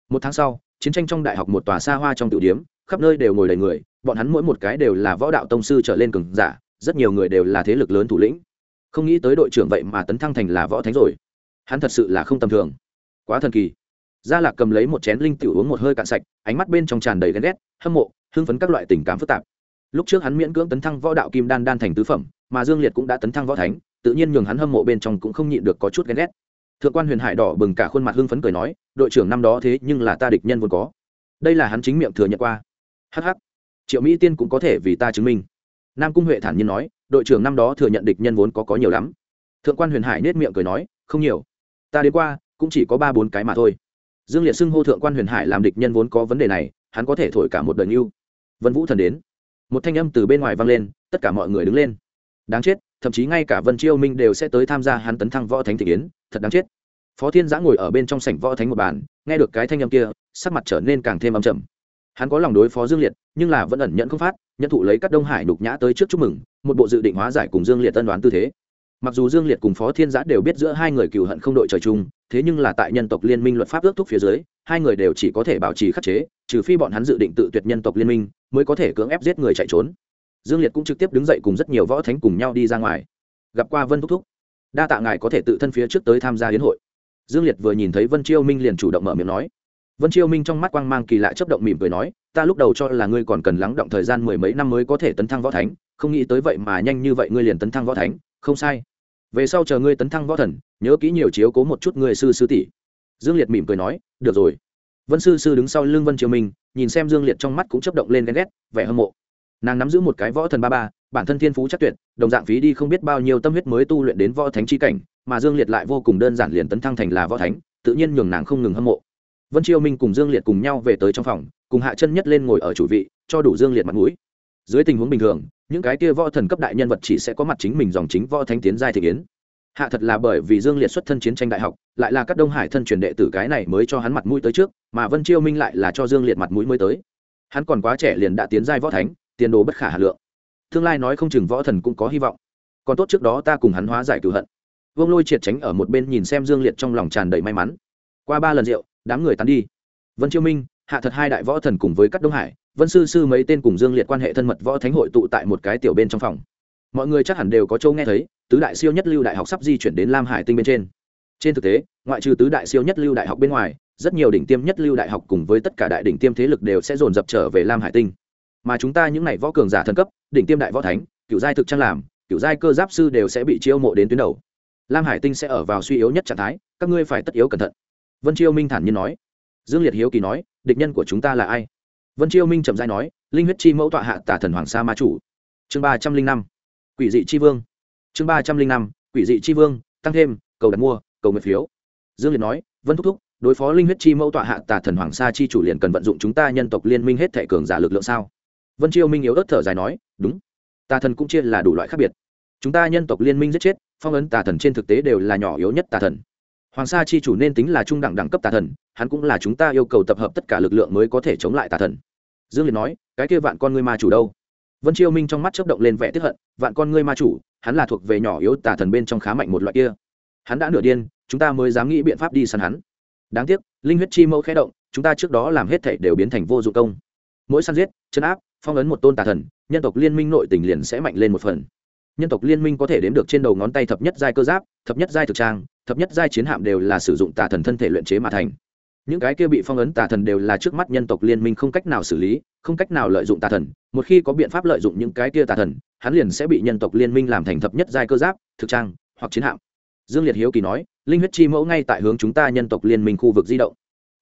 Một tháng sau, chiến tranh trong đại học một tòa xa hoa trong tiểu điếm, khắp nơi đều ngồi đầy người, bọn hắn mỗi một cái đều là võ đạo tông sư trở lên cường giả, rất nhiều người đều là thế lực lớn thủ lĩnh. Không nghĩ tới đội trưởng vậy mà tấn thăng thành là võ thánh rồi. Hắn thật sự là không tầm thường. Quá thần kỳ gia lạc cầm lấy một chén linh tiểu uống một hơi cạn sạch, ánh mắt bên trong tràn đầy ghen ghét, hâm mộ, hưng phấn các loại tình cảm phức tạp. Lúc trước hắn miễn cưỡng tấn thăng võ đạo kim đan đan thành tứ phẩm, mà dương liệt cũng đã tấn thăng võ thánh, tự nhiên nhường hắn hâm mộ bên trong cũng không nhịn được có chút ghen ghét. Thượng quan huyền hải đỏ bừng cả khuôn mặt hưng phấn cười nói, đội trưởng năm đó thế nhưng là ta địch nhân vốn có. Đây là hắn chính miệng thừa nhận qua. Hh triệu mỹ tiên cũng có thể vì ta chứng minh. Nam cung huệ thản nhiên nói, đội trưởng năm đó thừa nhận địch nhân vốn có có nhiều lắm. Thượng quan huyền hải nết miệng cười nói, không nhiều. Ta đến qua, cũng chỉ có ba bốn cái mà thôi dương liệt xưng hô thượng quan huyền hải làm địch nhân vốn có vấn đề này, hắn có thể thổi cả một đời mưu vân vũ thần đến. Một thanh âm từ bên ngoài vang lên, tất cả mọi người đứng lên. Đáng chết, thậm chí ngay cả vân chiêu minh đều sẽ tới tham gia hắn tấn thăng võ thánh thị kiến, thật đáng chết. Phó thiên giã ngồi ở bên trong sảnh võ thánh một bàn, nghe được cái thanh âm kia, sắc mặt trở nên càng thêm âm trầm. Hắn có lòng đối phó dương liệt, nhưng là vẫn ẩn nhận không phát, nhận thụ lấy các đông hải đục nhã tới trước chúc mừng, một bộ dự định hóa giải cùng dương liệt tân đoán tư thế mặc dù dương liệt cùng phó thiên giã đều biết giữa hai người cựu hận không đội trời chung, thế nhưng là tại nhân tộc liên minh luật pháp ước thúc phía dưới, hai người đều chỉ có thể bảo trì khắc chế, trừ phi bọn hắn dự định tự tuyệt nhân tộc liên minh, mới có thể cưỡng ép giết người chạy trốn. Dương liệt cũng trực tiếp đứng dậy cùng rất nhiều võ thánh cùng nhau đi ra ngoài. Gặp qua vân thúc thúc, đa tạ ngài có thể tự thân phía trước tới tham gia hiến hội. Dương liệt vừa nhìn thấy vân chiêu minh liền chủ động mở miệng nói. Vân chiêu minh trong mắt quang mang kỳ lạ chấp động mỉm cười nói, ta lúc đầu cho là ngươi còn cần lắng động thời gian mười mấy năm mới có thể tấn thăng võ thánh, không nghĩ tới vậy mà nhanh như vậy ngươi liền tấn thăng võ thánh không sai. Về sau chờ ngươi tấn thăng võ thần, nhớ kỹ nhiều chiếu cố một chút người sư sư tỷ. Dương liệt mỉm cười nói, được rồi. Vân sư sư đứng sau lưng vân triều minh, nhìn xem dương liệt trong mắt cũng chấp động lên ghen ghét, vẻ hâm mộ. Nàng nắm giữ một cái võ thần ba ba, bản thân thiên phú chắc tuyệt, đồng dạng phí đi không biết bao nhiêu tâm huyết mới tu luyện đến võ thánh chi cảnh, mà dương liệt lại vô cùng đơn giản liền tấn thăng thành là võ thánh, tự nhiên nhường nàng không ngừng hâm mộ. Vân triều minh cùng dương liệt cùng nhau về tới trong phòng, cùng hạ chân nhất lên ngồi ở chủ vị, cho đủ dương liệt mặt mũi dưới tình huống bình thường, những cái kia võ thần cấp đại nhân vật chỉ sẽ có mặt chính mình dòng chính võ thánh tiến giai thị kiến. Hạ thật là bởi vì dương liệt xuất thân chiến tranh đại học, lại là các đông hải thân truyền đệ tử cái này mới cho hắn mặt mũi tới trước, mà vân chiêu minh lại là cho dương liệt mặt mũi mới tới. Hắn còn quá trẻ liền đã tiến giai võ thánh, tiền đồ bất khả hà lượng. Tương lai nói không chừng võ thần cũng có hy vọng. Còn tốt trước đó ta cùng hắn hóa giải cửu hận. Vương lôi triệt tránh ở một bên nhìn xem dương liệt trong lòng tràn đầy may mắn. Qua ba lần rượu, đám người tán đi. Vân chiêu minh, hạ thật hai đại võ thần cùng với các đông hải vân sư sư mấy tên cùng dương liệt quan hệ thân mật võ thánh hội tụ tại một cái tiểu bên trong phòng. Mọi người chắc hẳn đều có châu nghe thấy, tứ đại siêu nhất lưu đại học sắp di chuyển đến lam hải tinh bên trên. Trên thực tế, ngoại trừ tứ đại siêu nhất lưu đại học bên ngoài, rất nhiều đỉnh tiêm nhất lưu đại học cùng với tất cả đại đỉnh tiêm thế lực đều sẽ dồn dập trở về lam hải tinh. Mà chúng ta những n à y võ cường giả thân cấp, đỉnh tiêm đại võ thánh, cựu giai thực trang làm, cựu giai cơ giáp sư đều sẽ bị chiêu mộ đến tuyến đầu. Lam hải tinh sẽ ở vào suy yếu nhất trạng thái, các ngươi phải tất yếu cẩn thận. Vân chiêu minh thản nhiên nói. Dương liệt hiếu kỳ nói, địch nhân của chúng ta là ai? Vân chiêu minh chậm rãi nói, linh huyết chi mẫu tọa hạ tả thần hoàng sa ma chủ. Chương ba trăm linh năm, quỷ dị chi vương. Chương ba trăm linh năm, quỷ dị chi vương, tăng thêm, cầu đặt mua, cầu nguyện phiếu. Dương liệt nói, vân thúc thúc, đối phó linh huyết chi mẫu tọa hạ tả thần hoàng sa chi chủ liền cần vận dụng chúng ta nhân tộc liên minh hết thể cường giả lực lượng sao? Vân chiêu minh yếu ớt thở dài nói, đúng, tà thần cũng chia là đủ loại khác biệt. Chúng ta nhân tộc liên minh giết chết, phong ấn tà thần trên thực tế đều là nhỏ yếu nhất tà thần. Hoàng sa chi chủ nên tính là trung đẳng đẳng cấp tà thần, hắn cũng là chúng ta yêu cầu tập hợp tất cả lực lượng mới có thể chống lại tà thần dương liệt nói, cái kia vạn con ngươi ma chủ đâu? Vân chiêu minh trong mắt chớp động lên vẻ tiếp hận, vạn con ngươi ma chủ, hắn là thuộc về nhỏ yếu tà thần bên trong khá mạnh một loại kia. Hắn đã nửa điên, chúng ta mới dám nghĩ biện pháp đi săn hắn. Đáng tiếc, linh huyết chi mẫu khẽ động, chúng ta trước đó làm hết thảy đều biến thành vô dụng công. Mỗi săn giết, chấn áp, phong ấn một tôn tà thần, nhân tộc liên minh nội tình liền sẽ mạnh lên một phần. Nhân tộc liên minh có thể đếm được trên đầu ngón tay thập nhất giai cơ giáp, thập nhất giai thực trang, thập nhất giai chiến hạm đều là sử dụng tà thần thân thể luyện chế mà thành những cái kia bị phong ấn tà thần đều là trước mắt nhân tộc liên minh không cách nào xử lý, không cách nào lợi dụng tà thần. Một khi có biện pháp lợi dụng những cái kia tà thần, hắn liền sẽ bị nhân tộc liên minh làm thành thập nhất giai cơ giáp, thực trang, hoặc chiến hạm. Dương liệt hiếu kỳ nói, linh huyết chi mẫu ngay tại hướng chúng ta nhân tộc liên minh khu vực di động.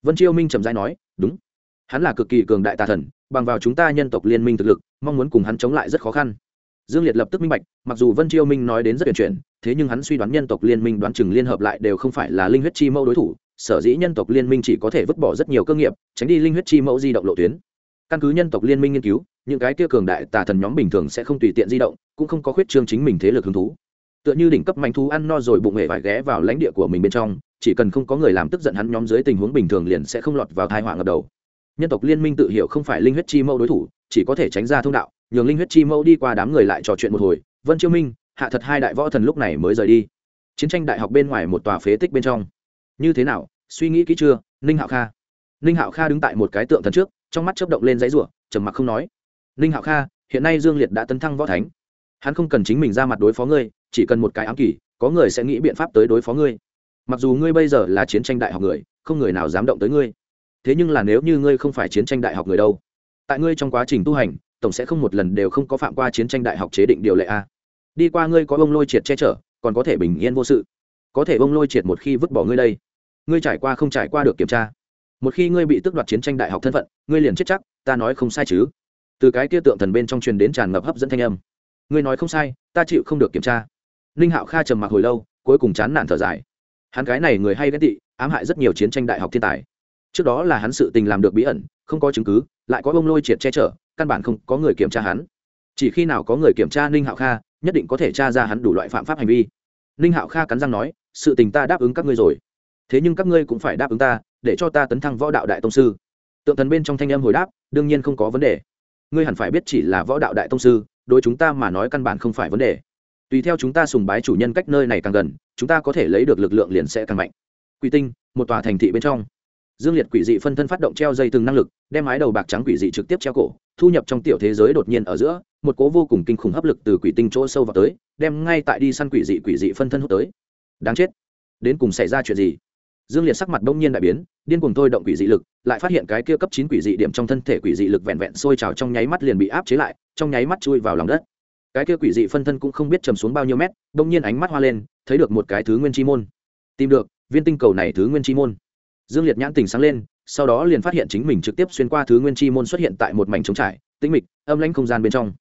Vân chiêu minh trầm giai nói, đúng. Hắn là cực kỳ cường đại tà thần, bằng vào chúng ta nhân tộc liên minh thực lực, mong muốn cùng hắn chống lại rất khó khăn. Dương liệt lập tức minh bạch, mặc dù vân chiêu minh nói đến rất tuyển chuyển, thế nhưng hắn suy đoán nhân tộc liên minh đoán chừng liên hợp lại đều không phải là linh huyết chi mẫu đối thủ sở dĩ nhân tộc liên minh chỉ có thể vứt bỏ rất nhiều cơ nghiệp, tránh đi linh huyết chi mẫu di động lộ tuyến. Căn cứ nhân tộc liên minh nghiên cứu, những cái kia cường đại tà thần nhóm bình thường sẽ không tùy tiện di động, cũng không có khuyết trương chính mình thế lực hứng thú. Tựa như đỉnh cấp mạnh thú ăn no rồi bụng hệ phải ghé vào lãnh địa của mình bên trong, chỉ cần không có người làm tức giận hắn nhóm dưới tình huống bình thường liền sẽ không lọt vào thai họa ngập đầu. Nhân tộc liên minh tự hiểu không phải linh huyết chi mẫu đối thủ, chỉ có thể tránh ra thông đạo, nhường linh huyết chi mẫu đi qua đám người lại trò chuyện một hồi. Vân chiêu minh, hạ thật hai đại võ thần lúc này mới rời đi. Chiến tranh đại học bên ngoài một tòa phế tích bên trong như thế nào? Suy nghĩ kỹ chưa? Ninh hạo kha. Ninh hạo kha đứng tại một cái tượng thần trước, trong mắt chớp động lên giấy rủa, trầm mặc không nói. Ninh hạo kha, hiện nay dương liệt đã tấn thăng võ thánh. Hắn không cần chính mình ra mặt đối phó ngươi, chỉ cần một cái ám kỷ, có người sẽ nghĩ biện pháp tới đối phó ngươi. Mặc dù ngươi bây giờ là chiến tranh đại học người, không người nào dám động tới ngươi. Thế nhưng là nếu như ngươi không phải chiến tranh đại học người đâu, tại ngươi trong quá trình tu hành, tổng sẽ không một lần đều không có phạm qua chiến tranh đại học chế định điều lệ a. Đi qua ngươi có bông lôi triệt che chở, còn có thể bình yên vô sự có thể bông lôi triệt một khi vứt bỏ ngươi đây. Ngươi trải qua không trải qua được kiểm tra. Một khi ngươi bị tước đoạt chiến tranh đại học thân phận, ngươi liền chết chắc, ta nói không sai chứ. Từ cái kia tượng thần bên trong truyền đến tràn ngập hấp dẫn thanh âm. Ngươi nói không sai, ta chịu không được kiểm tra. Ninh hạo kha trầm mặc hồi lâu, cuối cùng chán nản thở dài. Hắn cái này người hay ghét tị, ám hại rất nhiều chiến tranh đại học thiên tài. Trước đó là hắn sự tình làm được bí ẩn, không có chứng cứ, lại có bông lôi triệt che chở, căn bản không có người kiểm tra hắn. Chỉ khi nào có người kiểm tra ninh hạo kha, nhất định có thể tra ra hắn đủ loại phạm pháp hành vi. Ninh hạo kha cắn răng nói sự tình ta đáp ứng các ngươi rồi. Thế nhưng các ngươi cũng phải đáp ứng ta, để cho ta tấn thăng võ đạo đại tông sư. Tượng thần bên trong thanh âm hồi đáp, đương nhiên không có vấn đề. Ngươi hẳn phải biết chỉ là võ đạo đại tông sư, đối chúng ta mà nói căn bản không phải vấn đề. Tùy theo chúng ta sùng bái chủ nhân cách nơi này càng gần, chúng ta có thể lấy được lực lượng liền sẽ càng mạnh. Quỷ tinh, một tòa thành thị bên trong. Dương liệt quỷ dị phân thân phát động treo dây từng năng lực, đem mái đầu bạc trắng quỷ dị trực tiếp treo cổ, thu nhập trong tiểu thế giới đột nhiên ở giữa, một cố vô cùng kinh khủng hấp lực từ quỷ tinh chỗ sâu vào tới, đem ngay tại đi săn quỷ dị quỷ dị phân thân hút tới đáng chết. Đến cùng xảy ra chuyện gì? Dương liệt sắc mặt bỗng nhiên đại biến, điên cùng thôi động quỷ dị lực, lại phát hiện cái kia cấp chín quỷ dị điểm trong thân thể quỷ dị lực vẹn vẹn sôi trào trong nháy mắt liền bị áp chế lại, trong nháy mắt chui vào lòng đất. Cái kia quỷ dị phân thân cũng không biết chầm xuống bao nhiêu mét, bỗng nhiên ánh mắt hoa lên, thấy được một cái thứ nguyên chi môn. Tìm được, viên tinh cầu này thứ nguyên chi môn. Dương liệt nhãn tình sáng lên, sau đó liền phát hiện chính mình trực tiếp xuyên qua thứ nguyên chi môn xuất hiện tại một mảnh trống trải, tĩnh mịch, âm lãnh không gian bên trong.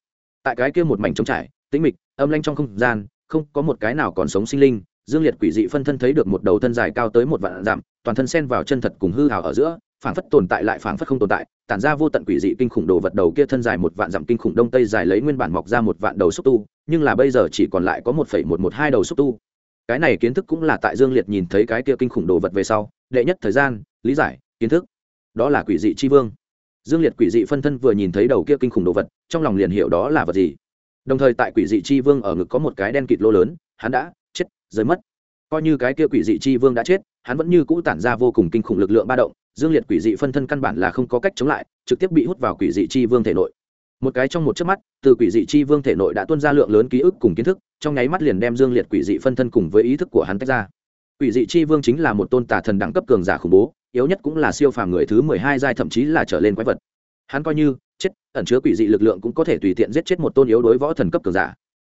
Tại cái kia một mảnh trống trải, tĩnh mịch, âm lãnh trong không gian, không có một cái nào còn sống sinh linh dương liệt quỷ dị phân thân thấy được một đầu thân dài cao tới một vạn dặm, toàn thân xen vào chân thật cùng hư hào ở giữa, phảng phất tồn tại lại phảng phất không tồn tại, tản ra vô tận quỷ dị kinh khủng đồ vật đầu kia thân dài một vạn dặm kinh khủng đông tây dài lấy nguyên bản mọc ra một vạn đầu xúc tu, nhưng là bây giờ chỉ còn lại có một phẩy một một hai đầu xúc tu. Cái này kiến thức cũng là tại dương liệt nhìn thấy cái kia kinh khủng đồ vật về sau, đệ nhất thời gian, lý giải, kiến thức. Đó là quỷ dị chi vương. Dương liệt quỷ dị phân thân vừa nhìn thấy đầu kia kinh khủng đồ vật, trong lòng liền hiểu đó là vật gì. Đồng thời tại quỷ dị chi vương ở ngực có một cái đen kịt lô lớn, hắn đã chết rơi mất. Coi như cái kia quỷ dị chi vương đã chết, hắn vẫn như cũ tản ra vô cùng kinh khủng lực lượng ba động, dương liệt quỷ dị phân thân căn bản là không có cách chống lại, trực tiếp bị hút vào quỷ dị chi vương thể nội. Một cái trong một chớp mắt, từ quỷ dị chi vương thể nội đã tuôn ra lượng lớn ký ức cùng kiến thức, trong nháy mắt liền đem dương liệt quỷ dị phân thân cùng với ý thức của hắn tách ra. Quỷ dị chi vương chính là một tôn tà thần đẳng cấp cường giả khủng bố, yếu nhất cũng là siêu phàm người thứ mười hai giai thậm chí là trở lên quái vật. Hắn coi như chết, ẩn chứa quỷ dị lực lượng cũng có thể tùy tiện giết chết một tôn yếu đối võ thần cấp cường giả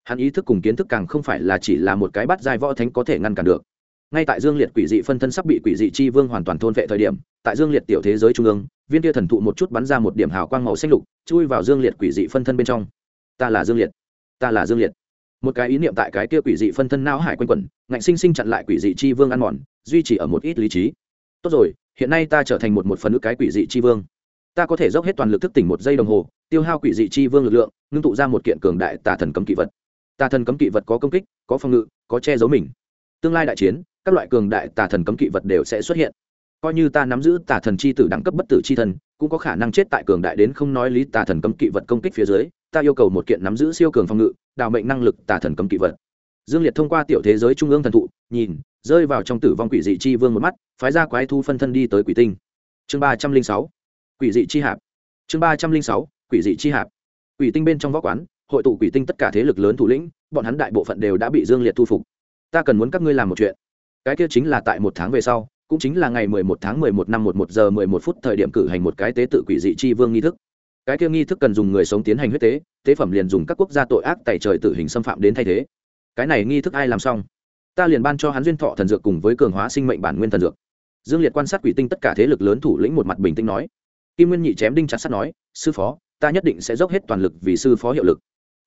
hắn ý thức cùng kiến thức càng không phải là chỉ là một cái bắt giai võ thánh có thể ngăn cản được. Ngay tại dương liệt quỷ dị phân thân sắp bị quỷ dị chi vương hoàn toàn thôn vệ thời điểm, tại dương liệt tiểu thế giới trung ương, viên tia thần thụ một chút bắn ra một điểm hào quang màu xanh lục, chui vào dương liệt quỷ dị phân thân bên trong. Ta là dương liệt. Ta là dương liệt. Một cái ý niệm tại cái kia quỷ dị phân thân não hải quanh quẩn, ngạnh sinh sinh chặn lại quỷ dị chi vương ăn mòn, duy trì ở một ít lý trí. Tốt rồi, hiện nay ta trở thành một một phần nữ cái quỷ dị chi vương. Ta có thể dốc hết toàn lực thức tỉnh một giây đồng hồ, tiêu hao quỷ dị chi vương lực lượng, ngưng tụ ra một kiện cường đại tà thần cấm kỵ vật tà thần cấm kỵ vật có công kích, có phòng ngự, có che giấu mình. Tương lai đại chiến, các loại cường đại tà thần cấm kỵ vật đều sẽ xuất hiện. Coi như ta nắm giữ tà thần chi tử đẳng cấp bất tử chi thần, cũng có khả năng chết tại cường đại đến không nói lý tà thần cấm kỵ vật công kích phía dưới, ta yêu cầu một kiện nắm giữ siêu cường phòng ngự, đào mệnh năng lực tà thần cấm kỵ vật. Dương liệt thông qua tiểu thế giới trung ương thần thụ, nhìn, rơi vào trong tử vong quỷ dị chi vương một mắt, phái ra quái thu phân thân đi tới quỷ tinh. Chương ba trăm linh sáu, quỷ dị chi hạp. Chương ba trăm linh sáu, quỷ dị chi hạp. Quỷ tinh bên trong võ quán hội tụ quỷ tinh tất cả thế lực lớn thủ lĩnh, bọn hắn đại bộ phận đều đã bị dương liệt thu phục. Ta cần muốn các ngươi làm một chuyện. Cái kia chính là tại một tháng về sau, cũng chính là ngày mười một tháng mười một năm một một giờ mười một phút thời điểm cử hành một cái tế tự quỷ dị chi vương nghi thức. Cái kia nghi thức cần dùng người sống tiến hành huyết tế tế phẩm liền dùng các quốc gia tội ác tại trời tử hình xâm phạm đến thay thế. Cái này nghi thức ai làm xong? Ta liền ban cho hắn duyên thọ thần dược cùng với cường hóa sinh mệnh bản nguyên thần dược. Dương liệt quan sát quỷ tinh tất cả thế lực lớn thủ lĩnh một mặt bình tĩnh nói. Kim nguyên nhị chém đinh chặt sắt nói, sư phó, ta nhất định sẽ dốc hết toàn lực vì sư phó hiệu lực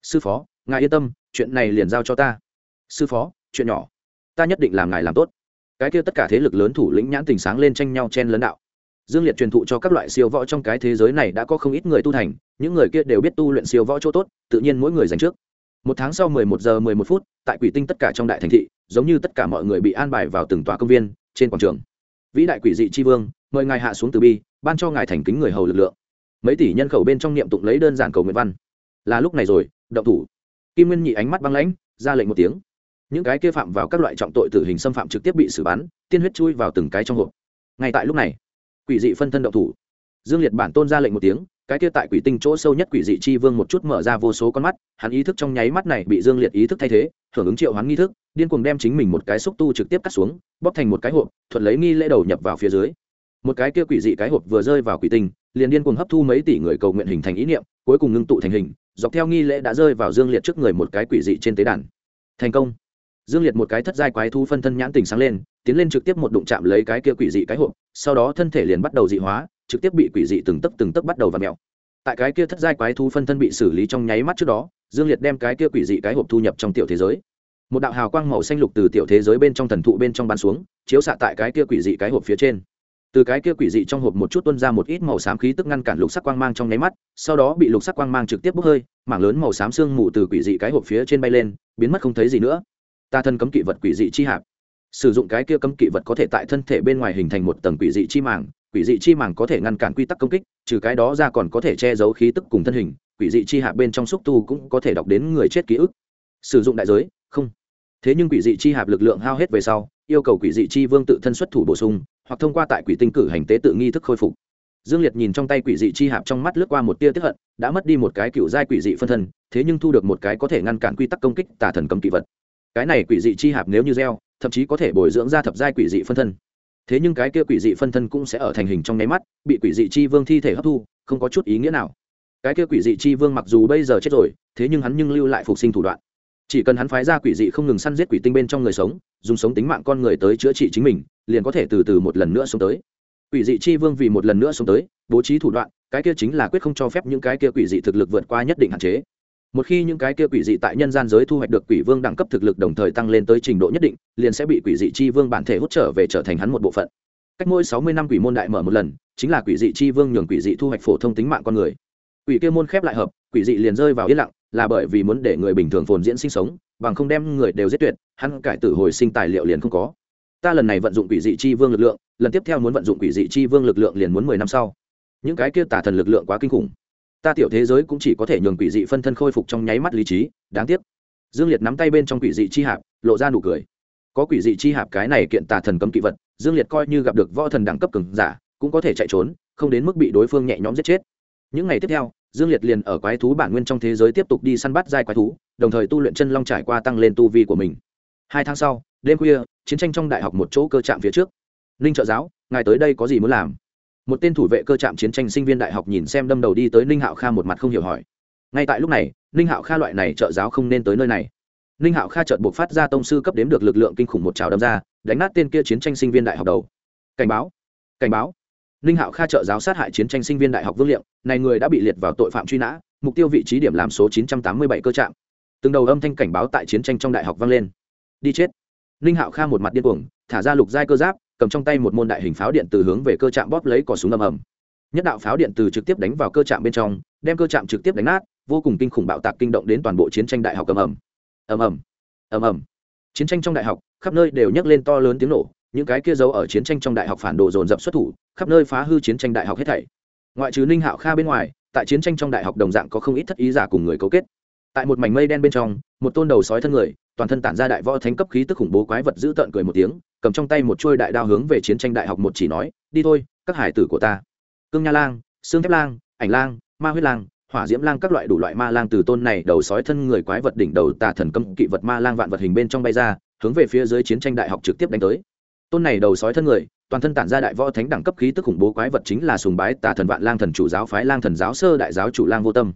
sư phó, ngài yên tâm, chuyện này liền giao cho ta. Sư phó, chuyện nhỏ. Ta nhất định làm ngài làm tốt. Cái kia tất cả thế lực lớn thủ lĩnh nhãn tình sáng lên tranh nhau chen lấn đạo. Dương liệt truyền thụ cho các loại siêu võ trong cái thế giới này đã có không ít người tu thành, những người kia đều biết tu luyện siêu võ chỗ tốt, tự nhiên mỗi người dành trước. Một tháng sau mười một giờ mười một phút, tại quỷ tinh tất cả trong đại thành thị, giống như tất cả mọi người bị an bài vào từng tòa công viên, trên quảng trường. Vĩ đại quỷ dị tri vương, mời ngài hạ xuống từ bi, ban cho ngài thành kính người hầu lực lượng. Mấy tỷ nhân khẩu bên trong niệm tụng lấy đơn giản cầu nguyện văn. Là lúc này rồi động thủ. Kim nguyên nhị ánh mắt băng lãnh, ra lệnh một tiếng. Những cái kia phạm vào các loại trọng tội tử hình xâm phạm trực tiếp bị xử bắn, tiên huyết chui vào từng cái trong hộp. Ngay tại lúc này, quỷ dị phân thân động thủ. Dương liệt bản tôn ra lệnh một tiếng, cái kia tại quỷ tinh chỗ sâu nhất quỷ dị chi vương một chút mở ra vô số con mắt, hắn ý thức trong nháy mắt này bị dương liệt ý thức thay thế, hưởng ứng triệu hắn nghi thức, điên cuồng đem chính mình một cái xúc tu trực tiếp cắt xuống, bóp thành một cái hộp, thuận lấy nghi lễ đầu nhập vào phía dưới. Một cái kia quỷ dị cái hộp vừa rơi vào quỷ tinh, liền điên cuồng hấp thu mấy tỷ người cầu nguyện hình thành ý niệm, cuối cùng ngưng tụ thành hình dọc theo nghi lễ đã rơi vào dương liệt trước người một cái quỷ dị trên tế đàn. Thành công. Dương liệt một cái thất giai quái thu phân thân nhãn tình sáng lên, tiến lên trực tiếp một đụng chạm lấy cái kia quỷ dị cái hộp, sau đó thân thể liền bắt đầu dị hóa, trực tiếp bị quỷ dị từng tấc từng tấc bắt đầu và mèo. Tại cái kia thất giai quái thu phân thân bị xử lý trong nháy mắt trước đó, dương liệt đem cái kia quỷ dị cái hộp thu nhập trong tiểu thế giới. Một đạo hào quang màu xanh lục từ tiểu thế giới bên trong thần thụ bên trong bắn xuống, chiếu xạ tại cái kia quỷ dị cái hộp phía trên từ cái kia quỷ dị trong hộp một chút tuân ra một ít màu xám khí tức ngăn cản lục sắc quang mang trong nháy mắt, sau đó bị lục sắc quang mang trực tiếp bốc hơi, mảng lớn màu xám xương mù từ quỷ dị cái hộp phía trên bay lên, biến mất không thấy gì nữa. Ta thân cấm kỵ vật quỷ dị chi hạp. Sử dụng cái kia cấm kỵ vật có thể tại thân thể bên ngoài hình thành một tầng quỷ dị chi màng, quỷ dị chi màng có thể ngăn cản quy tắc công kích, trừ cái đó ra còn có thể che giấu khí tức cùng thân hình, quỷ dị chi hạp bên trong xúc tu cũng có thể đọc đến người chết ký ức. Sử dụng đại giới, không. Thế nhưng quỷ dị chi hạp lực lượng hao hết về sau, yêu cầu quỷ dị chi vương tự thân xuất thủ bổ sung hoặc thông qua tại quỷ tinh cử hành tế tự nghi thức khôi phục. Dương liệt nhìn trong tay quỷ dị chi hạp trong mắt lướt qua một tia tiếp hận, đã mất đi một cái cựu giai quỷ dị phân thân, thế nhưng thu được một cái có thể ngăn cản quy tắc công kích tà thần cấm kỵ vật. Cái này quỷ dị chi hạp nếu như gieo, thậm chí có thể bồi dưỡng ra thập giai quỷ dị phân thân. Thế nhưng cái kia quỷ dị phân thân cũng sẽ ở thành hình trong nháy mắt, bị quỷ dị chi vương thi thể hấp thu, không có chút ý nghĩa nào. Cái kia quỷ dị chi vương mặc dù bây giờ chết rồi, thế nhưng hắn nhưng lưu lại phục sinh thủ đoạn. Chỉ cần hắn phái ra quỷ dị không ngừng săn giết quỷ tinh bên trong người sống, dùng sống tính mạng con người tới chữa trị chính mình liền có thể từ từ một lần nữa xuống tới. Quỷ dị chi vương vì một lần nữa xuống tới, bố trí thủ đoạn, cái kia chính là quyết không cho phép những cái kia quỷ dị thực lực vượt qua nhất định hạn chế. Một khi những cái kia quỷ dị tại nhân gian giới thu hoạch được quỷ vương đẳng cấp thực lực đồng thời tăng lên tới trình độ nhất định, liền sẽ bị quỷ dị chi vương bản thể hút trở về trở thành hắn một bộ phận. Cách mỗi sáu mươi năm quỷ môn đại mở một lần, chính là quỷ dị chi vương nhường quỷ dị thu hoạch phổ thông tính mạng con người. Quỷ kia môn khép lại hợp, quỷ dị liền rơi vào yên lặng, là bởi vì muốn để người bình thường phồn diễn sinh sống, bằng không đem người đều giết tuyệt, hắn cải tử hồi sinh tài liệu liền không có ta lần này vận dụng quỷ dị chi vương lực lượng, lần tiếp theo muốn vận dụng quỷ dị chi vương lực lượng liền muốn mười năm sau. Những cái kia tả thần lực lượng quá kinh khủng. Ta tiểu thế giới cũng chỉ có thể nhường quỷ dị phân thân khôi phục trong nháy mắt lý trí, đáng tiếc. Dương liệt nắm tay bên trong quỷ dị chi hạp, lộ ra nụ cười. Có quỷ dị chi hạp cái này kiện tà thần cấm kỵ vật, dương liệt coi như gặp được võ thần đẳng cấp cường giả, cũng có thể chạy trốn, không đến mức bị đối phương nhẹ nhõm giết chết. Những ngày tiếp theo, dương liệt liền ở quái thú bản nguyên trong thế giới tiếp tục đi săn bắt giai quái thú, đồng thời tu luyện chân long trải qua tăng lên tu vi của mình. Hai tháng sau, đêm khuya chiến tranh trong đại học một chỗ cơ trạm phía trước. Ninh trợ giáo, ngài tới đây có gì muốn làm? Một tên thủ vệ cơ trạm chiến tranh sinh viên đại học nhìn xem đâm đầu đi tới ninh hạo kha một mặt không hiểu hỏi. Ngay tại lúc này, ninh hạo kha loại này trợ giáo không nên tới nơi này. Ninh hạo kha trợt buộc phát ra tông sư cấp đếm được lực lượng kinh khủng một trào đâm ra, đánh nát tên kia chiến tranh sinh viên đại học đầu. Cảnh báo cảnh báo. Ninh hạo kha trợ giáo sát hại chiến tranh sinh viên đại học vương liệm này người đã bị liệt vào tội phạm truy nã, mục tiêu vị trí điểm làm số 987 cơ trạm. Từng đầu âm thanh cảnh báo tại chiến tranh trong đại học vang lên. Đi chết ninh hạo kha một mặt điên cuồng, thả ra lục giai cơ giáp, cầm trong tay một môn đại hình pháo điện từ hướng về cơ trạm bóp lấy cỏ súng ầm ầm. Nhất đạo pháo điện từ trực tiếp đánh vào cơ trạm bên trong, đem cơ trạm trực tiếp đánh nát, vô cùng kinh khủng bạo tạc kinh động đến toàn bộ chiến tranh đại học ầm ầm. Ầm ầm. Ầm ầm. Chiến tranh trong đại học, khắp nơi đều nhấc lên to lớn tiếng nổ, những cái kia giấu ở chiến tranh trong đại học phản đồ dồn dập xuất thủ, khắp nơi phá hư chiến tranh đại học hết thảy. Ngoại trừ ninh hạo kha bên ngoài, tại chiến tranh trong đại học đồng dạng có không ít thất ý giả cùng người cấu kết. Tại một mảnh mây đen bên trong, một tôn đầu sói thân người toàn thân tản ra đại võ thánh cấp khí tức khủng bố quái vật giữ tợn cười một tiếng, cầm trong tay một chuôi đại đao hướng về chiến tranh đại học một chỉ nói, đi thôi, các hải tử của ta. Cương nha lang xương thép lang, ảnh lang, ma huyết lang, hỏa diễm lang các loại đủ loại ma lang từ tôn này đầu sói thân người quái vật đỉnh đầu tà thần cấm kỵ vật ma lang vạn vật hình bên trong bay ra, hướng về phía dưới chiến tranh đại học trực tiếp đánh tới. Tôn này đầu sói thân người, toàn thân tản ra đại võ thánh đẳng cấp khí tức khủng bố quái vật chính là sùng bái tà thần vạn lang thần chủ giáo phái lang thần giáo sơ đại giáo chủ lang vô tâm.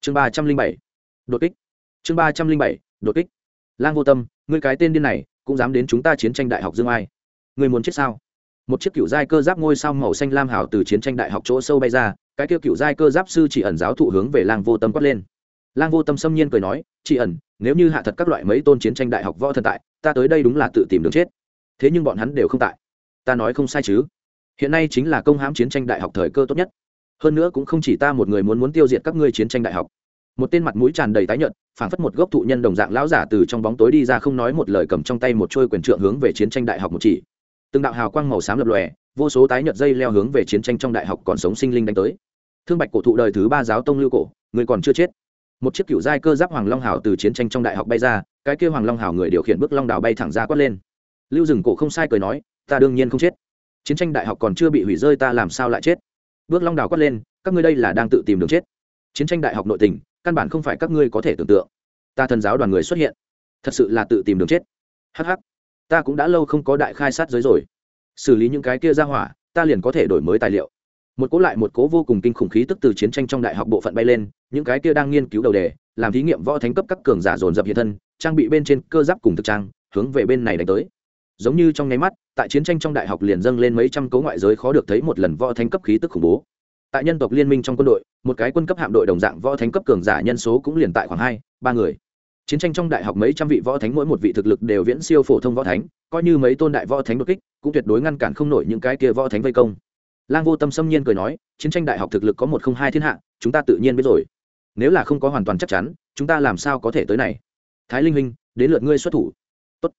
Chương ba trăm linh bảy, đột kích. Chương ba trăm linh bảy, đột kích lang vô tâm, ngươi cái tên điên này, cũng dám đến chúng ta chiến tranh đại học dương ai. Ngươi muốn chết sao? Một chiếc cựu giai cơ giáp ngôi sao màu xanh lam hào từ chiến tranh đại học chỗ sâu bay ra, cái kia cựu giai cơ giáp sư chỉ ẩn giáo thụ hướng về lang vô tâm quát lên. Lang vô tâm xâm nhiên cười nói chị ẩn, nếu như hạ thật các loại mấy tôn chiến tranh đại học võ thần tại, ta tới đây đúng là tự tìm đường chết. Thế nhưng bọn hắn đều không tại. Ta nói không sai chứ. Hiện nay chính là công hãm chiến tranh đại học thời cơ tốt nhất. Hơn nữa cũng không chỉ ta một người muốn muốn tiêu diệt các ngươi chiến tranh đại học một tên mặt mũi tràn đầy tái nhợt, phảng phất một gốc thụ nhân đồng dạng lão giả từ trong bóng tối đi ra không nói một lời cầm trong tay một trôi quyền trượng hướng về chiến tranh đại học một chỉ. Từng đạo hào quang màu xám lập lòe, vô số tái nhợt dây leo hướng về chiến tranh trong đại học còn sống sinh linh đánh tới. Thương bạch cổ thụ đời thứ ba giáo tông lưu cổ, người còn chưa chết. Một chiếc cựu giai cơ giáp hoàng long hào từ chiến tranh trong đại học bay ra, cái kia hoàng long hào người điều khiển bước long đào bay thẳng ra quát lên. Lưu rừng cổ không sai cười nói, ta đương nhiên không chết. Chiến tranh đại học còn chưa bị hủy rơi ta làm sao lại chết? Bước long đào quát lên, các ngươi đây là đang tự tìm đường chết. Chiến tranh đại học nội tình căn bản không phải các ngươi có thể tưởng tượng. Ta thần giáo đoàn người xuất hiện, thật sự là tự tìm đường chết. Hh ta cũng đã lâu không có đại khai sát giới rồi. Xử lý những cái kia ra hỏa, ta liền có thể đổi mới tài liệu. Một cố lại một cố vô cùng kinh khủng khí tức từ chiến tranh trong đại học bộ phận bay lên, những cái kia đang nghiên cứu đầu đề, làm thí nghiệm võ thánh cấp các cường giả dồn dập hiện thân, trang bị bên trên cơ giáp cùng thực trang, hướng về bên này đánh tới. Giống như trong nháy mắt, tại chiến tranh trong đại học liền dâng lên mấy trăm cấu ngoại giới khó được thấy một lần võ thánh cấp khí tức khủng bố tại nhân tộc liên minh trong quân đội, một cái quân cấp hạm đội đồng dạng võ thánh cấp cường giả nhân số cũng liền tại khoảng hai, ba người. Chiến tranh trong đại học mấy trăm vị võ thánh mỗi một vị thực lực đều viễn siêu phổ thông võ thánh, coi như mấy tôn đại võ thánh đột kích, cũng tuyệt đối ngăn cản không nổi những cái kia võ thánh vây công. Lang vô tâm xâm nhiên cười nói, chiến tranh đại học thực lực có một không hai thiên hạ, chúng ta tự nhiên biết rồi. Nếu là không có hoàn toàn chắc chắn, chúng ta làm sao có thể tới này? Thái linh huynh, đến lượt ngươi xuất thủ. Tốt.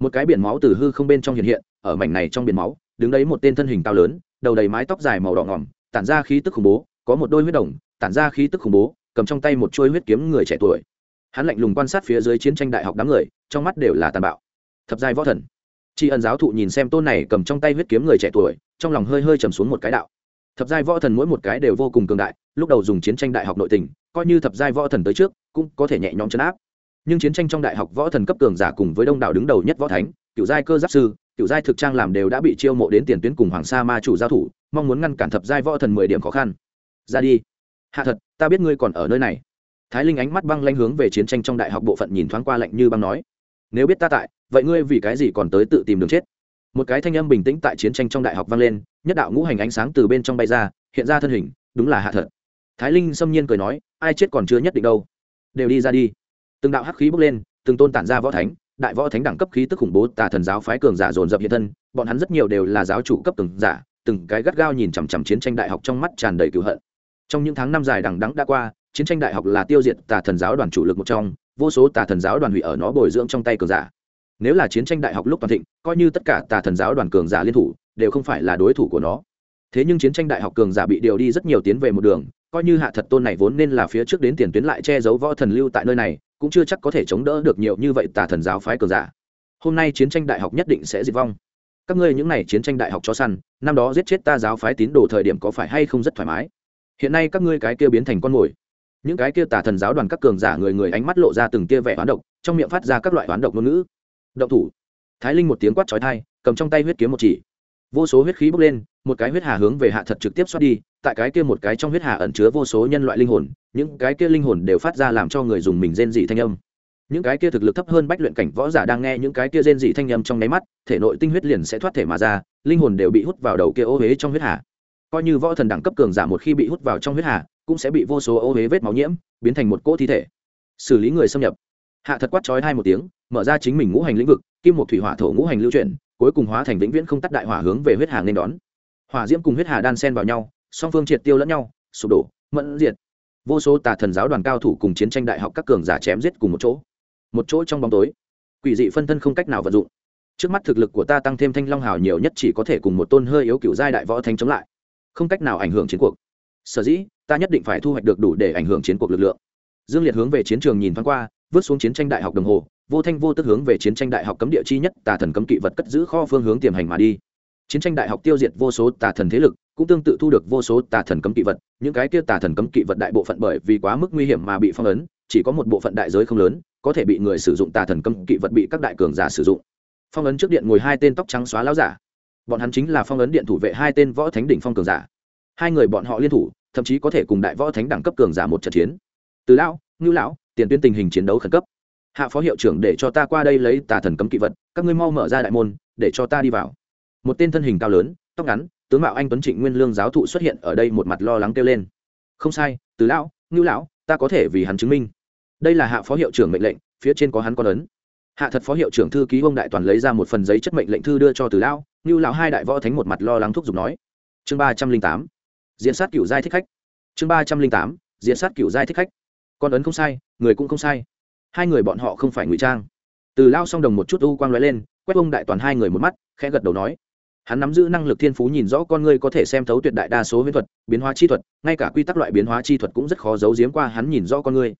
một cái biển máu từ hư không bên trong hiện hiện, ở mảnh này trong biển máu, đứng đấy một tên thân hình cao lớn, đầu đầy mái tóc dài màu đỏ ngỏm tản ra khí tức khủng bố, có một đôi huyết đồng, tản ra khí tức khủng bố, cầm trong tay một chuôi huyết kiếm người trẻ tuổi. Hắn lạnh lùng quan sát phía dưới chiến tranh đại học đám người, trong mắt đều là tàn bạo. Thập giai võ thần. Tri ân giáo thụ nhìn xem tôn này cầm trong tay huyết kiếm người trẻ tuổi, trong lòng hơi hơi trầm xuống một cái đạo. Thập giai võ thần mỗi một cái đều vô cùng cường đại, lúc đầu dùng chiến tranh đại học nội tình, coi như thập giai võ thần tới trước, cũng có thể nhẹ nhõm chấn áp. Nhưng chiến tranh trong đại học võ thần cấp cường giả cùng với đông đảo đứng đầu nhất võ thánh, cựu giai cơ giáp sư cựu giai thực trang làm đều đã bị chiêu mộ đến tiền tuyến cùng hoàng sa ma chủ giao thủ, mong muốn ngăn cản thập giai võ thần mười điểm khó khăn. Ra đi. Hạ thật, ta biết ngươi còn ở nơi này. Thái linh ánh mắt băng lanh hướng về chiến tranh trong đại học bộ phận nhìn thoáng qua lạnh như băng nói. Nếu biết ta tại, vậy ngươi vì cái gì còn tới tự tìm đường chết? Một cái thanh âm bình tĩnh tại chiến tranh trong đại học vang lên, nhất đạo ngũ hành ánh sáng từ bên trong bay ra, hiện ra thân hình, đúng là hạ thật. Thái linh xâm nhiên cười nói, ai chết còn chưa nhất định đâu. Đều đi ra đi. Từng đạo hắc khí bốc lên, từng tôn tản ra võ thánh đại võ thánh đẳng cấp khí tức khủng bố, tà thần giáo phái cường giả dồn dập hiện thân, bọn hắn rất nhiều đều là giáo chủ cấp từng giả, từng cái gắt gao nhìn chằm chằm chiến tranh đại học trong mắt tràn đầy cựu hận. Trong những tháng năm dài đằng đẵng đã qua, chiến tranh đại học là tiêu diệt tà thần giáo đoàn chủ lực một trong, vô số tà thần giáo đoàn hủy ở nó bồi dưỡng trong tay cường giả. Nếu là chiến tranh đại học lúc toàn thịnh, coi như tất cả tà thần giáo đoàn cường giả liên thủ, đều không phải là đối thủ của nó. Thế nhưng chiến tranh đại học cường giả bị điều đi rất nhiều tiến về một đường coi như hạ thật tôn này vốn nên là phía trước đến tiền tuyến lại che giấu võ thần lưu tại nơi này, cũng chưa chắc có thể chống đỡ được nhiều như vậy tà thần giáo phái cờ giả. Hôm nay chiến tranh đại học nhất định sẽ diệt vong. Các ngươi những n à y chiến tranh đại học cho săn, năm đó giết chết ta giáo phái tín đồ thời điểm có phải hay không rất thoải mái? Hiện nay các ngươi cái kia biến thành con mồi. Những cái kia tà thần giáo đoàn các cường giả người người ánh mắt lộ ra từng kia vẻ hoán độc, trong miệng phát ra các loại hoán độc ngôn ngữ. Động thủ. Thái linh một tiếng quát trói thai cầm trong tay huyết kiếm một chỉ. Vô số huyết khí bốc lên, một cái huyết hà hướng về hạ thật trực tiếp xoát đi tại cái kia một cái trong huyết hà ẩn chứa vô số nhân loại linh hồn, những cái kia linh hồn đều phát ra làm cho người dùng mình rên dị thanh âm. Những cái kia thực lực thấp hơn bách luyện cảnh võ giả đang nghe những cái kia rên dị thanh âm trong nháy mắt, thể nội tinh huyết liền sẽ thoát thể mà ra, linh hồn đều bị hút vào đầu kia ô huế trong huyết hà. Coi như võ thần đẳng cấp cường giả một khi bị hút vào trong huyết hà, cũng sẽ bị vô số ô huế vết máu nhiễm, biến thành một cỗ thi thể. Xử lý người xâm nhập. Hạ thật quát chói hai một tiếng, mở ra chính mình ngũ hành lĩnh vực, kim một thủy hỏa thổ ngũ hành lưu chuyển, cuối cùng hóa thành vĩnh viễn không tắt đại hỏa hướng về huyết hà nên đón. Hỏa diễm cùng huyết hà đan sen vào nhau song phương triệt tiêu lẫn nhau, sụp đổ, mẫn diệt. Vô số tà thần giáo đoàn cao thủ cùng chiến tranh đại học các cường giả chém giết cùng một chỗ. Một chỗ trong bóng tối, quỷ dị phân thân không cách nào vận dụng. Trước mắt thực lực của ta tăng thêm thanh long hào nhiều nhất chỉ có thể cùng một tôn hơi yếu cựu giai đại võ thanh chống lại. Không cách nào ảnh hưởng chiến cuộc. Sở dĩ, ta nhất định phải thu hoạch được đủ để ảnh hưởng chiến cuộc lực lượng. Dương liệt hướng về chiến trường nhìn thoáng qua, vứt xuống chiến tranh đại học đồng hồ, vô thanh vô tức hướng về chiến tranh đại học cấm địa chi nhất tà thần cấm kỵ vật cất giữ kho phương hướng tiềm hành mà đi. Chiến tranh đại học tiêu diệt vô số tà thần thế lực cũng tương tự thu được vô số tà thần cấm kỵ vật, những cái kia tà thần cấm kỵ vật đại bộ phận bởi vì quá mức nguy hiểm mà bị phong ấn, chỉ có một bộ phận đại giới không lớn, có thể bị người sử dụng tà thần cấm kỵ vật bị các đại cường giả sử dụng. Phong ấn trước điện ngồi hai tên tóc trắng xóa láo giả. Bọn hắn chính là phong ấn điện thủ vệ hai tên võ thánh đỉnh phong cường giả. Hai người bọn họ liên thủ, thậm chí có thể cùng đại võ thánh đẳng cấp cường giả một trận chiến. Từ lão, ngưu lão, tiền tuyến tình hình chiến đấu khẩn cấp. Hạ phó hiệu trưởng để cho ta qua đây lấy tà thần cấm kỵ vật, các ngươi mau mở ra đại môn, để cho ta đi vào. Một tên thân hình cao lớn, tóc ngắn tướng mạo anh tuấn trịnh nguyên lương giáo thụ xuất hiện ở đây một mặt lo lắng kêu lên. Không sai, từ lão, ngưu lão, ta có thể vì hắn chứng minh. Đây là hạ phó hiệu trưởng mệnh lệnh, phía trên có hắn con ấn. Hạ thật phó hiệu trưởng thư ký ông đại toàn lấy ra một phần giấy chất mệnh lệnh thư đưa cho từ lão, ngưu lão hai đại võ thánh một mặt lo lắng thúc giục nói. Chương ba trăm linh tám, diễn sát cựu giai thích khách. Chương ba trăm linh tám, diễn sát cựu giai thích khách. Con ấn không sai, người cũng không sai. Hai người bọn họ không phải ngụy trang. Từ lao xong đồng một chút u quang lóe lên, quét ông đại toàn hai người một mắt, khẽ gật đầu nói hắn nắm giữ năng lực thiên phú nhìn rõ con người có thể xem thấu tuyệt đại đa số viễn thuật, biến hóa chi thuật, ngay cả quy tắc loại biến hóa chi thuật cũng rất khó giấu giếm qua hắn nhìn rõ con người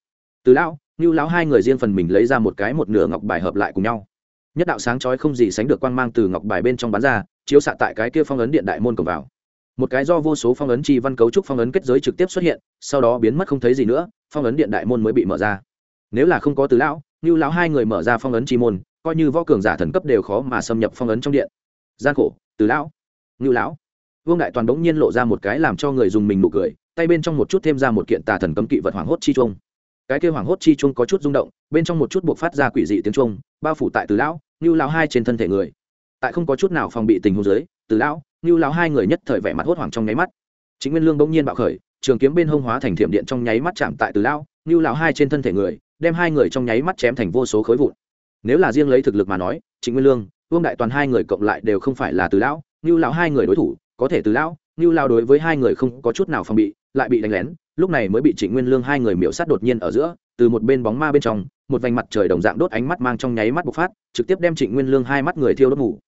từ lão như lão hai người riêng phần mình lấy ra một cái một nửa ngọc bài hợp lại cùng nhau. Nhất đạo sáng chói không gì sánh được quang mang từ ngọc bài bên trong bán ra, chiếu xạ tại cái kia phong ấn điện đại môn cổng vào. Một cái do vô số phong ấn chi văn cấu trúc phong ấn kết giới trực tiếp xuất hiện, sau đó biến mất không thấy gì nữa, phong ấn điện đại môn mới bị mở ra. Nếu là không có từ lão như lão hai người mở ra phong ấn chi môn, coi như võ cường giả thần cấp đều khó mà xâm nhập phong ấn trong điện. Gian khổ từ lão, ngưu lão. Vương đại toàn bỗng nhiên lộ ra một cái làm cho người dùng mình nụ cười, tay bên trong một chút thêm ra một kiện tà thần cấm kỵ vật hoàng hốt chi trung cái kêu hoàng hốt chi trung có chút rung động, bên trong một chút buộc phát ra quỷ dị tiếng trung bao phủ tại từ lão, ngưu lão hai trên thân thể người. Tại không có chút nào phòng bị tình huống dưới, từ lão, ngưu lão hai người nhất thời vẻ mặt hốt hoảng trong nháy mắt. Chính nguyên lương bỗng nhiên bạo khởi, trường kiếm bên hông hóa thành thiểm điện trong nháy mắt chạm tại từ lão, ngưu lão hai trên thân thể người, đem hai người trong nháy mắt chém thành vô số khối vụn. Nếu là riêng lấy thực lực mà nói, chính nguyên lương vương đại toàn hai người cộng lại đều không phải là từ lão như lão hai người đối thủ, có thể từ lão như lão đối với hai người không có chút nào phòng bị, lại bị đánh lén, lúc này mới bị trịnh nguyên lương hai người miễu sát đột nhiên ở giữa, từ một bên bóng ma bên trong, một vành mặt trời đồng dạng đốt ánh mắt mang trong nháy mắt bộc phát, trực tiếp đem trịnh nguyên lương hai mắt người thiêu đốt ngủ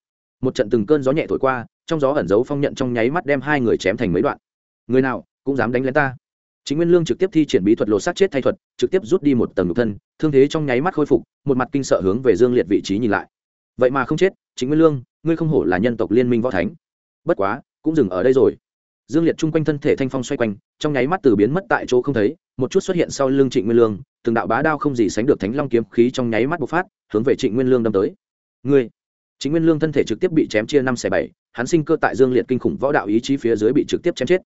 một trận từng cơn gió nhẹ thổi qua, trong gió ẩn giấu phong nhận trong nháy mắt đem hai người chém thành mấy đoạn. Người nào cũng dám đánh lén ta. Chính nguyên lương trực tiếp thi triển bí thuật lột sát chết thay thuật, trực tiếp rút đi một tầng nhục thân, thương thế trong nháy mắt khôi phục, một mặt kinh sợ hướng về dương liệt vị trí nhìn lại vậy mà không chết chính nguyên lương, ngươi không hổ là nhân tộc liên minh võ thánh. Bất quá, cũng dừng ở đây rồi. Dương liệt chung quanh thân thể thanh phong xoay quanh, trong nháy mắt từ biến mất tại chỗ không thấy, một chút xuất hiện sau lưng trịnh nguyên lương, từng đạo bá đao không gì sánh được thánh long kiếm khí trong nháy mắt bộc phát, hướng về trịnh nguyên lương đâm tới. Ngươi! Chính nguyên lương thân thể trực tiếp bị chém chia năm xẻ bảy, hắn sinh cơ tại dương liệt kinh khủng võ đạo ý chí phía dưới bị trực tiếp chém chết.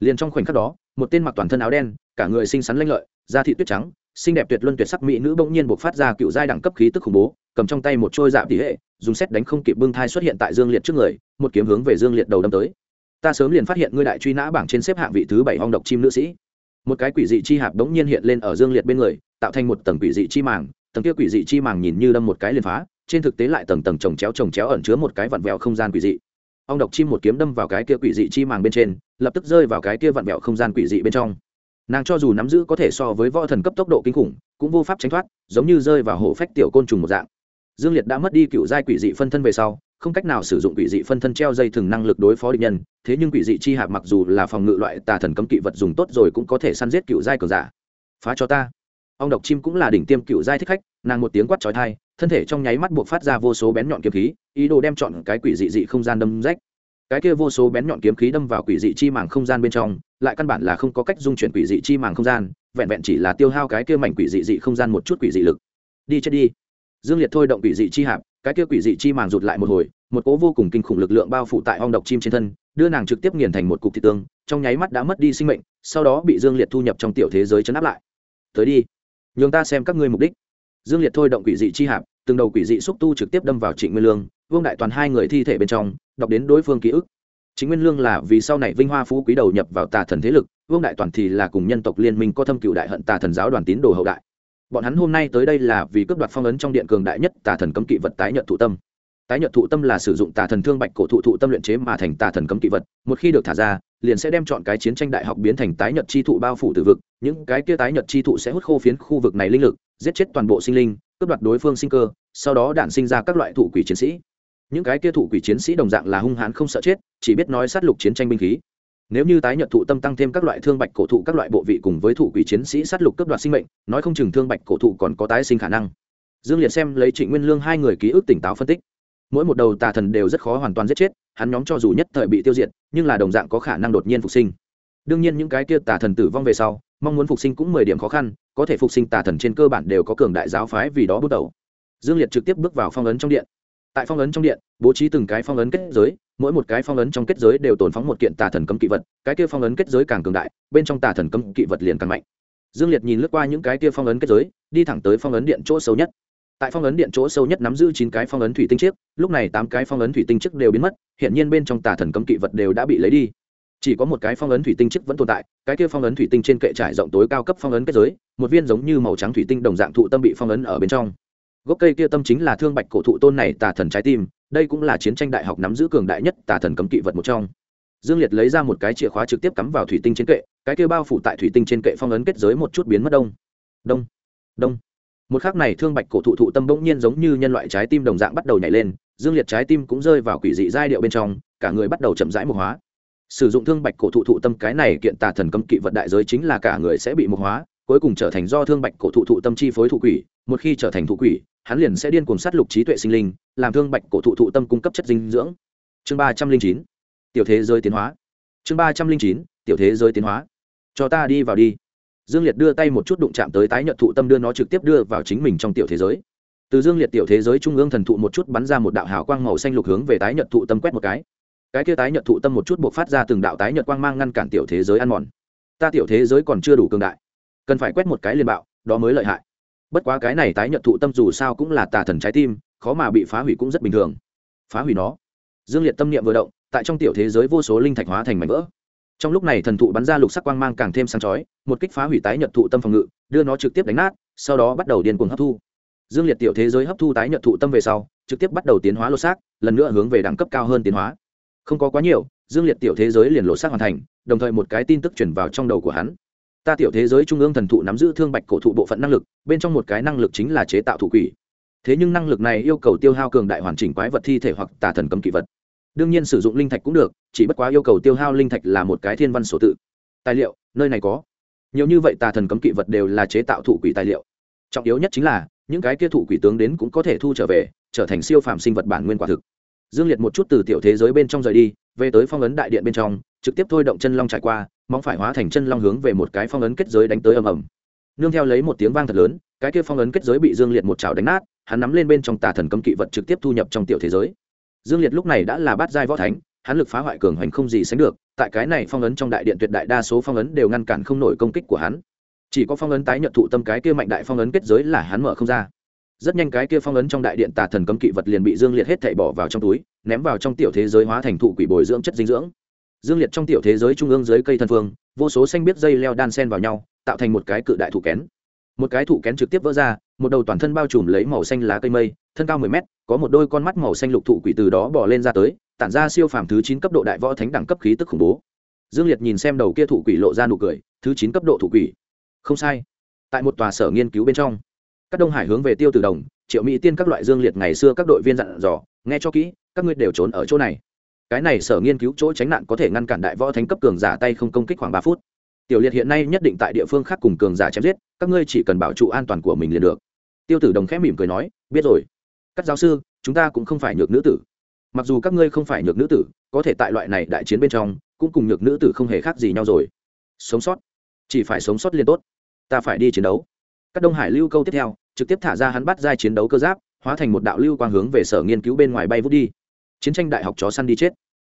Liền trong khoảnh khắc đó, một tên mặc toàn thân áo đen, cả người xinh xắn lanh lợi, da thị tuyết trắng, xinh đẹp tuyệt luân tuyệt sắc mỹ nữ bỗng nhiên bộc phát ra cựu giai đẳng cấp khí tức khủng bố cầm trong tay một trôi dạ tỉ hệ dùng xét đánh không kịp bưng thai xuất hiện tại dương liệt trước người, một kiếm hướng về dương liệt đầu đâm tới. Ta sớm liền phát hiện ngươi đại truy nã bảng trên xếp hạng vị thứ bảy hong độc chim nữ sĩ. Một cái quỷ dị chi hạp đống nhiên hiện lên ở dương liệt bên người, tạo thành một tầng quỷ dị chi màng, tầng kia quỷ dị chi màng nhìn như đâm một cái liền phá, trên thực tế lại tầng tầng trồng chéo trồng chéo ẩn chứa một cái vặn vẹo không gian quỷ dị. Ong độc chim một kiếm đâm vào cái kia quỷ dị chi màng bên trên, lập tức rơi vào cái kia vặn vẹo không gian quỷ dị bên trong. Nàng cho dù nắm giữ có thể so với võ thần cấp tốc độ kinh khủng, cũng vô pháp tránh thoát, giống như rơi vào hổ phách tiểu côn trùng một dạng dương liệt đã mất đi cựu giai quỷ dị phân thân về sau, không cách nào sử dụng quỷ dị phân thân treo dây thừng năng lực đối phó địch nhân, thế nhưng quỷ dị chi hạp mặc dù là phòng ngự loại tà thần cấm kỵ vật dùng tốt rồi cũng có thể săn giết cựu giai cường giả. Phá cho ta. Ông độc chim cũng là đỉnh tiêm cựu giai thích khách, nàng một tiếng quát trói thai thân thể trong nháy mắt buộc phát ra vô số bén nhọn kiếm khí, ý đồ đem chọn cái quỷ dị dị không gian đâm rách. Cái kia vô số bén nhọn kiếm khí đâm vào quỷ dị chi màng không gian bên trong, lại căn bản là không có cách dung chuyển quỷ dị chi màng không gian, vẹn vẹn chỉ là tiêu hao cái kia mảnh quỷ dị dị không gian một chút quỷ dị lực. Đi chết đi dương liệt thôi động quỷ dị chi hạp, cái kia quỷ dị chi màng rụt lại một hồi, một cố vô cùng kinh khủng lực lượng bao phủ tại ong độc chim trên thân, đưa nàng trực tiếp nghiền thành một cục thị tương, trong nháy mắt đã mất đi sinh mệnh, sau đó bị dương liệt thu nhập trong tiểu thế giới chấn áp lại. Tới đi, nhường ta xem các ngươi mục đích. Dương liệt thôi động quỷ dị chi hạp, từng đầu quỷ dị xúc tu trực tiếp đâm vào trịnh nguyên lương, vương đại toàn hai người thi thể bên trong, đọc đến đối phương ký ức. Chính nguyên lương là vì sau này vinh hoa phú quý đầu nhập vào tà thần thế lực, vương đại toàn thì là cùng nhân tộc liên minh có thâm cựu đại hận tà thần giáo đoàn tín đồ hậu đại bọn hắn hôm nay tới đây là vì cướp đoạt phong ấn trong điện cường đại nhất tà thần cấm kỵ vật tái nhận thụ tâm. Tái nhận thụ tâm là sử dụng tà thần thương bạch cổ thụ thụ tâm luyện chế mà thành tà thần cấm kỵ vật, một khi được thả ra, liền sẽ đem chọn cái chiến tranh đại học biến thành tái nhật chi thụ bao phủ từ vực, những cái kia tái nhật chi thụ sẽ hút khô phiến khu vực này linh lực, giết chết toàn bộ sinh linh, cướp đoạt đối phương sinh cơ, sau đó đạn sinh ra các loại thụ quỷ chiến sĩ. Những cái kia thụ quỷ chiến sĩ đồng dạng là hung hãn không sợ chết, chỉ biết nói sát lục chiến tranh binh khí nếu như tái nhật thụ tâm tăng thêm các loại thương bạch cổ thụ các loại bộ vị cùng với thụ quỷ chiến sĩ sát lục cấp đoạt sinh mệnh, nói không chừng thương bạch cổ thụ còn có tái sinh khả năng. Dương liệt xem lấy trịnh nguyên lương hai người ký ức tỉnh táo phân tích. Mỗi một đầu tà thần đều rất khó hoàn toàn giết chết, hắn nhóm cho dù nhất thời bị tiêu diệt, nhưng là đồng dạng có khả năng đột nhiên phục sinh. Đương nhiên những cái kia tà thần tử vong về sau, mong muốn phục sinh cũng mười điểm khó khăn, có thể phục sinh tà thần trên cơ bản đều có cường đại giáo phái vì đó bước đầu. Dương liệt trực tiếp bước vào phong ấn trong điện tại phong ấn trong điện bố trí từng cái phong ấn kết giới mỗi một cái phong ấn trong kết giới đều tồn phóng một kiện tà thần cấm kỵ vật cái kia phong ấn kết giới càng cường đại bên trong tà thần cấm kỵ vật liền càng mạnh dương liệt nhìn lướt qua những cái kia phong ấn kết giới đi thẳng tới phong ấn điện chỗ sâu nhất tại phong ấn điện chỗ sâu nhất nắm giữ chín cái phong ấn thủy tinh chiếc lúc này tám cái phong ấn thủy tinh chiếc đều biến mất hiện nhiên bên trong tà thần cấm kỵ vật đều đã bị lấy đi chỉ có một cái phong ấn thủy tinh chiếc vẫn tồn tại cái kia phong ấn thủy tinh trên kệ trải rộng tối cao cấp phong ấn kết giới một viên giống như màu trắng thủy tinh đồng dạng thụ tâm bị phong ấn ở bên trong gốc cây kia tâm chính là thương bạch cổ thụ tôn này tà thần trái tim, đây cũng là chiến tranh đại học nắm giữ cường đại nhất tà thần cấm kỵ vật một trong. Dương liệt lấy ra một cái chìa khóa trực tiếp cắm vào thủy tinh trên kệ, cái kia bao phủ tại thủy tinh trên kệ phong ấn kết giới một chút biến mất đông. Đông đông. Một khắc này thương bạch cổ thụ thụ tâm bỗng nhiên giống như nhân loại trái tim đồng dạng bắt đầu nhảy lên, dương liệt trái tim cũng rơi vào quỷ dị giai điệu bên trong, cả người bắt đầu chậm rãi mục hóa. Sử dụng thương bạch cổ thụ thụ tâm cái này kiện tà thần cấm kỵ vật đại giới chính là cả người sẽ bị mục hóa, cuối cùng trở thành do thương bạch cổ thụ thụ tâm chi phối thụ quỷ, một khi trở thành thụ quỷ hắn liền sẽ điên cuồng sát lục trí tuệ sinh linh, làm thương bạch cổ thụ thụ tâm cung cấp chất dinh dưỡng. Chương ba trăm linh chín, tiểu thế giới tiến hóa. Chương ba trăm linh chín, tiểu thế giới tiến hóa. Cho ta đi vào đi. Dương liệt đưa tay một chút đụng chạm tới tái nhật thụ tâm đưa nó trực tiếp đưa vào chính mình trong tiểu thế giới. Từ dương liệt tiểu thế giới trung ương thần thụ một chút bắn ra một đạo hào quang màu xanh lục hướng về tái nhật thụ tâm quét một cái. Cái kia tái nhật thụ tâm một chút buộc phát ra từng đạo tái nhật quang mang ngăn cản tiểu thế giới ăn mòn. Ta tiểu thế giới còn chưa đủ cường đại. Cần phải quét một cái liền bạo, đó mới lợi hại bất quá cái này tái nhận thụ tâm dù sao cũng là tà thần trái tim, khó mà bị phá hủy cũng rất bình thường. Phá hủy nó. Dương liệt tâm niệm vừa động, tại trong tiểu thế giới vô số linh thạch hóa thành mảnh vỡ. Trong lúc này thần thụ bắn ra lục sắc quang mang càng thêm sáng chói, một kích phá hủy tái nhận thụ tâm phòng ngự, đưa nó trực tiếp đánh nát, sau đó bắt đầu điên cuồng hấp thu. Dương liệt tiểu thế giới hấp thu tái nhận thụ tâm về sau, trực tiếp bắt đầu tiến hóa lột xác, lần nữa hướng về đẳng cấp cao hơn tiến hóa. Không có quá nhiều, dương liệt tiểu thế giới liền lột xác hoàn thành, đồng thời một cái tin tức chuyển vào trong đầu của hắn ta tiểu thế giới trung ương thần thụ nắm giữ thương bạch cổ thụ bộ phận năng lực, bên trong một cái năng lực chính là chế tạo thủ quỷ. Thế nhưng năng lực này yêu cầu tiêu hao cường đại hoàn chỉnh quái vật thi thể hoặc tà thần cấm kỵ vật. Đương nhiên sử dụng linh thạch cũng được, chỉ bất quá yêu cầu tiêu hao linh thạch là một cái thiên văn sổ tự. Tài liệu, nơi này có. Nhiều như vậy tà thần cấm kỵ vật đều là chế tạo thủ quỷ tài liệu. Trọng yếu nhất chính là, những cái kia thủ quỷ tướng đến cũng có thể thu trở về, trở thành siêu phàm sinh vật bản nguyên quả thực. Dương liệt một chút từ tiểu thế giới bên trong rời đi, về tới phong ấn đại điện bên trong, trực tiếp thôi động chân long trải qua móng phải hóa thành chân long hướng về một cái phong ấn kết giới đánh tới ầm ầm. Nương theo lấy một tiếng vang thật lớn, cái kia phong ấn kết giới bị dương liệt một chảo đánh nát, hắn nắm lên bên trong tà thần cấm kỵ vật trực tiếp thu nhập trong tiểu thế giới. Dương liệt lúc này đã là bát giai võ thánh, hắn lực phá hoại cường hoành không gì sánh được, tại cái này phong ấn trong đại điện tuyệt đại đa số phong ấn đều ngăn cản không nổi công kích của hắn. Chỉ có phong ấn tái nhận thụ tâm cái kia mạnh đại phong ấn kết giới là hắn mở không ra. Rất nhanh cái kia phong ấn trong đại điện tà thần cấm kỵ vật liền bị dương liệt hết thảy bỏ vào trong túi, ném vào trong tiểu thế giới hóa thành thụ quỷ bồi dưỡng chất dinh dưỡng dương liệt trong tiểu thế giới trung ương dưới cây thân phương vô số xanh biết dây leo đan sen vào nhau, tạo thành một cái cự đại thụ kén. Một cái thụ kén trực tiếp vỡ ra, một đầu toàn thân bao trùm lấy màu xanh lá cây mây, thân cao mười mét, có một đôi con mắt màu xanh lục thụ quỷ từ đó bỏ lên ra tới, tản ra siêu phàm thứ chín cấp độ đại võ thánh đẳng cấp khí tức khủng bố. Dương liệt nhìn xem đầu kia thụ quỷ lộ ra nụ cười, thứ chín cấp độ thụ quỷ. Không sai. Tại một tòa sở nghiên cứu bên trong, các đông hải hướng về tiêu từ đồng, triệu mỹ tiên các loại dương liệt ngày xưa các đội viên dặn dò, nghe cho kỹ, các ngươi đều trốn ở chỗ này cái này sở nghiên cứu chỗ tránh nạn có thể ngăn cản đại võ thánh cấp cường giả tay không công kích khoảng ba phút. Tiểu liệt hiện nay nhất định tại địa phương khác cùng cường giả chém giết, các ngươi chỉ cần bảo trụ an toàn của mình liền được. Tiêu tử đồng khẽ mỉm cười nói, biết rồi. Các giáo sư, chúng ta cũng không phải nhược nữ tử. Mặc dù các ngươi không phải nhược nữ tử, có thể tại loại này đại chiến bên trong, cũng cùng nhược nữ tử không hề khác gì nhau rồi. Sống sót. Chỉ phải sống sót liên tốt. Ta phải đi chiến đấu. Các đông hải lưu câu tiếp theo, trực tiếp thả ra hắn bắt ra chiến đấu cơ giáp, hóa thành một đạo lưu quang hướng về sở nghiên cứu bên ngoài bay vút đi chiến tranh đại học chó săn đi chết.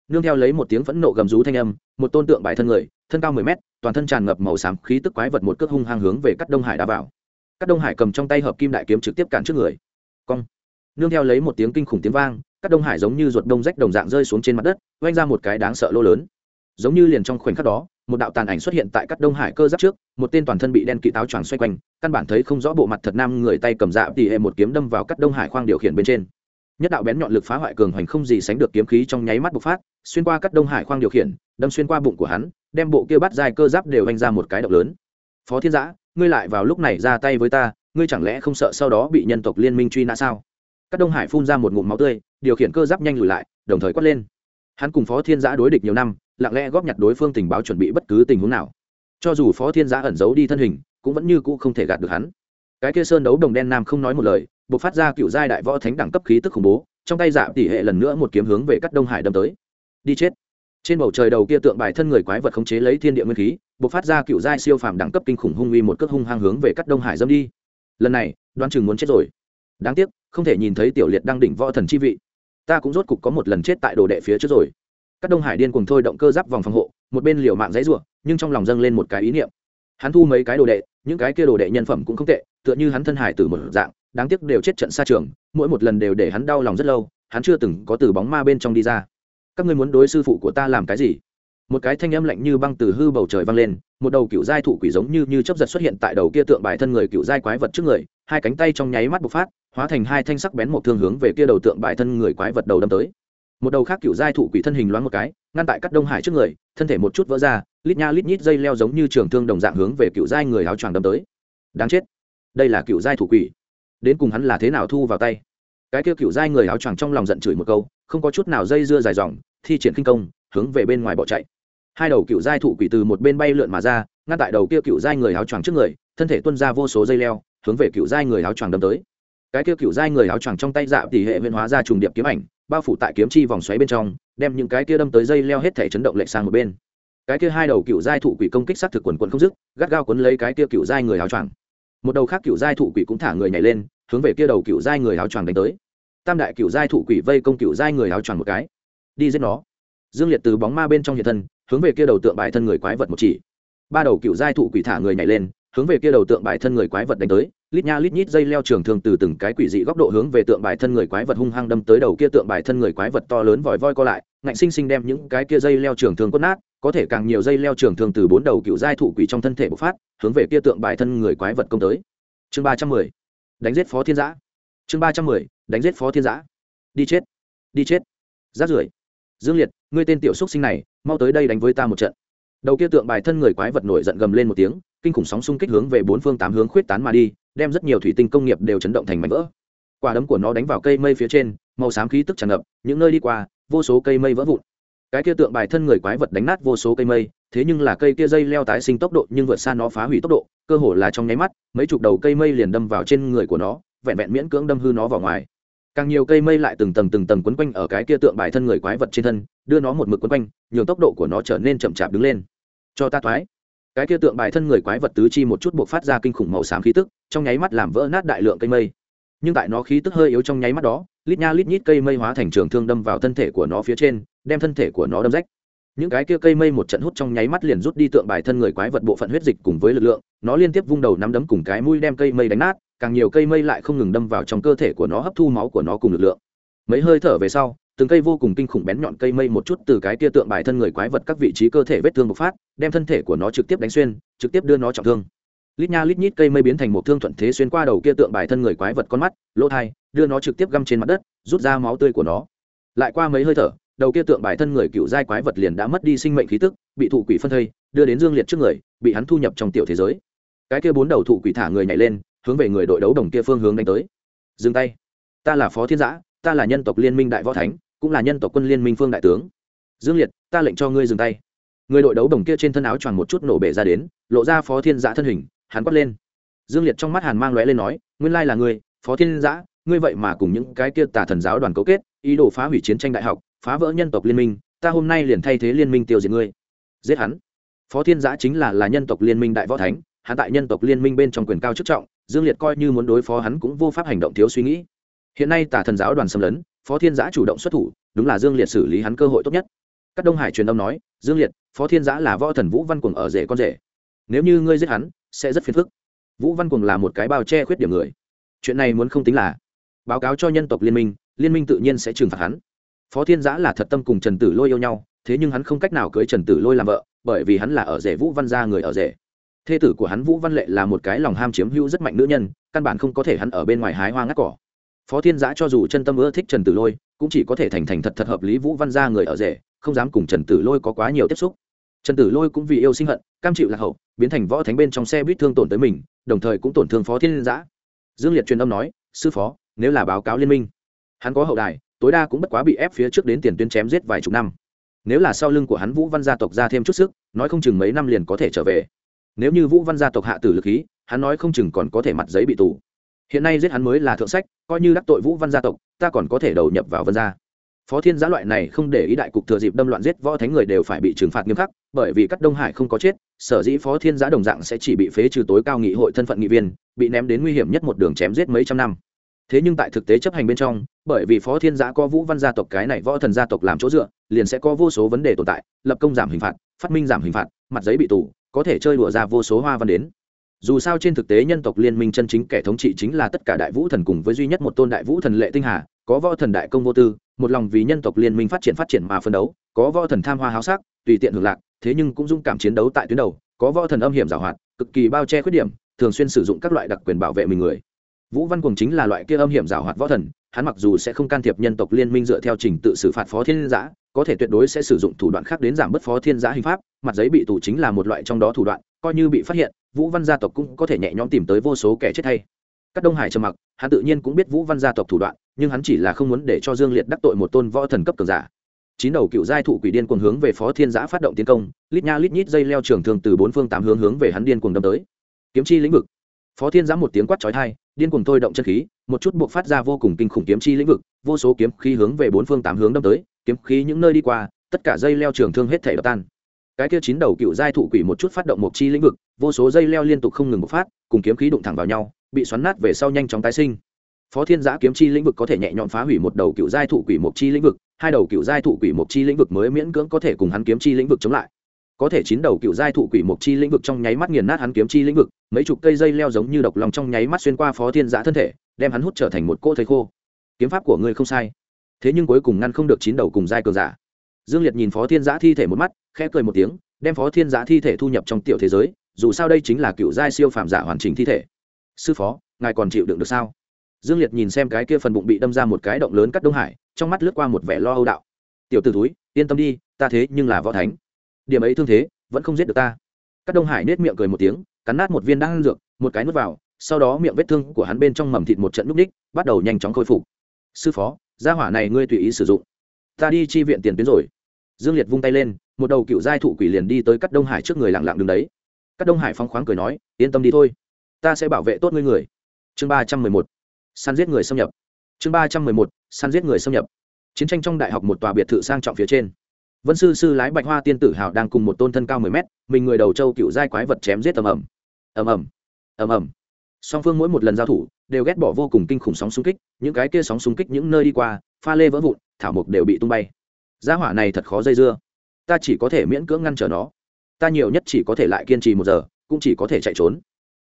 Nương theo lấy một tiếng phẫn nộ gầm rú thanh âm, một tôn tượng bài thân người, thân cao mười mét, toàn thân tràn ngập màu xám, khí tức quái vật một cước hung hăng hướng về cắt đông hải đá vào. Các đông hải cầm trong tay hợp kim đại kiếm trực tiếp cản trước người. Cong. Nương theo lấy một tiếng kinh khủng tiếng vang các đông hải giống như ruột đông rách đồng dạng rơi xuống trên mặt đất oanh ra một cái đáng sợ lô lớn. Giống như liền trong khoảnh khắc đó, một đạo tàn ảnh xuất hiện tại các đông hải cơ giáp trước, một tên toàn thân bị đen kỵ táo choàng xoay quanh, căn bản thấy không rõ bộ mặt thật nam người tay cầm dạ tỉ hệ một kiếm đâm vào các đông hải khoang điều khiển bên trên nhất đạo bén nhọn lực phá hoại cường hoành không gì sánh được kiếm khí trong nháy mắt bộc phát, xuyên qua các đông hải khoang điều khiển, đâm xuyên qua bụng của hắn, đem bộ kia bắt dài cơ giáp đều anh ra một cái động lớn. Phó thiên giã, ngươi lại vào lúc này ra tay với ta, ngươi chẳng lẽ không sợ sau đó bị nhân tộc liên minh truy nã sao? Các đông hải phun ra một ngụm máu tươi, điều khiển cơ giáp nhanh lùi lại, đồng thời quát lên. Hắn cùng phó thiên giã đối địch nhiều năm, lặng lẽ góp nhặt đối phương tình báo chuẩn bị bất cứ tình huống nào. Cho dù phó thiên giã ẩn giấu đi thân hình, cũng vẫn như cũ không thể gạt được hắn. Cái kia sơn đấu đồng đen nam không nói một lời bộc phát ra cựu giai đại võ thánh đẳng cấp khí tức khủng bố, trong tay dạ tỷ hệ lần nữa một kiếm hướng về cắt đông hải đâm tới. Đi chết. Trên bầu trời đầu kia tượng bài thân người quái vật khống chế lấy thiên địa nguyên khí bộc phát ra cựu giai siêu phàm đẳng cấp kinh khủng hung uy một cước hung hăng hướng về cắt đông hải dâm đi. Lần này đoan chừng muốn chết rồi. Đáng tiếc, không thể nhìn thấy tiểu liệt đang đỉnh võ thần chi vị. Ta cũng rốt cục có một lần chết tại đồ đệ phía trước rồi. Các đông hải điên cùng thôi động cơ giáp vòng phòng hộ, một bên liều mạng giấy rủa nhưng trong lòng dâng lên một cái ý niệm. Hắn thu mấy cái đồ đệ, những cái kia đồ đệ nhân phẩm cũng không tệ, tựa như hắn thân hải từ một dạng đáng tiếc đều chết trận xa trường, mỗi một lần đều để hắn đau lòng rất lâu, hắn chưa từng có từ bóng ma bên trong đi ra. Các ngươi muốn đối sư phụ của ta làm cái gì? Một cái thanh âm lạnh như băng từ hư bầu trời vang lên, một đầu cựu giai thụ quỷ giống như như chấp giật xuất hiện tại đầu kia tượng bài thân người cựu giai quái vật trước người, hai cánh tay trong nháy mắt bộc phát, hóa thành hai thanh sắc bén một thương hướng về kia đầu tượng bài thân người quái vật đầu đâm tới. Một đầu khác cựu giai thụ quỷ thân hình loáng một cái, ngăn tại cắt đông hải trước người, thân thể một chút vỡ ra, lít nha lít nhít dây leo giống như trường thương đồng dạng hướng về cựu giai người áo choàng đâm tới. Đáng chết. Đây là cựu giai thụ quỷ đến cùng hắn là thế nào thu vào tay. Cái kia cựu giai người áo choàng trong lòng giận chửi một câu, không có chút nào dây dưa dài dòng, thi triển kinh công, hướng về bên ngoài bỏ chạy. Hai đầu cựu giai thụ quỷ từ một bên bay lượn mà ra, ngăn tại đầu kia cựu giai người áo choàng trước người, thân thể tuân ra vô số dây leo, hướng về cựu giai người áo choàng đâm tới. Cái kia cựu giai người áo choàng trong tay dạ tỷ hệ viên hóa ra trùng điệp kiếm ảnh, bao phủ tại kiếm chi vòng xoáy bên trong, đem những cái kia đâm tới dây leo hết thể chấn động lệch sang một bên. Cái kia hai đầu cựu giai thụ quỷ công kích sát thực quần quần không dứt, gắt gao quấn lấy cái kia cựu giai người áo choàng một đầu khác cựu giai thụ quỷ cũng thả người nhảy lên, hướng về kia đầu cựu giai người áo choàng đánh tới. Tam đại cựu giai thụ quỷ vây công cựu giai người áo choàng một cái. Đi giết nó. Dương liệt từ bóng ma bên trong hiện thân, hướng về kia đầu tượng bài thân người quái vật một chỉ. Ba đầu cựu giai thụ quỷ thả người nhảy lên, hướng về kia đầu tượng bài thân người quái vật đánh tới. Lít nha lít nhít dây leo trường thường từ từng cái quỷ dị góc độ hướng về tượng bài thân người quái vật hung hăng đâm tới đầu kia tượng bài thân người quái vật to lớn vòi voi co lại, ngạnh sinh sinh đem những cái kia dây leo trường thường quất nát có thể càng nhiều dây leo trường thường từ bốn đầu cựu giai thụ quỷ trong thân thể bộc phát, hướng về kia tượng bài thân người quái vật công tới. Chương ba trăm mười, đánh giết phó thiên giã. Chương ba trăm mười, đánh giết phó thiên giã. Đi chết đi chết. Rát rưởi dương liệt, ngươi tên tiểu xúc sinh này, mau tới đây đánh với ta một trận. Đầu kia tượng bài thân người quái vật nổi giận gầm lên một tiếng, kinh khủng sóng xung kích hướng về bốn phương tám hướng khuyết tán mà đi, đem rất nhiều thủy tinh công nghiệp đều chấn động thành mảnh vỡ. Quả đấm của nó đánh vào cây mây phía trên, màu xám khí tức tràn ngập, những nơi đi qua, vô số cây mây vỡ vụn cái kia tượng bài thân người quái vật đánh nát vô số cây mây, thế nhưng là cây kia dây leo tái sinh tốc độ nhưng vượt xa nó phá hủy tốc độ, cơ hồ là trong nháy mắt, mấy chục đầu cây mây liền đâm vào trên người của nó, vẹn vẹn miễn cưỡng đâm hư nó vào ngoài. Càng nhiều cây mây lại từng tầng từng tầng quấn quanh ở cái kia tượng bài thân người quái vật trên thân, đưa nó một mực quấn quanh, nhường tốc độ của nó trở nên chậm chạp đứng lên. Cho ta thoái. Cái kia tượng bài thân người quái vật tứ chi một chút buộc phát ra kinh khủng màu xám khí tức, trong nháy mắt làm vỡ nát đại lượng cây mây. Nhưng tại nó khí tức hơi yếu trong nháy mắt đó, lít nha lít nhít cây mây hóa thành trường thương đâm vào thân thể của nó phía trên đem thân thể của nó đâm rách. Những cái kia cây mây một trận hút trong nháy mắt liền rút đi tượng bài thân người quái vật bộ phận huyết dịch cùng với lực lượng, nó liên tiếp vung đầu nắm đấm cùng cái mũi đem cây mây đánh nát, càng nhiều cây mây lại không ngừng đâm vào trong cơ thể của nó hấp thu máu của nó cùng lực lượng. Mấy hơi thở về sau, từng cây vô cùng kinh khủng bén nhọn cây mây một chút từ cái tia tượng bài thân người quái vật các vị trí cơ thể vết thương bộc phát, đem thân thể của nó trực tiếp đánh xuyên, trực tiếp đưa nó trọng thương. Lít nha lít nhít cây mây biến thành một thương thuận thế xuyên qua đầu kia tượng bài thân người quái vật con mắt, lỗ thai, đưa nó trực tiếp găm trên mặt đất, rút ra máu tươi của nó. Lại qua mấy hơi thở đầu kia tượng bài thân người cựu giai quái vật liền đã mất đi sinh mệnh khí tức, bị thụ quỷ phân thây, đưa đến dương liệt trước người, bị hắn thu nhập trong tiểu thế giới. Cái kia bốn đầu thụ quỷ thả người nhảy lên, hướng về người đội đấu đồng kia phương hướng đánh tới. Dừng tay. Ta là phó thiên giã, ta là nhân tộc liên minh đại võ thánh, cũng là nhân tộc quân liên minh phương đại tướng. Dương liệt, ta lệnh cho ngươi dừng tay. Người đội đấu đồng kia trên thân áo choàng một chút nổ bể ra đến, lộ ra phó thiên giã thân hình, hắn quát lên. Dương liệt trong mắt hàn mang lóe lên nói, nguyên lai là ngươi, phó thiên giã, ngươi vậy mà cùng những cái kia tà thần giáo đoàn cấu kết ý đồ phá hủy chiến tranh đại học, phá vỡ nhân tộc liên minh, ta hôm nay liền thay thế liên minh tiêu diệt ngươi. Giết hắn. Phó thiên giã chính là là nhân tộc liên minh đại võ thánh, hắn tại nhân tộc liên minh bên trong quyền cao chức trọng, dương liệt coi như muốn đối phó hắn cũng vô pháp hành động thiếu suy nghĩ. Hiện nay tả thần giáo đoàn xâm lấn, phó thiên giã chủ động xuất thủ, đúng là dương liệt xử lý hắn cơ hội tốt nhất. Các đông hải truyền âm nói, dương liệt, phó thiên giã là võ thần vũ văn cuồng ở rể con rể. Nếu như ngươi giết hắn, sẽ rất phiền phức. Vũ văn cùng là một cái bao che khuyết điểm người. Chuyện này muốn không tính là báo cáo cho nhân tộc liên minh liên minh tự nhiên sẽ trừng phạt hắn. Phó thiên giã là thật tâm cùng trần tử lôi yêu nhau, thế nhưng hắn không cách nào cưới trần tử lôi làm vợ, bởi vì hắn là ở rể vũ văn gia người ở rể. Thê tử của hắn vũ văn lệ là một cái lòng ham chiếm hữu rất mạnh nữ nhân, căn bản không có thể hắn ở bên ngoài hái hoa ngắt cỏ. Phó thiên giã cho dù chân tâm ưa thích trần tử lôi, cũng chỉ có thể thành thành thật thật hợp lý vũ văn gia người ở rể, không dám cùng trần tử lôi có quá nhiều tiếp xúc. Trần tử lôi cũng vì yêu sinh hận, cam chịu lạc hậu, biến thành võ thánh bên trong xe buýt thương tổn tới mình, đồng thời cũng tổn thương phó thiên giã. Dương liệt truyền âm nói, sư phó, nếu là báo cáo liên minh hắn có hậu đài, tối đa cũng bất quá bị ép phía trước đến tiền tuyến chém giết vài chục năm. Nếu là sau lưng của hắn vũ văn gia tộc ra thêm chút sức, nói không chừng mấy năm liền có thể trở về. Nếu như vũ văn gia tộc hạ tử lực khí, hắn nói không chừng còn có thể mặt giấy bị tù. Hiện nay giết hắn mới là thượng sách, coi như đắc tội vũ văn gia tộc, ta còn có thể đầu nhập vào vân gia. Phó thiên giã loại này không để ý đại cục thừa dịp đâm loạn giết võ thánh người đều phải bị trừng phạt nghiêm khắc, bởi vì các đông hải không có chết, sở dĩ phó thiên giã đồng dạng sẽ chỉ bị phế trừ tối cao nghị hội thân phận nghị viên, bị ném đến nguy hiểm nhất một đường chém giết mấy trăm năm thế nhưng tại thực tế chấp hành bên trong, bởi vì phó thiên giã có vũ văn gia tộc cái này võ thần gia tộc làm chỗ dựa, liền sẽ có vô số vấn đề tồn tại, lập công giảm hình phạt, phát minh giảm hình phạt, mặt giấy bị tù, có thể chơi đùa ra vô số hoa văn đến. Dù sao trên thực tế nhân tộc liên minh chân chính kẻ thống trị chính là tất cả đại vũ thần cùng với duy nhất một tôn đại vũ thần lệ tinh hà, có võ thần đại công vô tư, một lòng vì nhân tộc liên minh phát triển phát triển mà phân đấu, có võ thần tham hoa háo sắc, tùy tiện hưởng lạc, thế nhưng cũng dung cảm chiến đấu tại tuyến đầu, có võ thần âm hiểm giảo hoạt, cực kỳ bao che khuyết điểm, thường xuyên sử dụng các loại đặc quyền bảo vệ mình người vũ văn cùng chính là loại kia âm hiểm giảo hoạt võ thần, hắn mặc dù sẽ không can thiệp nhân tộc liên minh dựa theo trình tự xử phạt phó thiên giã, có thể tuyệt đối sẽ sử dụng thủ đoạn khác đến giảm bớt phó thiên giã hình pháp, mặt giấy bị tù chính là một loại trong đó thủ đoạn, coi như bị phát hiện, vũ văn gia tộc cũng có thể nhẹ nhõm tìm tới vô số kẻ chết thay. Các đông hải trầm mặc, hắn tự nhiên cũng biết vũ văn gia tộc thủ đoạn, nhưng hắn chỉ là không muốn để cho dương liệt đắc tội một tôn võ thần cấp cường giả. Chín đầu cựu giai thụ quỷ điên cuồng hướng về phó thiên giã phát động tiến công, lít nha lít nhít dây leo trường thường từ bốn phương tám hướng hướng về hắn điên cuồng đâm tới. Kiếm chi lĩnh vực. Phó thiên giã một tiếng quát trói thai điên cuồng thôi động chân khí, một chút buộc phát ra vô cùng kinh khủng kiếm chi lĩnh vực, vô số kiếm khí hướng về bốn phương tám hướng đâm tới, kiếm khí những nơi đi qua, tất cả dây leo trường thương hết thể đập tan. Cái kia chín đầu cựu giai thụ quỷ một chút phát động một chi lĩnh vực, vô số dây leo liên tục không ngừng bộc phát, cùng kiếm khí đụng thẳng vào nhau, bị xoắn nát về sau nhanh chóng tái sinh. Phó thiên giã kiếm chi lĩnh vực có thể nhẹ nhõm phá hủy một đầu cựu giai thụ quỷ một chi lĩnh vực, hai đầu cựu giai thụ quỷ một chi lĩnh vực mới miễn cưỡng có thể cùng hắn kiếm chi lĩnh vực chống lại có thể chín đầu cựu giai thụ quỷ mộc chi lĩnh vực trong nháy mắt nghiền nát hắn kiếm chi lĩnh vực, mấy chục cây dây leo giống như độc lòng trong nháy mắt xuyên qua phó thiên giã thân thể, đem hắn hút trở thành một cô thầy khô. Kiếm pháp của ngươi không sai. Thế nhưng cuối cùng ngăn không được chín đầu cùng giai cường giả. Dương liệt nhìn phó thiên giã thi thể một mắt, khẽ cười một tiếng, đem phó thiên giã thi thể thu nhập trong tiểu thế giới, dù sao đây chính là cựu giai siêu phàm giả hoàn chỉnh thi thể. Sư phó, ngài còn chịu đựng được sao? Dương liệt nhìn xem cái kia phần bụng bị đâm ra một cái động lớn cắt đông hải, trong mắt lướt qua một vẻ lo âu đạo. Tiểu t ử túi yên tâm đi, ta thế nhưng là võ thánh điểm ấy thương thế, vẫn không giết được ta. Các đông hải nết miệng cười một tiếng, cắn nát một viên đan dược, một cái nuốt vào, sau đó miệng vết thương của hắn bên trong mầm thịt một trận núp ních, bắt đầu nhanh chóng khôi phục. Sư phó, gia hỏa này ngươi tùy ý sử dụng. Ta đi chi viện tiền tuyến rồi. Dương liệt vung tay lên, một đầu cựu giai thụ quỷ liền đi tới cắt đông hải trước người lặng lặng đứng đấy. Các đông hải phong khoáng cười nói, yên tâm đi thôi. Ta sẽ bảo vệ tốt ngươi người. Chương ba trăm mười một. Săn giết người xâm nhập. Chương ba trăm mười một. Săn giết người xâm nhập. Chiến tranh trong đại học một tòa biệt thự sang trọng phía trên vân sư sư lái bạch hoa tiên tử hào đang cùng một tôn thân cao mười mét, mình người đầu châu cựu giai quái vật chém giết ầm ầm ầm ầm ầm ầm. Song phương mỗi một lần giao thủ, đều ghét bỏ vô cùng kinh khủng sóng xung kích, những cái kia sóng xung kích những nơi đi qua, pha lê vỡ vụn, thảo mục đều bị tung bay. Gia hỏa này thật khó dây dưa. Ta chỉ có thể miễn cưỡng ngăn trở nó. Ta nhiều nhất chỉ có thể lại kiên trì một giờ, cũng chỉ có thể chạy trốn.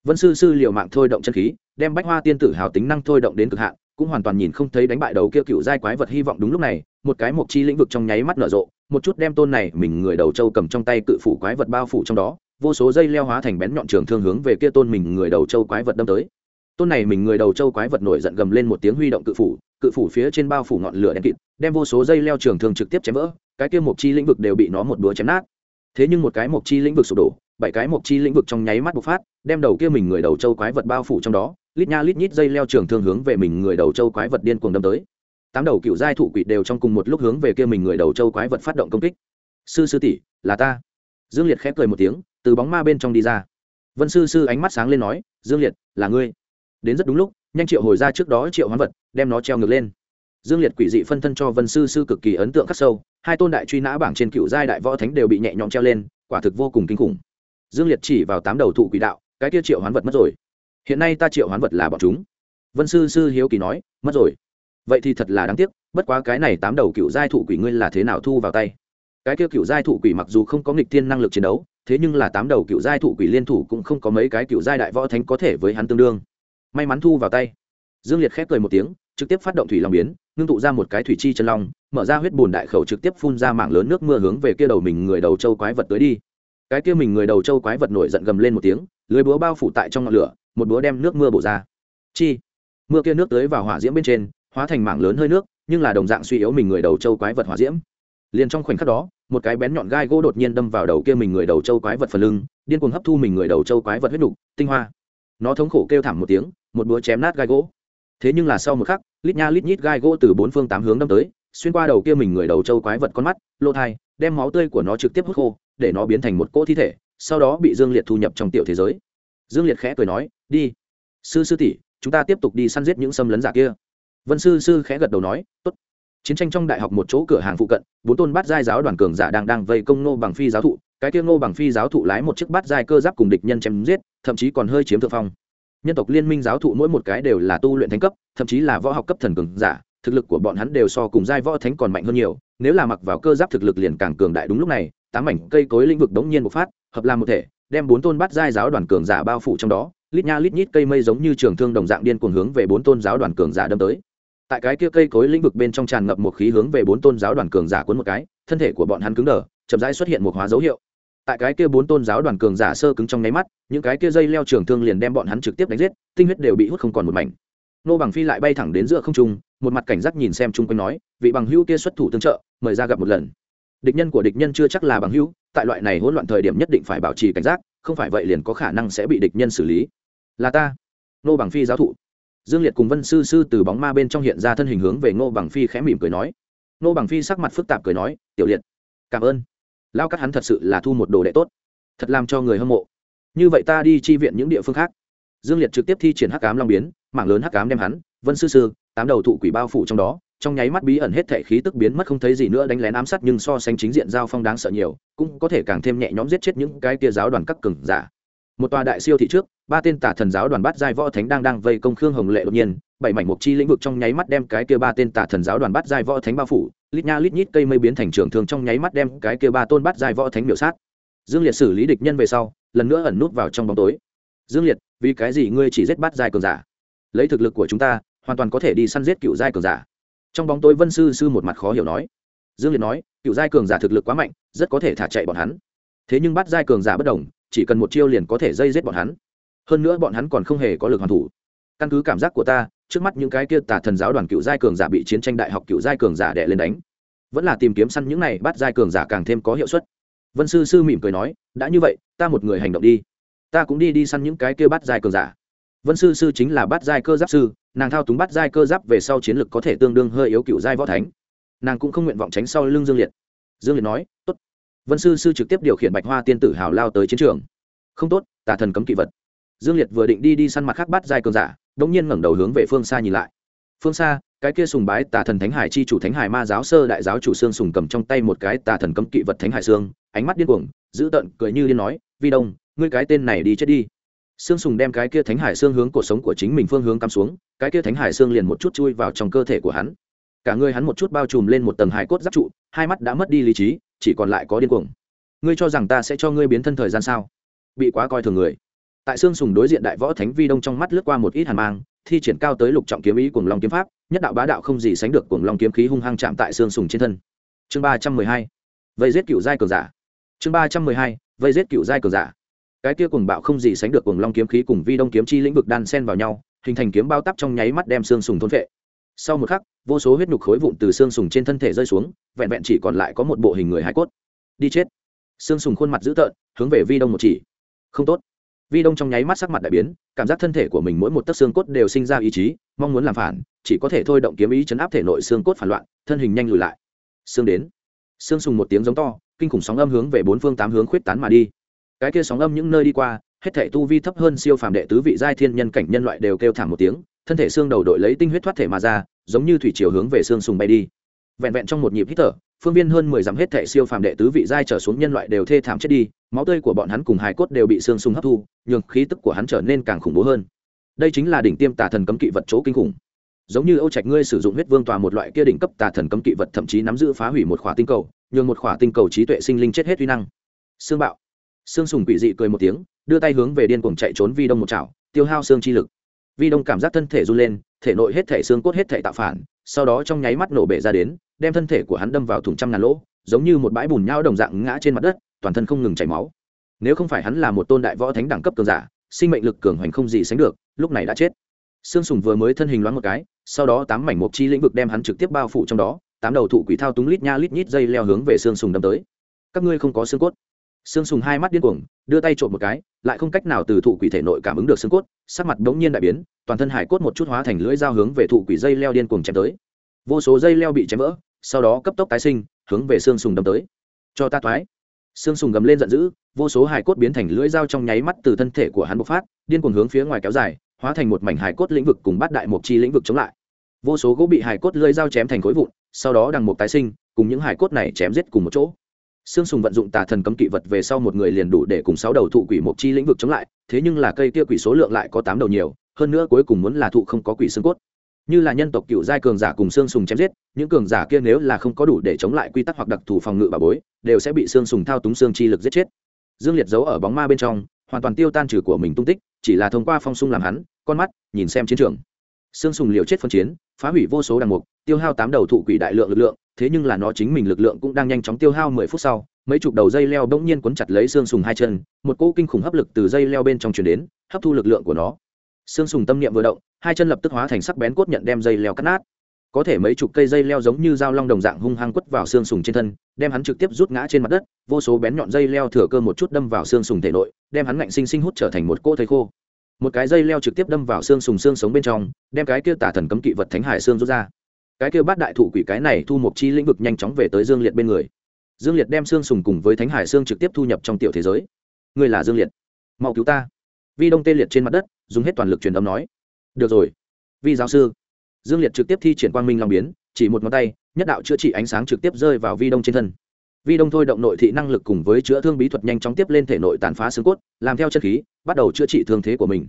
Vân sư sư liều mạng thôi động chân khí, đem bách hoa tiên tử hào tính năng thôi động đến cực hạn cũng hoàn toàn nhìn không thấy đánh bại đầu kia cựu giai quái vật hy vọng đúng lúc này, một cái mộc chi lĩnh vực trong nháy mắt nở rộ, một chút đem tôn này mình người đầu trâu cầm trong tay cự phủ quái vật bao phủ trong đó, vô số dây leo hóa thành bén nhọn trường thương hướng về kia tôn mình người đầu trâu quái vật đâm tới. Tôn này mình người đầu trâu quái vật nổi giận gầm lên một tiếng huy động cự phủ cự phủ phía trên bao phủ ngọn lửa đen kịt, đem vô số dây leo trường thương trực tiếp chém vỡ, cái kia mộc chi lĩnh vực đều bị nó một đũa chém nát. Thế nhưng một cái mộc chi lĩnh vực sụp đổ, bảy cái mộc chi lĩnh vực trong nháy mắt bộc phát, đem đầu kia mình người đầu trâu quái vật bao phủ trong đó lít nha lít nhít dây leo trường thương hướng về mình người đầu châu quái vật điên cuồng đâm tới. Tám đầu cựu giai thụ quỷ đều trong cùng một lúc hướng về kia mình người đầu châu quái vật phát động công kích. Sư sư tỷ, là ta. Dương liệt khép cười một tiếng, từ bóng ma bên trong đi ra. Vân sư sư ánh mắt sáng lên nói, dương liệt, là ngươi. Đến rất đúng lúc, nhanh triệu hồi ra trước đó triệu hoán vật, đem nó treo ngược lên. Dương liệt quỷ dị phân thân cho vân sư sư cực kỳ ấn tượng khắc sâu, hai tôn đại truy nã bảng trên cựu giai đại võ thánh đều bị nhẹ nhõm treo lên, quả thực vô cùng kinh khủng. Dương liệt chỉ vào tám đầu thụ quỷ đạo, cái kia triệu hoán vật mất rồi hiện nay ta triệu hoán vật là bọn chúng. Vân sư sư hiếu kỳ nói, mất rồi. Vậy thì thật là đáng tiếc, bất quá cái này tám đầu cựu giai thụ quỷ ngươi là thế nào thu vào tay? Cái kia cựu giai thụ quỷ mặc dù không có nghịch tiên năng lực chiến đấu, thế nhưng là tám đầu cựu giai thụ quỷ liên thủ cũng không có mấy cái cựu giai đại võ thánh có thể với hắn tương đương. May mắn thu vào tay. Dương liệt khép cười một tiếng, trực tiếp phát động thủy long biến, ngưng tụ ra một cái thủy chi chân long, mở ra huyết bùn đại khẩu trực tiếp phun ra mạng lớn nước mưa hướng về kia đầu mình người đầu châu quái vật tới đi. Cái kia mình người đầu châu quái vật nổi giận gầm lên một tiếng, lưới búa bao phủ tại trong ngọn lửa một búa đem nước mưa bổ ra. Chi, mưa kia nước tới vào hỏa diễm bên trên, hóa thành mảng lớn hơi nước, nhưng là đồng dạng suy yếu mình người đầu châu quái vật hỏa diễm. Liền trong khoảnh khắc đó, một cái bén nhọn gai gỗ đột nhiên đâm vào đầu kia mình người đầu châu quái vật phần lưng, điên cuồng hấp thu mình người đầu châu quái vật huyết đục tinh hoa. Nó thống khổ kêu thảm một tiếng, một búa chém nát gai gỗ. Thế nhưng là sau một khắc, lít nha lít nhít gai gỗ từ bốn phương tám hướng đâm tới, xuyên qua đầu kia mình người đầu châu quái vật con mắt lô thai, đem máu tươi của nó trực tiếp hút khô, để nó biến thành một cỗ thi thể, sau đó bị dương liệt thu nhập trong tiểu thế giới dương liệt khẽ cười nói, đi. Sư sư tỷ, chúng ta tiếp tục đi săn giết những xâm lấn giả kia. Vân sư sư khẽ gật đầu nói, tốt. Chiến tranh trong đại học một chỗ cửa hàng phụ cận, bốn tôn bát giai giáo đoàn cường giả đang đang vây công nô bằng phi giáo thụ, cái kia nô bằng phi giáo thụ lái một chiếc bát giai cơ giáp cùng địch nhân chém giết, thậm chí còn hơi chiếm thượng phong. Nhân tộc liên minh giáo thụ mỗi một cái đều là tu luyện thánh cấp, thậm chí là võ học cấp thần cường giả, thực lực của bọn hắn đều so cùng giai võ thánh còn mạnh hơn nhiều, nếu là mặc vào cơ giáp thực lực liền càng cường đại. Đúng lúc này, tám mảnh cây cối lĩnh vực đống nhiên bộc phát, hợp làm một thể đem bốn tôn bát giai giáo đoàn cường giả bao phủ trong đó, lít nha lít nhít cây mây giống như trường thương đồng dạng điên cuồng hướng về bốn tôn giáo đoàn cường giả đâm tới. Tại cái kia cây cối lĩnh vực bên trong tràn ngập một khí hướng về bốn tôn giáo đoàn cường giả cuốn một cái, thân thể của bọn hắn cứng đờ, chậm rãi xuất hiện một hóa dấu hiệu. Tại cái kia bốn tôn giáo đoàn cường giả sơ cứng trong nháy mắt, những cái kia dây leo trường thương liền đem bọn hắn trực tiếp đánh giết, tinh huyết đều bị hút không còn một mảnh. Nô bằng phi lại bay thẳng đến giữa không trung, một mặt cảnh giác nhìn xem chung quanh nói, vị bằng hữu kia xuất thủ tương trợ, mời ra gặp một lần. Địch nhân của địch nhân chưa chắc là bằng hữu tại loại này hỗn loạn thời điểm nhất định phải bảo trì cảnh giác, không phải vậy liền có khả năng sẽ bị địch nhân xử lý. Là ta nô bằng phi giáo thụ. Dương liệt cùng vân sư sư từ bóng ma bên trong hiện ra thân hình hướng về ngô bằng phi khẽ mỉm cười nói. Ngô bằng phi sắc mặt phức tạp cười nói, tiểu liệt, cảm ơn. Lao cắt hắn thật sự là thu một đồ đệ tốt, thật làm cho người hâm mộ. Như vậy ta đi chi viện những địa phương khác. Dương liệt trực tiếp thi triển hắc cám long biến, mảng lớn hắc cám đem hắn, vân sư sư, tám đầu thụ quỷ bao phủ trong đó trong nháy mắt bí ẩn hết thể khí tức biến mất không thấy gì nữa, đánh lén ám sát nhưng so sánh chính diện giao phong đáng sợ nhiều, cũng có thể càng thêm nhẹ nhõm giết chết những cái tia giáo đoàn các cường giả. Một tòa đại siêu thị trước, ba tên tả thần giáo đoàn bát giai võ thánh đang đang vây công khương hồng lệ đột nhiên, bảy mảnh mục chi lĩnh vực trong nháy mắt đem cái kia ba tên tả thần giáo đoàn bát giai võ thánh bao phủ, lít nha lít nhít cây mây biến thành trường thường trong nháy mắt đem cái kia ba tôn bát giai võ thánh biểu sát. Dương liệt xử lý địch nhân về sau, lần nữa ẩn nút vào trong bóng tối. Dương liệt, vì cái gì ngươi chỉ giết bát giai cường giả? Lấy thực lực của chúng ta, hoàn toàn có thể đi săn giết cựu giai cường giả trong bóng tối vân sư sư một mặt khó hiểu nói. Dương liệt nói, cựu giai cường giả thực lực quá mạnh, rất có thể thả chạy bọn hắn. Thế nhưng bắt giai cường giả bất đồng, chỉ cần một chiêu liền có thể dây giết bọn hắn. Hơn nữa bọn hắn còn không hề có lực hoàn thủ. Căn cứ cảm giác của ta, trước mắt những cái kia tà thần giáo đoàn cựu giai cường giả bị chiến tranh đại học cựu giai cường giả đè lên đánh. Vẫn là tìm kiếm săn những này bắt giai cường giả càng thêm có hiệu suất. Vân sư sư mỉm cười nói, đã như vậy, ta một người hành động đi. Ta cũng đi đi săn những cái kia bắt giai cường giả vân sư sư chính là bắt giai cơ giáp sư, nàng thao túng bắt giai cơ giáp về sau chiến lực có thể tương đương hơi yếu cựu giai võ thánh. Nàng cũng không nguyện vọng tránh sau lưng dương liệt. Dương liệt nói, tốt. Vân sư sư trực tiếp điều khiển bạch hoa tiên tử hào lao tới chiến trường. Không tốt, tà thần cấm kỵ vật. Dương liệt vừa định đi đi săn mặt khác bắt giai cường giả, đống nhiên ngẩng đầu hướng về phương xa nhìn lại. Phương xa, cái kia sùng bái tà thần thánh hải chi chủ thánh hải ma giáo sơ đại giáo chủ xương sùng cầm trong tay một cái tà thần cấm kỵ vật thánh hải xương ánh mắt điên cuồng giữ tận cười như điên nói, vi đông, ngươi cái tên này đi chết đi. Sương sùng đem cái kia thánh hải xương hướng cuộc sống của chính mình phương hướng cắm xuống, cái kia thánh hải xương liền một chút chui vào trong cơ thể của hắn. Cả người hắn một chút bao trùm lên một tầng hải cốt giáp trụ, hai mắt đã mất đi lý trí, chỉ còn lại có điên cuồng. Ngươi cho rằng ta sẽ cho ngươi biến thân thời gian sao? Bị quá coi thường người. Tại Sương sùng đối diện đại võ thánh vi đông trong mắt lướt qua một ít hàn mang, thi triển cao tới lục trọng kiếm ý cuồng long kiếm pháp, nhất đạo bá đạo không gì sánh được cuồng long kiếm khí hung hăng chạm tại Sương sùng trên thân. Chương ba trăm mười hai. Vây giết cựu giai cường giả. Chương ba trăm mười hai. Vây giết cựu giai cường giả cái kia cùng bạo không gì sánh được cùng long kiếm khí cùng vi đông kiếm chi lĩnh vực đan sen vào nhau, hình thành kiếm bao tắp trong nháy mắt đem xương sùng thôn vệ sau một khắc, vô số huyết nhục khối vụn từ xương sùng trên thân thể rơi xuống, vẹn vẹn chỉ còn lại có một bộ hình người hai cốt. Đi chết. Xương sùng khuôn mặt dữ tợn, hướng về vi đông một chỉ. Không tốt. Vi đông trong nháy mắt sắc mặt đại biến, cảm giác thân thể của mình mỗi một tấc xương cốt đều sinh ra ý chí, mong muốn làm phản, chỉ có thể thôi động kiếm ý chấn áp thể nội xương cốt phản loạn, thân hình nhanh lùi lại. Xương đến. Xương sùng một tiếng giống to, kinh khủng sóng âm hướng về bốn phương tám hướng khuyết tán mà đi cái kia sóng âm những nơi đi qua, hết thể tu vi thấp hơn siêu phàm đệ tứ vị giai thiên nhân cảnh nhân loại đều kêu thảm một tiếng, thân thể xương đầu đội lấy tinh huyết thoát thể mà ra, giống như thủy chiều hướng về xương sùng bay đi. Vẹn vẹn trong một nhịp hít thở, phương viên hơn mười dặm hết thể siêu phàm đệ tứ vị giai trở xuống nhân loại đều thê thảm chết đi, máu tươi của bọn hắn cùng hài cốt đều bị xương sùng hấp thu, nhường khí tức của hắn trở nên càng khủng bố hơn. Đây chính là đỉnh tiêm tà thần cấm kỵ vật chỗ kinh khủng. Giống như âu trạch ngươi sử dụng huyết vương tòa một loại kia đỉnh cấp tà thần cấm kỵ vật thậm chí nắm giữ phá hủy một khỏa tinh cầu, nhường một khỏa tinh cầu trí tuệ sinh linh chết hết uy năng. Xương bạo. Sương sùng quỷ dị cười một tiếng đưa tay hướng về điên cuồng chạy trốn vi đông một chảo tiêu hao xương chi lực vi đông cảm giác thân thể run lên thể nội hết thể xương cốt hết thể tạo phản sau đó trong nháy mắt nổ bể ra đến đem thân thể của hắn đâm vào thùng trăm ngàn lỗ giống như một bãi bùn nhau đồng dạng ngã trên mặt đất toàn thân không ngừng chảy máu nếu không phải hắn là một tôn đại võ thánh đẳng cấp cường giả sinh mệnh lực cường hoành không gì sánh được lúc này đã chết Sương Sùng vừa mới thân hình loáng một cái, sau đó tám mảnh mục chi lĩnh vực đem hắn trực tiếp bao phủ trong đó, tám đầu thụ quỷ thao túng lít nha lít nhít dây leo hướng về Sương Sùng đâm tới. Các ngươi không có xương cốt. Sương Sùng hai mắt điên cuồng, đưa tay trộm một cái, lại không cách nào từ thụ quỷ thể nội cảm ứng được xương cốt, sắc mặt bỗng nhiên đại biến, toàn thân hải cốt một chút hóa thành lưỡi dao hướng về thụ quỷ dây leo điên cuồng chém tới. Vô số dây leo bị chém vỡ, sau đó cấp tốc tái sinh, hướng về Sương Sùng đâm tới. Cho ta toái. Sương Sùng gầm lên giận dữ, vô số hải cốt biến thành lưỡi dao trong nháy mắt từ thân thể của hắn bộc phát, điên cuồng hướng phía ngoài kéo dài, hóa thành một mảnh hải cốt lĩnh vực cùng bát đại mục chi lĩnh vực chống lại vô số gỗ bị hải cốt lưỡi dao chém thành khối vụn sau đó đằng mục tái sinh cùng những hải cốt này chém giết cùng một chỗ Sương Sùng vận dụng tà thần cấm kỵ vật về sau một người liền đủ để cùng sáu đầu thụ quỷ một chi lĩnh vực chống lại, thế nhưng là cây kia quỷ số lượng lại có tám đầu nhiều, hơn nữa cuối cùng muốn là thụ không có quỷ xương cốt. Như là nhân tộc cựu giai cường giả cùng Sương Sùng chém giết, những cường giả kia nếu là không có đủ để chống lại quy tắc hoặc đặc thù phòng ngự bà bối, đều sẽ bị Sương Sùng thao túng xương chi lực giết chết. Dương Liệt giấu ở bóng ma bên trong, hoàn toàn tiêu tan trừ của mình tung tích, chỉ là thông qua phong xung làm hắn, con mắt nhìn xem chiến trường sương sùng liều chết phân chiến phá hủy vô số đàn mục tiêu hao tám đầu thụ quỷ đại lượng lực lượng thế nhưng là nó chính mình lực lượng cũng đang nhanh chóng tiêu hao mười phút sau, mấy chục đầu dây leo bỗng nhiên quấn chặt lấy xương sùng hai chân, một cỗ kinh khủng hấp lực từ dây leo bên trong truyền đến, hấp thu lực lượng của nó. Xương sùng tâm niệm vừa động, hai chân lập tức hóa thành sắc bén cốt nhận đem dây leo cắt nát. Có thể mấy chục cây dây leo giống như dao long đồng dạng hung hăng quất vào xương sùng trên thân, đem hắn trực tiếp rút ngã trên mặt đất, vô số bén nhọn dây leo thừa cơ một chút đâm vào xương sùng thể nội, đem hắn ngạnh sinh sinh hút trở thành một cỗ thây khô. Một cái dây leo trực tiếp đâm vào xương sùng xương sống bên trong, đem cái kia tả thần cấm kỵ vật thánh hải xương rút ra cái kia bát đại thụ quỷ cái này thu một chi lĩnh vực nhanh chóng về tới dương liệt bên người. Dương liệt đem xương sùng cùng với thánh hải xương trực tiếp thu nhập trong tiểu thế giới. Người là dương liệt. Mau cứu ta. Vi đông tê liệt trên mặt đất, dùng hết toàn lực truyền âm nói. Được rồi. Vi giáo sư. Dương liệt trực tiếp thi triển quang minh long biến, chỉ một ngón tay, nhất đạo chữa trị ánh sáng trực tiếp rơi vào vi đông trên thân. Vi đông thôi động nội thị năng lực cùng với chữa thương bí thuật nhanh chóng tiếp lên thể nội tàn phá xương cốt, làm theo chân khí, bắt đầu chữa trị thương thế của mình.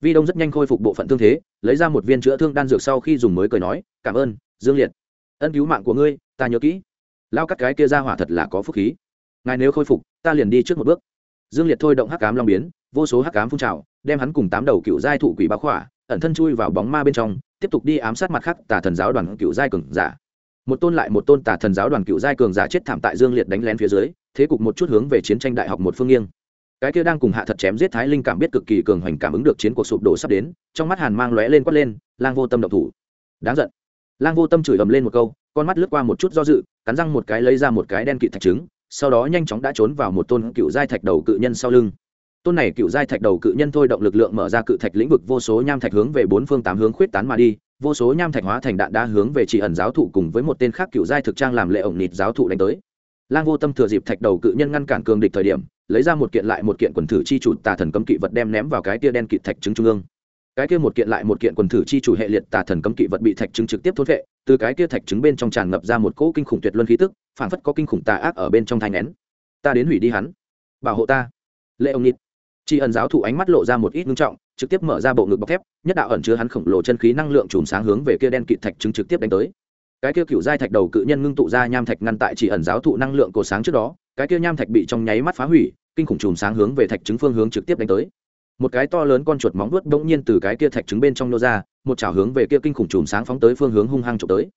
Vi đông rất nhanh khôi phục bộ phận thương thế, lấy ra một viên chữa thương đan dược sau khi dùng mới cười nói, cảm ơn dương liệt, ân cứu mạng của ngươi, ta nhớ kỹ. Lao cắt cái kia ra hỏa thật là có phúc khí. Ngài nếu khôi phục, ta liền đi trước một bước. Dương liệt thôi động hắc cám long biến, vô số hắc cám phun trào, đem hắn cùng tám đầu cựu giai thụ quỷ báo khỏa, ẩn thân chui vào bóng ma bên trong, tiếp tục đi ám sát mặt khác tà thần giáo đoàn cựu giai cường giả. Một tôn lại một tôn tà thần giáo đoàn cựu giai cường giả chết thảm tại dương liệt đánh lén phía dưới, thế cục một chút hướng về chiến tranh đại học một phương nghiêng. Cái kia đang cùng hạ thật chém giết thái linh cảm biết cực kỳ cường hoành cảm ứng được chiến cuộc sụp đổ sắp đến, trong mắt hàn mang lóe lên quát lên, lang vô tâm động thủ. Đáng giận lang vô tâm chửi ầm lên một câu, con mắt lướt qua một chút do dự, cắn răng một cái lấy ra một cái đen kịt thạch trứng, sau đó nhanh chóng đã trốn vào một tôn cựu giai thạch đầu cự nhân sau lưng. Tôn này cựu giai thạch đầu cự nhân thôi động lực lượng mở ra cự thạch lĩnh vực vô số nham thạch hướng về bốn phương tám hướng khuyết tán mà đi, vô số nham thạch hóa thành đạn đa hướng về chỉ ẩn giáo thụ cùng với một tên khác cựu giai thực trang làm lệ ổng nịt giáo thụ đánh tới. Lang vô tâm thừa dịp thạch đầu cự nhân ngăn cản cường địch thời điểm, lấy ra một kiện lại một kiện quần thử chi chủ tà thần cấm kỵ vật đem ném vào cái tia đen kịt thạch trứng trung ương cái kia một kiện lại một kiện quần thử chi chủ hệ liệt tà thần cấm kỵ vật bị thạch trứng trực tiếp thốt vệ, từ cái kia thạch trứng bên trong tràn ngập ra một cỗ kinh khủng tuyệt luân khí tức phản phất có kinh khủng tà ác ở bên trong thai nén ta đến hủy đi hắn. Bảo hộ ta. Lệ ông nhịt tri ẩn giáo thủ ánh mắt lộ ra một ít ngưng trọng, trực tiếp mở ra bộ ngực bọc thép, nhất đạo ẩn chứa hắn khổng lồ chân khí năng lượng chùm sáng hướng về kia đen kịt thạch trứng trực tiếp đánh tới. Cái kia cựu giai thạch đầu cự nhân ngưng tụ ra nham thạch ngăn tại chỉ ẩn giáo thụ năng lượng cổ sáng trước đó, cái kia nham thạch bị trong nháy mắt phá hủy, kinh khủng chùm sáng hướng về thạch trứng phương hướng trực tiếp đánh tới một cái to lớn con chuột móng vuốt bỗng nhiên từ cái kia thạch trứng bên trong nô ra, một chảo hướng về kia kinh khủng chùm sáng phóng tới phương hướng hung hăng trộm tới.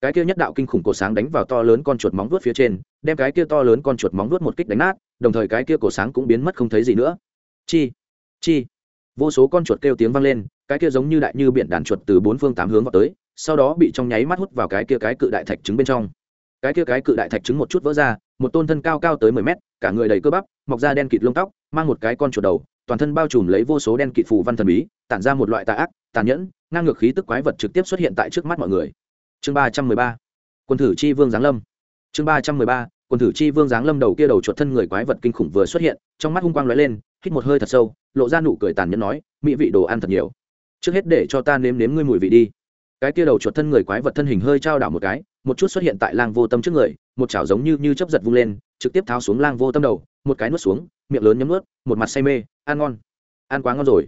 Cái kia nhất đạo kinh khủng cổ sáng đánh vào to lớn con chuột móng vuốt phía trên, đem cái kia to lớn con chuột móng vuốt một kích đánh nát, đồng thời cái kia cổ sáng cũng biến mất không thấy gì nữa. Chi chi. Vô số con chuột kêu tiếng vang lên, cái kia giống như đại như biển đàn chuột từ bốn phương tám hướng vào tới, sau đó bị trong nháy mắt hút vào cái kia cái cự đại thạch trứng bên trong. Cái kia cái cự đại thạch trứng một chút vỡ ra, một tôn thân cao cao tới mười mét, cả người đầy cơ bắp, mọc da đen kịt lông tóc, mang một cái con chuột đầu toàn thân bao trùm lấy vô số đen kịt phù văn thần bí, tản ra một loại tà ác, tàn nhẫn, ngang ngược khí tức quái vật trực tiếp xuất hiện tại trước mắt mọi người. Chương ba trăm mười ba, quân thử chi vương giáng lâm. Chương ba trăm mười ba, quân thử chi vương giáng lâm đầu kia đầu chuột thân người quái vật kinh khủng vừa xuất hiện, trong mắt hung quang lóe lên, hít một hơi thật sâu, lộ ra nụ cười tàn nhẫn nói, mỹ vị đồ ăn thật nhiều. Trước hết để cho ta nếm nếm ngươi mùi vị đi. Cái kia đầu chuột thân người quái vật thân hình hơi trao đảo một cái, một chút xuất hiện tại lang vô tâm trước người, một chảo giống như như chấp giật vung lên, trực tiếp tháo xuống lang vô tâm đầu, một cái nuốt xuống, miệng lớn nhấm nuốt, một mặt say mê ăn ngon. Ăn quá ngon rồi.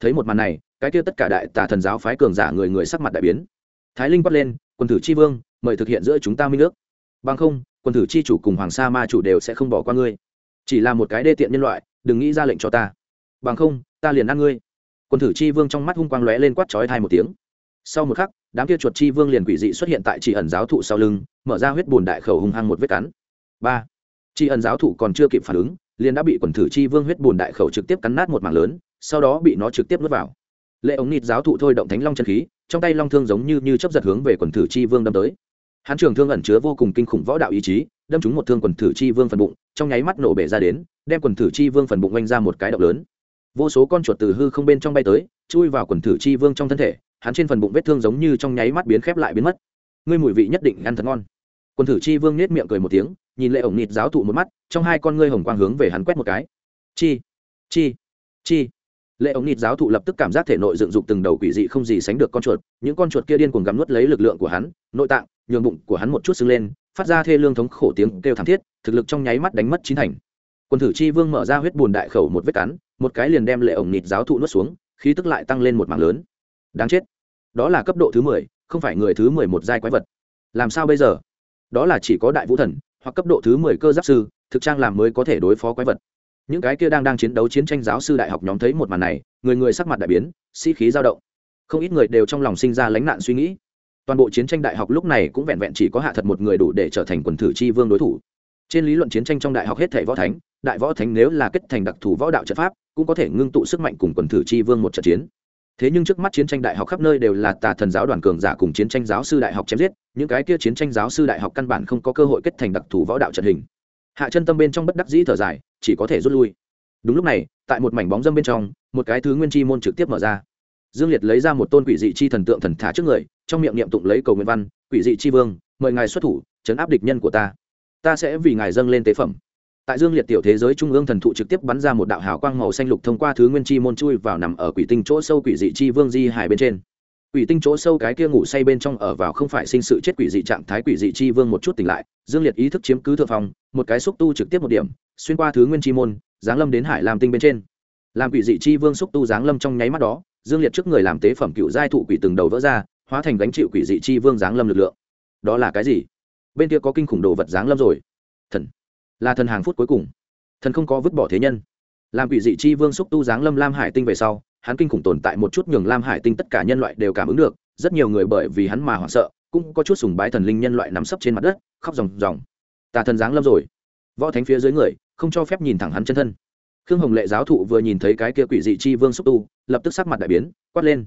Thấy một màn này, cái kia tất cả đại tà thần giáo phái cường giả người người sắc mặt đại biến. Thái linh quát lên, quân thử chi vương, mời thực hiện giữa chúng ta minh nước bằng không, quân thử chi chủ cùng hoàng sa ma chủ đều sẽ không bỏ qua ngươi. Chỉ là một cái đê tiện nhân loại, đừng nghĩ ra lệnh cho ta. Bằng không, ta liền ăn ngươi. Quần thử chi vương trong mắt hung quang lóe lên quát chói thai một tiếng. Sau một khắc, đám kia chuột chi vương liền quỷ dị xuất hiện tại chỉ ẩn giáo thụ sau lưng, mở ra huyết bùn đại khẩu hung hăng một vết cắn. Ba. Chỉ ẩn giáo thụ còn chưa kịp phản ứng liền đã bị quần thử chi vương huyết bùn đại khẩu trực tiếp cắn nát một mảng lớn, sau đó bị nó trực tiếp nuốt vào. Lệ ống nịt giáo thụ thôi động thánh long chân khí, trong tay long thương giống như như chấp giật hướng về quần thử chi vương đâm tới. Hắn trường thương ẩn chứa vô cùng kinh khủng võ đạo ý chí, đâm trúng một thương quần thử chi vương phần bụng, trong nháy mắt nổ bể ra đến, đem quần thử chi vương phần bụng oanh ra một cái động lớn. Vô số con chuột từ hư không bên trong bay tới, chui vào quần thử chi vương trong thân thể, hắn trên phần bụng vết thương giống như trong nháy mắt biến khép lại biến mất. Ngươi mùi vị nhất định ăn thật ngon. Quần thử chi vương nết miệng cười một tiếng nhìn lệ ổng nịt giáo thụ một mắt, trong hai con ngươi hồng quang hướng về hắn quét một cái. Chi chi chi. Lệ ổng nịt giáo thụ lập tức cảm giác thể nội dựng dục từng đầu quỷ dị không gì sánh được con chuột, những con chuột kia điên cuồng gắm nuốt lấy lực lượng của hắn, nội tạng, nhường bụng của hắn một chút sưng lên, phát ra thê lương thống khổ tiếng kêu thảm thiết, thực lực trong nháy mắt đánh mất chín thành. Quân thử chi vương mở ra huyết bùn đại khẩu một vết cắn, một cái liền đem lệ ổng nịt giáo thụ nuốt xuống, khí tức lại tăng lên một mảng lớn. Đáng chết. Đó là cấp độ thứ mười, không phải người thứ mười một giai quái vật. Làm sao bây giờ? Đó là chỉ có đại vũ thần hoặc cấp độ thứ mười cơ giáp sư, thực trang làm mới có thể đối phó quái vật. Những cái kia đang đang chiến đấu chiến tranh giáo sư đại học nhóm thấy một màn này, người người sắc mặt đại biến, sĩ khí dao động. Không ít người đều trong lòng sinh ra lánh nạn suy nghĩ. Toàn bộ chiến tranh đại học lúc này cũng vẹn vẹn chỉ có hạ thật một người đủ để trở thành quần thử chi vương đối thủ. Trên lý luận chiến tranh trong đại học hết thể võ thánh, đại võ thánh nếu là kết thành đặc thù võ đạo trận pháp, cũng có thể ngưng tụ sức mạnh cùng quần thử chi vương một trận chiến thế nhưng trước mắt chiến tranh đại học khắp nơi đều là tà thần giáo đoàn cường giả cùng chiến tranh giáo sư đại học chém giết, những cái kia chiến tranh giáo sư đại học căn bản không có cơ hội kết thành đặc thù võ đạo trận hình. Hạ chân tâm bên trong bất đắc dĩ thở dài, chỉ có thể rút lui. Đúng lúc này, tại một mảnh bóng dâm bên trong, một cái thứ nguyên chi môn trực tiếp mở ra. Dương liệt lấy ra một tôn quỷ dị chi thần tượng thần thả trước người, trong miệng niệm tụng lấy cầu nguyện văn, quỷ dị chi vương, mời ngài xuất thủ, chấn áp địch nhân của ta. Ta sẽ vì ngài dâng lên tế phẩm tại dương liệt tiểu thế giới trung ương thần thụ trực tiếp bắn ra một đạo hào quang màu xanh lục thông qua thứ nguyên chi môn chui vào nằm ở quỷ tinh chỗ sâu quỷ dị chi vương di hải bên trên. Quỷ tinh chỗ sâu cái kia ngủ say bên trong ở vào không phải sinh sự chết quỷ dị trạng thái quỷ dị chi vương một chút tỉnh lại, dương liệt ý thức chiếm cứ thượng phòng một cái xúc tu trực tiếp một điểm, xuyên qua thứ nguyên chi môn, giáng lâm đến hải làm tinh bên trên. Làm quỷ dị chi vương xúc tu giáng lâm trong nháy mắt đó, dương liệt trước người làm tế phẩm cựu giai thụ quỷ từng đầu vỡ ra, hóa thành gánh chịu quỷ dị chi vương giáng lâm lực lượng. Đó là cái gì? Bên kia có kinh khủng đồ vật giáng lâm rồi. Thần là thần hàng phút cuối cùng. Thần không có vứt bỏ thế nhân. Làm quỷ dị chi vương xúc tu giáng lâm lam hải tinh về sau, hắn kinh khủng tồn tại một chút nhường lam hải tinh tất cả nhân loại đều cảm ứng được, rất nhiều người bởi vì hắn mà hoảng sợ, cũng có chút sùng bái thần linh nhân loại nằm sấp trên mặt đất, khóc ròng ròng. Tà thần giáng lâm rồi. Võ thánh phía dưới người, không cho phép nhìn thẳng hắn chân thân. Khương hồng lệ giáo thụ vừa nhìn thấy cái kia quỷ dị chi vương xúc tu, lập tức sắc mặt đại biến, quát lên.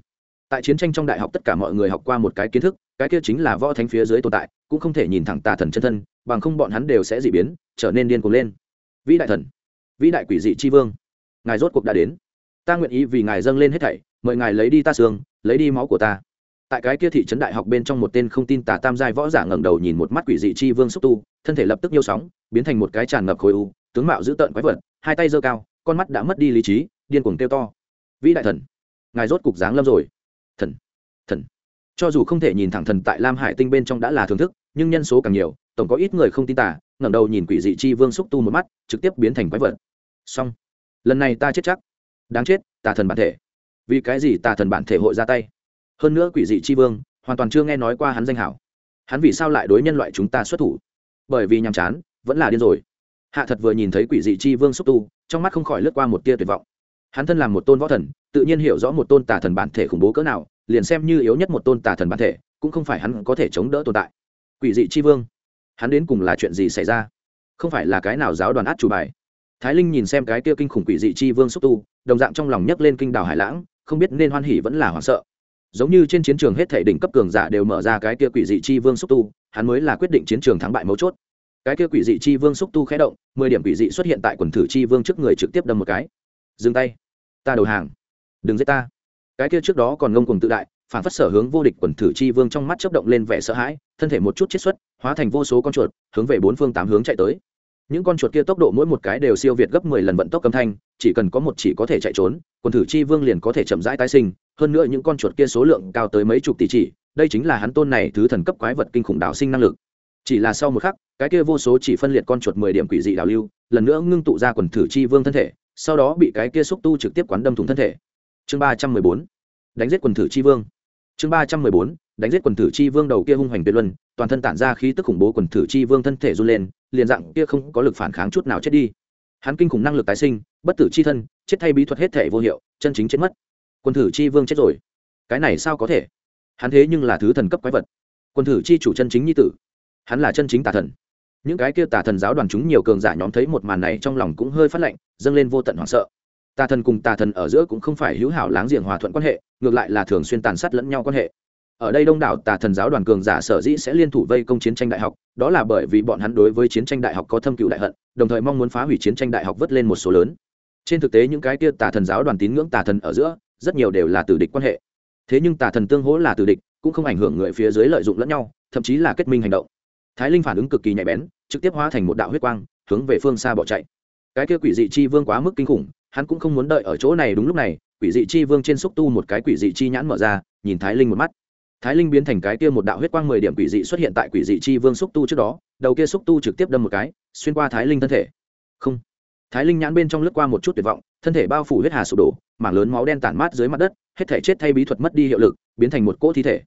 Tại chiến tranh trong đại học tất cả mọi người học qua một cái kiến thức, cái kia chính là võ thánh phía dưới tồn tại, cũng không thể nhìn thẳng tà thần chân thân bằng không bọn hắn đều sẽ dị biến, trở nên điên cuồng lên. Vĩ đại thần, vĩ đại quỷ dị chi vương, ngài rốt cuộc đã đến. Ta nguyện ý vì ngài dâng lên hết thảy, mời ngài lấy đi ta xương, lấy đi máu của ta. Tại cái kia thị trấn đại học bên trong một tên không tin tà tam giai võ giả ngẩng đầu nhìn một mắt quỷ dị chi vương xúc tu, thân thể lập tức nhiêu sóng, biến thành một cái tràn ngập khối u, tướng mạo dữ tợn quái vật, hai tay giơ cao, con mắt đã mất đi lý trí, điên cuồng kêu to. Vĩ đại thần, ngài rốt cục dáng lâm rồi. Thần thần. Cho dù không thể nhìn thẳng thần tại lam hải tinh bên trong đã là thưởng thức, nhưng nhân số càng nhiều tổng có ít người không tin tả ngẩng đầu nhìn quỷ dị chi vương xúc tu một mắt, trực tiếp biến thành quái vật. Xong. Lần này ta chết chắc. Đáng chết, tà thần bản thể. Vì cái gì tà thần bản thể hội ra tay? Hơn nữa quỷ dị chi vương, hoàn toàn chưa nghe nói qua hắn danh hảo. Hắn vì sao lại đối nhân loại chúng ta xuất thủ? Bởi vì nhàm chán, vẫn là điên rồi. Hạ thật vừa nhìn thấy quỷ dị chi vương xúc tu, trong mắt không khỏi lướt qua một tia tuyệt vọng. Hắn thân làm một tôn võ thần, tự nhiên hiểu rõ một tôn tà thần bản thể khủng bố cỡ nào, liền xem như yếu nhất một tôn tà thần bản thể, cũng không phải hắn có thể chống đỡ tồn tại. Quỷ dị chi vương hắn đến cùng là chuyện gì xảy ra? Không phải là cái nào giáo đoàn át chủ bài? Thái linh nhìn xem cái kia kinh khủng quỷ dị chi vương xúc tu, đồng dạng trong lòng nhấc lên kinh đảo hải lãng, không biết nên hoan hỉ vẫn là hoảng sợ. Giống như trên chiến trường hết thể đỉnh cấp cường giả đều mở ra cái kia quỷ dị chi vương xúc tu, hắn mới là quyết định chiến trường thắng bại mấu chốt. Cái kia quỷ dị chi vương xúc tu khé động, mười điểm quỷ dị xuất hiện tại quần thử chi vương trước người trực tiếp đâm một cái. Dừng tay. Ta đầu hàng. Đừng giết ta. Cái kia trước đó còn ngông cùng tự đại, phản phất sở hướng vô địch quần thử chi vương trong mắt chấp động lên vẻ sợ hãi, thân thể một chút chiết xuất hóa thành vô số con chuột, hướng về bốn phương tám hướng chạy tới. Những con chuột kia tốc độ mỗi một cái đều siêu việt gấp mười lần vận tốc âm thanh, chỉ cần có một chỉ có thể chạy trốn quần thử chi vương liền có thể chậm rãi tái sinh. Hơn nữa những con chuột kia số lượng cao tới mấy chục tỷ chỉ, đây chính là hắn tôn này thứ thần cấp quái vật kinh khủng đạo sinh năng lực. Chỉ là sau một khắc, cái kia vô số chỉ phân liệt con chuột mười điểm quỷ dị đào lưu, lần nữa ngưng tụ ra quần thử chi vương thân thể, sau đó bị cái kia xúc tu trực tiếp quán đâm thủng thân thể. Chương ba trăm mười bốn. Đánh giết quần thử chi vương chương ba trăm mười bốn, đánh giết quần thử chi vương đầu kia hung hoành tuyệt luân, toàn thân tản ra khí tức khủng bố quần thử chi vương thân thể run lên, liền dạng kia không có lực phản kháng chút nào chết đi. Hắn kinh khủng năng lực tái sinh, bất tử chi thân, chết thay bí thuật hết thể vô hiệu, chân chính chết mất. Quần thử chi vương chết rồi. Cái này sao có thể? Hắn thế nhưng là thứ thần cấp quái vật. Quần thử chi chủ chân chính nhi tử. Hắn là chân chính tà thần. Những cái kia tà thần giáo đoàn chúng nhiều cường giả nhóm thấy một màn này trong lòng cũng hơi phát lạnh dâng lên vô tận hoảng sợ tà thần cùng tà thần ở giữa cũng không phải hữu hảo láng giềng hòa thuận quan hệ, ngược lại là thường xuyên tàn sát lẫn nhau quan hệ. Ở đây đông đảo tà thần giáo đoàn cường giả sở dĩ sẽ liên thủ vây công chiến tranh đại học, đó là bởi vì bọn hắn đối với chiến tranh đại học có thâm cựu đại hận, đồng thời mong muốn phá hủy chiến tranh đại học vớt lên một số lớn. Trên thực tế những cái kia tà thần giáo đoàn tín ngưỡng tà thần ở giữa, rất nhiều đều là tử địch quan hệ. Thế nhưng tà thần tương hỗ là tử địch, cũng không ảnh hưởng người phía dưới lợi dụng lẫn nhau, thậm chí là kết minh hành động. Thái linh phản ứng cực kỳ nhạy bén, trực tiếp hóa thành một đạo huyết quang, hướng về phương xa bỏ chạy. Cái kia quỷ dị chi vương quá mức kinh khủng hắn cũng không muốn đợi ở chỗ này đúng lúc này, quỷ dị chi vương trên xúc tu một cái quỷ dị chi nhãn mở ra, nhìn thái linh một mắt. Thái linh biến thành cái kia một đạo huyết quang mười điểm quỷ dị xuất hiện tại quỷ dị chi vương xúc tu trước đó, đầu kia xúc tu trực tiếp đâm một cái, xuyên qua thái linh thân thể. Không. Thái linh nhãn bên trong lướt qua một chút tuyệt vọng, thân thể bao phủ huyết hà sụp đổ, mảng lớn máu đen tản mát dưới mặt đất, hết thể chết thay bí thuật mất đi hiệu lực, biến thành một cỗ thi thể.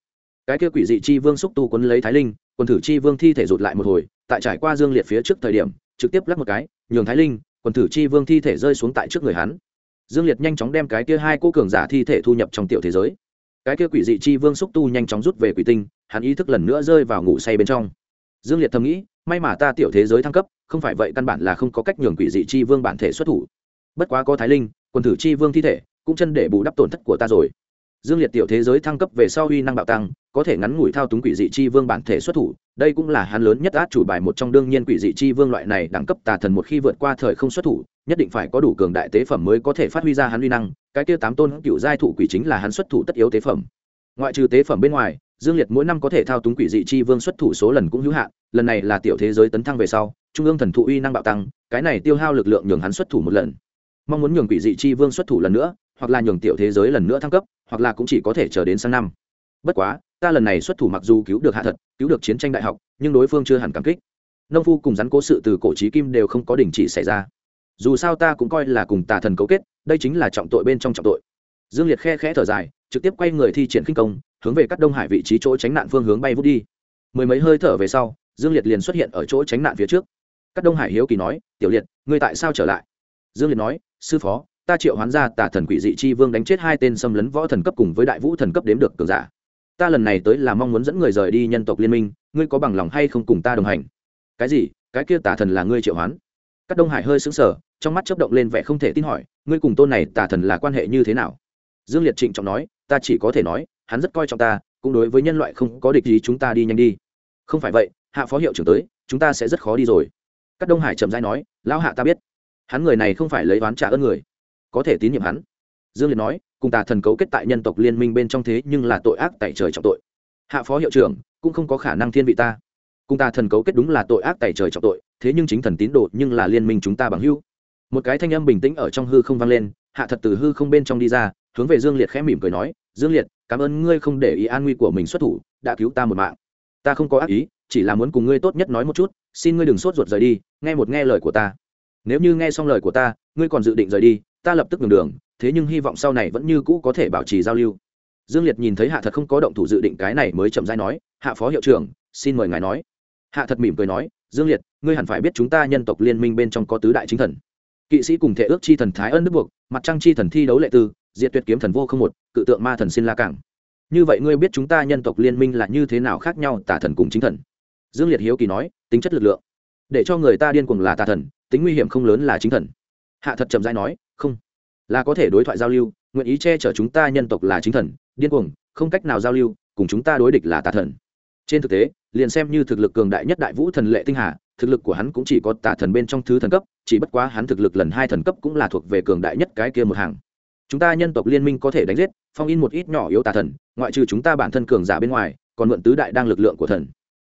Cái kia quỷ dị chi vương xúc tu quấn lấy thái linh, quần thử chi vương thi thể rụt lại một hồi, tại trải qua dương liệt phía trước thời điểm, trực tiếp lắc một cái, nhường thái linh quần thử chi vương thi thể rơi xuống tại trước người hắn. Dương liệt nhanh chóng đem cái kia hai cô cường giả thi thể thu nhập trong tiểu thế giới. Cái kia quỷ dị chi vương xúc tu nhanh chóng rút về quỷ tinh, hắn ý thức lần nữa rơi vào ngủ say bên trong. Dương liệt thầm nghĩ, may mà ta tiểu thế giới thăng cấp, không phải vậy căn bản là không có cách nhường quỷ dị chi vương bản thể xuất thủ. Bất quá có thái linh, quần thử chi vương thi thể cũng chân để bù đắp tổn thất của ta rồi dương liệt tiểu thế giới thăng cấp về sau uy năng bạo tăng, có thể ngắn ngủi thao túng quỷ dị chi vương bản thể xuất thủ, đây cũng là hắn lớn nhất át chủ bài một trong đương nhiên quỷ dị chi vương loại này đẳng cấp tà thần một khi vượt qua thời không xuất thủ, nhất định phải có đủ cường đại tế phẩm mới có thể phát huy ra hắn uy năng, cái kia tám tôn cựu giai thủ quỷ chính là hắn xuất thủ tất yếu tế phẩm. Ngoại trừ tế phẩm bên ngoài, dương liệt mỗi năm có thể thao túng quỷ dị chi vương xuất thủ số lần cũng hữu hạn, lần này là tiểu thế giới tấn thăng về sau, trung ương thần thụ uy năng bạo tăng, cái này tiêu hao lực lượng nhường hắn xuất thủ một lần. Mong muốn nhường quỷ dị chi vương xuất thủ lần nữa hoặc là nhường tiểu thế giới lần nữa thăng cấp, hoặc là cũng chỉ có thể chờ đến sang năm. Bất quá, ta lần này xuất thủ mặc dù cứu được hạ thật, cứu được chiến tranh đại học, nhưng đối phương chưa hẳn cảm kích. Nông phu cùng rắn cố sự từ cổ trí kim đều không có đình chỉ xảy ra. Dù sao ta cũng coi là cùng tà thần cấu kết, đây chính là trọng tội bên trong trọng tội. Dương liệt khe khẽ thở dài, trực tiếp quay người thi triển khinh công, hướng về các đông hải vị trí chỗ tránh nạn phương hướng bay vút đi. Mười mấy hơi thở về sau, dương liệt liền xuất hiện ở chỗ tránh nạn phía trước. Các đông hải hiếu kỳ nói, tiểu liệt, ngươi tại sao trở lại? Dương liệt nói, sư phó ta triệu hoán ra tà thần quỷ dị chi vương đánh chết hai tên xâm lấn võ thần cấp cùng với đại vũ thần cấp đếm được cường giả. Ta lần này tới là mong muốn dẫn người rời đi nhân tộc liên minh, ngươi có bằng lòng hay không cùng ta đồng hành? Cái gì? Cái kia tà thần là ngươi triệu hoán? Các đông hải hơi sững sờ, trong mắt chớp động lên vẻ không thể tin hỏi, ngươi cùng tôn này tà thần là quan hệ như thế nào? Dương liệt trịnh trọng nói, ta chỉ có thể nói, hắn rất coi trọng ta, cũng đối với nhân loại không có địch gì chúng ta đi nhanh đi. Không phải vậy, hạ phó hiệu trưởng tới, chúng ta sẽ rất khó đi rồi. Các đông hải trầm dai nói, lão hạ ta biết. Hắn người này không phải lấy oán trả ơn người có thể tín nhiệm hắn. Dương liệt nói, cùng tà thần cấu kết tại nhân tộc liên minh bên trong thế nhưng là tội ác tại trời trọng tội. Hạ phó hiệu trưởng, cũng không có khả năng thiên vị ta. Cùng tà thần cấu kết đúng là tội ác tại trời trọng tội, thế nhưng chính thần tín đồ nhưng là liên minh chúng ta bằng hữu. Một cái thanh âm bình tĩnh ở trong hư không vang lên, hạ thật từ hư không bên trong đi ra, hướng về dương liệt khẽ mỉm cười nói, dương liệt, cảm ơn ngươi không để ý an nguy của mình xuất thủ, đã cứu ta một mạng. Ta không có ác ý, chỉ là muốn cùng ngươi tốt nhất nói một chút, xin ngươi đừng sốt ruột rời đi, nghe một nghe lời của ta. Nếu như nghe xong lời của ta, ngươi còn dự định rời đi ta lập tức ngừng đường, thế nhưng hy vọng sau này vẫn như cũ có thể bảo trì giao lưu. Dương liệt nhìn thấy hạ thật không có động thủ dự định cái này mới chậm dai nói, hạ phó hiệu trưởng, xin mời ngài nói. Hạ thật mỉm cười nói, dương liệt, ngươi hẳn phải biết chúng ta nhân tộc liên minh bên trong có tứ đại chính thần. Kỵ sĩ cùng thể ước chi thần thái ân đức buộc, mặt trăng chi thần thi đấu lệ tư, diệt tuyệt kiếm thần vô không một, cự tượng ma thần xin la cảng. Như vậy ngươi biết chúng ta nhân tộc liên minh là như thế nào khác nhau, tà thần cùng chính thần? Dương liệt hiếu kỳ nói, tính chất lực lượng. Để cho người ta điên cuồng là tà thần, tính nguy hiểm không lớn là chính thần. Hạ thật chậm dãi nói không. Là có thể đối thoại giao lưu, nguyện ý che chở chúng ta nhân tộc là chính thần, điên cuồng, không cách nào giao lưu, cùng chúng ta đối địch là tà thần. Trên thực tế, liền xem như thực lực cường đại nhất đại vũ thần lệ tinh hà, thực lực của hắn cũng chỉ có tà thần bên trong thứ thần cấp, chỉ bất quá hắn thực lực lần hai thần cấp cũng là thuộc về cường đại nhất cái kia một hàng. Chúng ta nhân tộc liên minh có thể đánh giết, phong in một ít nhỏ yếu tà thần, ngoại trừ chúng ta bản thân cường giả bên ngoài, còn mượn tứ đại đang lực lượng của thần.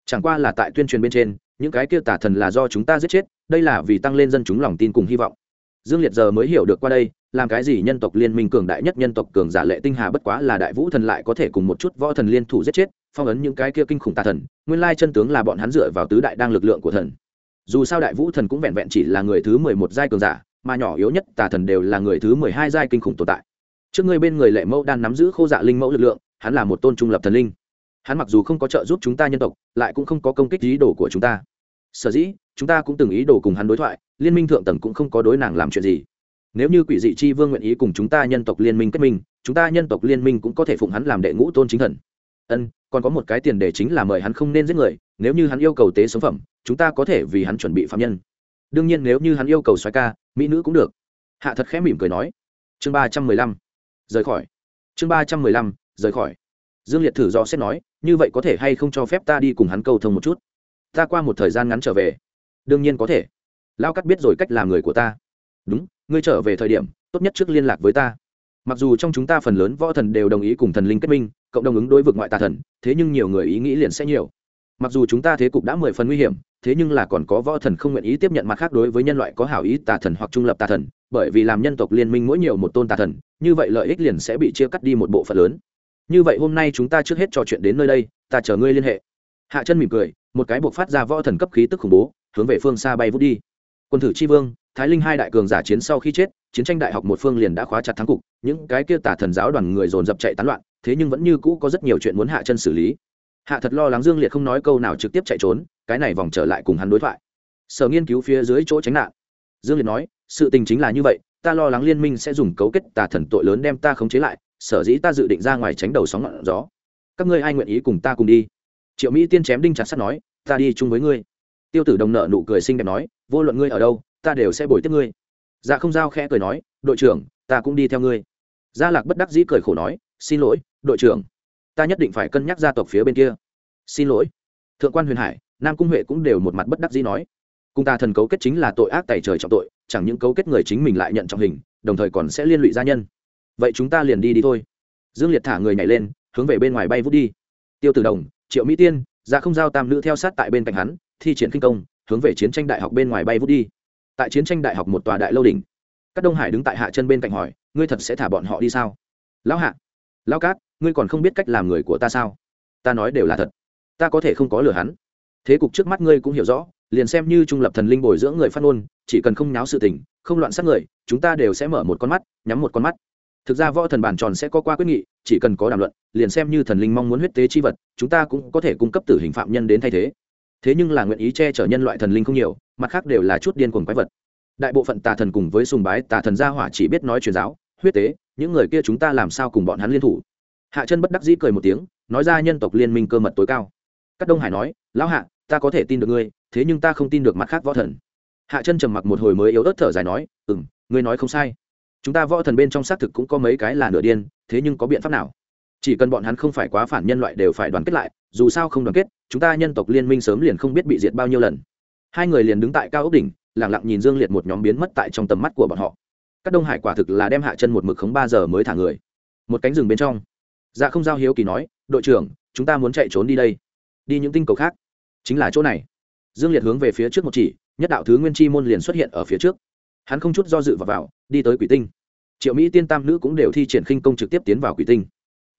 Chẳng qua là tại tuyên truyền bên trên, những cái kia tà thần là do chúng ta giết chết, đây là vì tăng lên dân chúng lòng tin cùng hy vọng dương liệt giờ mới hiểu được qua đây, làm cái gì nhân tộc liên minh cường đại nhất, nhân tộc cường giả lệ tinh hà bất quá là đại vũ thần lại có thể cùng một chút võ thần liên thủ giết chết, phong ấn những cái kia kinh khủng tà thần, nguyên lai chân tướng là bọn hắn dựa vào tứ đại đang lực lượng của thần. Dù sao đại vũ thần cũng vẹn vẹn chỉ là người thứ mười một giai cường giả, mà nhỏ yếu nhất tà thần đều là người thứ mười hai giai kinh khủng tồn tại. Trước ngươi bên người lệ mẫu đang nắm giữ khô dạ linh mẫu lực lượng, hắn là một tôn trung lập thần linh. Hắn mặc dù không có trợ giúp chúng ta nhân tộc, lại cũng không có công kích ý đồ của chúng ta. Sở dĩ, chúng ta cũng từng ý đồ cùng hắn đối thoại liên minh thượng tầng cũng không có đối nàng làm chuyện gì. Nếu như quỷ dị chi vương nguyện ý cùng chúng ta nhân tộc liên minh kết minh, chúng ta nhân tộc liên minh cũng có thể phụng hắn làm đệ ngũ tôn chính thần. Ân, còn có một cái tiền đề chính là mời hắn không nên giết người, nếu như hắn yêu cầu tế sống phẩm, chúng ta có thể vì hắn chuẩn bị phạm nhân. Đương nhiên nếu như hắn yêu cầu xoái ca, mỹ nữ cũng được. Hạ thật khẽ mỉm cười nói. Chương ba trăm mười lăm, rời khỏi. Chương ba trăm mười lăm, rời khỏi. Dương liệt thử do xét nói, như vậy có thể hay không cho phép ta đi cùng hắn cầu thông một chút? Ta qua một thời gian ngắn trở về. Đương nhiên có thể lao cắt biết rồi cách làm người của ta. Đúng, ngươi trở về thời điểm, tốt nhất trước liên lạc với ta. Mặc dù trong chúng ta phần lớn võ thần đều đồng ý cùng thần linh kết minh, cộng đồng ứng đối vực ngoại tà thần, thế nhưng nhiều người ý nghĩ liền sẽ nhiều. Mặc dù chúng ta thế cục đã mười phần nguy hiểm, thế nhưng là còn có võ thần không nguyện ý tiếp nhận mặt khác đối với nhân loại có hảo ý tà thần hoặc trung lập tà thần, bởi vì làm nhân tộc liên minh mỗi nhiều một tôn tà thần, như vậy lợi ích liền sẽ bị chia cắt đi một bộ phận lớn. Như vậy hôm nay chúng ta trước hết trò chuyện đến nơi đây, ta chờ ngươi liên hệ. Hạ chân mỉm cười, một cái buộc phát ra võ thần cấp khí tức khủng bố, hướng về phương xa bay vút đi quân thử chi vương, thái linh hai đại cường giả chiến sau khi chết, chiến tranh đại học một phương liền đã khóa chặt thắng cục, những cái kia tả thần giáo đoàn người dồn dập chạy tán loạn, thế nhưng vẫn như cũ có rất nhiều chuyện muốn hạ chân xử lý. Hạ thật lo lắng dương liệt không nói câu nào trực tiếp chạy trốn, cái này vòng trở lại cùng hắn đối thoại. Sở nghiên cứu phía dưới chỗ tránh nạn. Dương liệt nói, sự tình chính là như vậy, ta lo lắng liên minh sẽ dùng cấu kết tà thần tội lớn đem ta khống chế lại, sở dĩ ta dự định ra ngoài tránh đầu sóng ngọn gió. Các ngươi ai nguyện ý cùng ta cùng đi? Triệu mỹ tiên chém đinh chặt sắt nói, ta đi chung với ngươi tiêu tử đồng nợ nụ cười xinh đẹp nói, vô luận ngươi ở đâu, ta đều sẽ bồi tiếp ngươi. Dạ không giao khẽ cười nói, đội trưởng, ta cũng đi theo ngươi. Gia lạc bất đắc dĩ cười khổ nói, xin lỗi, đội trưởng. Ta nhất định phải cân nhắc gia tộc phía bên kia. Xin lỗi. Thượng quan huyền hải, nam cung huệ cũng đều một mặt bất đắc dĩ nói cung ta thần cấu kết chính là tội ác tài trời trọng tội, chẳng những cấu kết người chính mình lại nhận trọng hình, đồng thời còn sẽ liên lụy gia nhân. Vậy chúng ta liền đi đi thôi. Dương liệt thả người nhảy lên, hướng về bên ngoài bay vút đi. Tiêu tử đồng, triệu mỹ tiên ra không giao tam nữ theo sát tại bên cạnh hắn thi triển kinh công, hướng về chiến tranh đại học bên ngoài bay vút đi. Tại chiến tranh đại học một tòa đại lâu đỉnh các đông hải đứng tại hạ chân bên cạnh hỏi, ngươi thật sẽ thả bọn họ đi sao? Lão hạ, lão cát, ngươi còn không biết cách làm người của ta sao? Ta nói đều là thật. Ta có thể không có lừa hắn. Thế cục trước mắt ngươi cũng hiểu rõ, liền xem như trung lập thần linh bồi dưỡng người phát ngôn, chỉ cần không nháo sự tình, không loạn sát người, chúng ta đều sẽ mở một con mắt, nhắm một con mắt. Thực ra võ thần bàn tròn sẽ có qua quyết nghị, chỉ cần có đàm luận, liền xem như thần linh mong muốn huyết tế chi vật, chúng ta cũng có thể cung cấp tử hình phạm nhân đến thay thế thế nhưng là nguyện ý che chở nhân loại thần linh không nhiều, mặt khác đều là chút điên cuồng quái vật. Đại bộ phận tà thần cùng với sùng bái tà thần gia hỏa chỉ biết nói truyền giáo, huyết tế, những người kia chúng ta làm sao cùng bọn hắn liên thủ? Hạ chân bất đắc dĩ cười một tiếng, nói ra nhân tộc liên minh cơ mật tối cao. Các đông hải nói, lão hạ, ta có thể tin được ngươi, thế nhưng ta không tin được mặt khác võ thần. Hạ chân trầm mặc một hồi mới yếu ớt thở dài nói ừ m ngươi nói không sai. Chúng ta võ thần bên trong xác thực cũng có mấy cái là nửa điên, thế nhưng có biện pháp nào? Chỉ cần bọn hắn không phải quá phản nhân loại đều phải đoàn kết lại dù sao không đoàn kết chúng ta nhân tộc liên minh sớm liền không biết bị diệt bao nhiêu lần. Hai người liền đứng tại cao ốc đỉnh lẳng lặng nhìn dương liệt một nhóm biến mất tại trong tầm mắt của bọn họ. Các đông hải quả thực là đem hạ chân một mực khống ba giờ mới thả người. Một cánh rừng bên trong. Dạ không giao hiếu kỳ nói đội trưởng chúng ta muốn chạy trốn đi đây. Đi những tinh cầu khác. Chính là chỗ này. Dương liệt hướng về phía trước một chỉ nhất đạo thứ nguyên chi môn liền xuất hiện ở phía trước. Hắn không chút do dự vào, vào đi tới quỷ tinh. Triệu mỹ tiên tam nữ cũng đều thi triển khinh công trực tiếp tiến vào quỷ tinh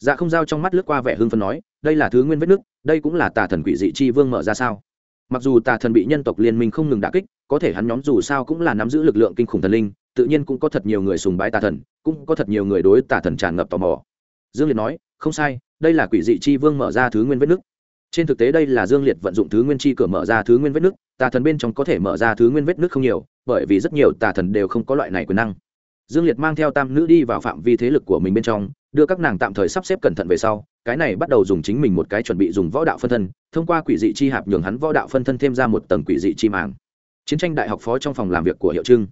dạ không giao trong mắt lướt qua vẻ hưng phấn nói, đây là thứ nguyên vết nước đây cũng là tà thần quỷ dị chi vương mở ra sao? Mặc dù tà thần bị nhân tộc liên minh không ngừng đả kích, có thể hắn nhóm dù sao cũng là nắm giữ lực lượng kinh khủng thần linh, tự nhiên cũng có thật nhiều người sùng bái tà thần, cũng có thật nhiều người đối tà thần tràn ngập tò mò. Dương liệt nói, không sai, đây là quỷ dị chi vương mở ra thứ nguyên vết nước trên thực tế đây là dương liệt vận dụng thứ nguyên chi cửa mở ra thứ nguyên vết nước tà thần bên trong có thể mở ra thứ nguyên vết nước không nhiều, bởi vì rất nhiều tà thần đều không có loại này quyền năng. Dương liệt mang theo tam nữ đi vào phạm vi thế lực của mình bên trong đưa các nàng tạm thời sắp xếp cẩn thận về sau, cái này bắt đầu dùng chính mình một cái chuẩn bị dùng võ đạo phân thân, thông qua quỷ dị chi hạp nhường hắn võ đạo phân thân thêm ra một tầng quỷ dị chi màng. Chiến tranh đại học phó trong phòng làm việc của hiệu trưng.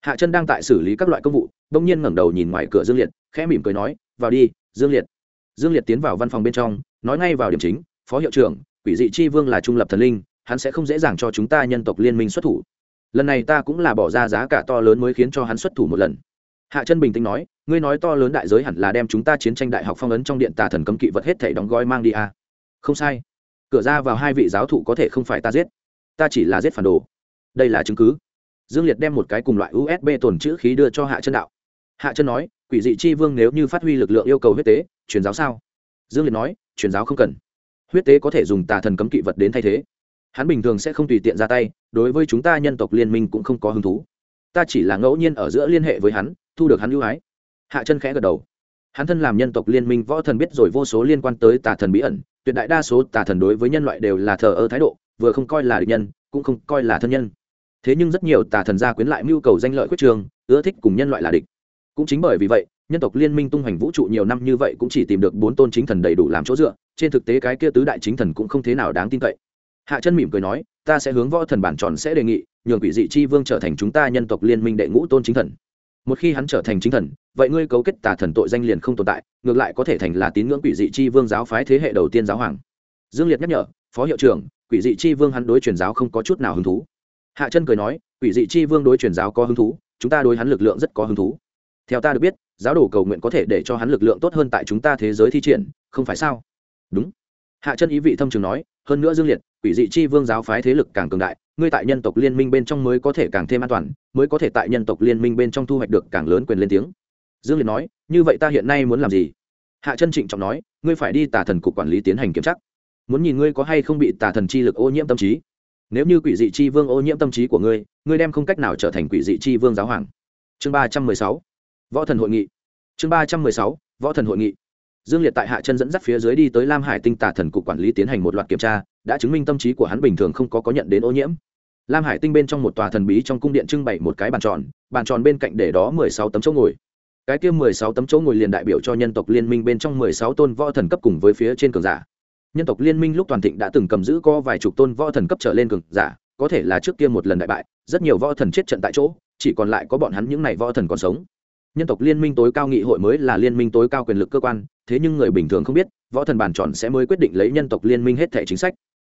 Hạ chân đang tại xử lý các loại công vụ, bỗng nhiên ngẩng đầu nhìn ngoài cửa dương liệt, khẽ mỉm cười nói, vào đi, dương liệt. Dương liệt tiến vào văn phòng bên trong, nói ngay vào điểm chính, phó hiệu trưởng, quỷ dị chi vương là trung lập thần linh, hắn sẽ không dễ dàng cho chúng ta nhân tộc liên minh xuất thủ. Lần này ta cũng là bỏ ra giá cả to lớn mới khiến cho hắn xuất thủ một lần. Hạ chân bình tĩnh nói ngươi nói to lớn đại giới hẳn là đem chúng ta chiến tranh đại học phong ấn trong điện tà thần cấm kỵ vật hết thể đóng gói mang đi à. không sai. Cửa ra vào hai vị giáo thụ có thể không phải ta giết. Ta chỉ là giết phản đồ. Đây là chứng cứ. Dương liệt đem một cái cùng loại usb tồn chữ khí đưa cho hạ chân đạo. Hạ chân nói, quỷ dị chi vương nếu như phát huy lực lượng yêu cầu huyết tế, truyền giáo sao? Dương liệt nói, truyền giáo không cần. Huyết tế có thể dùng tà thần cấm kỵ vật đến thay thế. Hắn bình thường sẽ không tùy tiện ra tay, đối với chúng ta nhân tộc liên minh cũng không có hứng thú. Ta chỉ là ngẫu nhiên ở giữa liên hệ với hắn, thu được hắn ưu ái hạ chân khẽ gật đầu. Hắn thân làm nhân tộc liên minh võ thần biết rồi vô số liên quan tới tà thần bí ẩn, tuyệt đại đa số tà thần đối với nhân loại đều là thờ ơ thái độ, vừa không coi là địch nhân, cũng không coi là thân nhân. Thế nhưng rất nhiều tà thần gia quyến lại mưu cầu danh lợi quyết trường, ưa thích cùng nhân loại là địch. Cũng chính bởi vì vậy, nhân tộc liên minh tung hoành vũ trụ nhiều năm như vậy cũng chỉ tìm được bốn tôn chính thần đầy đủ làm chỗ dựa, trên thực tế cái kia tứ đại chính thần cũng không thế nào đáng tin cậy. Hạ chân mỉm cười nói, ta sẽ hướng võ thần bản tròn sẽ đề nghị, nhường quỷ dị chi vương trở thành chúng ta nhân tộc liên minh đệ ngũ tôn chính thần một khi hắn trở thành chính thần, vậy ngươi cấu kết tà thần tội danh liền không tồn tại, ngược lại có thể thành là tín ngưỡng quỷ dị chi vương giáo phái thế hệ đầu tiên giáo hoàng. Dương liệt nhắc nhở, phó hiệu trưởng, quỷ dị chi vương hắn đối truyền giáo không có chút nào hứng thú. Hạ chân cười nói, quỷ dị chi vương đối truyền giáo có hứng thú, chúng ta đối hắn lực lượng rất có hứng thú. Theo ta được biết, giáo đồ cầu nguyện có thể để cho hắn lực lượng tốt hơn tại chúng ta thế giới thi triển, không phải sao? Đúng. Hạ chân ý vị thâm trường nói, hơn nữa dương liệt, quỷ dị chi vương giáo phái thế lực càng cường đại ngươi tại nhân tộc liên minh bên trong mới có thể càng thêm an toàn, mới có thể tại nhân tộc liên minh bên trong thu hoạch được càng lớn quyền lên tiếng. Dương liệt nói, như vậy ta hiện nay muốn làm gì? Hạ chân trịnh trọng nói, ngươi phải đi tà thần cục quản lý tiến hành kiểm tra. Muốn nhìn ngươi có hay không bị tà thần chi lực ô nhiễm tâm trí. Nếu như quỷ dị chi vương ô nhiễm tâm trí của ngươi ngươi đem không cách nào trở thành quỷ dị chi vương giáo hoàng. Chương ba trăm mười sáu, võ thần hội nghị. Chương ba trăm mười sáu, võ thần hội nghị dương liệt tại hạ chân dẫn dắt phía dưới đi tới lam hải tinh tà thần cục quản lý tiến hành một loạt kiểm tra, đã chứng minh tâm trí của hắn bình thường không có có nhận đến ô nhiễm. Lam hải tinh bên trong một tòa thần bí trong cung điện trưng bày một cái bàn tròn bàn tròn bên cạnh để đó mười sáu tấm chỗ ngồi. Cái kia mười sáu tấm chỗ ngồi liền đại biểu cho nhân tộc liên minh bên trong mười sáu tôn võ thần cấp cùng với phía trên cường giả. Nhân tộc liên minh lúc toàn thịnh đã từng cầm giữ có vài chục tôn võ thần cấp trở lên cường giả, có thể là trước kia một lần đại bại, rất nhiều võ thần chết trận tại chỗ, chỉ còn lại có bọn hắn những n à y võ thần còn sống nhân tộc liên minh tối cao nghị hội mới là liên minh tối cao quyền lực cơ quan, thế nhưng người bình thường không biết, võ thần bàn tròn sẽ mới quyết định lấy nhân tộc liên minh hết thẻ chính sách.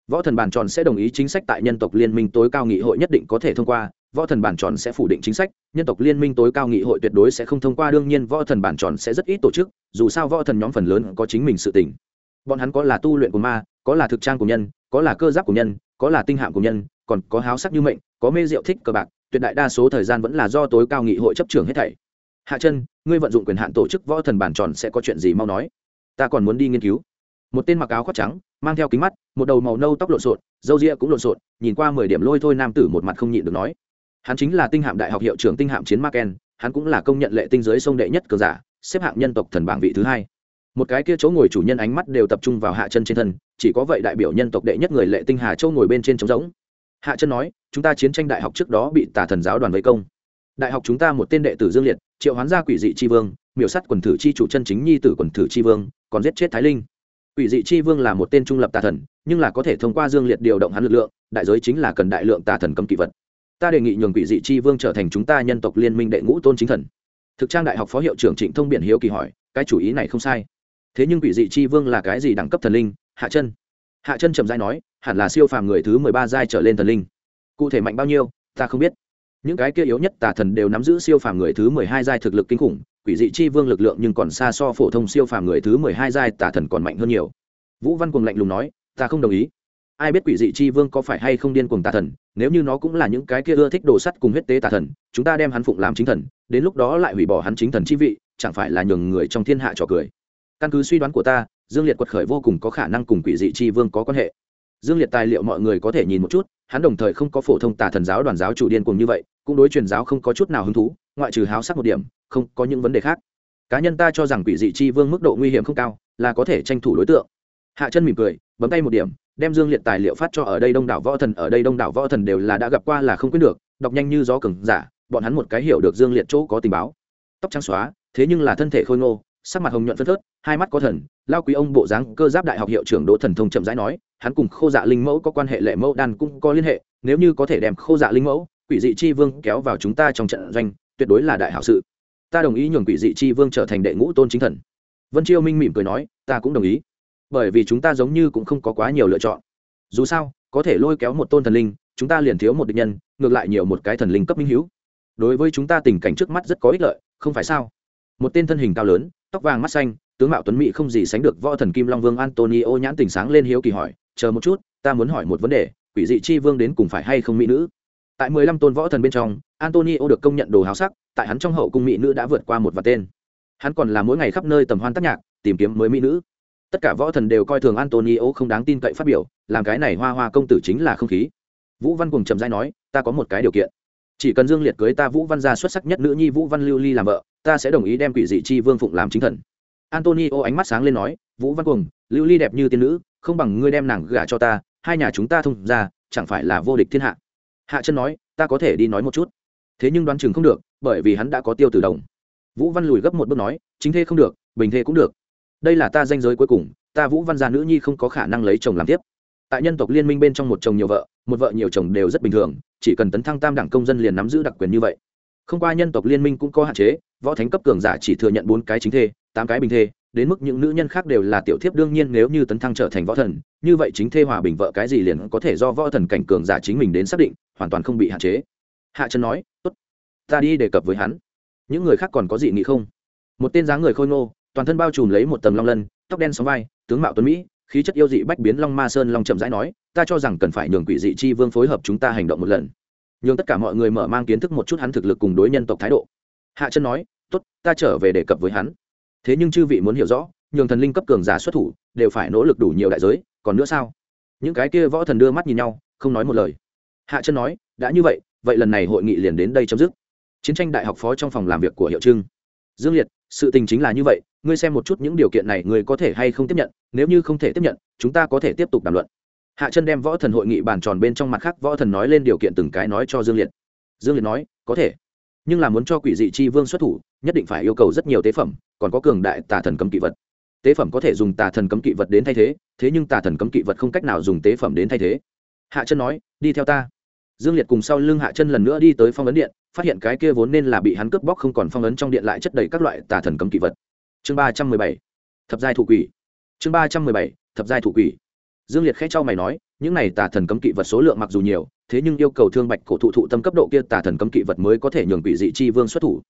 Võ thần bàn tròn sẽ đồng ý chính sách tại nhân tộc liên minh tối cao nghị hội nhất định có thể thông qua, võ thần bản tròn sẽ phủ định chính sách, nhân tộc liên minh tối cao nghị hội tuyệt đối sẽ không thông qua, đương nhiên võ thần bản tròn sẽ rất ít tổ chức, dù sao võ thần nhóm phần lớn có chính mình sự tỉnh bọn hắn có là tu luyện của ma, có là thực trang của nhân, có là cơ giáp của nhân, có là tinh hạm của nhân, còn có háo sắc như mệnh, có mê rượu thích cờ bạc, tuyệt đại đa số thời gian vẫn là do tối cao nghị hội chấp trưởng hết thảy hạ chân ngươi vận dụng quyền hạn tổ chức võ thần bản tròn sẽ có chuyện gì mau nói. Ta còn muốn đi nghiên cứu. Một tên mặc áo khoác trắng mang theo kính mắt một đầu màu nâu tóc lộn xộn râu ria cũng lộn xộn nhìn qua mười điểm lôi thôi nam tử một mặt không nhịn được nói. Hắn chính là tinh hạm đại học hiệu trưởng tinh hạm chiến Marken, hắn cũng là công nhận lệ tinh giới sông đệ nhất cờ giả xếp hạng nhân tộc thần bảng vị thứ hai. Một cái kia chỗ ngồi chủ nhân ánh mắt đều tập trung vào hạ chân trên thân chỉ có vậy đại biểu nhân tộc đệ nhất người lệ tinh hà châu ngồi bên trên trống rỗng. Hạ chân nói chúng ta chiến tranh đại học trước đó bị tà thần giáo đoàn vây công đại học chúng ta một tên đệ tử dương liệt, triệu hoán gia quỷ dị tri vương, miểu sắt quần thử chi chủ chân chính nhi tử quần thử tri vương, còn giết chết thái linh. Quỷ dị tri vương là một tên trung lập tà thần, nhưng là có thể thông qua dương liệt điều động hắn lực lượng, đại giới chính là cần đại lượng tà thần cấm kỵ vật. Ta đề nghị nhường quỷ dị chi vương trở thành chúng ta nhân tộc liên minh đệ ngũ tôn chính thần. Thực trang đại học phó hiệu trưởng trịnh thông biện hiếu kỳ hỏi, cái chủ ý này không sai. Thế nhưng quỷ dị chi vương là cái gì đẳng cấp thần linh? Hạ chân. Hạ chân trầm dai nói, hẳn là siêu phàm người thứ mười ba giai trở lên thần linh. Cụ thể mạnh bao nhiêu, ta không biết những cái kia yếu nhất tà thần đều nắm giữ siêu phàm người thứ mười hai giai thực lực kinh khủng, quỷ dị chi vương lực lượng nhưng còn xa so phổ thông siêu phàm người thứ mười hai giai tà thần còn mạnh hơn nhiều. Vũ văn cùng lạnh lùng nói, ta không đồng ý. Ai biết quỷ dị chi vương có phải hay không điên cuồng tà thần, nếu như nó cũng là những cái kia ưa thích đồ sắt cùng huyết tế tà thần, chúng ta đem hắn phụng làm chính thần, đến lúc đó lại hủy bỏ hắn chính thần chi vị, chẳng phải là nhường người trong thiên hạ trò cười. Căn cứ suy đoán của ta, dương liệt quật khởi vô cùng có khả năng cùng quỷ dị chi vương có quan hệ dương liệt tài liệu mọi người có thể nhìn một chút, hắn đồng thời không có phổ thông tà thần giáo đoàn giáo chủ điên cùng như vậy, cũng đối truyền giáo không có chút nào hứng thú, ngoại trừ háo sắc một điểm, không có những vấn đề khác. Cá nhân ta cho rằng quỷ dị chi vương mức độ nguy hiểm không cao, là có thể tranh thủ đối tượng. Hạ chân mỉm cười, bấm tay một điểm, đem dương liệt tài liệu phát cho ở đây đông đảo võ thần, ở đây đông đảo võ thần đều là đã gặp qua là không quyết được, đọc nhanh như gió cừng giả, bọn hắn một cái hiểu được dương liệt chỗ có tình báo. Tóc trắng xóa, thế nhưng là thân thể khôi ngô, sắc mặt hồng nhuận phân phớt, hai mắt có thần, lao quý ông bộ dáng cơ giáp đại học hiệu trưởng đỗ thần thông chậm rãi nói hắn cùng khô dạ linh mẫu có quan hệ lệ mẫu đan cũng có liên hệ, nếu như có thể đem khô dạ linh mẫu, quỷ dị chi vương kéo vào chúng ta trong trận doanh, tuyệt đối là đại hảo sự. Ta đồng ý nhường quỷ dị chi vương trở thành đệ ngũ tôn chính thần. Vân chiêu minh mỉm cười nói, ta cũng đồng ý. Bởi vì chúng ta giống như cũng không có quá nhiều lựa chọn. Dù sao, có thể lôi kéo một tôn thần linh, chúng ta liền thiếu một địch nhân, ngược lại nhiều một cái thần linh cấp minh hữu đối với chúng ta tình cảnh trước mắt rất có ích lợi, không phải sao? Một tên thân hình cao lớn, tóc vàng mắt xanh, tướng mạo tuấn mỹ không gì sánh được võ thần kim long vương antonio nhãn tình sáng lên hiếu kỳ hỏi chờ một chút, ta muốn hỏi một vấn đề, quỷ dị chi vương đến cùng phải hay không mỹ nữ? Tại mười lăm tôn võ thần bên trong, antonio được công nhận đồ háo sắc, tại hắn trong hậu cung mỹ nữ đã vượt qua một vài tên. Hắn còn là mỗi ngày khắp nơi tầm hoan tác nhạc, tìm kiếm mới mỹ nữ. Tất cả võ thần đều coi thường antonio không đáng tin cậy phát biểu, làm cái này hoa hoa công tử chính là không khí. Vũ văn cùng trầm dai nói, ta có một cái điều kiện. Chỉ cần dương liệt cưới ta vũ văn gia xuất sắc nhất nữ nhi vũ văn lưu ly làm vợ, ta sẽ đồng ý đem quỷ dị chi vương phụng làm chính thần. Antonio ánh mắt sáng lên nói, vũ văn cùng lưu ly đẹp như tiên nữ không bằng ngươi đem nàng gả cho ta, hai nhà chúng ta thông ra, chẳng phải là vô địch thiên hạ. Hạ chân nói, ta có thể đi nói một chút. Thế nhưng đoán chừng không được, bởi vì hắn đã có tiêu tử đồng. Vũ văn lùi gấp một bước nói, chính thê không được, bình thê cũng được. Đây là ta danh giới cuối cùng, ta vũ văn gia nữ nhi không có khả năng lấy chồng làm tiếp. Tại nhân tộc liên minh bên trong một chồng nhiều vợ, một vợ nhiều chồng đều rất bình thường, chỉ cần tấn thăng tam đẳng công dân liền nắm giữ đặc quyền như vậy. Không qua nhân tộc liên minh cũng có hạn chế, võ thánh cấp cường giả chỉ thừa nhận bốn cái chính thê tám cái bình thê đến mức những nữ nhân khác đều là tiểu thiếp, đương nhiên nếu như tấn thăng trở thành võ thần, như vậy chính thê hòa bình vợ cái gì liền có thể do võ thần cảnh cường giả chính mình đến xác định, hoàn toàn không bị hạn chế. Hạ trần nói, tốt, ta đi đề cập với hắn. Những người khác còn có gì nghĩ không? Một tên dáng người khôi ngô, toàn thân bao trùm lấy một tầng long lân, tóc đen sóng vai, tướng mạo tuấn mỹ, khí chất yêu dị bách biến long ma sơn long chậm rãi nói, ta cho rằng cần phải nhường quỷ dị chi vương phối hợp chúng ta hành động một lần. Nhường tất cả mọi người mở mang kiến thức một chút hắn thực lực cùng đối nhân tộc thái độ. Hạ chân nói, tốt, ta trở về đề cập với hắn thế nhưng chư vị muốn hiểu rõ, nhường thần linh cấp cường giả xuất thủ, đều phải nỗ lực đủ nhiều đại giới, còn nữa sao? Những cái kia võ thần đưa mắt nhìn nhau, không nói một lời. Hạ chân nói, đã như vậy vậy lần này hội nghị liền đến đây chấm dứt. Chiến tranh đại học phó trong phòng làm việc của hiệu trưng. Dương liệt, sự tình chính là như vậy, ngươi xem một chút những điều kiện này ngươi có thể hay không tiếp nhận, nếu như không thể tiếp nhận, chúng ta có thể tiếp tục đàm luận. Hạ chân đem võ thần hội nghị bàn tròn bên trong mặt khác võ thần nói lên điều kiện từng cái nói cho dương liệt. Dương liệt nói, có thể nhưng là muốn cho quỷ dị chi vương xuất thủ, nhất định phải yêu cầu rất nhiều tế phẩm, còn có cường đại tà thần cấm kỵ vật. Tế phẩm có thể dùng tà thần cấm kỵ vật đến thay thế thế nhưng tà thần cấm kỵ vật không cách nào dùng tế phẩm đến thay thế. Hạ chân nói, đi theo ta. Dương liệt cùng sau lưng hạ chân lần nữa đi tới phong ấn điện, phát hiện cái kia vốn nên là bị hắn cướp bóc không còn phong ấn trong điện lại chất đầy các loại tà thần cấm kỵ vật. Chương ba trăm mười bảy, thập giai thủ quỷ. Chương ba trăm mười bảy, thập giai thủ quỷ. Dương liệt khẽ cho mày nói, những này tà thần cấm kỵ vật số lượng mặc dù nhiều thế nhưng yêu cầu thương bạch cổ thụ thụ tâm cấp độ kia tà thần cấm kỵ vật mới có thể nhường quỷ dị chi vương xuất thủ.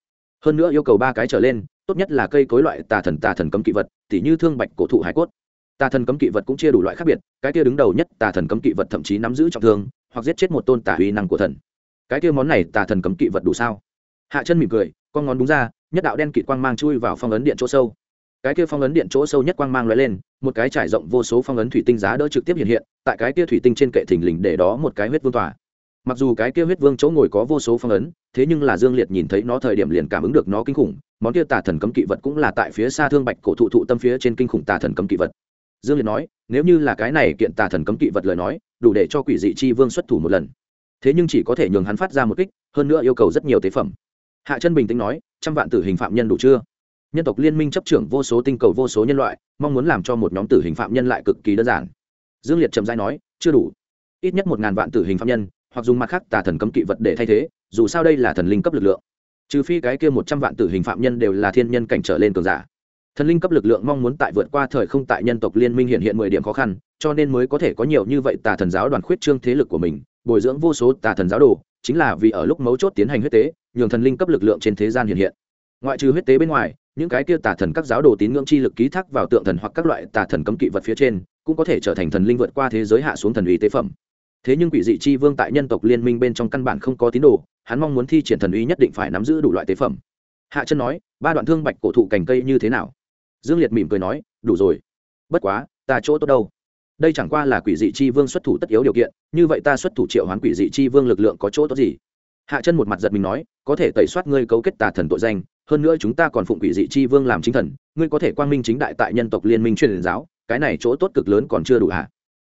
Hơn nữa yêu cầu ba cái trở lên, tốt nhất là cây cối loại tà thần tà thần cấm kỵ vật, tỉ như thương bạch cổ thụ hải cốt. Tà thần cấm kỵ vật cũng chia đủ loại khác biệt, cái kia đứng đầu nhất tà thần cấm kỵ vật thậm chí nắm giữ trọng thương, hoặc giết chết một tôn tà uy năng của thần. Cái kia món này tà thần cấm kỵ vật đủ sao? Hạ chân mỉm cười, con ngón đúng ra, nhất đạo đen kỵ quang mang chui vào phong ấn điện chỗ sâu cái kia phong ấn điện chỗ sâu nhất quang mang lóe lên, một cái trải rộng vô số phong ấn thủy tinh giá đỡ trực tiếp hiện hiện, tại cái kia thủy tinh trên kệ thình lình để đó một cái huyết vương tòa. Mặc dù cái kia huyết vương chỗ ngồi có vô số phong ấn, thế nhưng là dương liệt nhìn thấy nó thời điểm liền cảm ứng được nó kinh khủng, món kia tà thần cấm kỵ vật cũng là tại phía xa thương bạch cổ thụ thụ tâm phía trên kinh khủng tà thần cấm kỵ vật. Dương liệt nói, nếu như là cái này kiện tà thần cấm kỵ vật lời nói, đủ để cho quỷ dị chi vương xuất thủ một lần. Thế nhưng chỉ có thể nhường hắn phát ra một kích, hơn nữa yêu cầu rất nhiều tế phẩm. Hạ chân bình tĩnh nói, trăm vạn tử hình phạm nhân đủ chưa? Nhân tộc liên minh chấp trưởng vô số tinh cầu vô số nhân loại, mong muốn làm cho một nhóm tử hình phạm nhân lại cực kỳ đơn giản. Dương liệt trầm dai nói, chưa đủ. Ít nhất một ngàn vạn tử hình phạm nhân, hoặc dùng mặt khác tà thần cấm kỵ vật để thay thế, dù sao đây là thần linh cấp lực lượng. Trừ phi cái kia một trăm vạn tử hình phạm nhân đều là thiên nhân cảnh trở lên cường giả. Thần linh cấp lực lượng mong muốn tại vượt qua thời không tại nhân tộc liên minh hiện hiện mười điểm khó khăn, cho nên mới có thể có nhiều như vậy tà thần giáo đoàn khuyết trương thế lực của mình, bồi dưỡng vô số tà thần giáo đồ, chính là vì ở lúc mấu chốt tiến hành huyết tế, nhường thần linh cấp lực lượng trên thế gian hiện hiện. Ngoại trừ huyết tế bên ngoài những cái kia tà thần các giáo đồ tín ngưỡng chi lực ký thác vào tượng thần hoặc các loại tà thần cấm kỵ vật phía trên, cũng có thể trở thành thần linh vượt qua thế giới hạ xuống thần uy tế phẩm. Thế nhưng quỷ dị chi vương tại nhân tộc liên minh bên trong căn bản không có tín đồ, hắn mong muốn thi triển thần uy nhất định phải nắm giữ đủ loại tế phẩm. Hạ chân nói, ba đoạn thương bạch cổ thụ cành cây như thế nào? Dương liệt mỉm cười nói, đủ rồi. Bất quá, ta chỗ tốt đâu? Đây chẳng qua là quỷ dị chi vương xuất thủ tất yếu điều kiện, như vậy ta xuất thủ triệu hoán quỷ dị chi vương lực lượng có chỗ tốt gì? Hạ chân một mặt giật mình nói, có thể tẩy soát ngươi cấu kết tà thần tội danh hơn nữa chúng ta còn phụng quỷ dị chi vương làm chính thần, ngươi có thể quang minh chính đại tại nhân tộc liên minh truyền giáo, cái này chỗ tốt cực lớn còn chưa đủ hả?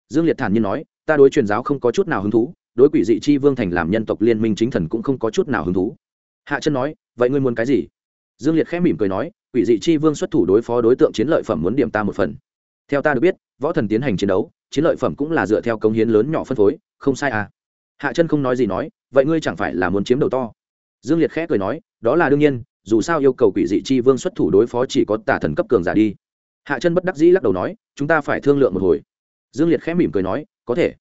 Dương liệt thản nhiên nói, ta đối truyền giáo không có chút nào hứng thú, đối quỷ dị chi vương thành làm nhân tộc liên minh chính thần cũng không có chút nào hứng thú. Hạ chân nói, vậy ngươi muốn cái gì? Dương liệt khẽ mỉm cười nói, quỷ dị chi vương xuất thủ đối phó đối tượng chiến lợi phẩm muốn điểm ta một phần. Theo ta được biết, võ thần tiến hành chiến đấu, chiến lợi phẩm cũng là dựa theo công hiến lớn nhỏ phân phối, không sai à? Hạ chân không nói gì nói, vậy ngươi chẳng phải là muốn chiếm đầu to? Dương liệt khẽ cười nói, đó là đương nhiên dù sao yêu cầu quỷ dị chi vương xuất thủ đối phó chỉ có tà thần cấp cường giả đi. Hạ chân bất đắc dĩ lắc đầu nói, chúng ta phải thương lượng một hồi. Dương liệt khẽ mỉm cười nói, có thể.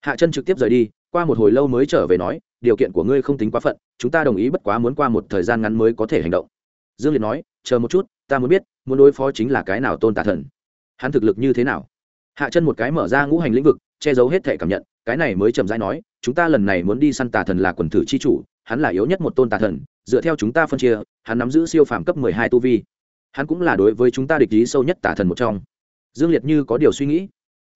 Hạ chân trực tiếp rời đi, qua một hồi lâu mới trở về nói, điều kiện của ngươi không tính quá phận, chúng ta đồng ý bất quá muốn qua một thời gian ngắn mới có thể hành động. Dương liệt nói, chờ một chút, ta muốn biết, muốn đối phó chính là cái nào tôn tà thần? Hắn thực lực như thế nào? Hạ chân một cái mở ra ngũ hành lĩnh vực, che giấu hết thể cảm nhận, cái này mới chậm rãi nói, chúng ta lần này muốn đi săn tà thần là quần thử chi chủ, hắn là yếu nhất một tôn tà thần dựa theo chúng ta phân chia, hắn nắm giữ siêu phàm cấp mười hai tu vi. Hắn cũng là đối với chúng ta địch ý sâu nhất tả thần một trong. Dương liệt như có điều suy nghĩ.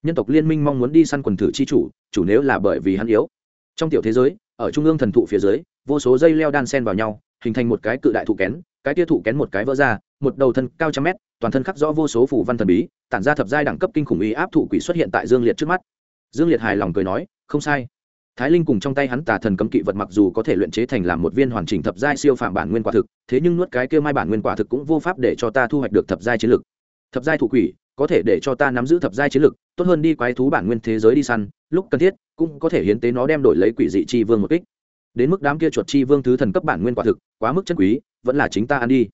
Nhân tộc liên minh mong muốn đi săn quần thử chi chủ chủ nếu là bởi vì hắn yếu. Trong tiểu thế giới, ở trung ương thần thụ phía dưới, vô số dây leo đan sen vào nhau, hình thành một cái cự đại thụ kén, cái tia thụ kén một cái vỡ ra, một đầu thân cao trăm mét, toàn thân khắc rõ vô số phủ văn thần bí, tản ra thập giai đẳng cấp kinh khủng ý áp thụ quỷ xuất hiện tại dương liệt trước mắt. Dương liệt hài lòng cười nói, không sai thái linh cùng trong tay hắn tà thần cấm kỵ vật mặc dù có thể luyện chế thành làm một viên hoàn chỉnh thập giai siêu phàm bản nguyên quả thực, thế nhưng nuốt cái kia mai bản nguyên quả thực cũng vô pháp để cho ta thu hoạch được thập giai chiến lực. Thập giai thủ quỷ, có thể để cho ta nắm giữ thập giai chiến lực, tốt hơn đi quái thú bản nguyên thế giới đi săn, lúc cần thiết, cũng có thể hiến tế nó đem đổi lấy quỷ dị chi vương một kích. Đến mức đám kia chuột chi vương thứ thần cấp bản nguyên quả thực, quá mức chân quý, vẫn là chính ta ăn đi.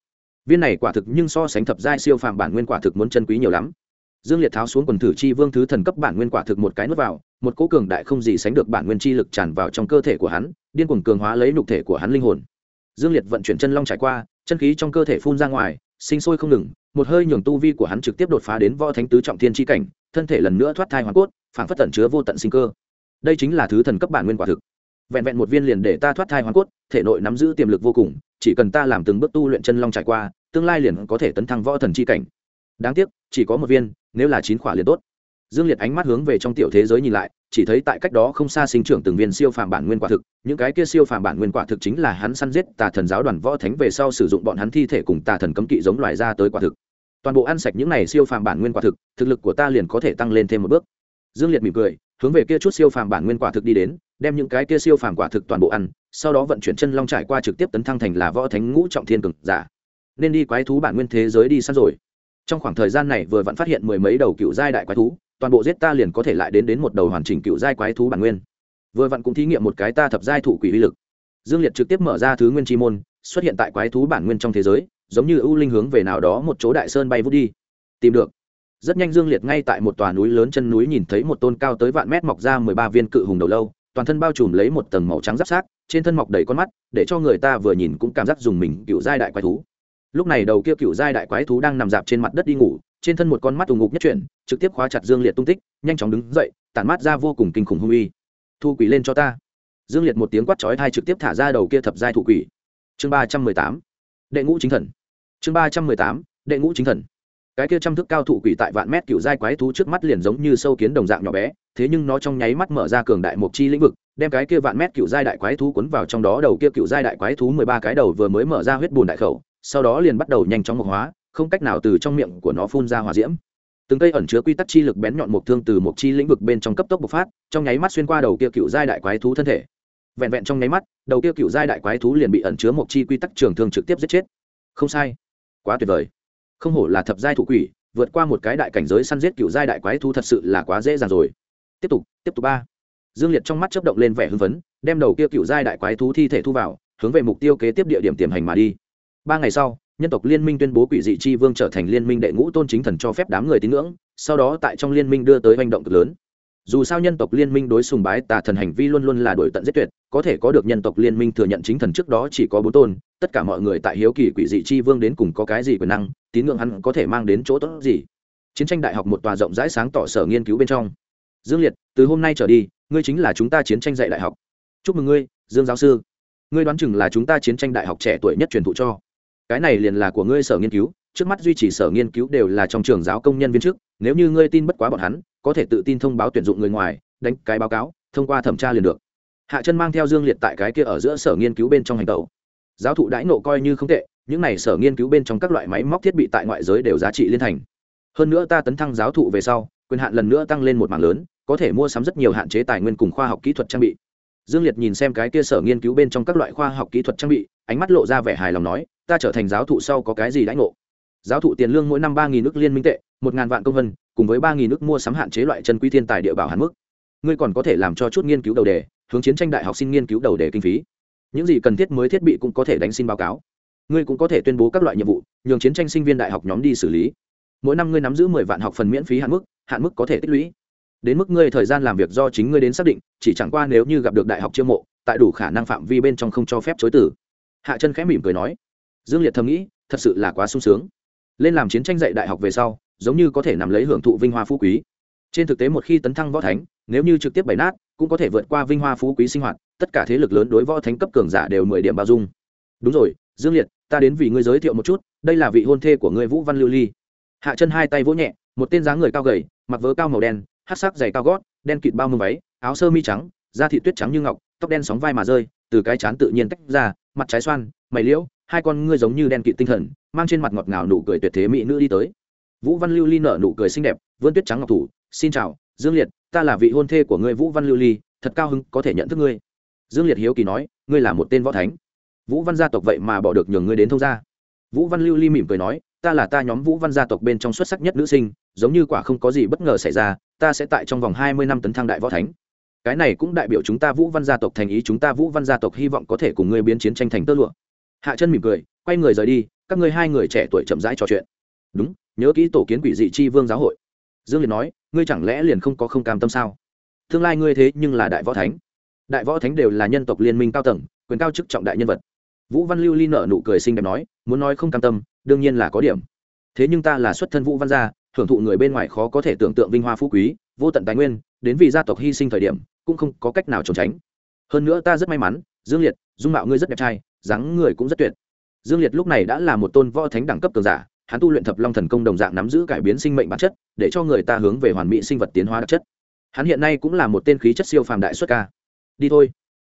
Viên này quả thực nhưng so sánh thập giai siêu phàm bản nguyên quả thực muốn chân quý nhiều lắm dương liệt tháo xuống quần thử chi vương thứ thần cấp bản nguyên quả thực một cái nuốt vào, một cỗ cường đại không gì sánh được bản nguyên chi lực tràn vào trong cơ thể của hắn, điên cuồng cường hóa lấy nhục thể của hắn linh hồn. Dương liệt vận chuyển chân long trải qua, chân khí trong cơ thể phun ra ngoài, sinh sôi không ngừng, một hơi nhường tu vi của hắn trực tiếp đột phá đến võ thánh tứ trọng thiên chi cảnh, thân thể lần nữa thoát thai hoàn cốt phảng phất tận chứa vô tận sinh cơ. Đây chính là thứ thần cấp bản nguyên quả thực. Vẹn vẹn một viên liền để ta thoát thai hoàn cốt, thể nội nắm giữ tiềm lực vô cùng, chỉ cần ta làm từng bước tu luyện chân long trải qua, tương lai liền có thể tấn thăng võ thần chi cảnh đáng tiếc, chỉ có một viên, nếu là chín khỏa liền tốt. Dương liệt ánh mắt hướng về trong tiểu thế giới nhìn lại, chỉ thấy tại cách đó không xa sinh trưởng từng viên siêu phàm bản nguyên quả thực, những cái kia siêu phàm bản nguyên quả thực chính là hắn săn giết tà thần giáo đoàn võ thánh về sau sử dụng bọn hắn thi thể cùng tà thần cấm kỵ giống loài ra tới quả thực. Toàn bộ ăn sạch những này siêu phàm bản nguyên quả thực thực lực của ta liền có thể tăng lên thêm một bước. Dương liệt mỉm cười, hướng về kia chút siêu phàm bản nguyên quả thực đi đến, đem những cái kia siêu phàm quả thực toàn bộ ăn, sau đó vận chuyển chân long trải qua trực tiếp tấn thăng thành là võ thánh ngũ trọng thiên cực giả. Nên đi quái thú bản nguyên thế giới đi săn rồi trong khoảng thời gian này vừa vẫn phát hiện mười mấy đầu cựu giai đại quái thú, toàn bộ giết ta liền có thể lại đến đến một đầu hoàn chỉnh cựu giai quái thú bản nguyên. Vừa vặn cũng thí nghiệm một cái ta thập giai thủ quỷ uy lực. Dương liệt trực tiếp mở ra thứ nguyên chi môn, xuất hiện tại quái thú bản nguyên trong thế giới, giống như ưu linh hướng về nào đó một chỗ đại sơn bay vút đi. Tìm được. Rất nhanh dương liệt ngay tại một tòa núi lớn chân núi nhìn thấy một tôn cao tới vạn mét mọc ra mười ba viên cự hùng đầu lâu, toàn thân bao trùm lấy một tầng màu trắng giáp sát, trên thân mọc đầy con mắt, để cho người ta vừa nhìn cũng cảm giác dùng mình cựu giai đại quái thú lúc này đầu kia cựu giai đại quái thú đang nằm dạp trên mặt đất đi ngủ, trên thân một con mắt ù ngục nhất chuyển, trực tiếp khóa chặt dương liệt tung tích, nhanh chóng đứng dậy, tản mát ra vô cùng kinh khủng hung uy. Thu quỷ lên cho ta. Dương liệt một tiếng quát chói thai trực tiếp thả ra đầu kia thập giai thụ quỷ. Chương ba trăm mười tám, đệ ngũ chính thần. Chương ba trăm mười tám, đệ ngũ chính thần. Cái kia trăm thước cao thụ quỷ tại vạn mét cựu giai quái thú trước mắt liền giống như sâu kiến đồng dạng nhỏ bé, thế nhưng nó trong nháy mắt mở ra cường đại mộc chi lĩnh vực, đem cái kia vạn mét cựu giai đại quái thú cuốn vào trong đó, đầu kia cựu giai đại quái thú mười ba cái đầu vừa mới mở ra huyết bùn đại khẩu sau đó liền bắt đầu nhanh chóng mộc hóa, không cách nào từ trong miệng của nó phun ra hỏa diễm. Từng cây ẩn chứa quy tắc chi lực bén nhọn mộc thương từ một chi lĩnh vực bên trong cấp tốc bộc phát, trong nháy mắt xuyên qua đầu kia cựu giai đại quái thú thân thể. Vẹn vẹn trong nháy mắt, đầu kia cựu giai đại quái thú liền bị ẩn chứa một chi quy tắc trường thương trực tiếp giết chết. Không sai. Quá tuyệt vời. Không hổ là thập giai thủ quỷ, vượt qua một cái đại cảnh giới săn giết cựu giai đại quái thú thật sự là quá dễ dàng rồi. Tiếp tục tiếp tục ba. Dương liệt trong mắt chớp động lên vẻ hưng phấn, đem đầu kia cựu giai đại quái thú thi thể thu vào, hướng về mục tiêu kế tiếp địa điểm tiềm hành mà đi ba ngày sau, nhân tộc liên minh tuyên bố quỷ dị chi vương trở thành liên minh đệ ngũ tôn chính thần cho phép đám người tín ngưỡng, sau đó tại trong liên minh đưa tới hành động cực lớn. Dù sao nhân tộc liên minh đối sùng bái tà thần hành vi luôn luôn là đổi tận giết tuyệt, có thể có được nhân tộc liên minh thừa nhận chính thần trước đó chỉ có bốn tôn, tất cả mọi người tại hiếu kỳ quỷ dị chi vương đến cùng có cái gì quyền năng, tín ngưỡng hắn có thể mang đến chỗ tốt gì. Chiến tranh đại học một tòa rộng rãi sáng tỏ sở nghiên cứu bên trong. Dương liệt, từ hôm nay trở đi, ngươi chính là chúng ta chiến tranh dạy đại học. Chúc mừng ngươi, dương giáo sư. Ngươi đoán chừng là chúng ta chiến tranh đại học trẻ tuổi nhất truyền thụ cho cái này liền là của ngươi sở nghiên cứu, trước mắt duy trì sở nghiên cứu đều là trong trường giáo công nhân viên chức nếu như ngươi tin bất quá bọn hắn, có thể tự tin thông báo tuyển dụng người ngoài, đánh cái báo cáo, thông qua thẩm tra liền được. Hạ chân mang theo dương liệt tại cái kia ở giữa sở nghiên cứu bên trong hành tẩu. Giáo thụ đãi nộ coi như không tệ, những này sở nghiên cứu bên trong các loại máy móc thiết bị tại ngoại giới đều giá trị liên thành. Hơn nữa ta tấn thăng giáo thụ về sau, quyền hạn lần nữa tăng lên một mảng lớn, có thể mua sắm rất nhiều hạn chế tài nguyên cùng khoa học kỹ thuật trang bị. Dương liệt nhìn xem cái kia sở nghiên cứu bên trong các loại khoa học kỹ thuật trang bị, ánh mắt lộ ra vẻ hài lòng nói ta trở thành giáo thụ sau có cái gì đãi ngộ? Giáo thụ tiền lương mỗi năm ba nghìn nước liên minh tệ, một ngàn vạn công vân, cùng với ba nghìn nước mua sắm hạn chế loại chân quý thiên tài địa bảo hạn mức. Ngươi còn có thể làm cho chút nghiên cứu đầu đề, hướng chiến tranh đại học xin nghiên cứu đầu đề kinh phí. Những gì cần thiết mới thiết bị cũng có thể đánh xin báo cáo. Ngươi cũng có thể tuyên bố các loại nhiệm vụ, nhường chiến tranh sinh viên đại học nhóm đi xử lý. Mỗi năm ngươi nắm giữ mười vạn học phần miễn phí hạn mức hạn mức có thể tích lũy. Đến mức ngươi thời gian làm việc do chính ngươi đến xác định, chỉ chẳng qua nếu như gặp được đại học chiêu mộ, tại đủ khả năng phạm vi bên trong không cho phép chối tử hạ chân khẽ mỉm cười nói dương liệt thầm nghĩ, thật sự là quá sung sướng. Lên làm chiến tranh dạy đại học về sau, giống như có thể nằm lấy hưởng thụ vinh hoa phú quý. Trên thực tế một khi tấn thăng võ thánh, nếu như trực tiếp bày nát, cũng có thể vượt qua vinh hoa phú quý sinh hoạt, tất cả thế lực lớn đối võ thánh cấp cường giả đều mười điểm bao dung. Đúng rồi, dương liệt, ta đến vì ngươi giới thiệu một chút, đây là vị hôn thê của ngươi vũ văn lưu ly. Hạ chân hai tay vỗ nhẹ, một tên dáng người cao gầy, mặc vớ cao màu đen, hát sắc dày cao gót, đen kịt bao mông váy, áo sơ mi trắng, da thị tuyết trắng như ngọc, tóc đen sóng vai mà rơi, từ cái chán tự nhiên tách ra, mặt trái xoan, mày liễu hai con ngươi giống như đen kịt tinh thần, mang trên mặt ngọt ngào nụ cười tuyệt thế mỹ nữ đi tới. Vũ văn lưu ly nở nụ cười xinh đẹp, vươn tuyết trắng ngọc thủ, xin chào, dương liệt, ta là vị hôn thê của ngươi vũ văn lưu ly, thật cao hứng có thể nhận thức ngươi. Dương liệt hiếu kỳ nói, ngươi là một tên võ thánh. Vũ văn gia tộc vậy mà bỏ được nhường ngươi đến thông gia. Vũ văn lưu ly mỉm cười nói, ta là ta nhóm vũ văn gia tộc bên trong xuất sắc nhất nữ sinh, giống như quả không có gì bất ngờ xảy ra, ta sẽ tại trong vòng hai mươi năm tấn thăng đại võ thánh. Cái này cũng đại biểu chúng ta vũ văn gia tộc thành ý, chúng ta vũ văn gia tộc hy vọng có thể cùng ngươi biến chiến tranh thành tơ lụa hạ chân mỉm cười, quay người rời đi, các ngươi hai người trẻ tuổi chậm rãi trò chuyện. Đúng, nhớ kỹ tổ kiến quỷ dị chi vương giáo hội. Dương liệt nói, ngươi chẳng lẽ liền không có không cam tâm sao? Tương lai ngươi thế nhưng là đại võ thánh. Đại võ thánh đều là nhân tộc liên minh cao tầng, quyền cao chức trọng đại nhân vật. Vũ văn lưu ly nợ nụ cười xinh đẹp nói, muốn nói không cam tâm, đương nhiên là có điểm. Thế nhưng ta là xuất thân vũ văn gia hưởng thụ người bên ngoài khó có thể tưởng tượng vinh hoa phú quý, vô tận tài nguyên, đến vì gia tộc hy sinh thời điểm, cũng không có cách nào trốn tránh. Hơn nữa ta rất may mắn dương liệt, dung mạo ngươi rất đẹp trai, dáng người cũng rất tuyệt. Dương liệt lúc này đã là một tôn võ thánh đẳng cấp cường giả, hắn tu luyện thập long thần công đồng dạng nắm giữ cải biến sinh mệnh bản chất, để cho người ta hướng về hoàn mỹ sinh vật tiến hóa đặc chất. Hắn hiện nay cũng là một tên khí chất siêu phàm đại xuất ca. Đi thôi,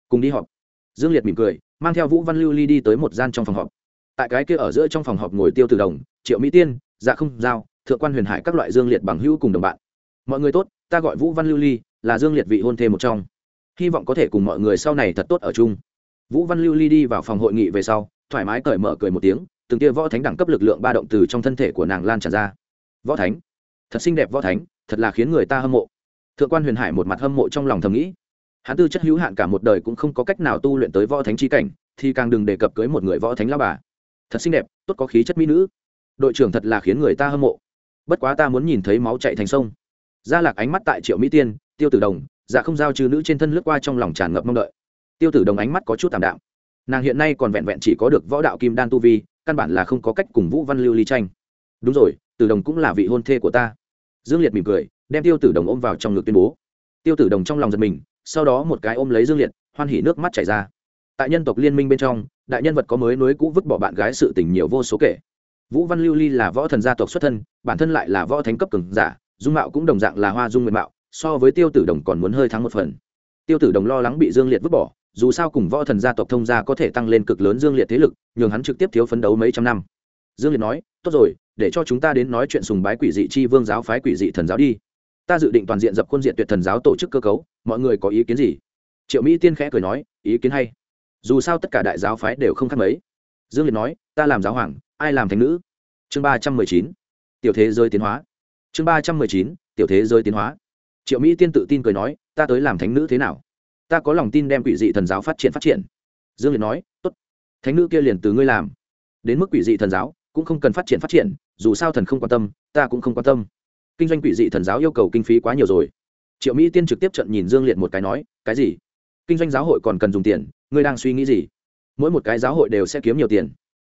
cùng đi họp. Dương liệt mỉm cười, mang theo vũ văn lưu ly đi tới một gian trong phòng họp. Tại cái kia ở giữa trong phòng họp ngồi tiêu từ đồng, triệu mỹ tiên dạ không giao, thượng quan huyền hải các loại dương liệt bằng hữu cùng đồng bạn. Mọi người tốt, ta gọi vũ văn lưu ly, là dương liệt vị hôn thê một trong hy vọng có thể cùng mọi người sau này thật tốt ở chung. Vũ văn lưu ly đi vào phòng hội nghị về sau, thoải mái cởi mở cười một tiếng, từng kia võ thánh đẳng cấp lực lượng ba động từ trong thân thể của nàng lan tràn ra. Võ thánh, thật xinh đẹp võ thánh, thật là khiến người ta hâm mộ. Thượng quan huyền hải một mặt hâm mộ trong lòng thầm nghĩ. Hắn tư chất hữu hạn cả một đời cũng không có cách nào tu luyện tới võ thánh chi cảnh, thì càng đừng đề cập cưới một người võ thánh lao bà. Thật xinh đẹp, tốt có khí chất mỹ nữ. Đội trưởng thật là khiến người ta hâm mộ. Bất quá ta muốn nhìn thấy máu chạy thành sông. Gia lạc ánh mắt tại triệu mỹ tiên, tiêu tử đồng dạ không giao trừ nữ trên thân lướt qua trong lòng tràn ngập mong đợi. Tiêu tử đồng ánh mắt có chút tạm đạm. Nàng hiện nay còn vẹn vẹn chỉ có được võ đạo kim đan tu vi, căn bản là không có cách cùng vũ văn lưu ly tranh. Đúng rồi, tử đồng cũng là vị hôn thê của ta. Dương liệt mỉm cười, đem tiêu tử đồng ôm vào trong ngực tuyên bố. Tiêu tử đồng trong lòng giật mình, sau đó một cái ôm lấy dương liệt, hoan hỉ nước mắt chảy ra. Tại nhân tộc liên minh bên trong, đại nhân vật có mới nối cũ vứt bỏ bạn gái sự tình nhiều vô số kể. Vũ văn lưu ly là võ thần gia tộc xuất thân, bản thân lại là võ thánh cấp cường giả, dung mạo cũng đồng dạng là hoa dung nguyện mạo so với tiêu tử đồng còn muốn hơi thắng một phần. Tiêu tử đồng lo lắng bị dương liệt vứt bỏ, dù sao cùng võ thần gia tộc thông gia có thể tăng lên cực lớn dương liệt thế lực, nhường hắn trực tiếp thiếu phấn đấu mấy trăm năm. Dương liệt nói, tốt rồi, để cho chúng ta đến nói chuyện sùng bái quỷ dị chi vương giáo phái quỷ dị thần giáo đi. Ta dự định toàn diện dập khuôn diện tuyệt thần giáo tổ chức cơ cấu, mọi người có ý kiến gì? Triệu mỹ tiên khẽ cười nói, ý kiến hay. Dù sao tất cả đại giáo phái đều không khác mấy. Dương liệt nói, ta làm giáo hoàng, ai làm thành nữ? Chương ba trăm mười chín. Tiểu thế giới tiến hóa. Chương ba trăm mười chín, tiểu thế giới tiến hóa triệu mỹ tiên tự tin cười nói, ta tới làm thánh nữ thế nào? Ta có lòng tin đem quỷ dị thần giáo phát triển phát triển. Dương liệt nói, tốt, thánh nữ kia liền từ ngươi làm. Đến mức quỷ dị thần giáo cũng không cần phát triển phát triển, dù sao thần không quan tâm, ta cũng không quan tâm. Kinh doanh quỷ dị thần giáo yêu cầu kinh phí quá nhiều rồi. Triệu mỹ tiên trực tiếp trận nhìn dương liệt một cái nói, cái gì? Kinh doanh giáo hội còn cần dùng tiền, ngươi đang suy nghĩ gì? Mỗi một cái giáo hội đều sẽ kiếm nhiều tiền.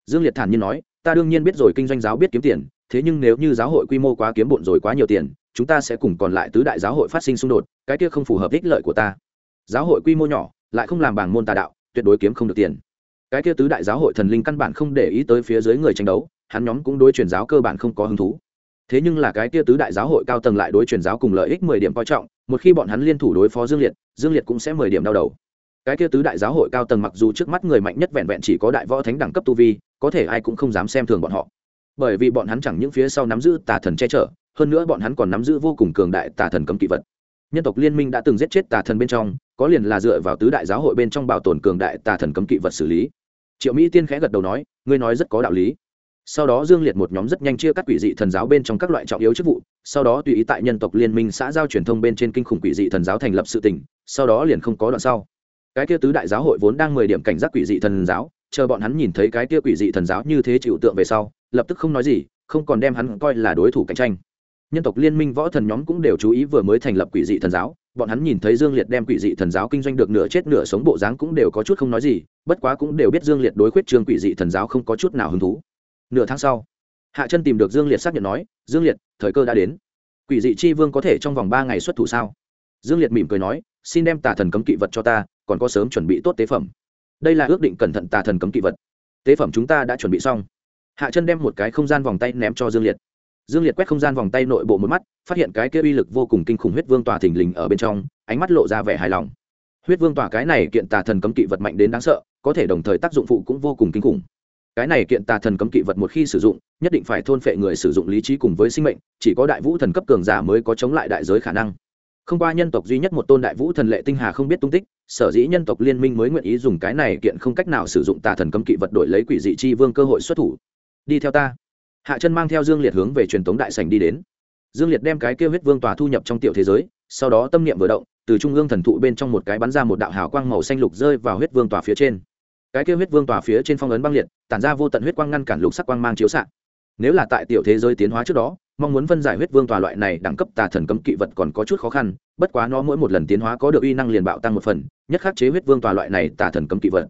Dương liệt thản nhiên nói, ta đương nhiên biết rồi kinh doanh giáo biết kiếm tiền, thế nhưng nếu như giáo hội quy mô quá kiếm bộn rồi quá nhiều tiền chúng ta sẽ cùng còn lại tứ đại giáo hội phát sinh xung đột, cái kia không phù hợp ích lợi của ta. Giáo hội quy mô nhỏ, lại không làm bảng môn tà đạo, tuyệt đối kiếm không được tiền. Cái kia tứ đại giáo hội thần linh căn bản không để ý tới phía dưới người tranh đấu, hắn nhóm cũng đối truyền giáo cơ bản không có hứng thú. Thế nhưng là cái kia tứ đại giáo hội cao tầng lại đối truyền giáo cùng lợi ích mười điểm coi trọng, một khi bọn hắn liên thủ đối phó dương liệt dương liệt cũng sẽ mười điểm đau đầu. Cái kia tứ đại giáo hội cao tầng mặc dù trước mắt người mạnh nhất vẹn vẹn chỉ có đại võ thánh đẳng cấp tu vi, có thể ai cũng không dám xem thường bọn họ. Bởi vì bọn hắn chẳng những phía sau nắm giữ tà thần che chở hơn nữa bọn hắn còn nắm giữ vô cùng cường đại tà thần cấm kỵ vật. Nhân tộc liên minh đã từng giết chết tà thần bên trong, có liền là dựa vào tứ đại giáo hội bên trong bảo tồn cường đại tà thần cấm kỵ vật xử lý. Triệu mỹ tiên khẽ gật đầu nói, ngươi nói rất có đạo lý. Sau đó dương liệt một nhóm rất nhanh chia cắt quỷ dị thần giáo bên trong các loại trọng yếu chức vụ, sau đó tùy ý tại nhân tộc liên minh xã giao truyền thông bên trên kinh khủng quỷ dị thần giáo thành lập sự tỉnh sau đó liền không có đoạn sau. Cái kia tứ đại giáo hội vốn đang mười điểm cảnh giác quỷ dị thần giáo, chờ bọn hắn nhìn thấy cái kia quỷ dị thần giáo như thế chịu tượng về sau, lập tức không nói gì, không còn đem hắn coi là đối thủ cạnh tranh nhân tộc liên minh võ thần nhóm cũng đều chú ý vừa mới thành lập quỷ dị thần giáo. Bọn hắn nhìn thấy dương liệt đem quỷ dị thần giáo kinh doanh được nửa chết nửa sống bộ dáng cũng đều có chút không nói gì, bất quá cũng đều biết dương liệt đối khuyết trương quỷ dị thần giáo không có chút nào hứng thú. Nửa tháng sau, hạ chân tìm được dương liệt xác nhận nói, dương liệt, thời cơ đã đến. Quỷ dị chi vương có thể trong vòng ba ngày xuất thủ sao? Dương liệt mỉm cười nói, xin đem tà thần cấm kỵ vật cho ta, còn có sớm chuẩn bị tốt tế phẩm. Đây là ước định cẩn thận tà thần cấm kỵ vật. Tế phẩm chúng ta đã chuẩn bị xong. Hạ chân đem một cái không gian vòng tay ném cho dương liệt dương liệt quét không gian vòng tay nội bộ một mắt, phát hiện cái kia uy lực vô cùng kinh khủng huyết vương tòa thình lình ở bên trong, ánh mắt lộ ra vẻ hài lòng. Huyết vương tòa cái này kiện tà thần cấm kỵ vật mạnh đến đáng sợ, có thể đồng thời tác dụng phụ cũng vô cùng kinh khủng. Cái này kiện tà thần cấm kỵ vật một khi sử dụng, nhất định phải thôn phệ người sử dụng lý trí cùng với sinh mệnh, chỉ có đại vũ thần cấp cường giả mới có chống lại đại giới khả năng. Không qua nhân tộc duy nhất một tôn đại vũ thần lệ tinh hà không biết tung tích, sở dĩ nhân tộc liên minh mới nguyện ý dùng cái này kiện không cách nào sử dụng tà thần cấm kỵ vật đổi lấy quỷ dị chi vương cơ hội xuất thủ. Đi theo ta hạ chân mang theo dương liệt hướng về truyền thống đại sành đi đến. Dương liệt đem cái kêu huyết vương tòa thu nhập trong tiểu thế giới, sau đó tâm niệm vừa động, từ trung ương thần thụ bên trong một cái bắn ra một đạo hào quang màu xanh lục rơi vào huyết vương tòa phía trên. Cái kêu huyết vương tòa phía trên phong ấn băng liệt, tản ra vô tận huyết quang ngăn cản lục sắc quang mang chiếu s nếu là tại tiểu thế giới tiến hóa trước đó, mong muốn phân giải huyết vương tòa loại này đẳng cấp tà thần cấm kỵ vật còn có chút khó khăn, bất quá nó mỗi một lần tiến hóa có được uy năng liền bạo tăng một phần, nhất khắc chế huyết vương tòa loại này tà thần cấm kỵ vật.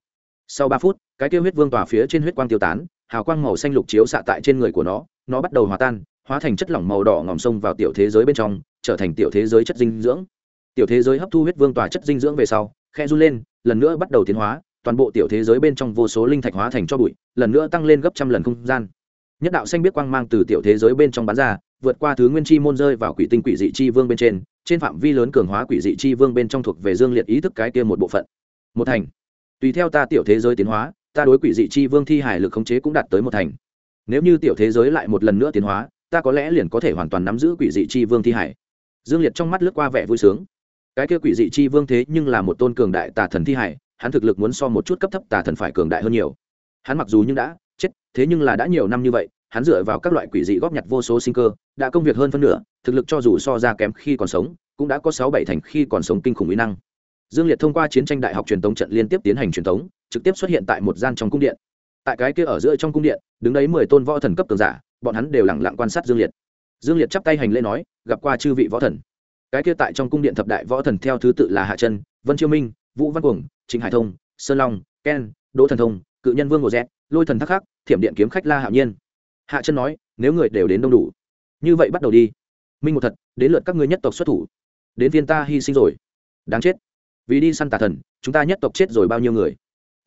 Sau ba phút, cái kêu huyết vương tòa phía trên huyết quang tiêu tán hào quang màu xanh lục chiếu xạ tại trên người của nó nó bắt đầu hòa tan, hóa thành chất lỏng màu đỏ ngòm sông vào tiểu thế giới bên trong, trở thành tiểu thế giới chất dinh dưỡng. Tiểu thế giới hấp thu huyết vương tòa chất dinh dưỡng về sau, khe run lên, lần nữa bắt đầu tiến hóa, toàn bộ tiểu thế giới bên trong vô số linh thạch hóa thành cho bụi, lần nữa tăng lên gấp trăm lần không gian. Nhất đạo xanh biết quang mang từ tiểu thế giới bên trong bán ra, vượt qua thứ nguyên chi môn rơi vào quỷ tinh quỷ dị chi vương bên trên trên phạm vi lớn cường hóa quỷ dị chi vương bên trong thuộc về dương liệt ý thức cái kia một bộ phận. Một thành. Tùy theo ta tiểu thế giới tiến hóa ta đối quỷ dị chi vương thi hải lực khống chế cũng đạt tới một thành. Nếu như tiểu thế giới lại một lần nữa tiến hóa, ta có lẽ liền có thể hoàn toàn nắm giữ quỷ dị chi vương thi hải dương liệt trong mắt lướt qua vẻ vui sướng. Cái kia quỷ dị chi vương thế nhưng là một tôn cường đại tà thần thi hải hắn thực lực muốn so một chút cấp thấp tà thần phải cường đại hơn nhiều. Hắn mặc dù nhưng đã chết, thế nhưng là đã nhiều năm như vậy, hắn dựa vào các loại quỷ dị góp nhặt vô số sinh cơ, đã công việc hơn phân nửa, thực lực cho dù so ra kém khi còn sống, cũng đã có sáu bảy thành khi còn sống kinh khủng mỹ năng dương liệt thông qua chiến tranh đại học truyền thống trận liên tiếp tiến hành truyền thống trực tiếp xuất hiện tại một gian trong cung điện. Tại cái kia ở giữa trong cung điện đứng đấy mười tôn võ thần cấp tường giả bọn hắn đều lẳng lặng quan sát dương liệt. Dương liệt chắp tay hành lễ nói gặp qua chư vị võ thần. Cái kia tại trong cung điện thập đại võ thần theo thứ tự là hạ Trân, vân chiêu minh vũ văn cuồng trịnh hải thông sơn long ken đỗ thần thông cự nhân vương ngộ rét lôi thần thắc khắc thiểm điện kiếm khách la hạo nhiên. Hạ Trân nói nếu người đều đến đông đủ. Như vậy bắt đầu đi. Minh một thật đến lượt các ngươi nhất tộc xuất thủ. Đến viên ta hy sinh rồi. Đáng chết vì đi săn tà thần, chúng ta nhất tộc chết rồi bao nhiêu người?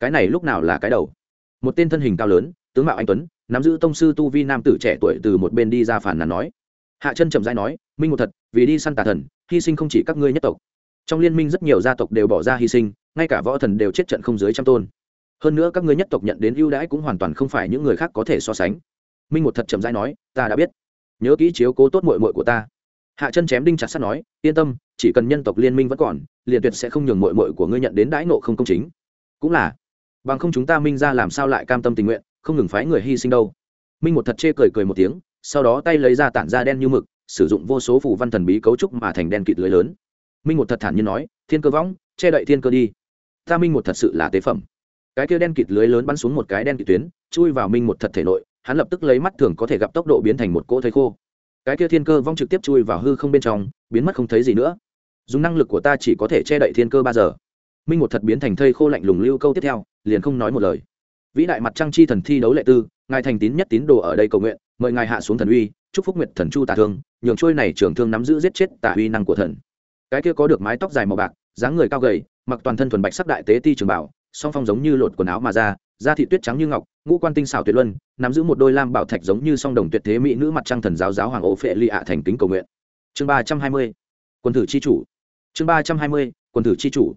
Cái này lúc nào là cái đầu? Một tên thân hình cao lớn, tướng mạo anh tuấn, nắm giữ tông sư tu vi nam tử trẻ tuổi từ một bên đi ra phản nàn nói. Hạ chân chậm rãi nói, minh một thật, vì đi săn tà thần, hy sinh không chỉ các ngươi nhất tộc. Trong liên minh rất nhiều gia tộc đều bỏ ra hy sinh, ngay cả võ thần đều chết trận không dưới trăm tôn. Hơn nữa các ngươi nhất tộc nhận đến ưu đãi cũng hoàn toàn không phải những người khác có thể so sánh. Minh một thật chậm rãi nói, ta đã biết. Nhớ kỹ chiếu cố tốt mội mội của ta hạ chân chém đinh chặt sắt nói, yên tâm, chỉ cần nhân tộc liên minh vẫn còn, liền tuyệt sẽ không nhường mội mội của ngươi nhận đến đãi nộ không công chính. Cũng là, bằng không chúng ta minh ra làm sao lại cam tâm tình nguyện, không ngừng phái người hy sinh đâu. Minh một thật chê cười cười một tiếng, sau đó tay lấy ra tản ra đen như mực, sử dụng vô số phủ văn thần bí cấu trúc mà thành đen kịt lưới lớn. Minh một thật thản nhiên nói, thiên cơ võng, che đậy thiên cơ đi. Ta minh một thật sự là tế phẩm. Cái kia đen kịt lưới lớn bắn xuống một cái đen kịt tuyến, chui vào minh một thật thể nội, hắn lập tức lấy mắt thường có thể gặp tốc độ biến thành một cỗ thây khô cái kia thiên cơ vong trực tiếp chui vào hư không bên trong, biến mất không thấy gì nữa. Dùng năng lực của ta chỉ có thể che đậy thiên cơ ba giờ. Minh một thật biến thành thây khô lạnh lùng lưu câu tiếp theo, liền không nói một lời. Vĩ đại mặt trăng chi thần thi đấu lệ tư, ngài thành tín nhất tín đồ ở đây cầu nguyện, mời ngài hạ xuống thần uy, chúc phúc nguyệt thần chu tà thương, nhường trôi này trường thương nắm giữ giết chết tà uy năng của thần. Cái kia có được mái tóc dài màu bạc, dáng người cao gầy, mặc toàn thân thuần bạch sắc đại tế ti trường bảo, song phong giống như lột quần áo mà ra da thị tuyết trắng như ngọc, ngũ quan tinh xảo tuyệt luân, nắm giữ một đôi lam bảo thạch giống như song đồng tuyệt thế mỹ nữ mặt trăng thần giáo giáo hoàng ô phệ lì ạ thành kính cầu nguyện. Chương ba trăm hai mươi, quân thử chi chủ. Chương ba trăm hai mươi, quân thử chi chủ.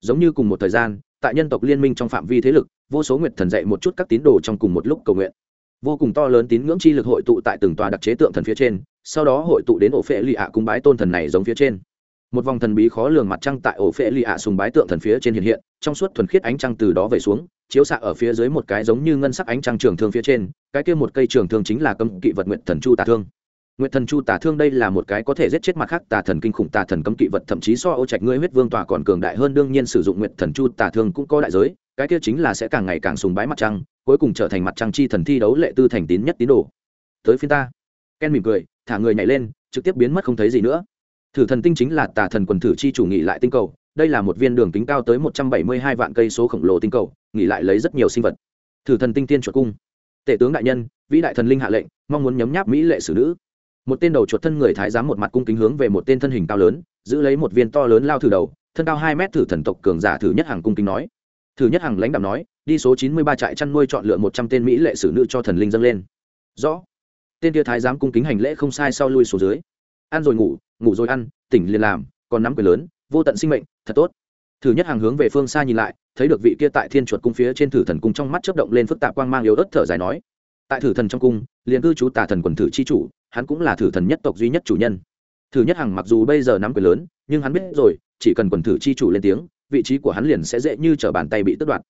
Giống như cùng một thời gian, tại nhân tộc liên minh trong phạm vi thế lực, vô số nguyệt thần dạy một chút các tín đồ trong cùng một lúc cầu nguyện. Vô cùng to lớn tín ngưỡng chi lực hội tụ tại từng tòa đặc chế tượng thần phía trên, sau đó hội tụ đến ổ phệ lì ạ cung bái tôn thần này giống phía trên. Một vòng thần bí khó lường mặt trăng tại ổ phệ lì ạ sùng bái tượng thần phía trên hiện hiện, trong suốt thuần khiết ánh trăng từ đó về xuống chiếu xạ ở phía dưới một cái giống như ngân sắc ánh trăng trường thương phía trên, cái kia một cây trường thương chính là cấm kỵ vật nguyện thần chu tà thương. Nguyện thần chu tà thương đây là một cái có thể giết chết mặt khác tà thần kinh khủng tà thần cấm kỵ vật, thậm chí so ô trạch ngươi huyết vương tòa còn cường đại hơn, đương nhiên sử dụng nguyện thần chu tà thương cũng có đại giới, cái kia chính là sẽ càng ngày càng sùng bái mặt trăng, cuối cùng trở thành mặt trăng chi thần thi đấu lệ tư thành tín nhất tín đồ. Tới phiên ta. Ken mỉm cười, thả người nhảy lên, trực tiếp biến mất không thấy gì nữa. Thử thần tinh chính là tà thần quần thử chi chủ nghị lại tinh cầu đây là một viên đường kính cao tới một trăm bảy mươi hai vạn cây số khổng lồ tinh cầu, nghỉ lại lấy rất nhiều sinh vật. Thử thần tinh tiên chuột cung. Tể tướng đại nhân, vĩ đại thần linh hạ lệnh, mong muốn nhấm nháp mỹ lệ xử nữ. Một tên đầu chuột thân người thái giám một mặt cung kính hướng về một tên thân hình cao lớn, giữ lấy một viên to lớn lao thử đầu, thân cao hai mét thử thần tộc cường giả thử nhất hàng cung kính nói. Thử nhất hàng lãnh đạo nói, đi số chín mươi ba trại chăn nuôi chọn lựa một trăm tên mỹ lệ xử nữ cho thần linh dâng lên. Rõ. Tên tia thái giám cung kính hành lễ không sai sau lui xuống dưới. Ăn rồi ngủ ngủ rồi ăn, tỉnh liền làm, còn nắm quyền lớn vô tận sinh mệnh, thật tốt. Thử nhất hàng hướng về phương xa nhìn lại, thấy được vị kia tại thiên chuột cung phía trên thử thần cung trong mắt chớp động lên phức tạp quang mang yếu ớt thở dài nói. Tại thử thần trong cung, liền cư chú tà thần quần thử chi chủ, hắn cũng là thử thần nhất tộc duy nhất chủ nhân. Thử nhất hàng mặc dù bây giờ nắm quyền lớn, nhưng hắn biết rồi, chỉ cần quần thử chi chủ lên tiếng, vị trí của hắn liền sẽ dễ như t bàn tay bị tước đoạt.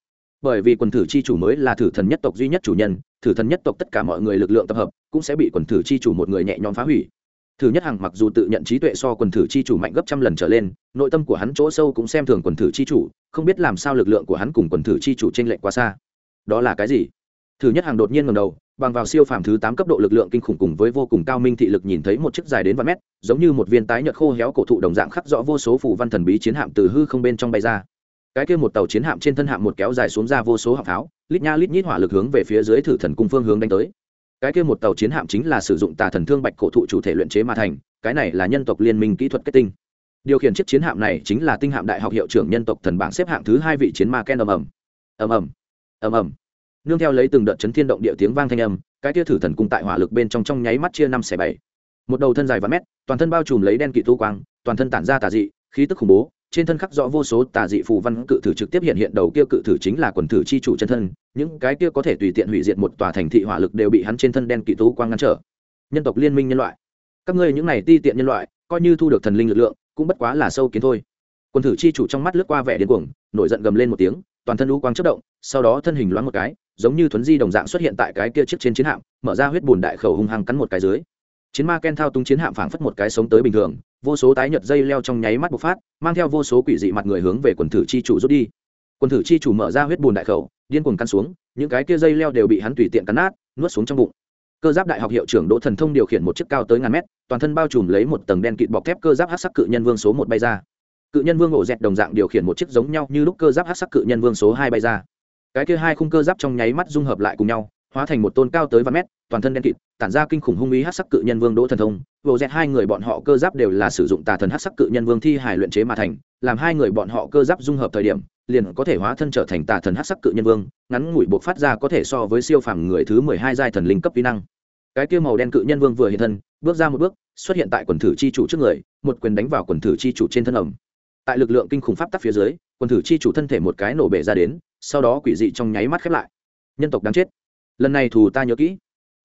Bởi vì quần thử chi chủ mới là thử thần nhất tộc duy nhất chủ nhân, thử thần nhất tộc tất cả mọi người lực lượng tập hợp, cũng sẽ bị quần thử chi chủ một người nhẹ nhõm phá hủy thử nhất hằng mặc dù tự nhận trí tuệ so quần thử chi chủ mạnh gấp trăm lần trở lên, nội tâm của hắn chỗ sâu cũng xem thường quần thử chi chủ, không biết làm sao lực lượng của hắn cùng quần thử chi chủ t r ê n lệch quá xa. Đó là cái gì? Thử nhất hằng đột nhiên ngầm đầu, bằng vào siêu phàm thứ tám cấp độ lực lượng kinh khủng cùng với vô cùng cao minh thị lực nhìn thấy một chiếc dài đến vài mét, giống như một viên tái nhợt khô héo cổ thụ đồng dạng khắc rõ vô số phủ văn thần bí chiến hạm từ hư không bên trong bay ra. Cái kia một tàu chiến hạm trên thân hạm một kéo dài xuống ra vô số hạm pháo, lít nha lít nhít hỏa lực hướng về phía dưới thử thần cung phương hướng đánh tới cái kia một tàu chiến hạm chính là sử dụng tà thần thương bạch cổ thụ chủ thể luyện chế mà thành, cái này là nhân tộc liên minh kỹ thuật kết tinh. Điều khiển chiếc chiến hạm này chính là tinh hạm đại học hiệu trưởng nhân tộc thần bảng xếp hạng thứ hai vị chiến ma ken ầm ầm. Ầm ầm. Ầm ầm. Nương theo lấy từng đợt chấn thiên động địa tiếng vang thanh âm, cái kia thử thần cung tại hỏa lực bên trong trong nháy mắt chia năm xẻ bảy. Một đầu thân dài và mét, toàn thân bao trùm lấy đen kỵ thu quang, toàn thân tản ra tà dị, khí tức khủng bố trên thân khắc rõ vô số tà dị phù văn cự thử trực tiếp hiện hiện, đầu kia cự thử chính là quần thử chi chủ chân thân, những cái kia có thể tùy tiện hủy diệt một tòa thành thị hỏa lực đều bị hắn trên thân đen kỵ tú quang ngăn trở. Nhân tộc liên minh nhân loại. Các ngươi những này ti tiện nhân loại, coi như thu được thần linh lực lượng, cũng bất quá là sâu kiến thôi. Quần thử chi chủ trong mắt lướt qua vẻ điên cuồng, nổi giận gầm lên một tiếng, toàn thân lũ quang chất động, sau đó thân hình loáng một cái, giống như thuấn di đồng dạng xuất hiện tại cái kia chiếc trên chiến hạm, mở ra huyết bùn đại khẩu hung hăng cắn một cái dưới chiến ma ken thao túng chiến hạm phảng phất một cái sống tới bình thường, vô số tái nhợt dây leo trong nháy mắt bộc phát, mang theo vô số quỷ dị mặt người hướng về quần thử chi chủ rút đi. Quần thử chi chủ mở ra huyết bùn đại khẩu, điên cuồng căn xuống, những cái kia dây leo đều bị hắn tùy tiện cắn nát, nuốt xuống trong bụng. Cơ giáp đại học hiệu trưởng đỗ thần thông điều khiển một chiếc cao tới ngàn mét, toàn thân bao trùm lấy một tầng đen kịt bọc thép cơ giáp hát sắc cự nhân vương số một bay ra. Cự nhân vương ổ dẹt đồng dạng điều khiển một chiếc giống nhau như lúc cơ giáp hát sắc cự nhân vương số hai bay ra. Cái kia hai khung cơ giáp trong nháy mắt dung hợp lại cùng nhau, hóa thành một tôn cao tới vài mét toàn thân đen kịt, tản ra kinh khủng hung ý hát sắc cự nhân vương đỗ thần thông. Vô dẹt hai người bọn họ cơ giáp đều là sử dụng tà thần hát sắc cự nhân vương thi hải luyện chế mà thành, làm hai người bọn họ cơ giáp dung hợp thời điểm, liền có thể hóa thân trở thành tà thần hát sắc cự nhân vương, ngắn ngủi buộc phát ra có thể so với siêu phàm người thứ mười hai giai thần linh cấp kỹ năng. Cái kia màu đen cự nhân vương vừa hiện thân, bước ra một bước, xuất hiện tại quần thử chi chủ trước người, một quyền đánh vào quần thử chi chủ trên thân ẩm. Tại lực lượng kinh khủng pháp tắc phía dưới, quần thử chi chủ thân thể một cái nổ bể ra đến, sau đó quỷ dị trong nháy mắt khép lại. Nhân tộc đáng chết. Lần này thù ta nhớ kỹ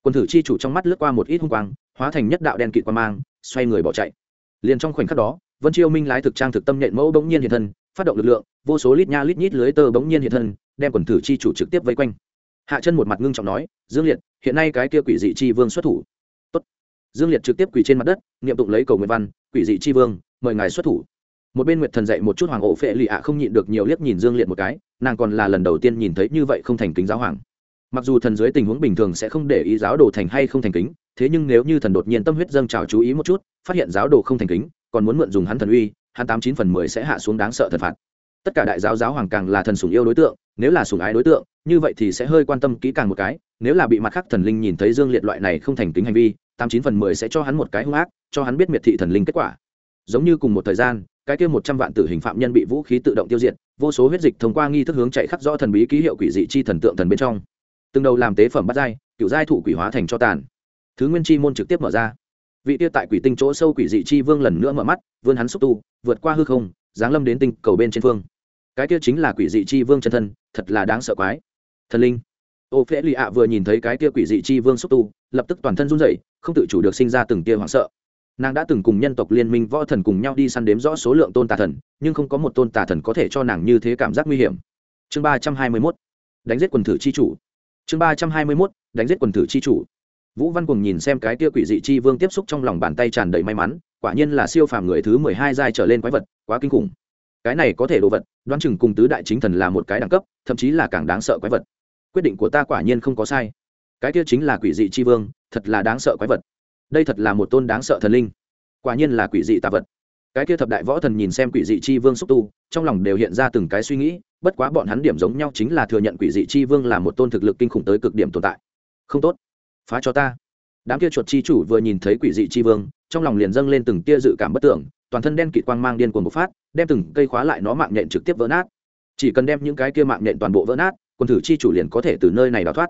quần thử chi chủ trong mắt lướt qua một ít hung quang, hóa thành nhất đạo đen kịt qua mang, xoay người bỏ chạy. Liền trong khoảnh khắc đó, vân chiêu minh lái thực trang thực tâm nhện mẫu bỗng nhiên hiện thân, phát động lực lượng, vô số lít nha lít nhít lưới tơ bỗng nhiên hiện thân, đem quần thử chi chủ trực tiếp vây quanh. Hạ chân một mặt ngưng trọng nói, dương liệt, hiện nay cái kia quỷ dị chi vương xuất thủ. Tốt. dương liệt trực tiếp quỳ trên mặt đất, niệm tụng lấy cầu nguyện văn, quỷ dị chi vương, mời ngài xuất thủ. Một bên nguyệt thần dạy một chút hoàng ổ phệ lì ạ không nhịn được nhiều liếc nhìn dương liệt một cái, nàng còn là lần đầu tiên nhìn thấy như vậy không thành kính giáo hoàng mặc dù thần dưới tình huống bình thường sẽ không để ý giáo đồ thành hay không thành kính, thế nhưng nếu như thần đột nhiên tâm huyết dâng trào chú ý một chút, phát hiện giáo đồ không thành kính, còn muốn mượn dùng hắn thần uy, hắn tám chín phần mười sẽ hạ xuống đáng sợ thần phạt. Tất cả đại giáo giáo hoàng càng là thần sùng yêu đối tượng, nếu là sùng ái đối tượng, như vậy thì sẽ hơi quan tâm kỹ càng một cái, nếu là bị mặt khác thần linh nhìn thấy dương liệt loại này không thành kính hành vi, tám chín phần mười sẽ cho hắn một cái hung ác, cho hắn biết miệt thị thần linh kết quả. Giống như cùng một thời gian, cái kia một trăm vạn tử hình phạm nhân bị vũ khí tự động tiêu diệt, vô số huyết dịch thông qua nghi thức hướng chạy khắc rõ thần bí ký hiệu quỷ dị chi thần tượng thần bên trong từng đầu làm tế phẩm bắt dai cựu giai thủ quỷ hóa thành cho tàn. Thứ nguyên chi môn trực tiếp mở ra. Vị tiêu tại quỷ tinh chỗ sâu quỷ dị chi vương lần nữa mở mắt, vươn hắn xúc tu, vượt qua hư không, giáng lâm đến tinh cầu bên trên phương. Cái kia chính là quỷ dị chi vương chân thân, thật là đáng sợ quái. Thần linh. Ô phễ lì ạ vừa nhìn thấy cái kia quỷ dị chi vương xúc tu, lập tức toàn thân run rẩy, không tự chủ được sinh ra từng tia hoảng sợ. Nàng đã từng cùng nhân tộc liên minh võ thần cùng nhau đi săn đếm rõ số lượng tôn tà thần, nhưng không có một tôn tà thần có thể cho nàng như thế cảm giác nguy hiểm. Chương ba trăm hai mươi mốt. Đánh giết quần thử chi chủ chương ba trăm hai mươi mốt, đánh giết quần thử chi chủ. Vũ văn cùng nhìn xem cái tia quỷ dị chi vương tiếp xúc trong lòng bàn tay tràn đầy may mắn, quả nhiên là siêu phàm người thứ mười hai giai trở lên quái vật, quá kinh khủng. Cái này có thể đồ vật, đoán chừng cùng tứ đại chính thần là một cái đẳng cấp, thậm chí là càng đáng sợ quái vật. Quyết định của ta quả nhiên không có sai. Cái kia chính là quỷ dị chi vương, thật là đáng sợ quái vật. Đây thật là một tôn đáng sợ thần linh. Quả nhiên là quỷ dị tạ vật cái kia thập đại võ thần nhìn xem quỷ dị chi vương xúc tu, trong lòng đều hiện ra từng cái suy nghĩ, bất quá bọn hắn điểm giống nhau chính là thừa nhận quỷ dị chi vương là một tôn thực lực kinh khủng tới cực điểm tồn tại. Không tốt. Phá cho ta. Đám kia chuột chi chủ vừa nhìn thấy quỷ dị chi vương, trong lòng liền dâng lên từng tia dự cảm bất tưởng, toàn thân đen kịt quang mang điên cuồng bộc phát, đem từng cây khóa lại nó mạng nhện trực tiếp vỡ nát. Chỉ cần đem những cái kia mạng nhện toàn bộ vỡ nát, quân thử chi chủ liền có thể từ nơi này đào thoát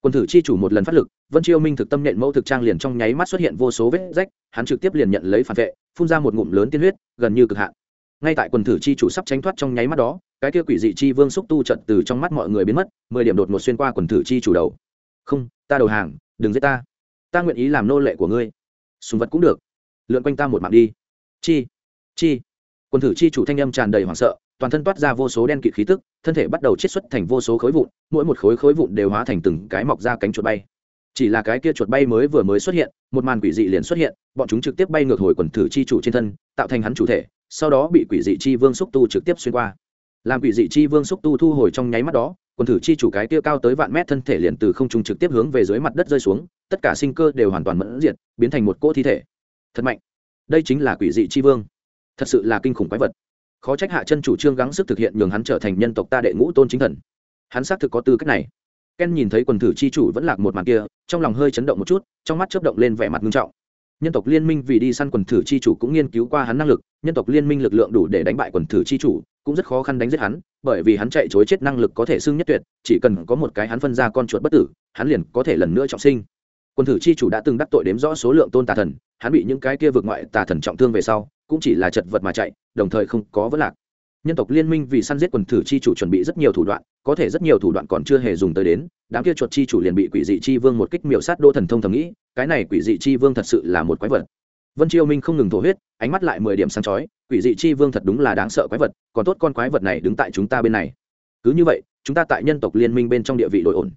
quân thử chi chủ một lần phát lực, vân chiêu minh thực tâm nện mẫu thực trang liền trong nháy mắt xuất hiện vô số vết rách, hắn trực tiếp liền nhận lấy phản vệ, phun ra một ngụm lớn tiên huyết, gần như cực hạn. Ngay tại quần thử chi chủ sắp tránh thoát trong nháy mắt đó, cái kia quỷ dị chi vương xúc tu trận từ trong mắt mọi người biến mất, mười điểm đột ngột xuyên qua quần thử chi chủ đầu. Không, ta đầu hàng, đừng giết ta. Ta nguyện ý làm nô lệ của ngươi. Sùng vật cũng được. Lượn quanh ta một mạng đi. Chi chi quần thử chi chủ thanh âm tràn đầy hoảng sợ, toàn thân toát ra vô số đen kịt khí tức, thân thể bắt đầu chiết xuất thành vô số khối vụn, mỗi một khối khối vụn đều hóa thành từng cái mọc ra cánh chuột bay. Chỉ là cái kia chuột bay mới vừa mới xuất hiện, một màn quỷ dị liền xuất hiện, bọn chúng trực tiếp bay ngược hồi quần thử chi chủ trên thân, tạo thành hắn chủ thể, sau đó bị quỷ dị chi vương xúc tu trực tiếp xuyên qua. Làm quỷ dị chi vương xúc tu thu hồi trong nháy mắt đó, quần thử chi chủ cái kia cao tới vạn mét thân thể liền từ không trung trực tiếp hướng về dưới mặt đất rơi xuống, tất cả sinh cơ đều hoàn toàn mẫn diệt, biến thành một cỗ thi thể. Thật mạnh. Đây chính là quỷ dị chi vương thật sự là kinh khủng quái vật. Khó trách hạ chân chủ trương gắng sức thực hiện nhường hắn trở thành nhân tộc ta đệ ngũ tôn chính thần. Hắn xác thực có tư cách này. Ken nhìn thấy quần thử chi chủ vẫn lạc một màn kia, trong lòng hơi chấn động một chút, trong mắt chớp động lên vẻ mặt nghiêm trọng. Nhân tộc liên minh vì đi săn quần thử chi chủ cũng nghiên cứu qua hắn năng lực, nhân tộc liên minh lực lượng đủ để đánh bại quần thử chi chủ, cũng rất khó khăn đánh giết hắn, bởi vì hắn chạy chối chết năng lực có thể xưng nhất tuyệt, chỉ cần có một cái hắn phân ra con chuột bất tử, hắn liền có thể lần nữa trọng sinh. Quần thử chi chủ đã từng đắc tội đếm rõ số lượng tôn tà thần, hắn bị những cái kia vượt ngoại tà thần trọng thương về sau cũng chỉ là chật vật mà chạy, đồng thời không có vấn lạc. Nhân tộc liên minh vì săn giết quần thử chi chủ chuẩn bị rất nhiều thủ đoạn, có thể rất nhiều thủ đoạn còn chưa hề dùng tới đến, đám kia chuột chi chủ liền bị quỷ dị chi vương một kích miểu sát đô thần thông thầm nghĩ, cái này quỷ dị chi vương thật sự là một quái vật. Vân chiêu minh không ngừng thổ huyết, ánh mắt lại mười điểm sáng chói, quỷ dị chi vương thật đúng là đáng sợ quái vật, còn tốt con quái vật này đứng tại chúng ta bên này. Cứ như vậy, chúng ta tại nhân tộc liên minh bên trong địa vị đội ổn.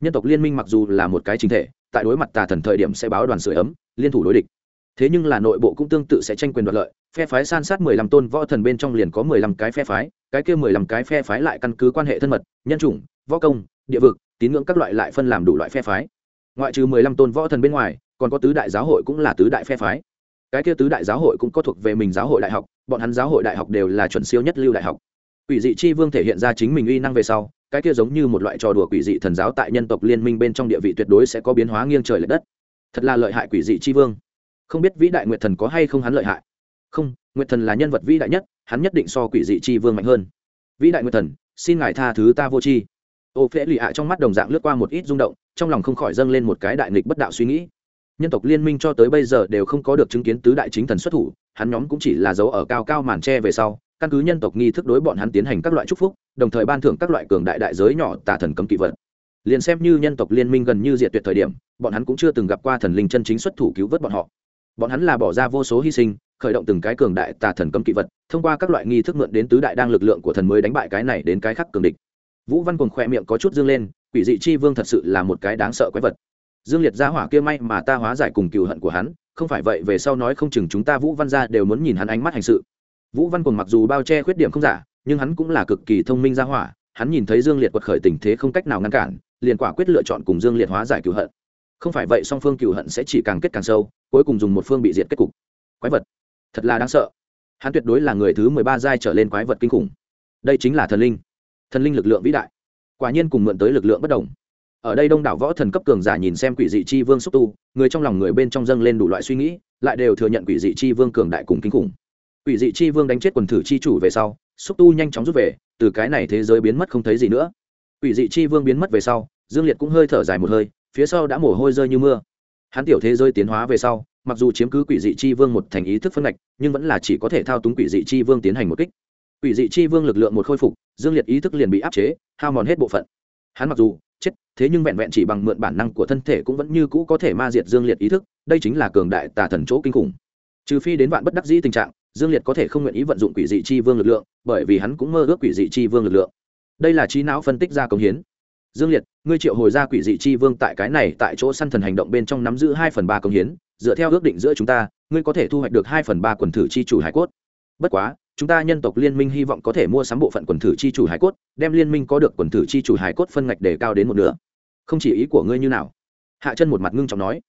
Nhân tộc liên minh mặc dù là một cái chính thể, tại đối mặt tà thần thời điểm sẽ báo đoàn sửa ấm, liên thủ đối địch thế nhưng là nội bộ cũng tương tự sẽ tranh quyền đoạt lợi, phe phái san sát mười lăm tôn võ thần bên trong liền có mười lăm cái phe phái, cái kia mười lăm cái phe phái lại căn cứ quan hệ thân mật, nhân chủng, võ công, địa vực, tín ngưỡng các loại lại phân làm đủ loại phe phái. Ngoại trừ mười lăm tôn võ thần bên ngoài, còn có tứ đại giáo hội cũng là tứ đại phe phái. Cái kia tứ đại giáo hội cũng có thuộc về mình giáo hội đại học, bọn hắn giáo hội đại học đều là chuẩn siêu nhất lưu đại học. Quỷ dị chi vương thể hiện ra chính mình uy năng về sau, cái kia giống như một loại trò đùa quỷ dị thần giáo tại nhân tộc liên minh bên trong địa vị tuyệt đối sẽ có biến hóa nghiêng trời l ệ đất. Thật là lợi hại quỷ dị chi vương không biết vĩ đại nguyệt thần có hay không hắn lợi hại. Không, nguyệt thần là nhân vật vĩ đại nhất, hắn nhất định so quỷ dị chi vương mạnh hơn. Vĩ đại nguyệt thần, xin ngài tha thứ ta vô tri. Ô phễ lì ạ trong mắt đồng dạng lướt qua một ít rung động, trong lòng không khỏi dâng lên một cái đại nghịch bất đạo suy nghĩ. Nhân tộc liên minh cho tới bây giờ đều không có được chứng kiến tứ đại chính thần xuất thủ, hắn nhóm cũng chỉ là dấu ở cao cao màn tre về sau, căn cứ nhân tộc nghi thức đối bọn hắn tiến hành các loại chúc phúc, đồng thời ban thưởng các loại cường đại đại giới nhỏ tà thần cấm kỵ vật. Liền xem như nhân tộc liên minh gần như diệt tuyệt thời điểm, bọn hắn cũng chưa từng gặp qua thần linh chân chính xuất thủ cứu vớt bọn họ bọn hắn là bỏ ra vô số hy sinh, khởi động từng cái cường đại tà thần cấm kỵ vật, thông qua các loại nghi thức mượn đến tứ đại đang lực lượng của thần mới đánh bại cái này đến cái khác cường địch. Vũ văn cùng khoe miệng có chút dương lên, quỷ dị chi vương thật sự là một cái đáng sợ quái vật. Dương liệt ra hỏa kia may mà ta hóa giải cùng cựu hận của hắn, không phải vậy về sau nói không chừng chúng ta vũ văn gia đều muốn nhìn hắn ánh mắt hành sự. Vũ văn cùng mặc dù bao che khuyết điểm không giả, nhưng hắn cũng là cực kỳ thông minh ra hỏa, hắn nhìn thấy dương liệt quật khởi tình thế không cách nào ngăn cản, liền quả quyết lựa chọn cùng dương liệt hóa giải cựu hận. Không phải vậy song phương cựu hận sẽ chỉ càng kết càng sâu cuối cùng dùng một phương bị diệt kết cục. Quái vật. Thật là đáng sợ. Hắn tuyệt đối là người thứ mười ba giai trở lên quái vật kinh khủng. Đây chính là thần linh. Thần linh lực lượng vĩ đại. Quả nhiên cùng mượn tới lực lượng bất đồng. Ở đây đông đảo võ thần cấp cường giả nhìn xem quỷ dị chi vương xúc tu, người trong lòng người bên trong dâng lên đủ loại suy nghĩ, lại đều thừa nhận quỷ dị chi vương cường đại cùng kinh khủng. Quỷ dị chi vương đánh chết quần thử chi chủ về sau, xúc tu nhanh chóng rút về, từ cái này thế giới biến mất không thấy gì nữa. Quỷ dị chi vương biến mất về sau, dương liệt cũng hơi thở dài một hơi, phía sau đã mồ hôi rơi như mưa hắn tiểu thế giới tiến hóa về sau, mặc dù chiếm cứ quỷ dị chi vương một thành ý thức phân ngạch, nhưng vẫn là chỉ có thể thao túng quỷ dị chi vương tiến hành một kích. Quỷ dị chi vương lực lượng một khôi phục, dương liệt ý thức liền bị áp chế, hao mòn hết bộ phận. Hắn mặc dù chết, thế nhưng vẹn vẹn chỉ bằng mượn bản năng của thân thể cũng vẫn như cũ có thể ma diệt dương liệt ý thức, đây chính là cường đại tà thần chỗ kinh khủng. Trừ phi đến vạn bất đắc dĩ tình trạng, dương liệt có thể không nguyện ý vận dụng quỷ dị chi vương lực lượng, bởi vì hắn cũng mơ ước quỷ dị chi vương lực lượng. Đây là trí não phân tích ra công hiến dương liệt, ngươi triệu hồi ra quỷ dị chi vương tại cái này tại chỗ săn thần hành động bên trong nắm giữ hai phần ba công hiến, dựa theo ước định giữa chúng ta, ngươi có thể thu hoạch được hai phần ba quần thử chi chủ hải cốt. Bất quá, chúng ta nhân tộc liên minh hy vọng có thể mua sắm bộ phận quần thử chi chủ hải cốt, đem liên minh có được quần thử chi chủ hải cốt phân ngạch để cao đến một nửa. Không chỉ ý của ngươi như nào? Hạ chân một mặt ngưng trọng nói.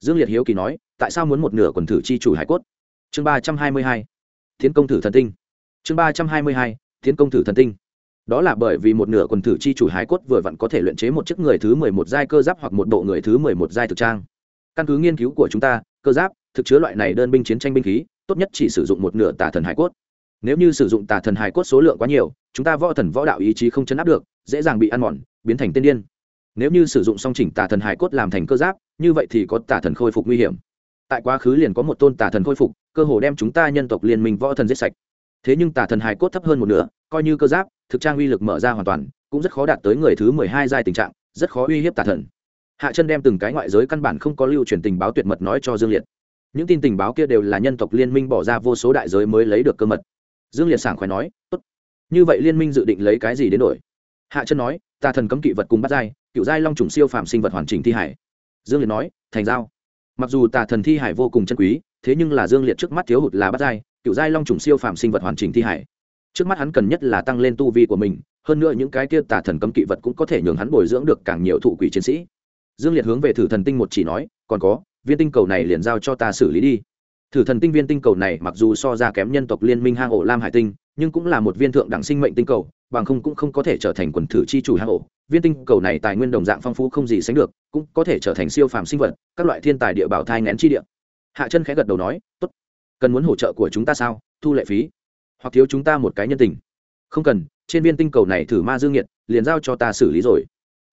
Dương liệt hiếu kỳ nói, tại sao muốn một nửa quần thử chi chủ hải cốt? Chương ba trăm hai mươi hai. Tiến công thử thần tinh. Chương ba trăm hai mươi hai. Tiến công thử thần tinh đó là bởi vì một nửa quần thử chi chủ hải cốt vừa vặn có thể luyện chế một chiếc người thứ mười một giai cơ giáp hoặc một bộ người thứ mười một giai thực trang. Căn cứ nghiên cứu của chúng ta, cơ giáp, thực chứa loại này đơn binh chiến tranh binh khí, tốt nhất chỉ sử dụng một nửa tà thần hải cốt. Nếu như sử dụng tà thần hải cốt số lượng quá nhiều, chúng ta võ thần võ đạo ý chí không chấn áp được, dễ dàng bị ăn mòn, biến thành tên điên. Nếu như sử dụng song chỉnh tà thần hải cốt làm thành cơ giáp, như vậy thì có tà thần khôi phục nguy hiểm. Tại quá khứ liền có một tôn tà thần khôi phục, cơ hồ đem chúng ta nhân tộc liên minh võ thần giết sạch. Thế nhưng tà thần hải cốt thấp hơn một nửa, coi như cơ giáp thực trang uy lực mở ra hoàn toàn, cũng rất khó đạt tới người thứ mười hai giai tình trạng, rất khó uy hiếp tà thần. Hạ chân đem từng cái ngoại giới căn bản không có lưu truyền tình báo tuyệt mật nói cho dương liệt. Những tin tình báo kia đều là nhân tộc liên minh bỏ ra vô số đại giới mới lấy được cơ mật. Dương liệt sảng khoái nói, tốt. Như vậy liên minh dự định lấy cái gì đến đổi? Hạ chân nói, tà thần cấm kỵ vật cùng bắt giai, cựu giai long trùng siêu phạm sinh vật hoàn chỉnh thi hải. Dương liệt nói, thành giao. Mặc dù tà thần thi hải vô cùng chân quý, thế nhưng là dương liệt trước mắt thiếu hụt là bắt giai, cựu giai long trùng siêu phạm sinh vật hoàn chỉnh thi hải trước mắt hắn cần nhất là tăng lên tu vi của mình, hơn nữa những cái kia tà thần cấm kỵ vật cũng có thể nhường hắn bồi dưỡng được càng nhiều thụ quỷ chiến sĩ. Dương liệt hướng về thử thần tinh một chỉ nói, còn có, viên tinh cầu này liền giao cho ta xử lý đi. Thử thần tinh viên tinh cầu này mặc dù so ra kém nhân tộc liên minh hang ổ lam hải tinh, nhưng cũng là một viên thượng đẳng sinh mệnh tinh cầu, bằng không cũng không có thể trở thành quần thử chi chủ hang ổ. Viên tinh cầu này tài nguyên đồng dạng phong phú không gì sánh được, cũng có thể trở thành siêu phàm sinh vật, các loại thiên tài địa bảo thai ngén chi địa. Hạ chân khẽ gật đầu nói, tốt. Cần muốn hỗ trợ của chúng ta sao? Thu lệ phí hoặc thiếu chúng ta một cái nhân tình. Không cần, trên viên tinh cầu này thử ma dương nhiệt, liền giao cho ta xử lý rồi.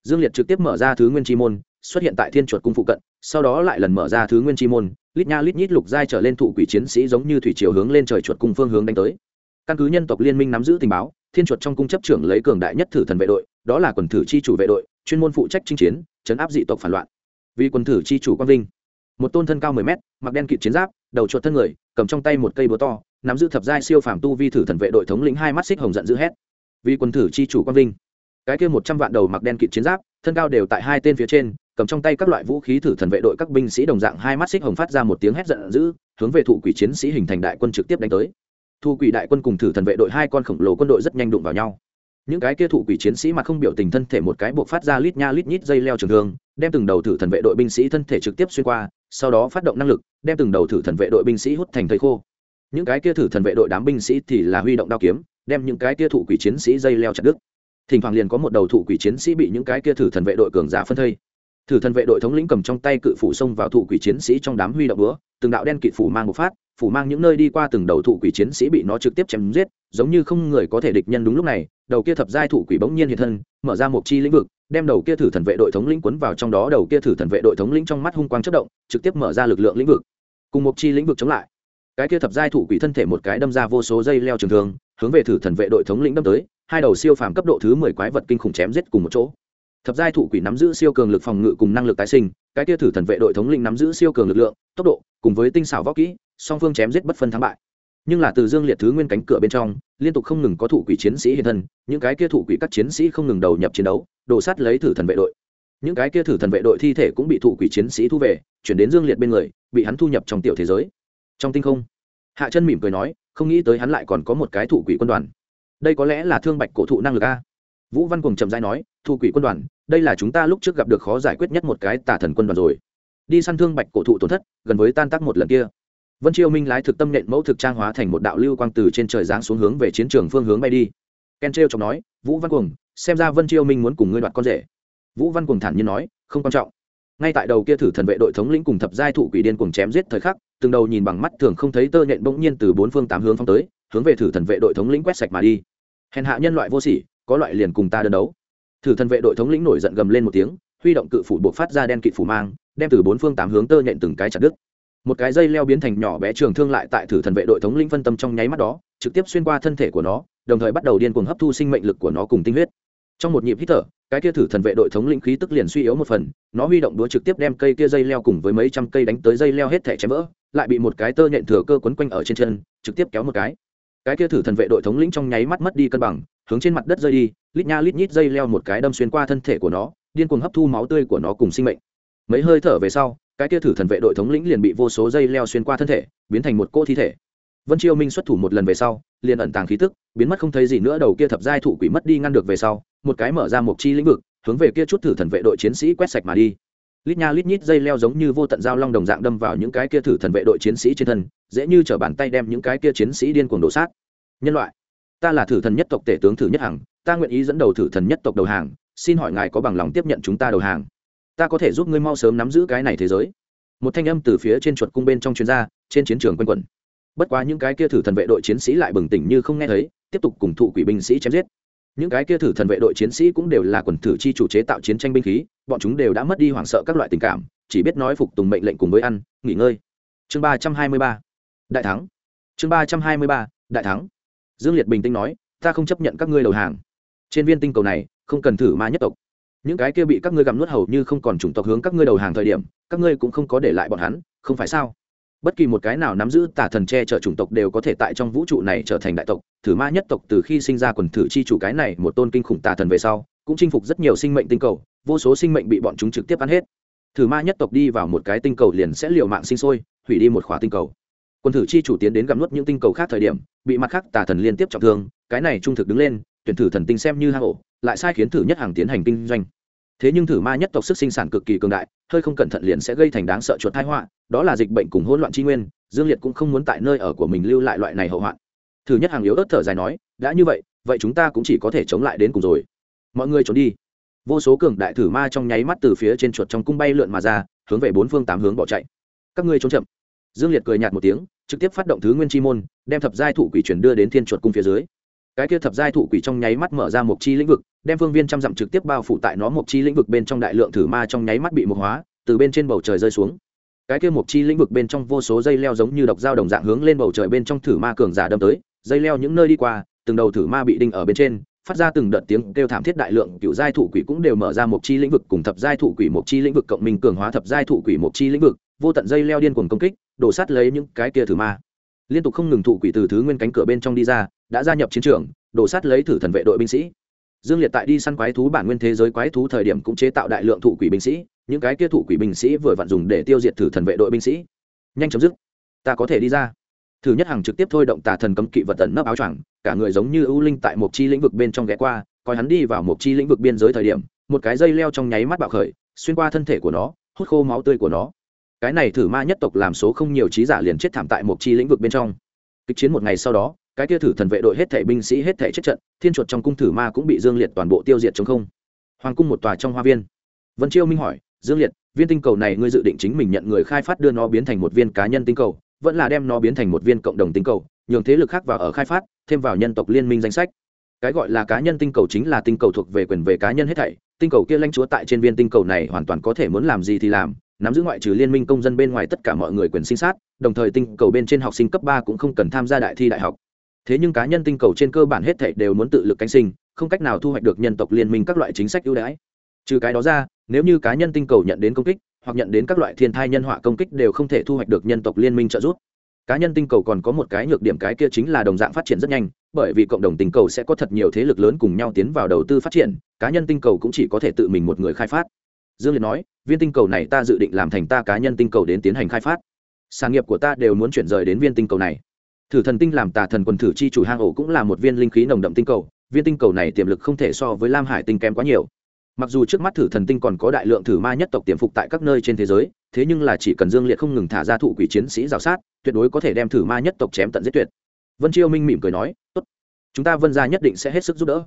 Dương liệt trực tiếp mở ra thứ nguyên chi môn, xuất hiện tại thiên chuột cung phụ cận, sau đó lại lần mở ra thứ nguyên chi môn, lít nha lít nhít lục giai trở lên thụ quỷ chiến sĩ giống như thủy chiều hướng lên trời chuột cung phương hướng đánh tới. Căn cứ nhân tộc liên minh nắm giữ tình báo, thiên chuột trong cung chấp trưởng lấy cường đại nhất thử thần vệ đội, đó là quần thử chi chủ vệ đội, chuyên môn phụ trách chinh chiến, chấn áp dị tộc phản loạn. Vì quần thử chi chủ quang vinh, một tôn thân cao mười mét, mặc đen kịt chiến giáp, đầu chuột thân người cầm trong tay một cây búa to, nắm giữ thập giai siêu phàm tu vi thử thần vệ đội thống lĩnh hai mắt xích hồng giận dữ hét. Vì quần thử chi chủ quang vinh, cái kia một trăm vạn đầu mặc đen kịt chiến giáp, thân cao đều tại hai tên phía trên, cầm trong tay các loại vũ khí thử thần vệ đội các binh sĩ đồng dạng hai mắt xích hồng phát ra một tiếng hét giận dữ, hướng về thủ quỷ chiến sĩ hình thành đại quân trực tiếp đánh tới. Thu quỷ đại quân cùng thử thần vệ đội hai con khổng lồ quân đội rất nhanh đụng vào nhau những cái kia thủ quỷ chiến sĩ mà không biểu tình thân thể một cái buộc phát ra lít nha lít nhít dây leo trường thương, đem từng đầu thử thần vệ đội binh sĩ thân thể trực tiếp xuyên qua, sau đó phát động năng lực, đem từng đầu thử thần vệ đội binh sĩ hút thành thầy khô. Những cái kia thử thần vệ đội đám binh sĩ thì là huy động đao kiếm, đem những cái kia thủ quỷ chiến sĩ dây leo chặt đứt. Thỉnh thoảng liền có một đầu thủ quỷ chiến sĩ bị những cái kia thử thần vệ đội cường giả phân thây. Thử thần vệ đội thống lĩnh cầm trong tay cự phủ xông vào thủ quỷ chiến sĩ trong đám huy động búa từng đạo đen kịt phủ mang một phát, phủ mang những nơi đi qua từng đầu thủ quỷ chiến sĩ bị nó trực tiếp chém giết, giống như không người có thể địch nhân đúng lúc này, đầu kia thập giai thủ quỷ bỗng nhiên hiện thân, mở ra một chi lĩnh vực, đem đầu kia thử thần vệ đội thống lĩnh cuốn vào trong đó, đầu kia thử thần vệ đội thống lĩnh trong mắt hung quang chất động, trực tiếp mở ra lực lượng lĩnh vực. Cùng một chi lĩnh vực chống lại, cái kia thập giai thủ quỷ thân thể một cái đâm ra vô số dây leo trường thường hướng về thử thần vệ đội thống lĩnh đâm tới, hai đầu siêu phàm cấp độ thứ mười quái vật kinh khủng chém giết cùng một chỗ. Thập giai thủ quỷ nắm giữ siêu cường lực phòng ngự cùng năng lực tái sinh cái kia thử thần vệ đội thống lĩnh nắm giữ siêu cường lực lượng, tốc độ, cùng với tinh xảo võ kỹ, song phương chém giết bất phân thắng bại. Nhưng là từ dương liệt thứ nguyên cánh cửa bên trong, liên tục không ngừng có thủ quỷ chiến sĩ hiện thân, những cái kia thủ quỷ các chiến sĩ không ngừng đầu nhập chiến đấu, đổ sát lấy thử thần vệ đội. Những cái kia thử thần vệ đội thi thể cũng bị thủ quỷ chiến sĩ thu về, chuyển đến dương liệt bên người, bị hắn thu nhập trong tiểu thế giới. Trong tinh không, hạ chân mỉm cười nói, không nghĩ tới hắn lại còn có một cái thủ quỷ quân đoàn. Đây có lẽ là thương bạch cổ thụ năng lực a. Vũ văn cùng chậm dai nói, thủ quỷ quân đoàn đây là chúng ta lúc trước gặp được khó giải quyết nhất một cái tà thần quân đoàn rồi. Đi săn thương bạch cổ thụ tổn thất, gần với tan tác một lần kia. Vân chiêu minh lái thực tâm nện mẫu thực trang hóa thành một đạo lưu quang từ trên trời giáng xuống hướng về chiến trường phương hướng bay đi. Ken trêu chọc nói, vũ văn cuồng, xem ra vân chiêu minh muốn cùng ngươi đoạt con rể. Vũ văn cuồng thản nhiên nói, không quan trọng. Ngay tại đầu kia thử thần vệ đội thống lĩnh cùng thập giai thụ quỷ điên cuồng chém giết thời khắc, từng đầu nhìn bằng mắt thường không thấy tơ nhện bỗng nhiên từ bốn phương tám hướng phong tới, hướng về thử thần vệ đội thống lĩnh quét sạch mà đi. Hèn hạ nhân loại vô sỉ, có loại liền cùng ta đơn đấu thử thần vệ đội thống lĩnh nổi giận gầm lên một tiếng, huy động cự phủ buộc phát ra đen kịt phủ mang, đem từ bốn phương tám hướng tơ nhện từng cái chặt đứt. Một cái dây leo biến thành nhỏ bé trường thương lại tại thử thần vệ đội thống lĩnh phân tâm trong nháy mắt đó, trực tiếp xuyên qua thân thể của nó, đồng thời bắt đầu điên cuồng hấp thu sinh mệnh lực của nó cùng tinh huyết. Trong một nhịp hít thở, cái kia thử thần vệ đội thống lĩnh khí tức liền suy yếu một phần, nó huy động đũa trực tiếp đem cây kia dây leo cùng với mấy trăm cây đánh tới dây leo hết thẻ chém vỡ, lại bị một cái tơ nhện thừa cơ quấn quanh ở trên chân, trực tiếp kéo một cái. Cái kia thử thần vệ đội thống lĩnh trong nháy mắt mất đi cân bằng, hướng trên mặt đất rơi đi lít nha lít nhít dây leo một cái đâm xuyên qua thân thể của nó, điên cuồng hấp thu máu tươi của nó cùng sinh mệnh. Mấy hơi thở về sau, cái kia thử thần vệ đội thống lĩnh liền bị vô số dây leo xuyên qua thân thể, biến thành một cô thi thể. Vân chiêu minh xuất thủ một lần về sau, liền ẩn tàng khí tức, biến mất không thấy gì nữa đầu kia thập giai thủ quỷ mất đi ngăn được về sau, một cái mở ra một chi lĩnh vực, hướng về kia chút thử thần vệ đội chiến sĩ quét sạch mà đi. Lít nha lít nhít dây leo giống như vô tận dao long đồng dạng đâm vào những cái kia thử thần vệ đội chiến sĩ trên thân, dễ như t bàn tay đem những cái kia chiến sĩ điên cuồng đổ sát. Nhân loại, ta là thử thần nhất tộc tể tướng thử nhất hằng ta nguyện ý dẫn đầu thử thần nhất tộc đầu hàng, xin hỏi ngài có bằng lòng tiếp nhận chúng ta đầu hàng? Ta có thể giúp ngươi mau sớm nắm giữ cái này thế giới. Một thanh âm từ phía trên chuột cung bên trong chuyên gia trên chiến trường quanh quẩn. Bất quá những cái kia thử thần vệ đội chiến sĩ lại bừng tỉnh như không nghe thấy, tiếp tục cùng thụ quỷ binh sĩ chém giết. Những cái kia thử thần vệ đội chiến sĩ cũng đều là quần thử chi chủ chế tạo chiến tranh binh khí, bọn chúng đều đã mất đi hoảng sợ các loại tình cảm, chỉ biết nói phục tùng mệnh lệnh cùng với ăn, nghỉ ngơi. Chương ba trăm hai mươi ba. Đại thắng. Chương ba trăm hai mươi ba, đại thắng. Dương liệt bình tĩnh nói, ta không chấp nhận các ngươi đầu hàng trên viên tinh cầu này, không cần thử ma nhất tộc. Những cái kia bị các ngươi gặm nuốt hầu như không còn chủng tộc hướng các ngươi đầu hàng thời điểm, các ngươi cũng không có để lại bọn hắn, không phải sao? Bất kỳ một cái nào nắm giữ tà thần che chở chủng tộc đều có thể tại trong vũ trụ này trở thành đại tộc. Thử ma nhất tộc từ khi sinh ra quần thử chi chủ cái này một tôn kinh khủng tà thần về sau, cũng chinh phục rất nhiều sinh mệnh tinh cầu, vô số sinh mệnh bị bọn chúng trực tiếp ăn hết. Thử ma nhất tộc đi vào một cái tinh cầu liền sẽ liều mạng sinh sôi, hủy đi một khóa tinh cầu. Quân thử chi chủ tiến đến gặm nuốt những tinh cầu khác thời điểm, bị mặt khác tà thần liên tiếp trọng thương, cái này trung thực đứng lên tuyển thử thần tinh xem như hang ổ, lại sai khiến thử nhất hàng tiến hành kinh doanh. Thế nhưng thử ma nhất tộc sức sinh sản cực kỳ cường đại, hơi không cẩn thận liền sẽ gây thành đáng sợ chuột thái họa, đó là dịch bệnh cùng hỗn loạn tri nguyên, dương liệt cũng không muốn tại nơi ở của mình lưu lại loại này hậu hoạn. Thử nhất hàng yếu ớt thở dài nói, đã như vậy vậy chúng ta cũng chỉ có thể chống lại đến cùng rồi. Mọi người trốn đi. Vô số cường đại thử ma trong nháy mắt từ phía trên chuột trong cung bay lượn mà ra, hướng về bốn phương tám hướng bỏ chạy. Các ngươi trốn chậm. Dương liệt cười nhạt một tiếng, trực tiếp phát động thứ nguyên chi môn, đem thập giai thụ quỷ chuyển đưa đến thiên chuột cung phía dưới cái kia thập giai thụ quỷ trong nháy mắt mở ra một chi lĩnh vực, đem phương viên trăm dặm trực tiếp bao phủ tại nó một chi lĩnh vực bên trong đại lượng thử ma trong nháy mắt bị mục hóa, từ bên trên bầu trời rơi xuống. Cái kia một chi lĩnh vực bên trong vô số dây leo giống như độc dao đồng dạng hướng lên bầu trời bên trong thử ma cường giả đâm tới, dây leo những nơi đi qua, từng đầu thử ma bị đinh ở bên trên, phát ra từng đợt tiếng kêu thảm thiết đại lượng cựu giai thụ quỷ cũng đều mở ra một chi lĩnh vực cùng thập giai thụ quỷ một chi lĩnh vực cộng minh cường hóa thập giai thụ quỷ một chi lĩnh vực, vô tận dây leo điên cuồng công kích, đổ sát lấy những cái kia thử ma liên tục không ngừng thụ quỷ từ thứ nguyên cánh cửa bên trong đi ra, đã gia nhập chiến trường, đổ sát lấy thử thần vệ đội binh sĩ. Dương liệt tại đi săn quái thú bản nguyên thế giới quái thú thời điểm cũng chế tạo đại lượng thụ quỷ binh sĩ, những cái kia thụ quỷ binh sĩ vừa vặn dùng để tiêu diệt thử thần vệ đội binh sĩ. Nhanh chóng dứt. Ta có thể đi ra. Thử nhất hàng trực tiếp thôi động tà thần cấm kỵ vật tận nấp áo choàng, cả người giống như ưu linh tại một chi lĩnh vực bên trong ghé qua, coi hắn đi vào một chi lĩnh vực biên giới thời điểm, một cái dây leo trong nháy mắt bạo khởi, xuyên qua thân thể của nó, hút khô máu tươi của nó cái này thử ma nhất tộc làm số không nhiều trí giả liền chết thảm tại một chi lĩnh vực bên trong. Kịch chiến một ngày sau đó, cái kia thử thần vệ đội hết thể binh sĩ, hết thể chết trận, thiên chuột trong cung thử ma cũng bị dương liệt toàn bộ tiêu diệt chống không. Hoàng cung một tòa trong hoa viên. Vân chiêu minh hỏi, dương liệt, viên tinh cầu này ngươi dự định chính mình nhận người khai phát đưa nó biến thành một viên cá nhân tinh cầu, vẫn là đem nó biến thành một viên cộng đồng tinh cầu, nhường thế lực khác vào ở khai phát, thêm vào nhân tộc liên minh danh sách? Cái gọi là cá nhân tinh cầu chính là tinh cầu thuộc về quyền về cá nhân hết thảy, tinh cầu kia lãnh chúa tại trên viên tinh cầu này hoàn toàn có thể muốn làm gì thì làm nắm giữ ngoại trừ liên minh công dân bên ngoài tất cả mọi người quyền sinh sát, đồng thời tinh cầu bên trên học sinh cấp ba cũng không cần tham gia đại thi đại học. Thế nhưng cá nhân tinh cầu trên cơ bản hết thảy đều muốn tự lực cánh sinh, không cách nào thu hoạch được nhân tộc liên minh các loại chính sách ưu đãi. Trừ cái đó ra, nếu như cá nhân tinh cầu nhận đến công kích, hoặc nhận đến các loại thiên thai nhân họa công kích đều không thể thu hoạch được nhân tộc liên minh trợ giúp. Cá nhân tinh cầu còn có một cái nhược điểm cái kia chính là đồng dạng phát triển rất nhanh, bởi vì cộng đồng tinh cầu sẽ có thật nhiều thế lực lớn cùng nhau tiến vào đầu tư phát triển, cá nhân tinh cầu cũng chỉ có thể tự mình một người khai phát dương liệt nói, viên tinh cầu này ta dự định làm thành ta cá nhân tinh cầu đến tiến hành khai phát. Sản nghiệp của ta đều muốn chuyển rời đến viên tinh cầu này. Thử thần tinh làm tà thần quần thử chi chủ hang ổ cũng là một viên linh khí nồng đậm tinh cầu, viên tinh cầu này tiềm lực không thể so với lam hải tinh kém quá nhiều. Mặc dù trước mắt thử thần tinh còn có đại lượng thử ma nhất tộc tiềm phục tại các nơi trên thế giới, thế nhưng là chỉ cần dương liệt không ngừng thả ra thụ quỷ chiến sĩ rào sát, tuyệt đối có thể đem thử ma nhất tộc chém tận giết tuyệt. Vân chiêu minh mỉm cười nói, tốt, chúng ta vân gia nhất định sẽ hết sức giúp đỡ.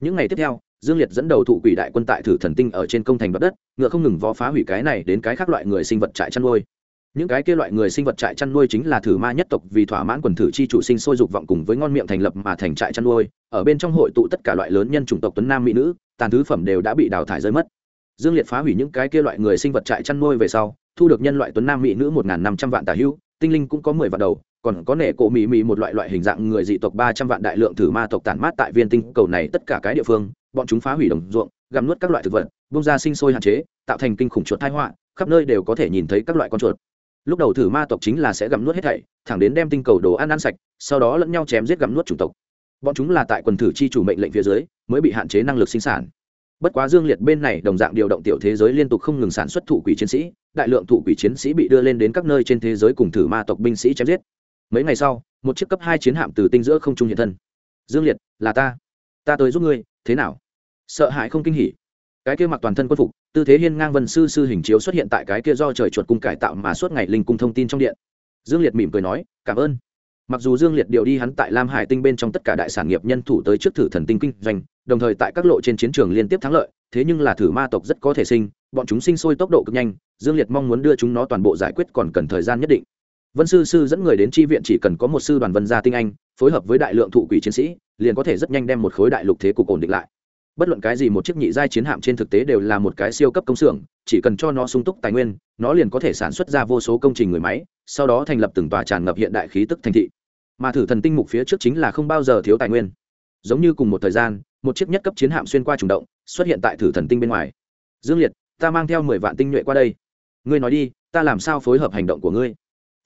Những ngày tiếp theo dương liệt dẫn đầu thụ quỷ đại quân tại thử thần tinh ở trên công thành đất đất, ngựa không ngừng vó phá hủy cái này đến cái khác loại người sinh vật trại chăn nuôi. Những cái kia loại người sinh vật trại chăn nuôi chính là thử ma nhất tộc vì thỏa mãn quần thử chi chủ sinh sôi dục vọng cùng với ngon miệng thành lập mà thành trại chăn nuôi, ở bên trong hội tụ tất cả loại lớn nhân chủng tộc tuấn nam mỹ nữ, tàn thứ phẩm đều đã bị đào thải rơi mất. Dương liệt phá hủy những cái kia loại người sinh vật trại chăn nuôi về sau, thu được nhân loại tuấn nam mỹ nữ một năm trăm vạn tà hữu, tinh linh cũng có mười vạn đầu còn có nể cổ mỹ mỹ một loại loại hình dạng người dị tộc ba trăm vạn đại lượng thử ma tộc tản mát tại viên tinh cầu này tất cả cái địa phương, bọn chúng phá hủy đồng ruộng, gặm nuốt các loại thực vật, bung ra sinh sôi hạn chế, tạo thành kinh khủng chuột thái họa, khắp nơi đều có thể nhìn thấy các loại con chuột. Lúc đầu thử ma tộc chính là sẽ gặm nuốt hết thảy, thẳng đến đem tinh cầu đồ ăn ăn sạch, sau đó lẫn nhau chém giết gặm nuốt chủng tộc. Bọn chúng là tại quần thử chi chủ mệnh lệnh phía dưới, mới bị hạn chế năng lực sinh sản. Bất quá dương liệt bên này đồng dạng điều động tiểu thế giới liên tục không ngừng sản xuất thủ quỷ chiến sĩ, đại lượng thủ quỷ chiến sĩ bị đưa lên đến các nơi trên thế giới cùng thử ma tộc binh sĩ chém giết mấy ngày sau, một chiếc cấp hai chiến hạm từ tinh giữa không trung hiện thân. Dương liệt, là ta. Ta tới giúp ngươi, thế nào? Sợ hãi không kinh hỉ. Cái kia mặc toàn thân quân phục, tư thế hiên ngang vân sư sư hình chiếu xuất hiện tại cái kia do trời chuột cung cải tạo mà suốt ngày linh cung thông tin trong điện. Dương liệt mỉm cười nói, cảm ơn. Mặc dù dương liệt điều đi hắn tại lam hải tinh bên trong tất cả đại sản nghiệp nhân thủ tới trước thử thần tinh kinh doanh, đồng thời tại các lộ trên chiến trường liên tiếp thắng lợi, thế nhưng là thử ma tộc rất có thể sinh, bọn chúng sinh sôi tốc độ cực nhanh, dương liệt mong muốn đưa chúng nó toàn bộ giải quyết còn cần thời gian nhất định vân sư sư dẫn người đến tri viện chỉ cần có một sư đoàn vân gia tinh anh, phối hợp với đại lượng thụ quỷ chiến sĩ, liền có thể rất nhanh đem một khối đại lục thế cục ổn định lại. Bất luận cái gì một chiếc nhị giai chiến hạm trên thực tế đều là một cái siêu cấp công xưởng, chỉ cần cho nó sung túc tài nguyên, nó liền có thể sản xuất ra vô số công trình người máy, sau đó thành lập từng tòa tràn ngập hiện đại khí tức thành thị. Mà thử thần tinh mục phía trước chính là không bao giờ thiếu tài nguyên. Giống như cùng một thời gian, một chiếc nhất cấp chiến hạm xuyên qua trùng động, xuất hiện tại thử thần tinh bên ngoài. Dương liệt, ta mang theo mười vạn tinh nhuệ qua đây. Ngươi nói đi, ta làm sao phối hợp hành động của ngươi?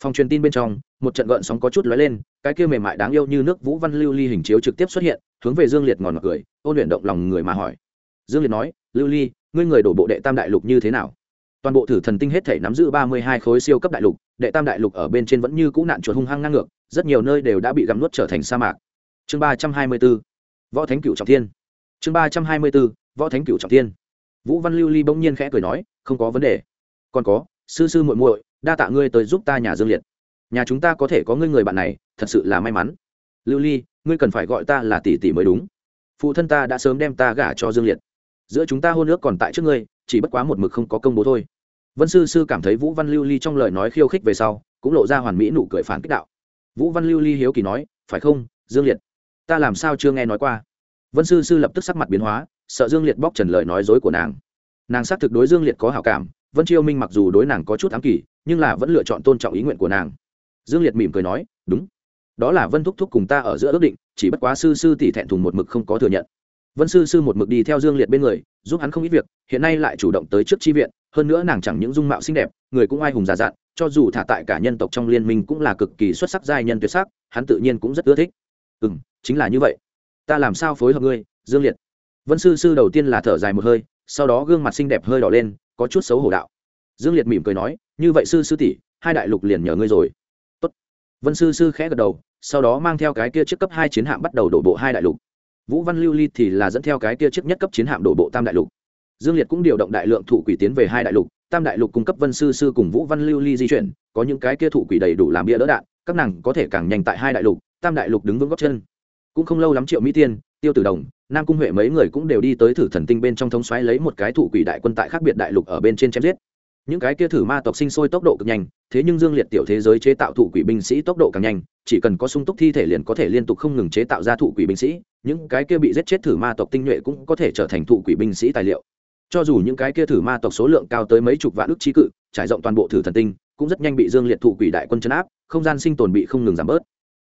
Phòng truyền tin bên trong, một trận gợn sóng có chút lóe lên, cái kia mềm mại đáng yêu như nước vũ văn lưu ly hình chiếu trực tiếp xuất hiện, hướng về dương liệt ngòn mặt cười, ôn luyện động lòng người mà hỏi. Dương liệt nói, lưu ly, ngươi người đổ bộ đệ tam đại lục như thế nào? Toàn bộ thử thần tinh hết thể nắm giữ ba mươi hai khối siêu cấp đại lục, đệ tam đại lục ở bên trên vẫn như cũ nạn chuột hung hăng ngang ngược, rất nhiều nơi đều đã bị gặm nuốt trở thành sa mạc. Chương ba trăm hai mươi b ố võ thánh cựu trọng thiên. Chương ba trăm hai mươi b ố võ thánh cựu trọng thiên. Vũ văn lưu ly bỗng nhiên khẽ cười nói, không có vấn đề. Còn có, sư sư muội muội đa tạ ngươi tới giúp ta nhà dương liệt. Nhà chúng ta có thể có ngươi người bạn này, thật sự là may mắn. Lưu ly, ngươi cần phải gọi ta là tỷ tỷ mới đúng. Phụ thân ta đã sớm đem ta gả cho dương liệt. Giữa chúng ta hôn ước còn tại trước ngươi, chỉ bất quá một mực không có công bố thôi. Vân sư sư cảm thấy vũ văn lưu ly trong lời nói khiêu khích về sau, cũng lộ ra hoàn mỹ nụ cười phản kích đạo. Vũ văn lưu ly hiếu kỳ nói, phải không, dương liệt? Ta làm sao chưa nghe nói qua? Vân sư sư lập tức sắc mặt biến hóa, sợ dương liệt bóc trần lời nói dối của nàng. Nàng xác thực đối dương liệt có hảo cảm vân chiêu minh mặc dù đối nàng có chút ám kỳ nhưng là vẫn lựa chọn tôn trọng ý nguyện của nàng. Dương liệt mỉm cười nói, đúng. Đó là vân thúc thúc cùng ta ở giữa ước định, chỉ bất quá sư sư tỷ thẹn thùng một mực không có thừa nhận. Vân sư sư một mực đi theo dương liệt bên người, giúp hắn không ít việc, hiện nay lại chủ động tới trước tri viện, hơn nữa nàng chẳng những dung mạo xinh đẹp, người cũng ai hùng già dặn, cho dù thả tại cả nhân tộc trong liên minh cũng là cực kỳ xuất sắc giai nhân tuyệt sắc, hắn tự nhiên cũng rất ưa thích. Ừ m chính là như vậy. Ta làm sao phối hợp ngươi, dương liệt? Vân sư sư đầu tiên là thở dài một hơi, sau đó gương mặt xinh đẹp hơi đỏ lên có chút xấu hổ đạo. Dương liệt mỉm cười nói, như vậy sư sư tỷ, hai đại lục liền nhờ ngươi rồi. Tốt. vân sư sư khẽ gật đầu, sau đó mang theo cái kia chiếc cấp hai chiến hạm bắt đầu đổ bộ hai đại lục. Vũ văn lưu ly thì là dẫn theo cái kia chiếc nhất cấp chiến hạm đổ bộ tam đại lục. Dương liệt cũng điều động đại lượng thủ quỷ tiến về hai đại lục, tam đại lục cung cấp vân sư sư cùng vũ văn lưu ly di chuyển, có những cái kia thủ quỷ đầy đủ làm bia đỡ đạn, các nàng có thể càng nhanh tại hai đại lục, tam đại lục đứng vững góc chân. Cũng không lâu lắm triệu mỹ tiên, tiêu tử đồng nam cung huệ mấy người cũng đều đi tới thử thần tinh bên trong thống xoáy lấy một cái thủ quỷ đại quân tại khác biệt đại lục ở bên trên chém giết. Những cái kia thử ma tộc sinh sôi tốc độ cực nhanh, thế nhưng dương liệt tiểu thế giới chế tạo thủ quỷ binh sĩ tốc độ càng nhanh, chỉ cần có sung túc thi thể liền có thể liên tục không ngừng chế tạo ra thủ quỷ binh sĩ, những cái kia bị giết chết thử ma tộc tinh nhuệ cũng có thể trở thành thủ quỷ binh sĩ tài liệu. Cho dù những cái kia thử ma tộc số lượng cao tới mấy chục vạn ước trí cự, trải rộng toàn bộ thử thần tinh, cũng rất nhanh bị dương liệt thủ quỷ đại quân chấn áp, không gian sinh tồn bị không ngừng giảm bớt.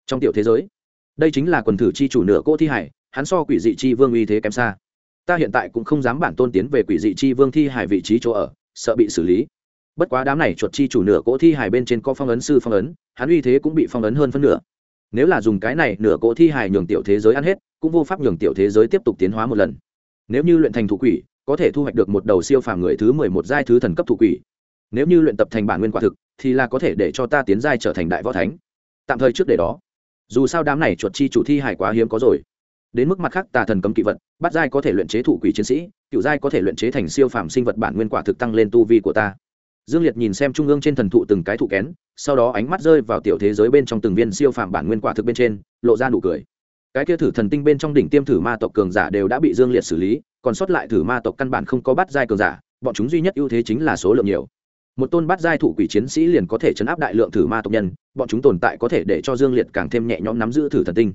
Trong tiểu thế giới, đây chính là quần thử chi chủ nửa cỗ thi hải hắn so quỷ dị chi vương uy thế kém xa. Ta hiện tại cũng không dám bản tôn tiến về quỷ dị chi vương thi hải vị trí chỗ ở, sợ bị xử lý. Bất quá đám này chuột chi chủ nửa cỗ thi hài bên trên có phong ấn sư phong ấn, hắn uy thế cũng bị phong ấn hơn phân nửa. Nếu là dùng cái này nửa cỗ thi hài nhường tiểu thế giới ăn hết, cũng vô pháp nhường tiểu thế giới tiếp tục tiến hóa một lần. Nếu như luyện thành thủ quỷ, có thể thu hoạch được một đầu siêu phàm người thứ mười một giai thứ thần cấp thủ quỷ. Nếu như luyện tập thành bản nguyên quả thực, thì là có thể để cho ta tiến giai trở thành đại võ thánh. Tạm thời trước để đó. Dù sao đám này chuột chi chủ thi hài quá hiếm có rồi đến mức mặt khác tà thần cấm kỵ vật, bắt giai có thể luyện chế thủ quỷ chiến sĩ, cựu giai có thể luyện chế thành siêu phàm sinh vật bản nguyên quả thực tăng lên tu vi của ta. Dương liệt nhìn xem trung ương trên thần thụ từng cái thụ kén, sau đó ánh mắt rơi vào tiểu thế giới bên trong từng viên siêu phàm bản nguyên quả thực bên trên, lộ ra nụ cười. Cái kia thử thần tinh bên trong đỉnh tiêm thử ma tộc cường giả đều đã bị dương liệt xử lý, còn sót lại thử ma tộc căn bản không có bắt giai cường giả, bọn chúng duy nhất ưu thế chính là số lượng nhiều. Một tôn bắt giai thủ quỷ chiến sĩ liền có thể chấn áp đại lượng thử ma tộc nhân, bọn chúng tồn tại có thể để cho dương liệt càng thêm nhẹ nhõm nắm giữ thử thần tinh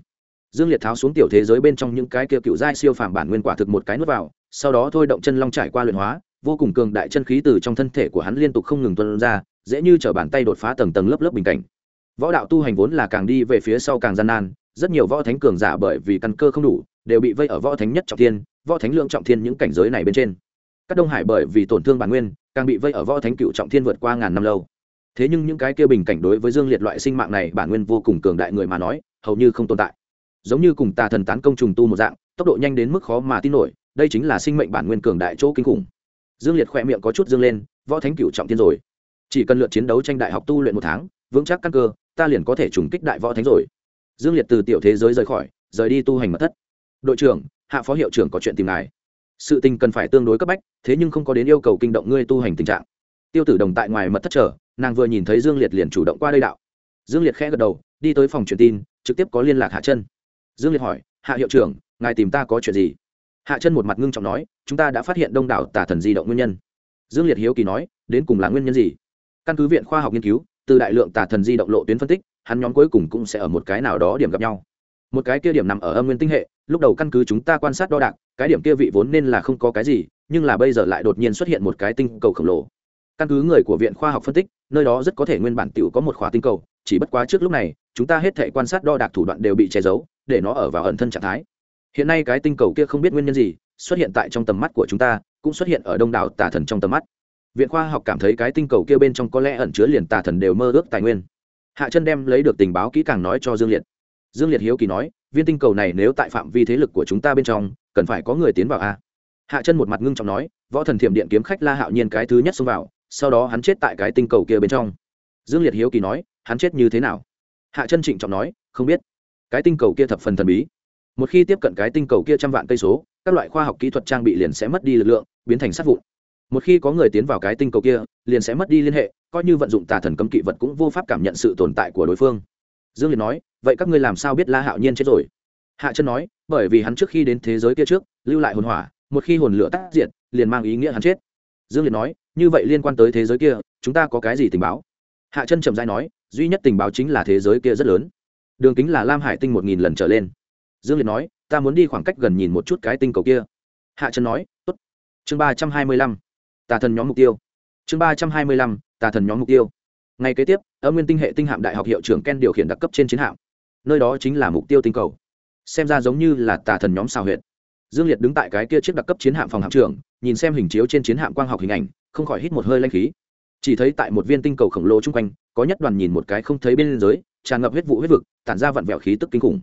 dương liệt tháo xuống tiểu thế giới bên trong những cái kia cựu giai siêu phàm bản nguyên quả thực một cái nuốt vào, sau đó thôi động chân long trải qua luyện hóa, vô cùng cường đại chân khí từ trong thân thể của hắn liên tục không ngừng tuân ra, dễ như t bàn tay đột phá tầng tầng lớp lớp bình cảnh. Võ đạo tu hành vốn là càng đi về phía sau càng gian nan, rất nhiều võ thánh cường giả bởi vì căn cơ không đủ, đều bị vây ở võ thánh nhất trọng thiên, võ thánh lượng trọng thiên những cảnh giới này bên trên. Các đông hải bởi vì tổn thương bản nguyên, càng bị vây ở võ thánh cựu trọng thiên vượt qua ngàn năm lâu. Thế nhưng những cái kia bình cảnh đối với dương liệt loại sinh mạng này bản nguyên vô cùng cường đại người mà nói, hầu như không tồn tại giống như cùng tà thần tán công trùng tu một dạng, tốc độ nhanh đến mức khó mà tin nổi, đây chính là sinh mệnh bản nguyên cường đại chỗ kinh khủng. Dương liệt khỏe miệng có chút dương lên, võ thánh cửu trọng tiên rồi. Chỉ cần lượt chiến đấu tranh đại học tu luyện một tháng, vững chắc căn cơ, ta liền có thể trùng kích đại võ thánh rồi. Dương liệt từ tiểu thế giới rời khỏi, rời đi tu hành mật thất. Đội trưởng, hạ phó hiệu trưởng có chuyện tìm ngài. Sự tình cần phải tương đối cấp bách, thế nhưng không có đến yêu cầu kinh động ngươi tu hành tình trạng. Tiêu tử đồng tại ngoài mật thất chờ, nàng vừa nhìn thấy dương liệt liền chủ động qua đây đạo. Dương liệt khẽ gật đầu, đi tới phòng truyền tin, trực tiếp có liên lạc hạ chân dương liệt hỏi, hạ hiệu trưởng, ngài tìm ta có chuyện gì? Hạ chân một mặt ngưng trọng nói, chúng ta đã phát hiện đông đảo tà thần di động nguyên nhân. Dương liệt hiếu kỳ nói, đến cùng là nguyên nhân gì? Căn cứ viện khoa học nghiên cứu, từ đại lượng tà thần di động lộ tuyến phân tích, hắn nhóm cuối cùng cũng sẽ ở một cái nào đó điểm gặp nhau. Một cái kia điểm nằm ở âm nguyên tinh hệ, lúc đầu căn cứ chúng ta quan sát đo đạc, cái điểm kia vị vốn nên là không có cái gì, nhưng là bây giờ lại đột nhiên xuất hiện một cái tinh cầu khổng lồ. Căn cứ người của viện khoa học phân tích, nơi đó rất có thể nguyên bản t i ể u có một khóa tinh cầu, chỉ bất quá trước lúc này chúng ta hết thể quan sát đo đạc thủ đoạn đều bị che giấu, để nó ở vào ẩn thân trạng thái. Hiện nay cái tinh cầu kia không biết nguyên nhân gì, xuất hiện tại trong tầm mắt của chúng ta, cũng xuất hiện ở đông đảo tà thần trong tầm mắt. Viện khoa học cảm thấy cái tinh cầu kia bên trong có lẽ ẩn chứa liền tà thần đều mơ ước tài nguyên. Hạ chân đem lấy được tình báo kỹ càng nói cho dương liệt. Dương liệt hiếu kỳ nói, viên tinh cầu này nếu tại phạm vi thế lực của chúng ta bên trong, cần phải có người tiến vào a hạ chân một mặt ngưng trọng nói, võ thần thiểm điện kiếm khách la hạo nhiên cái thứ nhất xông vào, sau đó hắn chết tại cái tinh cầu kia bên trong. Dương liệt hiếu kỳ nói, hắn chết như thế nào? Hạ chân trịnh trọng nói, không biết. Cái tinh cầu kia thập phần thần bí. Một khi tiếp cận cái tinh cầu kia trăm vạn cây số, các loại khoa học kỹ thuật trang bị liền sẽ mất đi lực lượng, biến thành sát vụn. Một khi có người tiến vào cái tinh cầu kia, liền sẽ mất đi liên hệ, coi như vận dụng tà thần cấm kỵ vật cũng vô pháp cảm nhận sự tồn tại của đối phương. Dương liệt nói, vậy các ngươi làm sao biết la hạo nhiên chết rồi? Hạ chân nói, bởi vì hắn trước khi đến thế giới kia trước, lưu lại hồn hỏa, một khi hồn lửa tác diệt, liền mang ý nghĩa hắn chết. Dương liệt nói, như vậy liên quan tới thế giới kia, chúng ta có cái gì tình báo? Hạ chân chậm dai nói, duy nhất tình báo chính là thế giới kia rất lớn. Đường kính là lam hải tinh một nghìn lần trở lên. Dương liệt nói, ta muốn đi khoảng cách gần nhìn một chút cái tinh cầu kia. Hạ chân nói, tốt. Chương ba trăm hai mươi lăm, tà thần nhóm mục tiêu. Chương ba trăm hai mươi lăm, tà thần nhóm mục tiêu. Ngày kế tiếp, âm nguyên tinh hệ tinh hạm đại học hiệu trưởng ken điều khiển đặc cấp trên chiến hạm. Nơi đó chính là mục tiêu tinh cầu. Xem ra giống như là tà thần nhóm xào huyện dương liệt đứng tại cái kia chiếc đặc cấp chiến hạm phòng hạm trưởng, nhìn xem hình chiếu trên chiến hạm quang học hình ảnh, không khỏi hít một hơi lanh khí chỉ thấy tại một viên tinh cầu khổng lồ chung quanh, có nhất đoàn nhìn một cái không thấy bên dưới, tràn ngập huyết vụ huyết vực, tản ra vặn vẹo khí tức kinh khủng.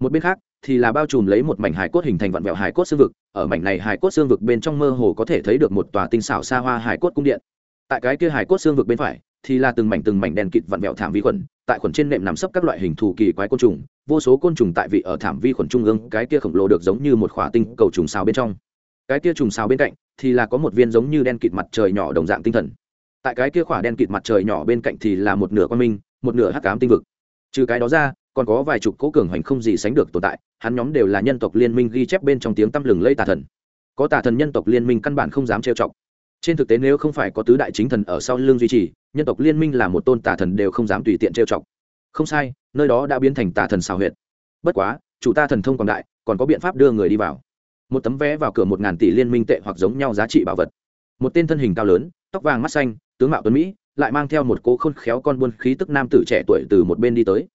Một bên khác, thì là bao trùm lấy một mảnh hải cốt hình thành vặn vẹo hải cốt xương vực, ở mảnh này hải cốt xương vực bên trong mơ hồ có thể thấy được một tòa tinh xảo xa hoa hải cốt cung điện. Tại cái kia hải cốt xương vực bên phải, thì là từng mảnh từng mảnh đen kịt vặn vẹo thảm vi khuẩn, tại khuẩn trên nệm nằm sấp các loại hình thù kỳ quái côn trùng, vô số côn trùng tại vị ở thảm vi khuẩn trung ương, cái kia khổng lồ được giống như một khỏa tinh cầu trùng xào bên trong. Cái kia trùng xào bên cạnh, thì là có một viên giống như đen kịt mặt trời nhỏ đồng dạng tinh thần tại cái kia khỏa đen kịt mặt trời nhỏ bên cạnh thì là một nửa quan minh, một nửa hắc cám tinh vực. Trừ cái đó ra, còn có vài chục cố cường hành không gì sánh được tồn tại, hắn nhóm đều là nhân tộc liên minh ghi chép bên trong tiếng tăm lừng lây tà thần. Có tà thần nhân tộc liên minh căn bản không dám trêu chọc. Trên thực tế nếu không phải có tứ đại chính thần ở sau lưng duy trì, nhân tộc liên minh là một tôn tà thần đều không dám tùy tiện trêu chọc. Không sai, nơi đó đã biến thành tà thần xào huyệt. Bất quá, chủ ta thần thông quảng đại, còn có biện pháp đưa người đi vào. Một tấm vé vào cửa một ngàn tỷ liên minh tệ hoặc giống nhau giá trị bảo vật. Một tên thân hình cao lớn, tóc vàng mắt xanh tướng mạo tuấn mỹ, lại mang theo một cố khôn khéo con buôn khí tức nam tử trẻ tuổi từ một bên đi tới.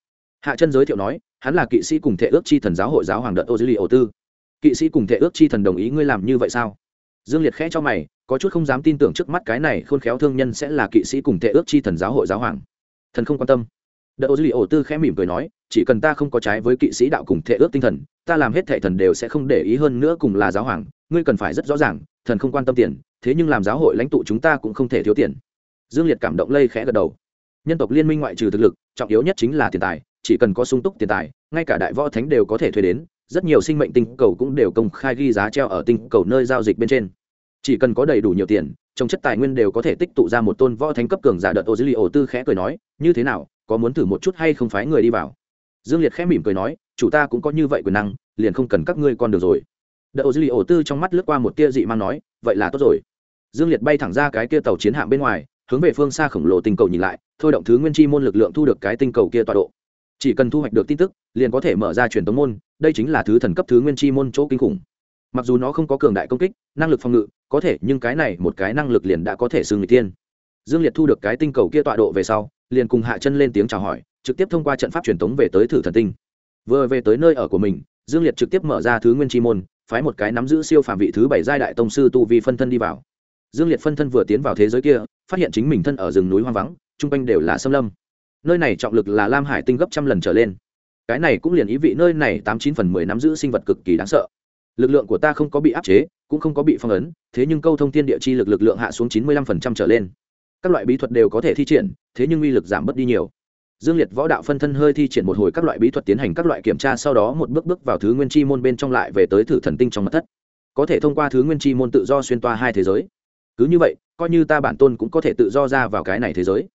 Hạ chân giới thiệu nói, hắn là kỵ sĩ cùng thể ước chi thần giáo hội giáo hoàng đợt ô dư li ô tư. Kỵ sĩ cùng thể ước chi thần đồng ý ngươi làm như vậy sao? Dương liệt khẽ cho mày, có chút không dám tin tưởng trước mắt cái này khôn khéo thương nhân sẽ là kỵ sĩ cùng thể ước chi thần giáo hội giáo hoàng. Thần không quan tâm. Đợt ô dư li ô tư khẽ mỉm cười nói, chỉ cần ta không có trái với kỵ sĩ đạo cùng thể ước tinh thần, ta làm hết thể thần đều sẽ không để ý hơn nữa cùng là giáo hoàng, ngươi cần phải rất rõ ràng, thần không quan tâm tiền, thế nhưng làm giáo hội lãnh tụ chúng ta cũng không thể thiếu tiền dương liệt cảm động lây khẽ gật đầu. Nhân tộc liên minh ngoại trừ thực lực, trọng yếu nhất chính là tiền tài, chỉ cần có sung túc tiền tài, ngay cả đại võ thánh đều có thể thuê đến, rất nhiều sinh mệnh tinh cầu cũng đều công khai ghi giá treo ở tinh cầu nơi giao dịch bên trên. Chỉ cần có đầy đủ nhiều tiền, trong chất tài nguyên đều có thể tích tụ ra một tôn võ thánh cấp cường giả đợt ô dữ liệu tư khẽ cười nói, như thế nào, có muốn thử một chút hay không phái người đi vào? Dương liệt khẽ mỉm cười nói, chủ ta cũng có như vậy quyền năng, liền không cần các ngươi con được rồi. Đợt ô dữ liệu tư trong mắt lướt qua một tia dị mang nói, vậy là tốt rồi. Dương liệt bay thẳng ra cái kia tàu chiến hạm bên ngoài hướng về phương xa khổng lồ tinh cầu nhìn lại, thôi động thứ nguyên chi môn lực lượng thu được cái tinh cầu kia tọa độ. Chỉ cần thu hoạch được tin tức, liền có thể mở ra truyền tống môn, đây chính là thứ thần cấp thứ nguyên chi môn chỗ kinh khủng. Mặc dù nó không có cường đại công kích, năng lực phòng ngự, có thể, nhưng cái này một cái năng lực liền đã có thể xưng người tiên dương liệt thu được cái tinh cầu kia tọa độ về sau, liền cùng hạ chân lên tiếng chào hỏi, trực tiếp thông qua trận pháp truyền tống về tới thử thần tinh. Vừa về tới nơi ở của mình, dương liệt trực tiếp mở ra thứ nguyên chi môn, phái một cái nắm giữ siêu phạm vị thứ bảy giai đại tông sư tu vi phân thân đi vào dương liệt phân thân vừa tiến vào thế giới kia, phát hiện chính mình thân ở rừng núi hoang vắng, chung quanh đều là xâm lâm. Nơi này trọng lực là lam hải tinh gấp trăm lần trở lên. Cái này cũng liền ý vị nơi này tám chín phần mười nắm giữ sinh vật cực kỳ đáng sợ. Lực lượng của ta không có bị áp chế, cũng không có bị phong ấn, thế nhưng câu thông thiên địa chi lực lực lượng hạ xuống chín mươi lăm phần trăm trở lên. Các loại bí thuật đều có thể thi triển, thế nhưng uy lực giảm bớt đi nhiều. Dương liệt võ đạo phân thân hơi thi triển một hồi các loại bí thuật tiến hành các loại kiểm tra, sau đó một bước bước vào thứ nguyên chi môn bên trong lại về tới thử thần tinh trong mặt thất. Có thể thông qua thứ nguyên chi môn tự do xuyên toa hai thế giới cứ như vậy, coi như ta bản tôn cũng có thể tự do ra vào cái này thế giới.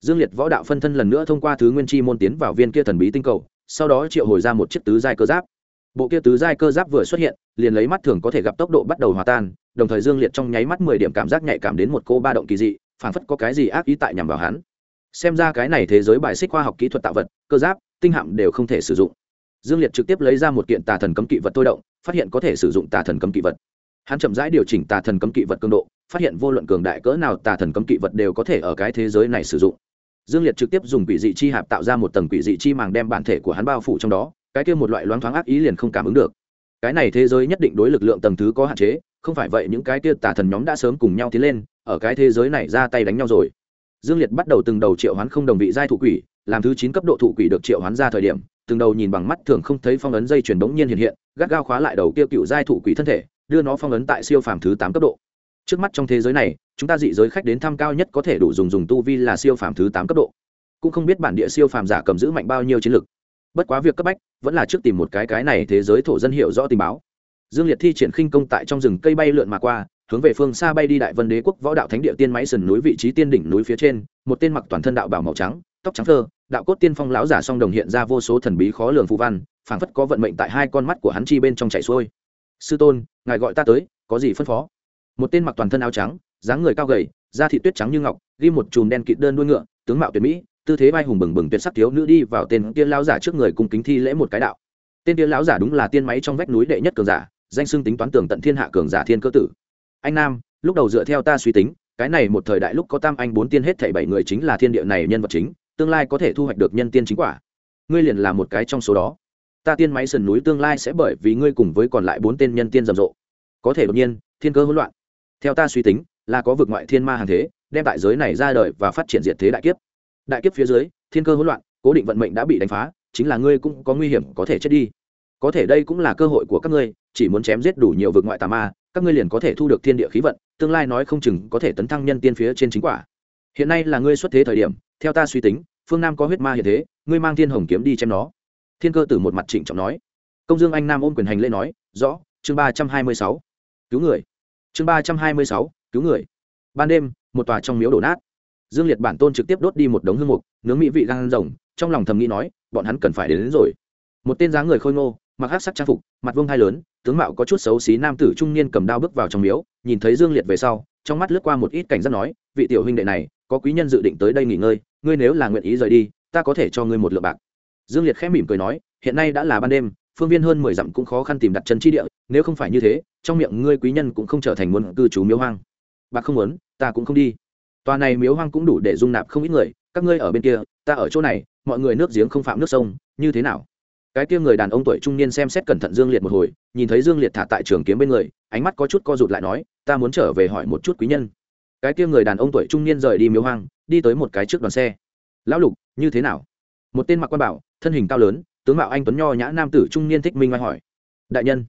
Dương liệt võ đạo phân thân lần nữa thông qua thứ nguyên chi môn tiến vào viên kia thần bí tinh cầu, sau đó triệu hồi ra một chiếc tứ giai cơ giáp. Bộ kia tứ giai cơ giáp vừa xuất hiện, liền lấy mắt thường có thể gặp tốc độ bắt đầu hòa tan, đồng thời dương liệt trong nháy mắt mười điểm cảm giác nhạy cảm đến một cô ba động kỳ dị, phảng phất có cái gì ác ý tại nhằm vào hắn. Xem ra cái này thế giới bài xích khoa học kỹ thuật tạo vật, cơ giáp, tinh hạm đều không thể sử dụng. Dương liệt trực tiếp lấy ra một kiện tà thần cấm kỵ vật tôi động, phát hiện có thể sử dụng tà thần cấm kỵ vật hắn chậm rãi điều chỉnh tà thần cấm kỵ vật cường độ, phát hiện vô luận cường đại cỡ nào tà thần cấm kỵ vật đều có thể ở cái thế giới này sử dụng. Dương liệt trực tiếp dùng quỷ dị chi hạp tạo ra một tầng quỷ dị chi màng đem bản thể của hắn bao phủ trong đó, cái kia một loại loáng thoáng ác ý liền không cảm ứng được. Cái này thế giới nhất định đối lực lượng tầng thứ có hạn chế, không phải vậy những cái kia tà thần nhóm đã sớm cùng nhau tiến lên, ở cái thế giới này ra tay đánh nhau rồi. Dương liệt bắt đầu từng đầu triệu hoán không đồng vị giai thụ quỷ, làm thứ chín cấp độ thụ quỷ được triệu hoán ra thời điểm, từng đầu nhìn bằng mắt thường không thấy phong ấn dây chuyển bỗng nhiên hiện hiện, gắt gao khóa lại đầu kia cựu giai thụ quỷ thân thể đưa nó phong ấn tại siêu phàm thứ tám cấp độ. Trước mắt trong thế giới này, chúng ta dị giới khách đến thăm cao nhất có thể đủ dùng dùng tu vi là siêu phàm thứ tám cấp độ. Cũng không biết bản địa siêu phàm giả cầm giữ mạnh bao nhiêu chiến lực. Bất quá việc cấp bách vẫn là trước tìm một cái cái này thế giới thổ dân hiểu rõ tình báo. Dương liệt thi triển khinh công tại trong rừng cây bay lượn mà qua, hướng về phương xa bay đi đại vân đế quốc võ đạo thánh địa tiên máy sườn núi vị trí tiên đỉnh núi phía trên, một tên mặc toàn thân đạo bảo màu trắng, tóc trắng thơ, đạo cốt tiên phong lão giả song đồng hiện ra vô số thần bí khó lường phù văn, phảng phất có vận mệnh tại hai con mắt của hắn chi bên trong chảy xuôi. Sư tôn ngài gọi ta tới, có gì phân phó? Một tên mặc toàn thân áo trắng, dáng người cao gầy, da thị tuyết trắng như ngọc, ghi một chùm đen kịt đơn đuôi ngựa, tướng mạo tuyệt mỹ, tư thế vai hùng bừng bừng tuyệt sắc thiếu nữ đi vào tên tiên lão giả trước người cùng kính thi lễ một cái đạo. Tên tiên lão giả đúng là tiên máy trong vách núi đệ nhất cường giả, danh xưng tính toán tường tận thiên hạ cường giả thiên cơ tử. Anh nam, lúc đầu dựa theo ta suy tính, cái này một thời đại lúc có tam anh bốn tiên hết thảy bảy người chính là thiên địa này nhân vật chính, tương lai có thể thu hoạch được nhân tiên chính quả. Ngươi liền là một cái trong số đó ta tiên máy sườn núi tương lai sẽ bởi vì ngươi cùng với còn lại bốn tên nhân tiên rầm rộ. Có thể đột nhiên, thiên cơ hỗn loạn. Theo ta suy tính, là có vực ngoại thiên ma hàng thế, đem đại giới này ra đời và phát triển diệt thế đại kiếp. Đại kiếp phía dưới, thiên cơ hỗn loạn, cố định vận mệnh đã bị đánh phá, chính là ngươi cũng có nguy hiểm, có thể chết đi. Có thể đây cũng là cơ hội của các ngươi, chỉ muốn chém giết đủ nhiều vực ngoại tà ma, các ngươi liền có thể thu được thiên địa khí vận, tương lai nói không chừng có thể tấn thăng nhân tiên phía trên chính quả. Hiện nay là ngươi xuất thế thời điểm, theo ta suy tính, phương nam có huyết ma hiện thế, ngươi mang thiên hồng kiếm đi chém nó thiên cơ tử một mặt trịnh trọng nói. Công dương anh nam ôm quyền hành lễ nói rõ chương ba trăm hai mươi sáu. Cứu người. Chương ba trăm hai mươi sáu cứu người. Ban đêm một tòa trong miếu đổ nát. Dương liệt bản tôn trực tiếp đốt đi một đống hương mục nướng mỹ vị gan rồng trong lòng thầm nghĩ nói bọn hắn cần phải đến, đến rồi. Một tên dáng người khôi ngô mặc hát sắc trang phục mặt vông hai lớn tướng mạo có chút xấu xí nam tử trung niên cầm đao bước vào trong miếu nhìn thấy dương liệt về sau trong mắt lướt qua một ít cảnh giác nói vị tiểu huynh đệ này có quý nhân dự định tới đây nghỉ ngơi ngươi nếu là nguyện ý rời đi ta có thể cho ngươi một lượng bạc dương liệt khẽ mỉm cười nói, hiện nay đã là ban đêm, phương viên hơn mười dặm cũng khó khăn tìm đặt chân chi địa, nếu không phải như thế, trong miệng ngươi quý nhân cũng không trở thành muốn cư trú miếu hoang. Bạc không muốn, ta cũng không đi. Tòa này miếu hoang cũng đủ để dung nạp không ít người, các ngươi ở bên kia, ta ở chỗ này, mọi người nước giếng không phạm nước sông, như thế nào? Cái kia người đàn ông tuổi trung niên xem xét cẩn thận dương liệt một hồi, nhìn thấy dương liệt thả tại trường kiếm bên người, ánh mắt có chút co rụt lại nói, ta muốn trở về hỏi một chút quý nhân. Cái kia người đàn ông tuổi trung niên rời đi miếu hoang, đi tới một cái trước đoàn xe. Lão lục, như thế nào? Một tên mặc quan bảo, thân hình cao lớn, tướng mạo anh tuấn nho nhã nam tử trung niên thích minh oai hỏi. Đại nhân,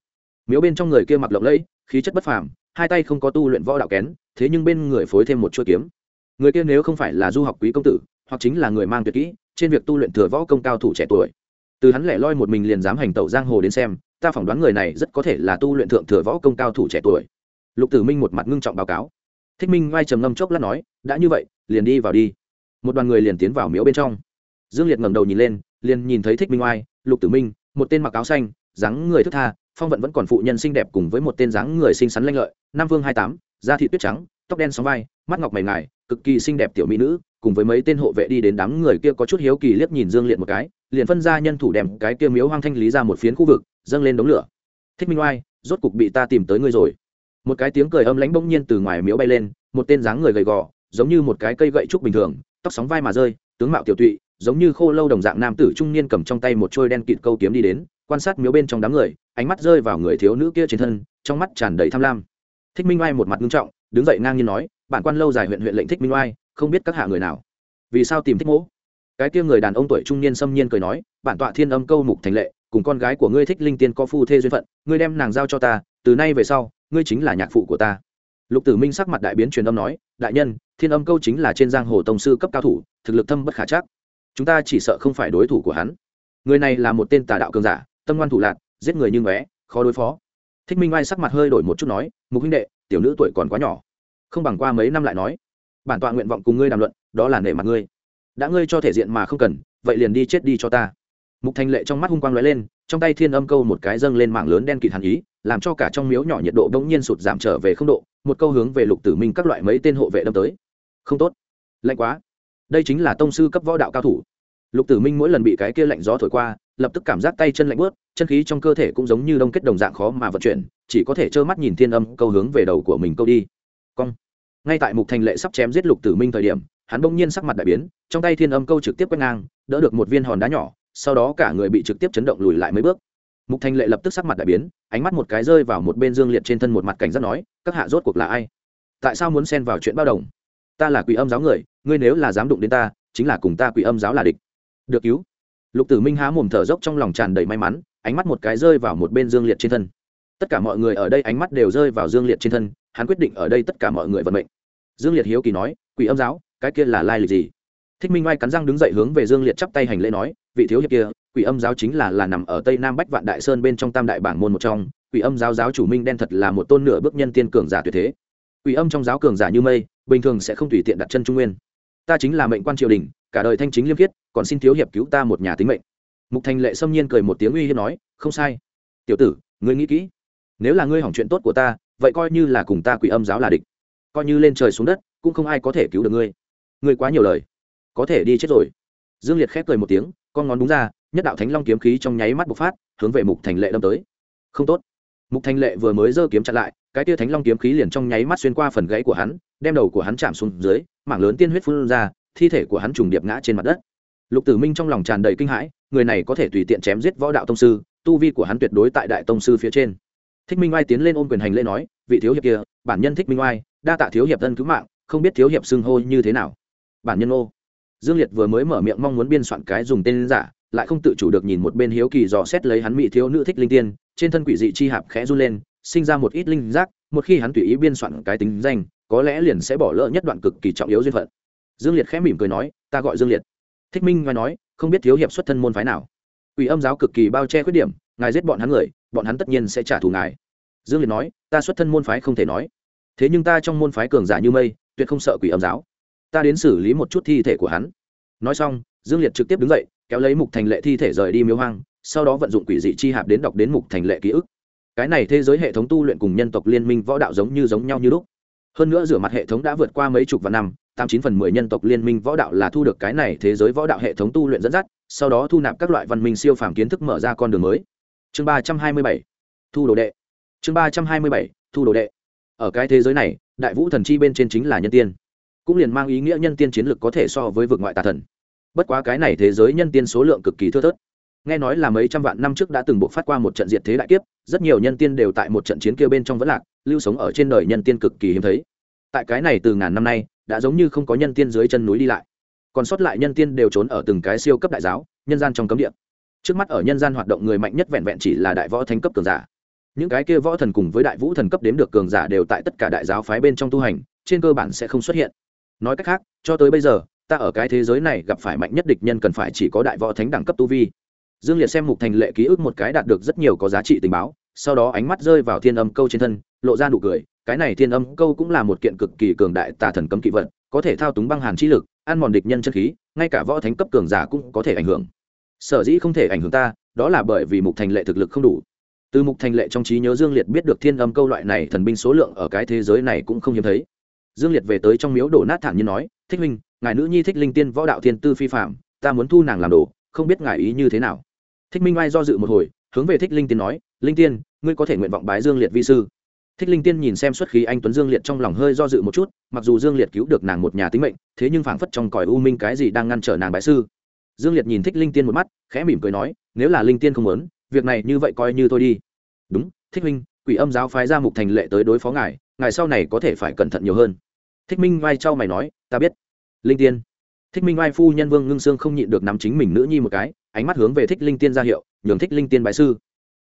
miếu bên trong người kia mặc lộng lẫy, khí chất bất phàm, hai tay không có tu luyện võ đạo kén, thế nhưng bên người phối thêm một chuỗi kiếm. Người kia nếu không phải là du học quý công tử, hoặc chính là người mang tuyệt kỹ, trên việc tu luyện thừa võ công cao thủ trẻ tuổi, từ hắn lẻ loi một mình liền dám hành tẩu giang hồ đến xem, ta phỏng đoán người này rất có thể là tu luyện thượng thừa võ công cao thủ trẻ tuổi. Lục tử minh một mặt ngưng trọng báo cáo. Thích minh vai trầm ngâm chốc lát nói, đã như vậy, liền đi vào đi. Một đoàn người liền tiến vào miếu bên trong dương liệt ngẩng đầu nhìn lên, liền nhìn thấy thích minh oai, lục tử minh, một tên mặc áo xanh, dáng người thức tha, phong vận vẫn còn phụ nhân xinh đẹp cùng với một tên dáng người xinh xắn lanh lợi, nam vương hai tám, da thị tuyết trắng, tóc đen sóng vai, mắt ngọc mày ngài, cực kỳ xinh đẹp tiểu mỹ nữ, cùng với mấy tên hộ vệ đi đến đám người kia có chút hiếu kỳ liếc nhìn dương liệt một cái, liền phân ra nhân thủ đem cái kia miếu hoang thanh lý ra một phiến khu vực, dâng lên đống lửa. Thích minh oai, rốt cục bị ta tìm tới ngươi rồi. Một cái tiếng cười âm lãnh bỗng nhiên từ ngoài miếu bay lên, một tên dáng người gầy gò, giống như một cái cây gậy trúc bình thường, tóc sóng vai mà rơi, tướng mạo tiểu tụy giống như khô lâu đồng dạng nam tử trung niên cầm trong tay một trôi đen kịt câu kiếm đi đến, quan sát miếu bên trong đám người, ánh mắt rơi vào người thiếu nữ kia trên thân, trong mắt tràn đầy tham lam. Thích minh oai một mặt nghiêm trọng, đứng dậy ngang nhiên nói, bản quan lâu dài huyện huyện lệnh thích minh oai, không biết các hạ người nào. Vì sao tìm thích mỗ? Cái kia người đàn ông tuổi trung niên xâm nhiên cười nói, bản tọa thiên âm câu mục thành lệ, cùng con gái của ngươi thích linh tiên có phu thê duyên phận, ngươi đem nàng giao cho ta, từ nay về sau, ngươi chính là nhạc phụ của ta. Lục tử minh sắc mặt đại biến truyền âm nói, đại nhân, thiên âm câu chính là trên giang hồ tổng sư cấp cao thủ, thực lực thâm bất khả chắc chúng ta chỉ sợ không phải đối thủ của hắn. Người này là một tên tà đạo cường giả, tâm ngoan thủ lạc giết người như ngóe, khó đối phó. Thích minh oai sắc mặt hơi đổi một chút nói, mục huynh đệ, tiểu nữ tuổi còn quá nhỏ. Không bằng qua mấy năm lại nói, bản tọa nguyện vọng cùng ngươi đàm luận, đó là nể mặt ngươi. Đã ngươi cho thể diện mà không cần, vậy liền đi chết đi cho ta. Mục thanh lệ trong mắt hung quang lóe lên, trong tay thiên âm câu một cái dâng lên mạng lớn đen kịt hàn ý, làm cho cả trong miếu nhỏ nhiệt độ bỗng nhiên sụt giảm trở về không độ, một câu hướng về lục tử minh các loại mấy tên hộ vệ đâm tới. Không tốt. Lạnh quá đây chính là tông sư cấp võ đạo cao thủ. Lục tử minh mỗi lần bị cái kia lạnh gió thổi qua, lập tức cảm giác tay chân lạnh bớt chân khí trong cơ thể cũng giống như đông kết đồng dạng khó mà vận chuyển, chỉ có thể trơ mắt nhìn thiên âm, câu hướng về đầu của mình câu đi. Cong. Ngay tại mục thành lệ sắp chém giết lục tử minh thời điểm, hắn bỗng nhiên sắc mặt đại biến, trong tay thiên âm câu trực tiếp quét ngang, đỡ được một viên hòn đá nhỏ, sau đó cả người bị trực tiếp chấn động lùi lại mấy bước. Mục thành lệ lập tức sắc mặt đại biến, ánh mắt một cái rơi vào một bên dương liệt trên thân một mặt cảnh giác nói, các hạ rốt cuộc là ai? Tại sao muốn xen vào chuyện bao đồng? Ta là quỷ âm giáo người, ngươi nếu là dám đụng đến ta, chính là cùng ta quỷ âm giáo là địch. Được cứu. Lục tử minh há mồm thở dốc trong lòng tràn đầy may mắn, ánh mắt một cái rơi vào một bên dương liệt trên thân. Tất cả mọi người ở đây ánh mắt đều rơi vào dương liệt trên thân, hắn quyết định ở đây tất cả mọi người vận mệnh. Dương liệt hiếu kỳ nói, quỷ âm giáo, cái kia là lai lịch gì? Thích minh oai cắn răng đứng dậy hướng về dương liệt chắp tay hành lễ nói, vị thiếu hiệp kia, quỷ âm giáo chính là là nằm ở tây nam bách vạn đại sơn bên trong tam đại bảng môn một trong, quỷ âm giáo giáo chủ minh đen thật là một tôn nửa bước nhân tiên cường giả tuyệt thế quỷ âm trong giáo cường giả như mây, bình thường sẽ không tùy tiện đặt chân trung nguyên. Ta chính là mệnh quan triều đình, cả đời thanh chính liêm khiết, còn xin thiếu hiệp cứu ta một nhà tính mệnh. Mục thành lệ xâm nhiên cười một tiếng uy hiếp nói, không sai. Tiểu tử, ngươi nghĩ kỹ. Nếu là ngươi hỏng chuyện tốt của ta, vậy coi như là cùng ta quỷ âm giáo là địch. Coi như lên trời xuống đất, cũng không ai có thể cứu được ngươi. Ngươi quá nhiều lời. Có thể đi chết rồi. Dương liệt khép cười một tiếng, con ngón đúng ra, nhất đạo thánh long kiếm khí trong nháy mắt bộc phát, hướng về mục thành lệ đâm tới. Không tốt. Mục thành lệ vừa mới giơ kiếm chặn lại cái tia thánh long kiếm khí liền trong nháy mắt xuyên qua phần gãy của hắn, đem đầu của hắn chạm xuống dưới, mảng lớn tiên huyết phun ra, thi thể của hắn trùng điệp ngã trên mặt đất. Lục tử minh trong lòng tràn đầy kinh hãi, người này có thể tùy tiện chém giết võ đạo tông sư, tu vi của hắn tuyệt đối tại đại tông sư phía trên. Thích minh oai tiến lên ôm quyền hành lễ nói, vị thiếu hiệp kia, bản nhân thích minh oai, đa tạ thiếu hiệp thân cứu mạng, không biết thiếu hiệp xưng hô như thế nào. Bản nhân ô. Dương liệt vừa mới mở miệng mong muốn biên soạn cái dùng tên giả, lại không tự chủ được nhìn một bên hiếu kỳ dò xét lấy hắn mỹ thiếu nữ thích linh tiên, trên thân quỷ dị chi hạp khẽ run lên sinh ra một ít linh giác, một khi hắn tùy ý biên soạn cái tính danh, có lẽ liền sẽ bỏ lỡ nhất đoạn cực kỳ trọng yếu duyên phận. Dương liệt khẽ mỉm cười nói, ta gọi dương liệt. Thích minh ngoài nói, không biết thiếu hiệp xuất thân môn phái nào. Quỷ âm giáo cực kỳ bao che khuyết điểm, ngài giết bọn hắn người, bọn hắn tất nhiên sẽ trả thù ngài. Dương liệt nói, ta xuất thân môn phái không thể nói. Thế nhưng ta trong môn phái cường giả như mây, tuyệt không sợ quỷ âm giáo. Ta đến xử lý một chút thi thể của hắn. Nói xong, dương liệt trực tiếp đứng dậy, kéo lấy mục thành lệ thi thể rời đi miếu hoang, sau đó vận dụng quỷ dị chi hạp đến đọc đến mục thành lệ ký ức cái này thế giới hệ thống tu luyện cùng nhân tộc liên minh võ đạo giống như giống nhau như lúc. Hơn nữa rửa mặt hệ thống đã vượt qua mấy chục vạn năm, tám chín phần mười nhân tộc liên minh võ đạo là thu được cái này thế giới võ đạo hệ thống tu luyện dẫn dắt, sau đó thu nạp các loại văn minh siêu phàm kiến thức mở ra con đường mới. Chương ba trăm hai mươi bảy, thu đồ đệ. Chương ba trăm hai mươi bảy, thu đồ đệ. Ở cái thế giới này, đại vũ thần chi bên trên chính là nhân tiên. Cũng liền mang ý nghĩa nhân tiên chiến lược có thể so với vực ngoại tà thần. Bất quá cái này thế giới nhân tiên số lượng cực kỳ thưa thớt nghe nói là mấy trăm vạn năm trước đã từng buộc phát qua một trận diệt thế đại kiếp, rất nhiều nhân tiên đều tại một trận chiến kia bên trong vẫn lạc, lưu sống ở trên đời nhân tiên cực kỳ hiếm thấy. Tại cái này từ ngàn năm nay, đã giống như không có nhân tiên dưới chân núi đi lại. Còn sót lại nhân tiên đều trốn ở từng cái siêu cấp đại giáo, nhân gian trong cấm địa. Trước mắt ở nhân gian hoạt động người mạnh nhất vẹn vẹn chỉ là đại võ thánh cấp cường giả. Những cái kia võ thần cùng với đại vũ thần cấp đếm được cường giả đều tại tất cả đại giáo phái bên trong tu hành, trên cơ bản sẽ không xuất hiện. Nói cách khác, cho tới bây giờ, ta ở cái thế giới này gặp phải mạnh nhất địch nhân cần phải chỉ có đại võ thánh đẳng cấp tu vi dương liệt xem mục thành lệ ký ức một cái đạt được rất nhiều có giá trị tình báo, sau đó ánh mắt rơi vào thiên âm câu trên thân, lộ ra nụ cười, cái này thiên âm câu cũng là một kiện cực kỳ cường đại tà thần cấm kỵ vật, có thể thao túng băng hàn chi lực, ăn mòn địch nhân chân khí, ngay cả võ thánh cấp cường giả cũng có thể ảnh hưởng. Sở dĩ không thể ảnh hưởng ta, đó là bởi vì mục thành lệ thực lực không đủ. Từ mục thành lệ trong trí nhớ dương liệt biết được thiên âm câu loại này thần binh số lượng ở cái thế giới này cũng không hiếm thấy. Dương liệt về tới trong miếu đổ nát thản như nói, thích minh ngài nữ nhi thích linh tiên võ đạo thiên tư phi phạm ta muốn thu nàng làm đồ, không biết ngài ý như thế nào thích minh Oai do dự một hồi, hướng về thích linh tiên nói, linh tiên, ngươi có thể nguyện vọng bái dương liệt vi sư. Thích linh tiên nhìn xem xuất khí anh tuấn dương liệt trong lòng hơi do dự một chút, mặc dù dương liệt cứu được nàng một nhà tính mệnh, thế nhưng phảng phất trong cõi u minh cái gì đang ngăn trở nàng bái sư. Dương liệt nhìn thích linh tiên một mắt, khẽ mỉm cười nói, nếu là linh tiên không muốn, việc này như vậy coi như thôi đi. Đúng, thích minh, quỷ âm giáo phái ra mục thành lệ tới đối phó ngài ngài sau này có thể phải cẩn thận nhiều hơn. Thích minh Oai trao mày nói, ta biết. Linh tiên. Thích minh Oai phu nhân vương ngưng sương không nhịn được nắm chính mình nữ nhi một cái ánh mắt hướng về thích linh tiên ra hiệu, nhường thích linh tiên bái sư.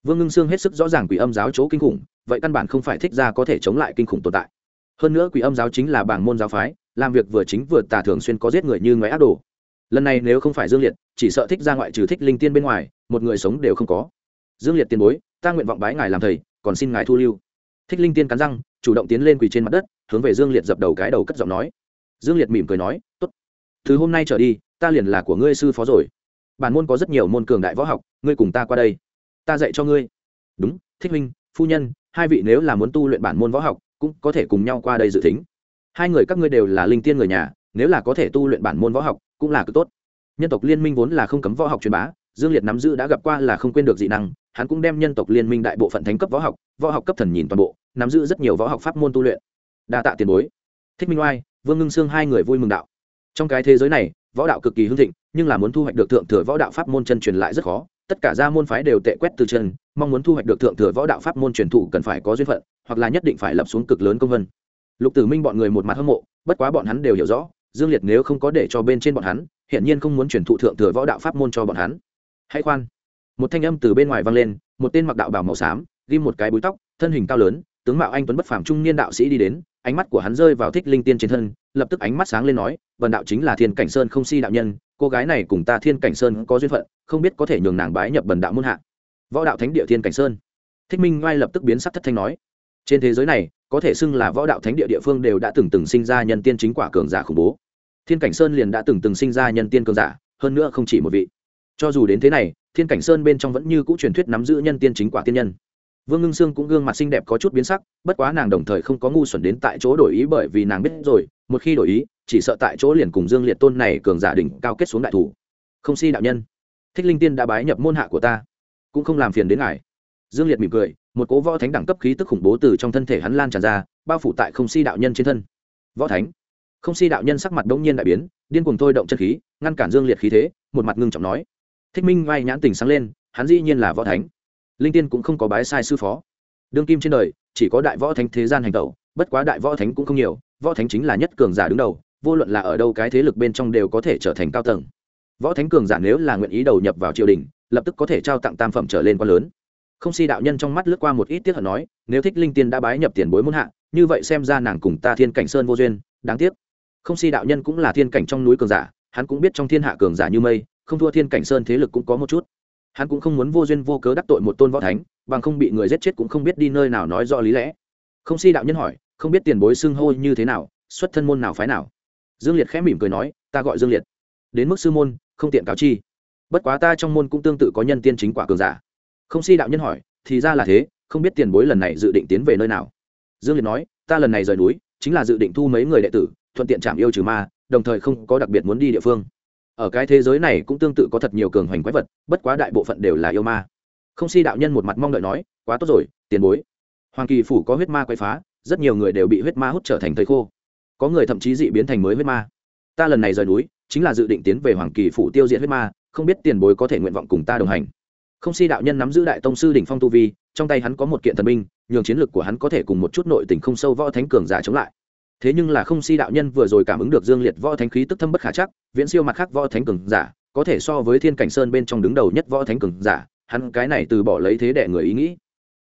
Vương ngưng sương hết sức rõ ràng quỷ âm giáo chỗ kinh khủng, vậy căn bản không phải thích ra có thể chống lại kinh khủng tồn tại. Hơn nữa quỷ âm giáo chính là bảng môn giáo phái, làm việc vừa chính vừa tà thường xuyên có giết người như ngoái ác đồ. Lần này nếu không phải dương liệt, chỉ sợ thích ra ngoại trừ thích linh tiên bên ngoài, một người sống đều không có. Dương liệt tiền bối, ta nguyện vọng bái ngài làm thầy, còn xin ngài thu lưu. Thích linh tiên cắn răng, chủ động tiến lên quỳ trên mặt đất, hướng về dương liệt dập đầu cái đầu cất giọng nói. Dương liệt mỉm cười nói, tốt. Từ hôm nay trở đi, ta liền là của ngươi sư phó rồi bản môn có rất nhiều môn cường đại võ học, ngươi cùng ta qua đây. Ta dạy cho ngươi. Đúng, thích minh phu nhân, hai vị nếu là muốn tu luyện bản môn võ học, cũng có thể cùng nhau qua đây dự tính hai người các ngươi đều là linh tiên người nhà, nếu là có thể tu luyện bản môn võ học, cũng là cực tốt. Nhân tộc liên minh vốn là không cấm võ học truyền bá, dương liệt nắm giữ đã gặp qua là không quên được dị năng, hắn cũng đem nhân tộc liên minh đại bộ phận thánh cấp võ học võ học cấp thần nhìn toàn bộ, nắm giữ rất nhiều võ học pháp môn tu luyện. Đa tạ tiền bối. Thích minh oai, vương ngưng sương hai người vui mừng đạo. Trong cái thế giới này võ đạo cực kỳ hưng thịnh, nhưng là muốn thu hoạch được thượng thừa võ đạo pháp môn chân truyền lại rất khó. Tất cả gia môn phái đều tệ quét từ chân, mong muốn thu hoạch được thượng thừa võ đạo pháp môn truyền thụ cần phải có duyên phận, hoặc là nhất định phải lập xuống cực lớn công vân. Lục tử minh bọn người một mặt hâm mộ, bất quá bọn hắn đều hiểu rõ, dương liệt nếu không có để cho bên trên bọn hắn hiện nhiên không muốn truyền thụ thượng thừa võ đạo pháp môn cho bọn hắn. Hãy khoan. Một thanh âm từ bên ngoài vang lên, một tên mặc đạo bảo màu xám, ghim một cái búi tóc, thân hình cao lớn tướng mạo anh tuấn bất phàm trung niên đạo sĩ đi đến, ánh mắt của hắn rơi vào thích linh tiên trên thân, lập tức ánh mắt sáng lên nói vần đạo chính là thiên cảnh sơn không si đạo nhân, cô gái này cùng ta thiên cảnh sơn có duyên phận, không biết có thể nhường nàng bái nhập bần đạo muôn hạ. Võ đạo thánh địa thiên cảnh sơn. Thích minh ngay lập tức biến sắc thất thanh nói, trên thế giới này, có thể xưng là võ đạo thánh địa địa phương đều đã từng từng sinh ra nhân tiên chính quả cường giả khủng bố. Thiên cảnh sơn liền đã từng từng sinh ra nhân tiên cường giả, hơn nữa không chỉ một vị. Cho dù đến thế này, thiên cảnh sơn bên trong vẫn như cũ truyền thuyết nắm giữ nhân tiên chính quả tiên nhân vương ngưng sương cũng gương mặt xinh đẹp có chút biến sắc, bất quá nàng đồng thời không có ngu xuẩn đến tại chỗ đổi ý bởi vì nàng biết rồi, một khi đổi ý, chỉ sợ tại chỗ liền cùng dương liệt tôn này cường giả đỉnh cao kết xuống đại thủ. Không si đạo nhân. Thích linh tiên đã bái nhập môn hạ của ta, cũng không làm phiền đến ngài. Dương liệt mỉm cười, một cố võ thánh đẳng cấp khí tức khủng bố từ trong thân thể hắn lan tràn ra, bao phủ tại không si đạo nhân trên thân. Võ thánh. Không si đạo nhân sắc mặt đông nhiên đại biến, điên cuồng thôi động chân khí, ngăn cản dương liệt khí thế, một mặt ngưng trọng nói. Thích minh vai nhãn tình sáng lên, hắn dĩ nhiên là võ thánh linh tiên cũng không có bái sai sư phó. Đương kim trên đời, chỉ có đại võ thánh thế gian hành tẩu, bất quá đại võ thánh cũng không nhiều, võ thánh chính là nhất cường giả đứng đầu, vô luận là ở đâu cái thế lực bên trong đều có thể trở thành cao tầng. Võ thánh cường giả nếu là nguyện ý đầu nhập vào triều đình, lập tức có thể trao tặng tam phẩm trở lên quá lớn. Không si đạo nhân trong mắt lướt qua một ít tiếc hận nói, nếu thích linh tiên đã bái nhập tiền bối muôn hạ, như vậy xem ra nàng cùng ta thiên cảnh sơn vô duyên, đáng tiếc. Không si đạo nhân cũng là thiên cảnh trong núi cường giả, hắn cũng biết trong thiên hạ cường giả như mây, không thua thiên cảnh sơn thế lực cũng có một chút hắn cũng không muốn vô duyên vô cớ đắc tội một tôn võ thánh, bằng không bị người giết chết cũng không biết đi nơi nào nói rõ lý lẽ. Không si đạo nhân hỏi, không biết tiền bối xưng hô như thế nào, xuất thân môn nào phái nào? Dương liệt khẽ mỉm cười nói, ta gọi dương liệt. Đến mức sư môn, không tiện cáo chi. Bất quá ta trong môn cũng tương tự có nhân tiên chính quả cường giả. Không si đạo nhân hỏi, thì ra là thế, không biết tiền bối lần này dự định tiến về nơi nào? Dương liệt nói, ta lần này rời núi, chính là dự định thu mấy người đệ tử, thuận tiện chạm yêu trừ ma, đồng thời không có đặc biệt muốn đi địa phương ở cái thế giới này cũng tương tự có thật nhiều cường hoành quái vật, bất quá đại bộ phận đều là yêu ma. Không si đạo nhân một mặt mong đợi nói, quá tốt rồi, tiền bối. Hoàng kỳ phủ có huyết ma quay phá, rất nhiều người đều bị huyết ma hút trở thành thầy khô. Có người thậm chí dị biến thành mới huyết ma. Ta lần này rời núi, chính là dự định tiến về hoàng kỳ phủ tiêu diệt huyết ma, không biết tiền bối có thể nguyện vọng cùng ta đồng hành. Không si đạo nhân nắm giữ đại tông sư đỉnh phong tu vi, trong tay hắn có một kiện thần binh, nhường chiến lược của hắn có thể cùng một chút nội tình không sâu võ thánh cường giả chống lại thế nhưng là không si đạo nhân vừa rồi cảm ứng được dương liệt võ thánh khí tức thâm bất khả chắc, viễn siêu mặt khác võ thánh cường giả, có thể so với thiên cảnh sơn bên trong đứng đầu nhất võ thánh cường giả, hắn cái này từ bỏ lấy thế đệ người ý nghĩ.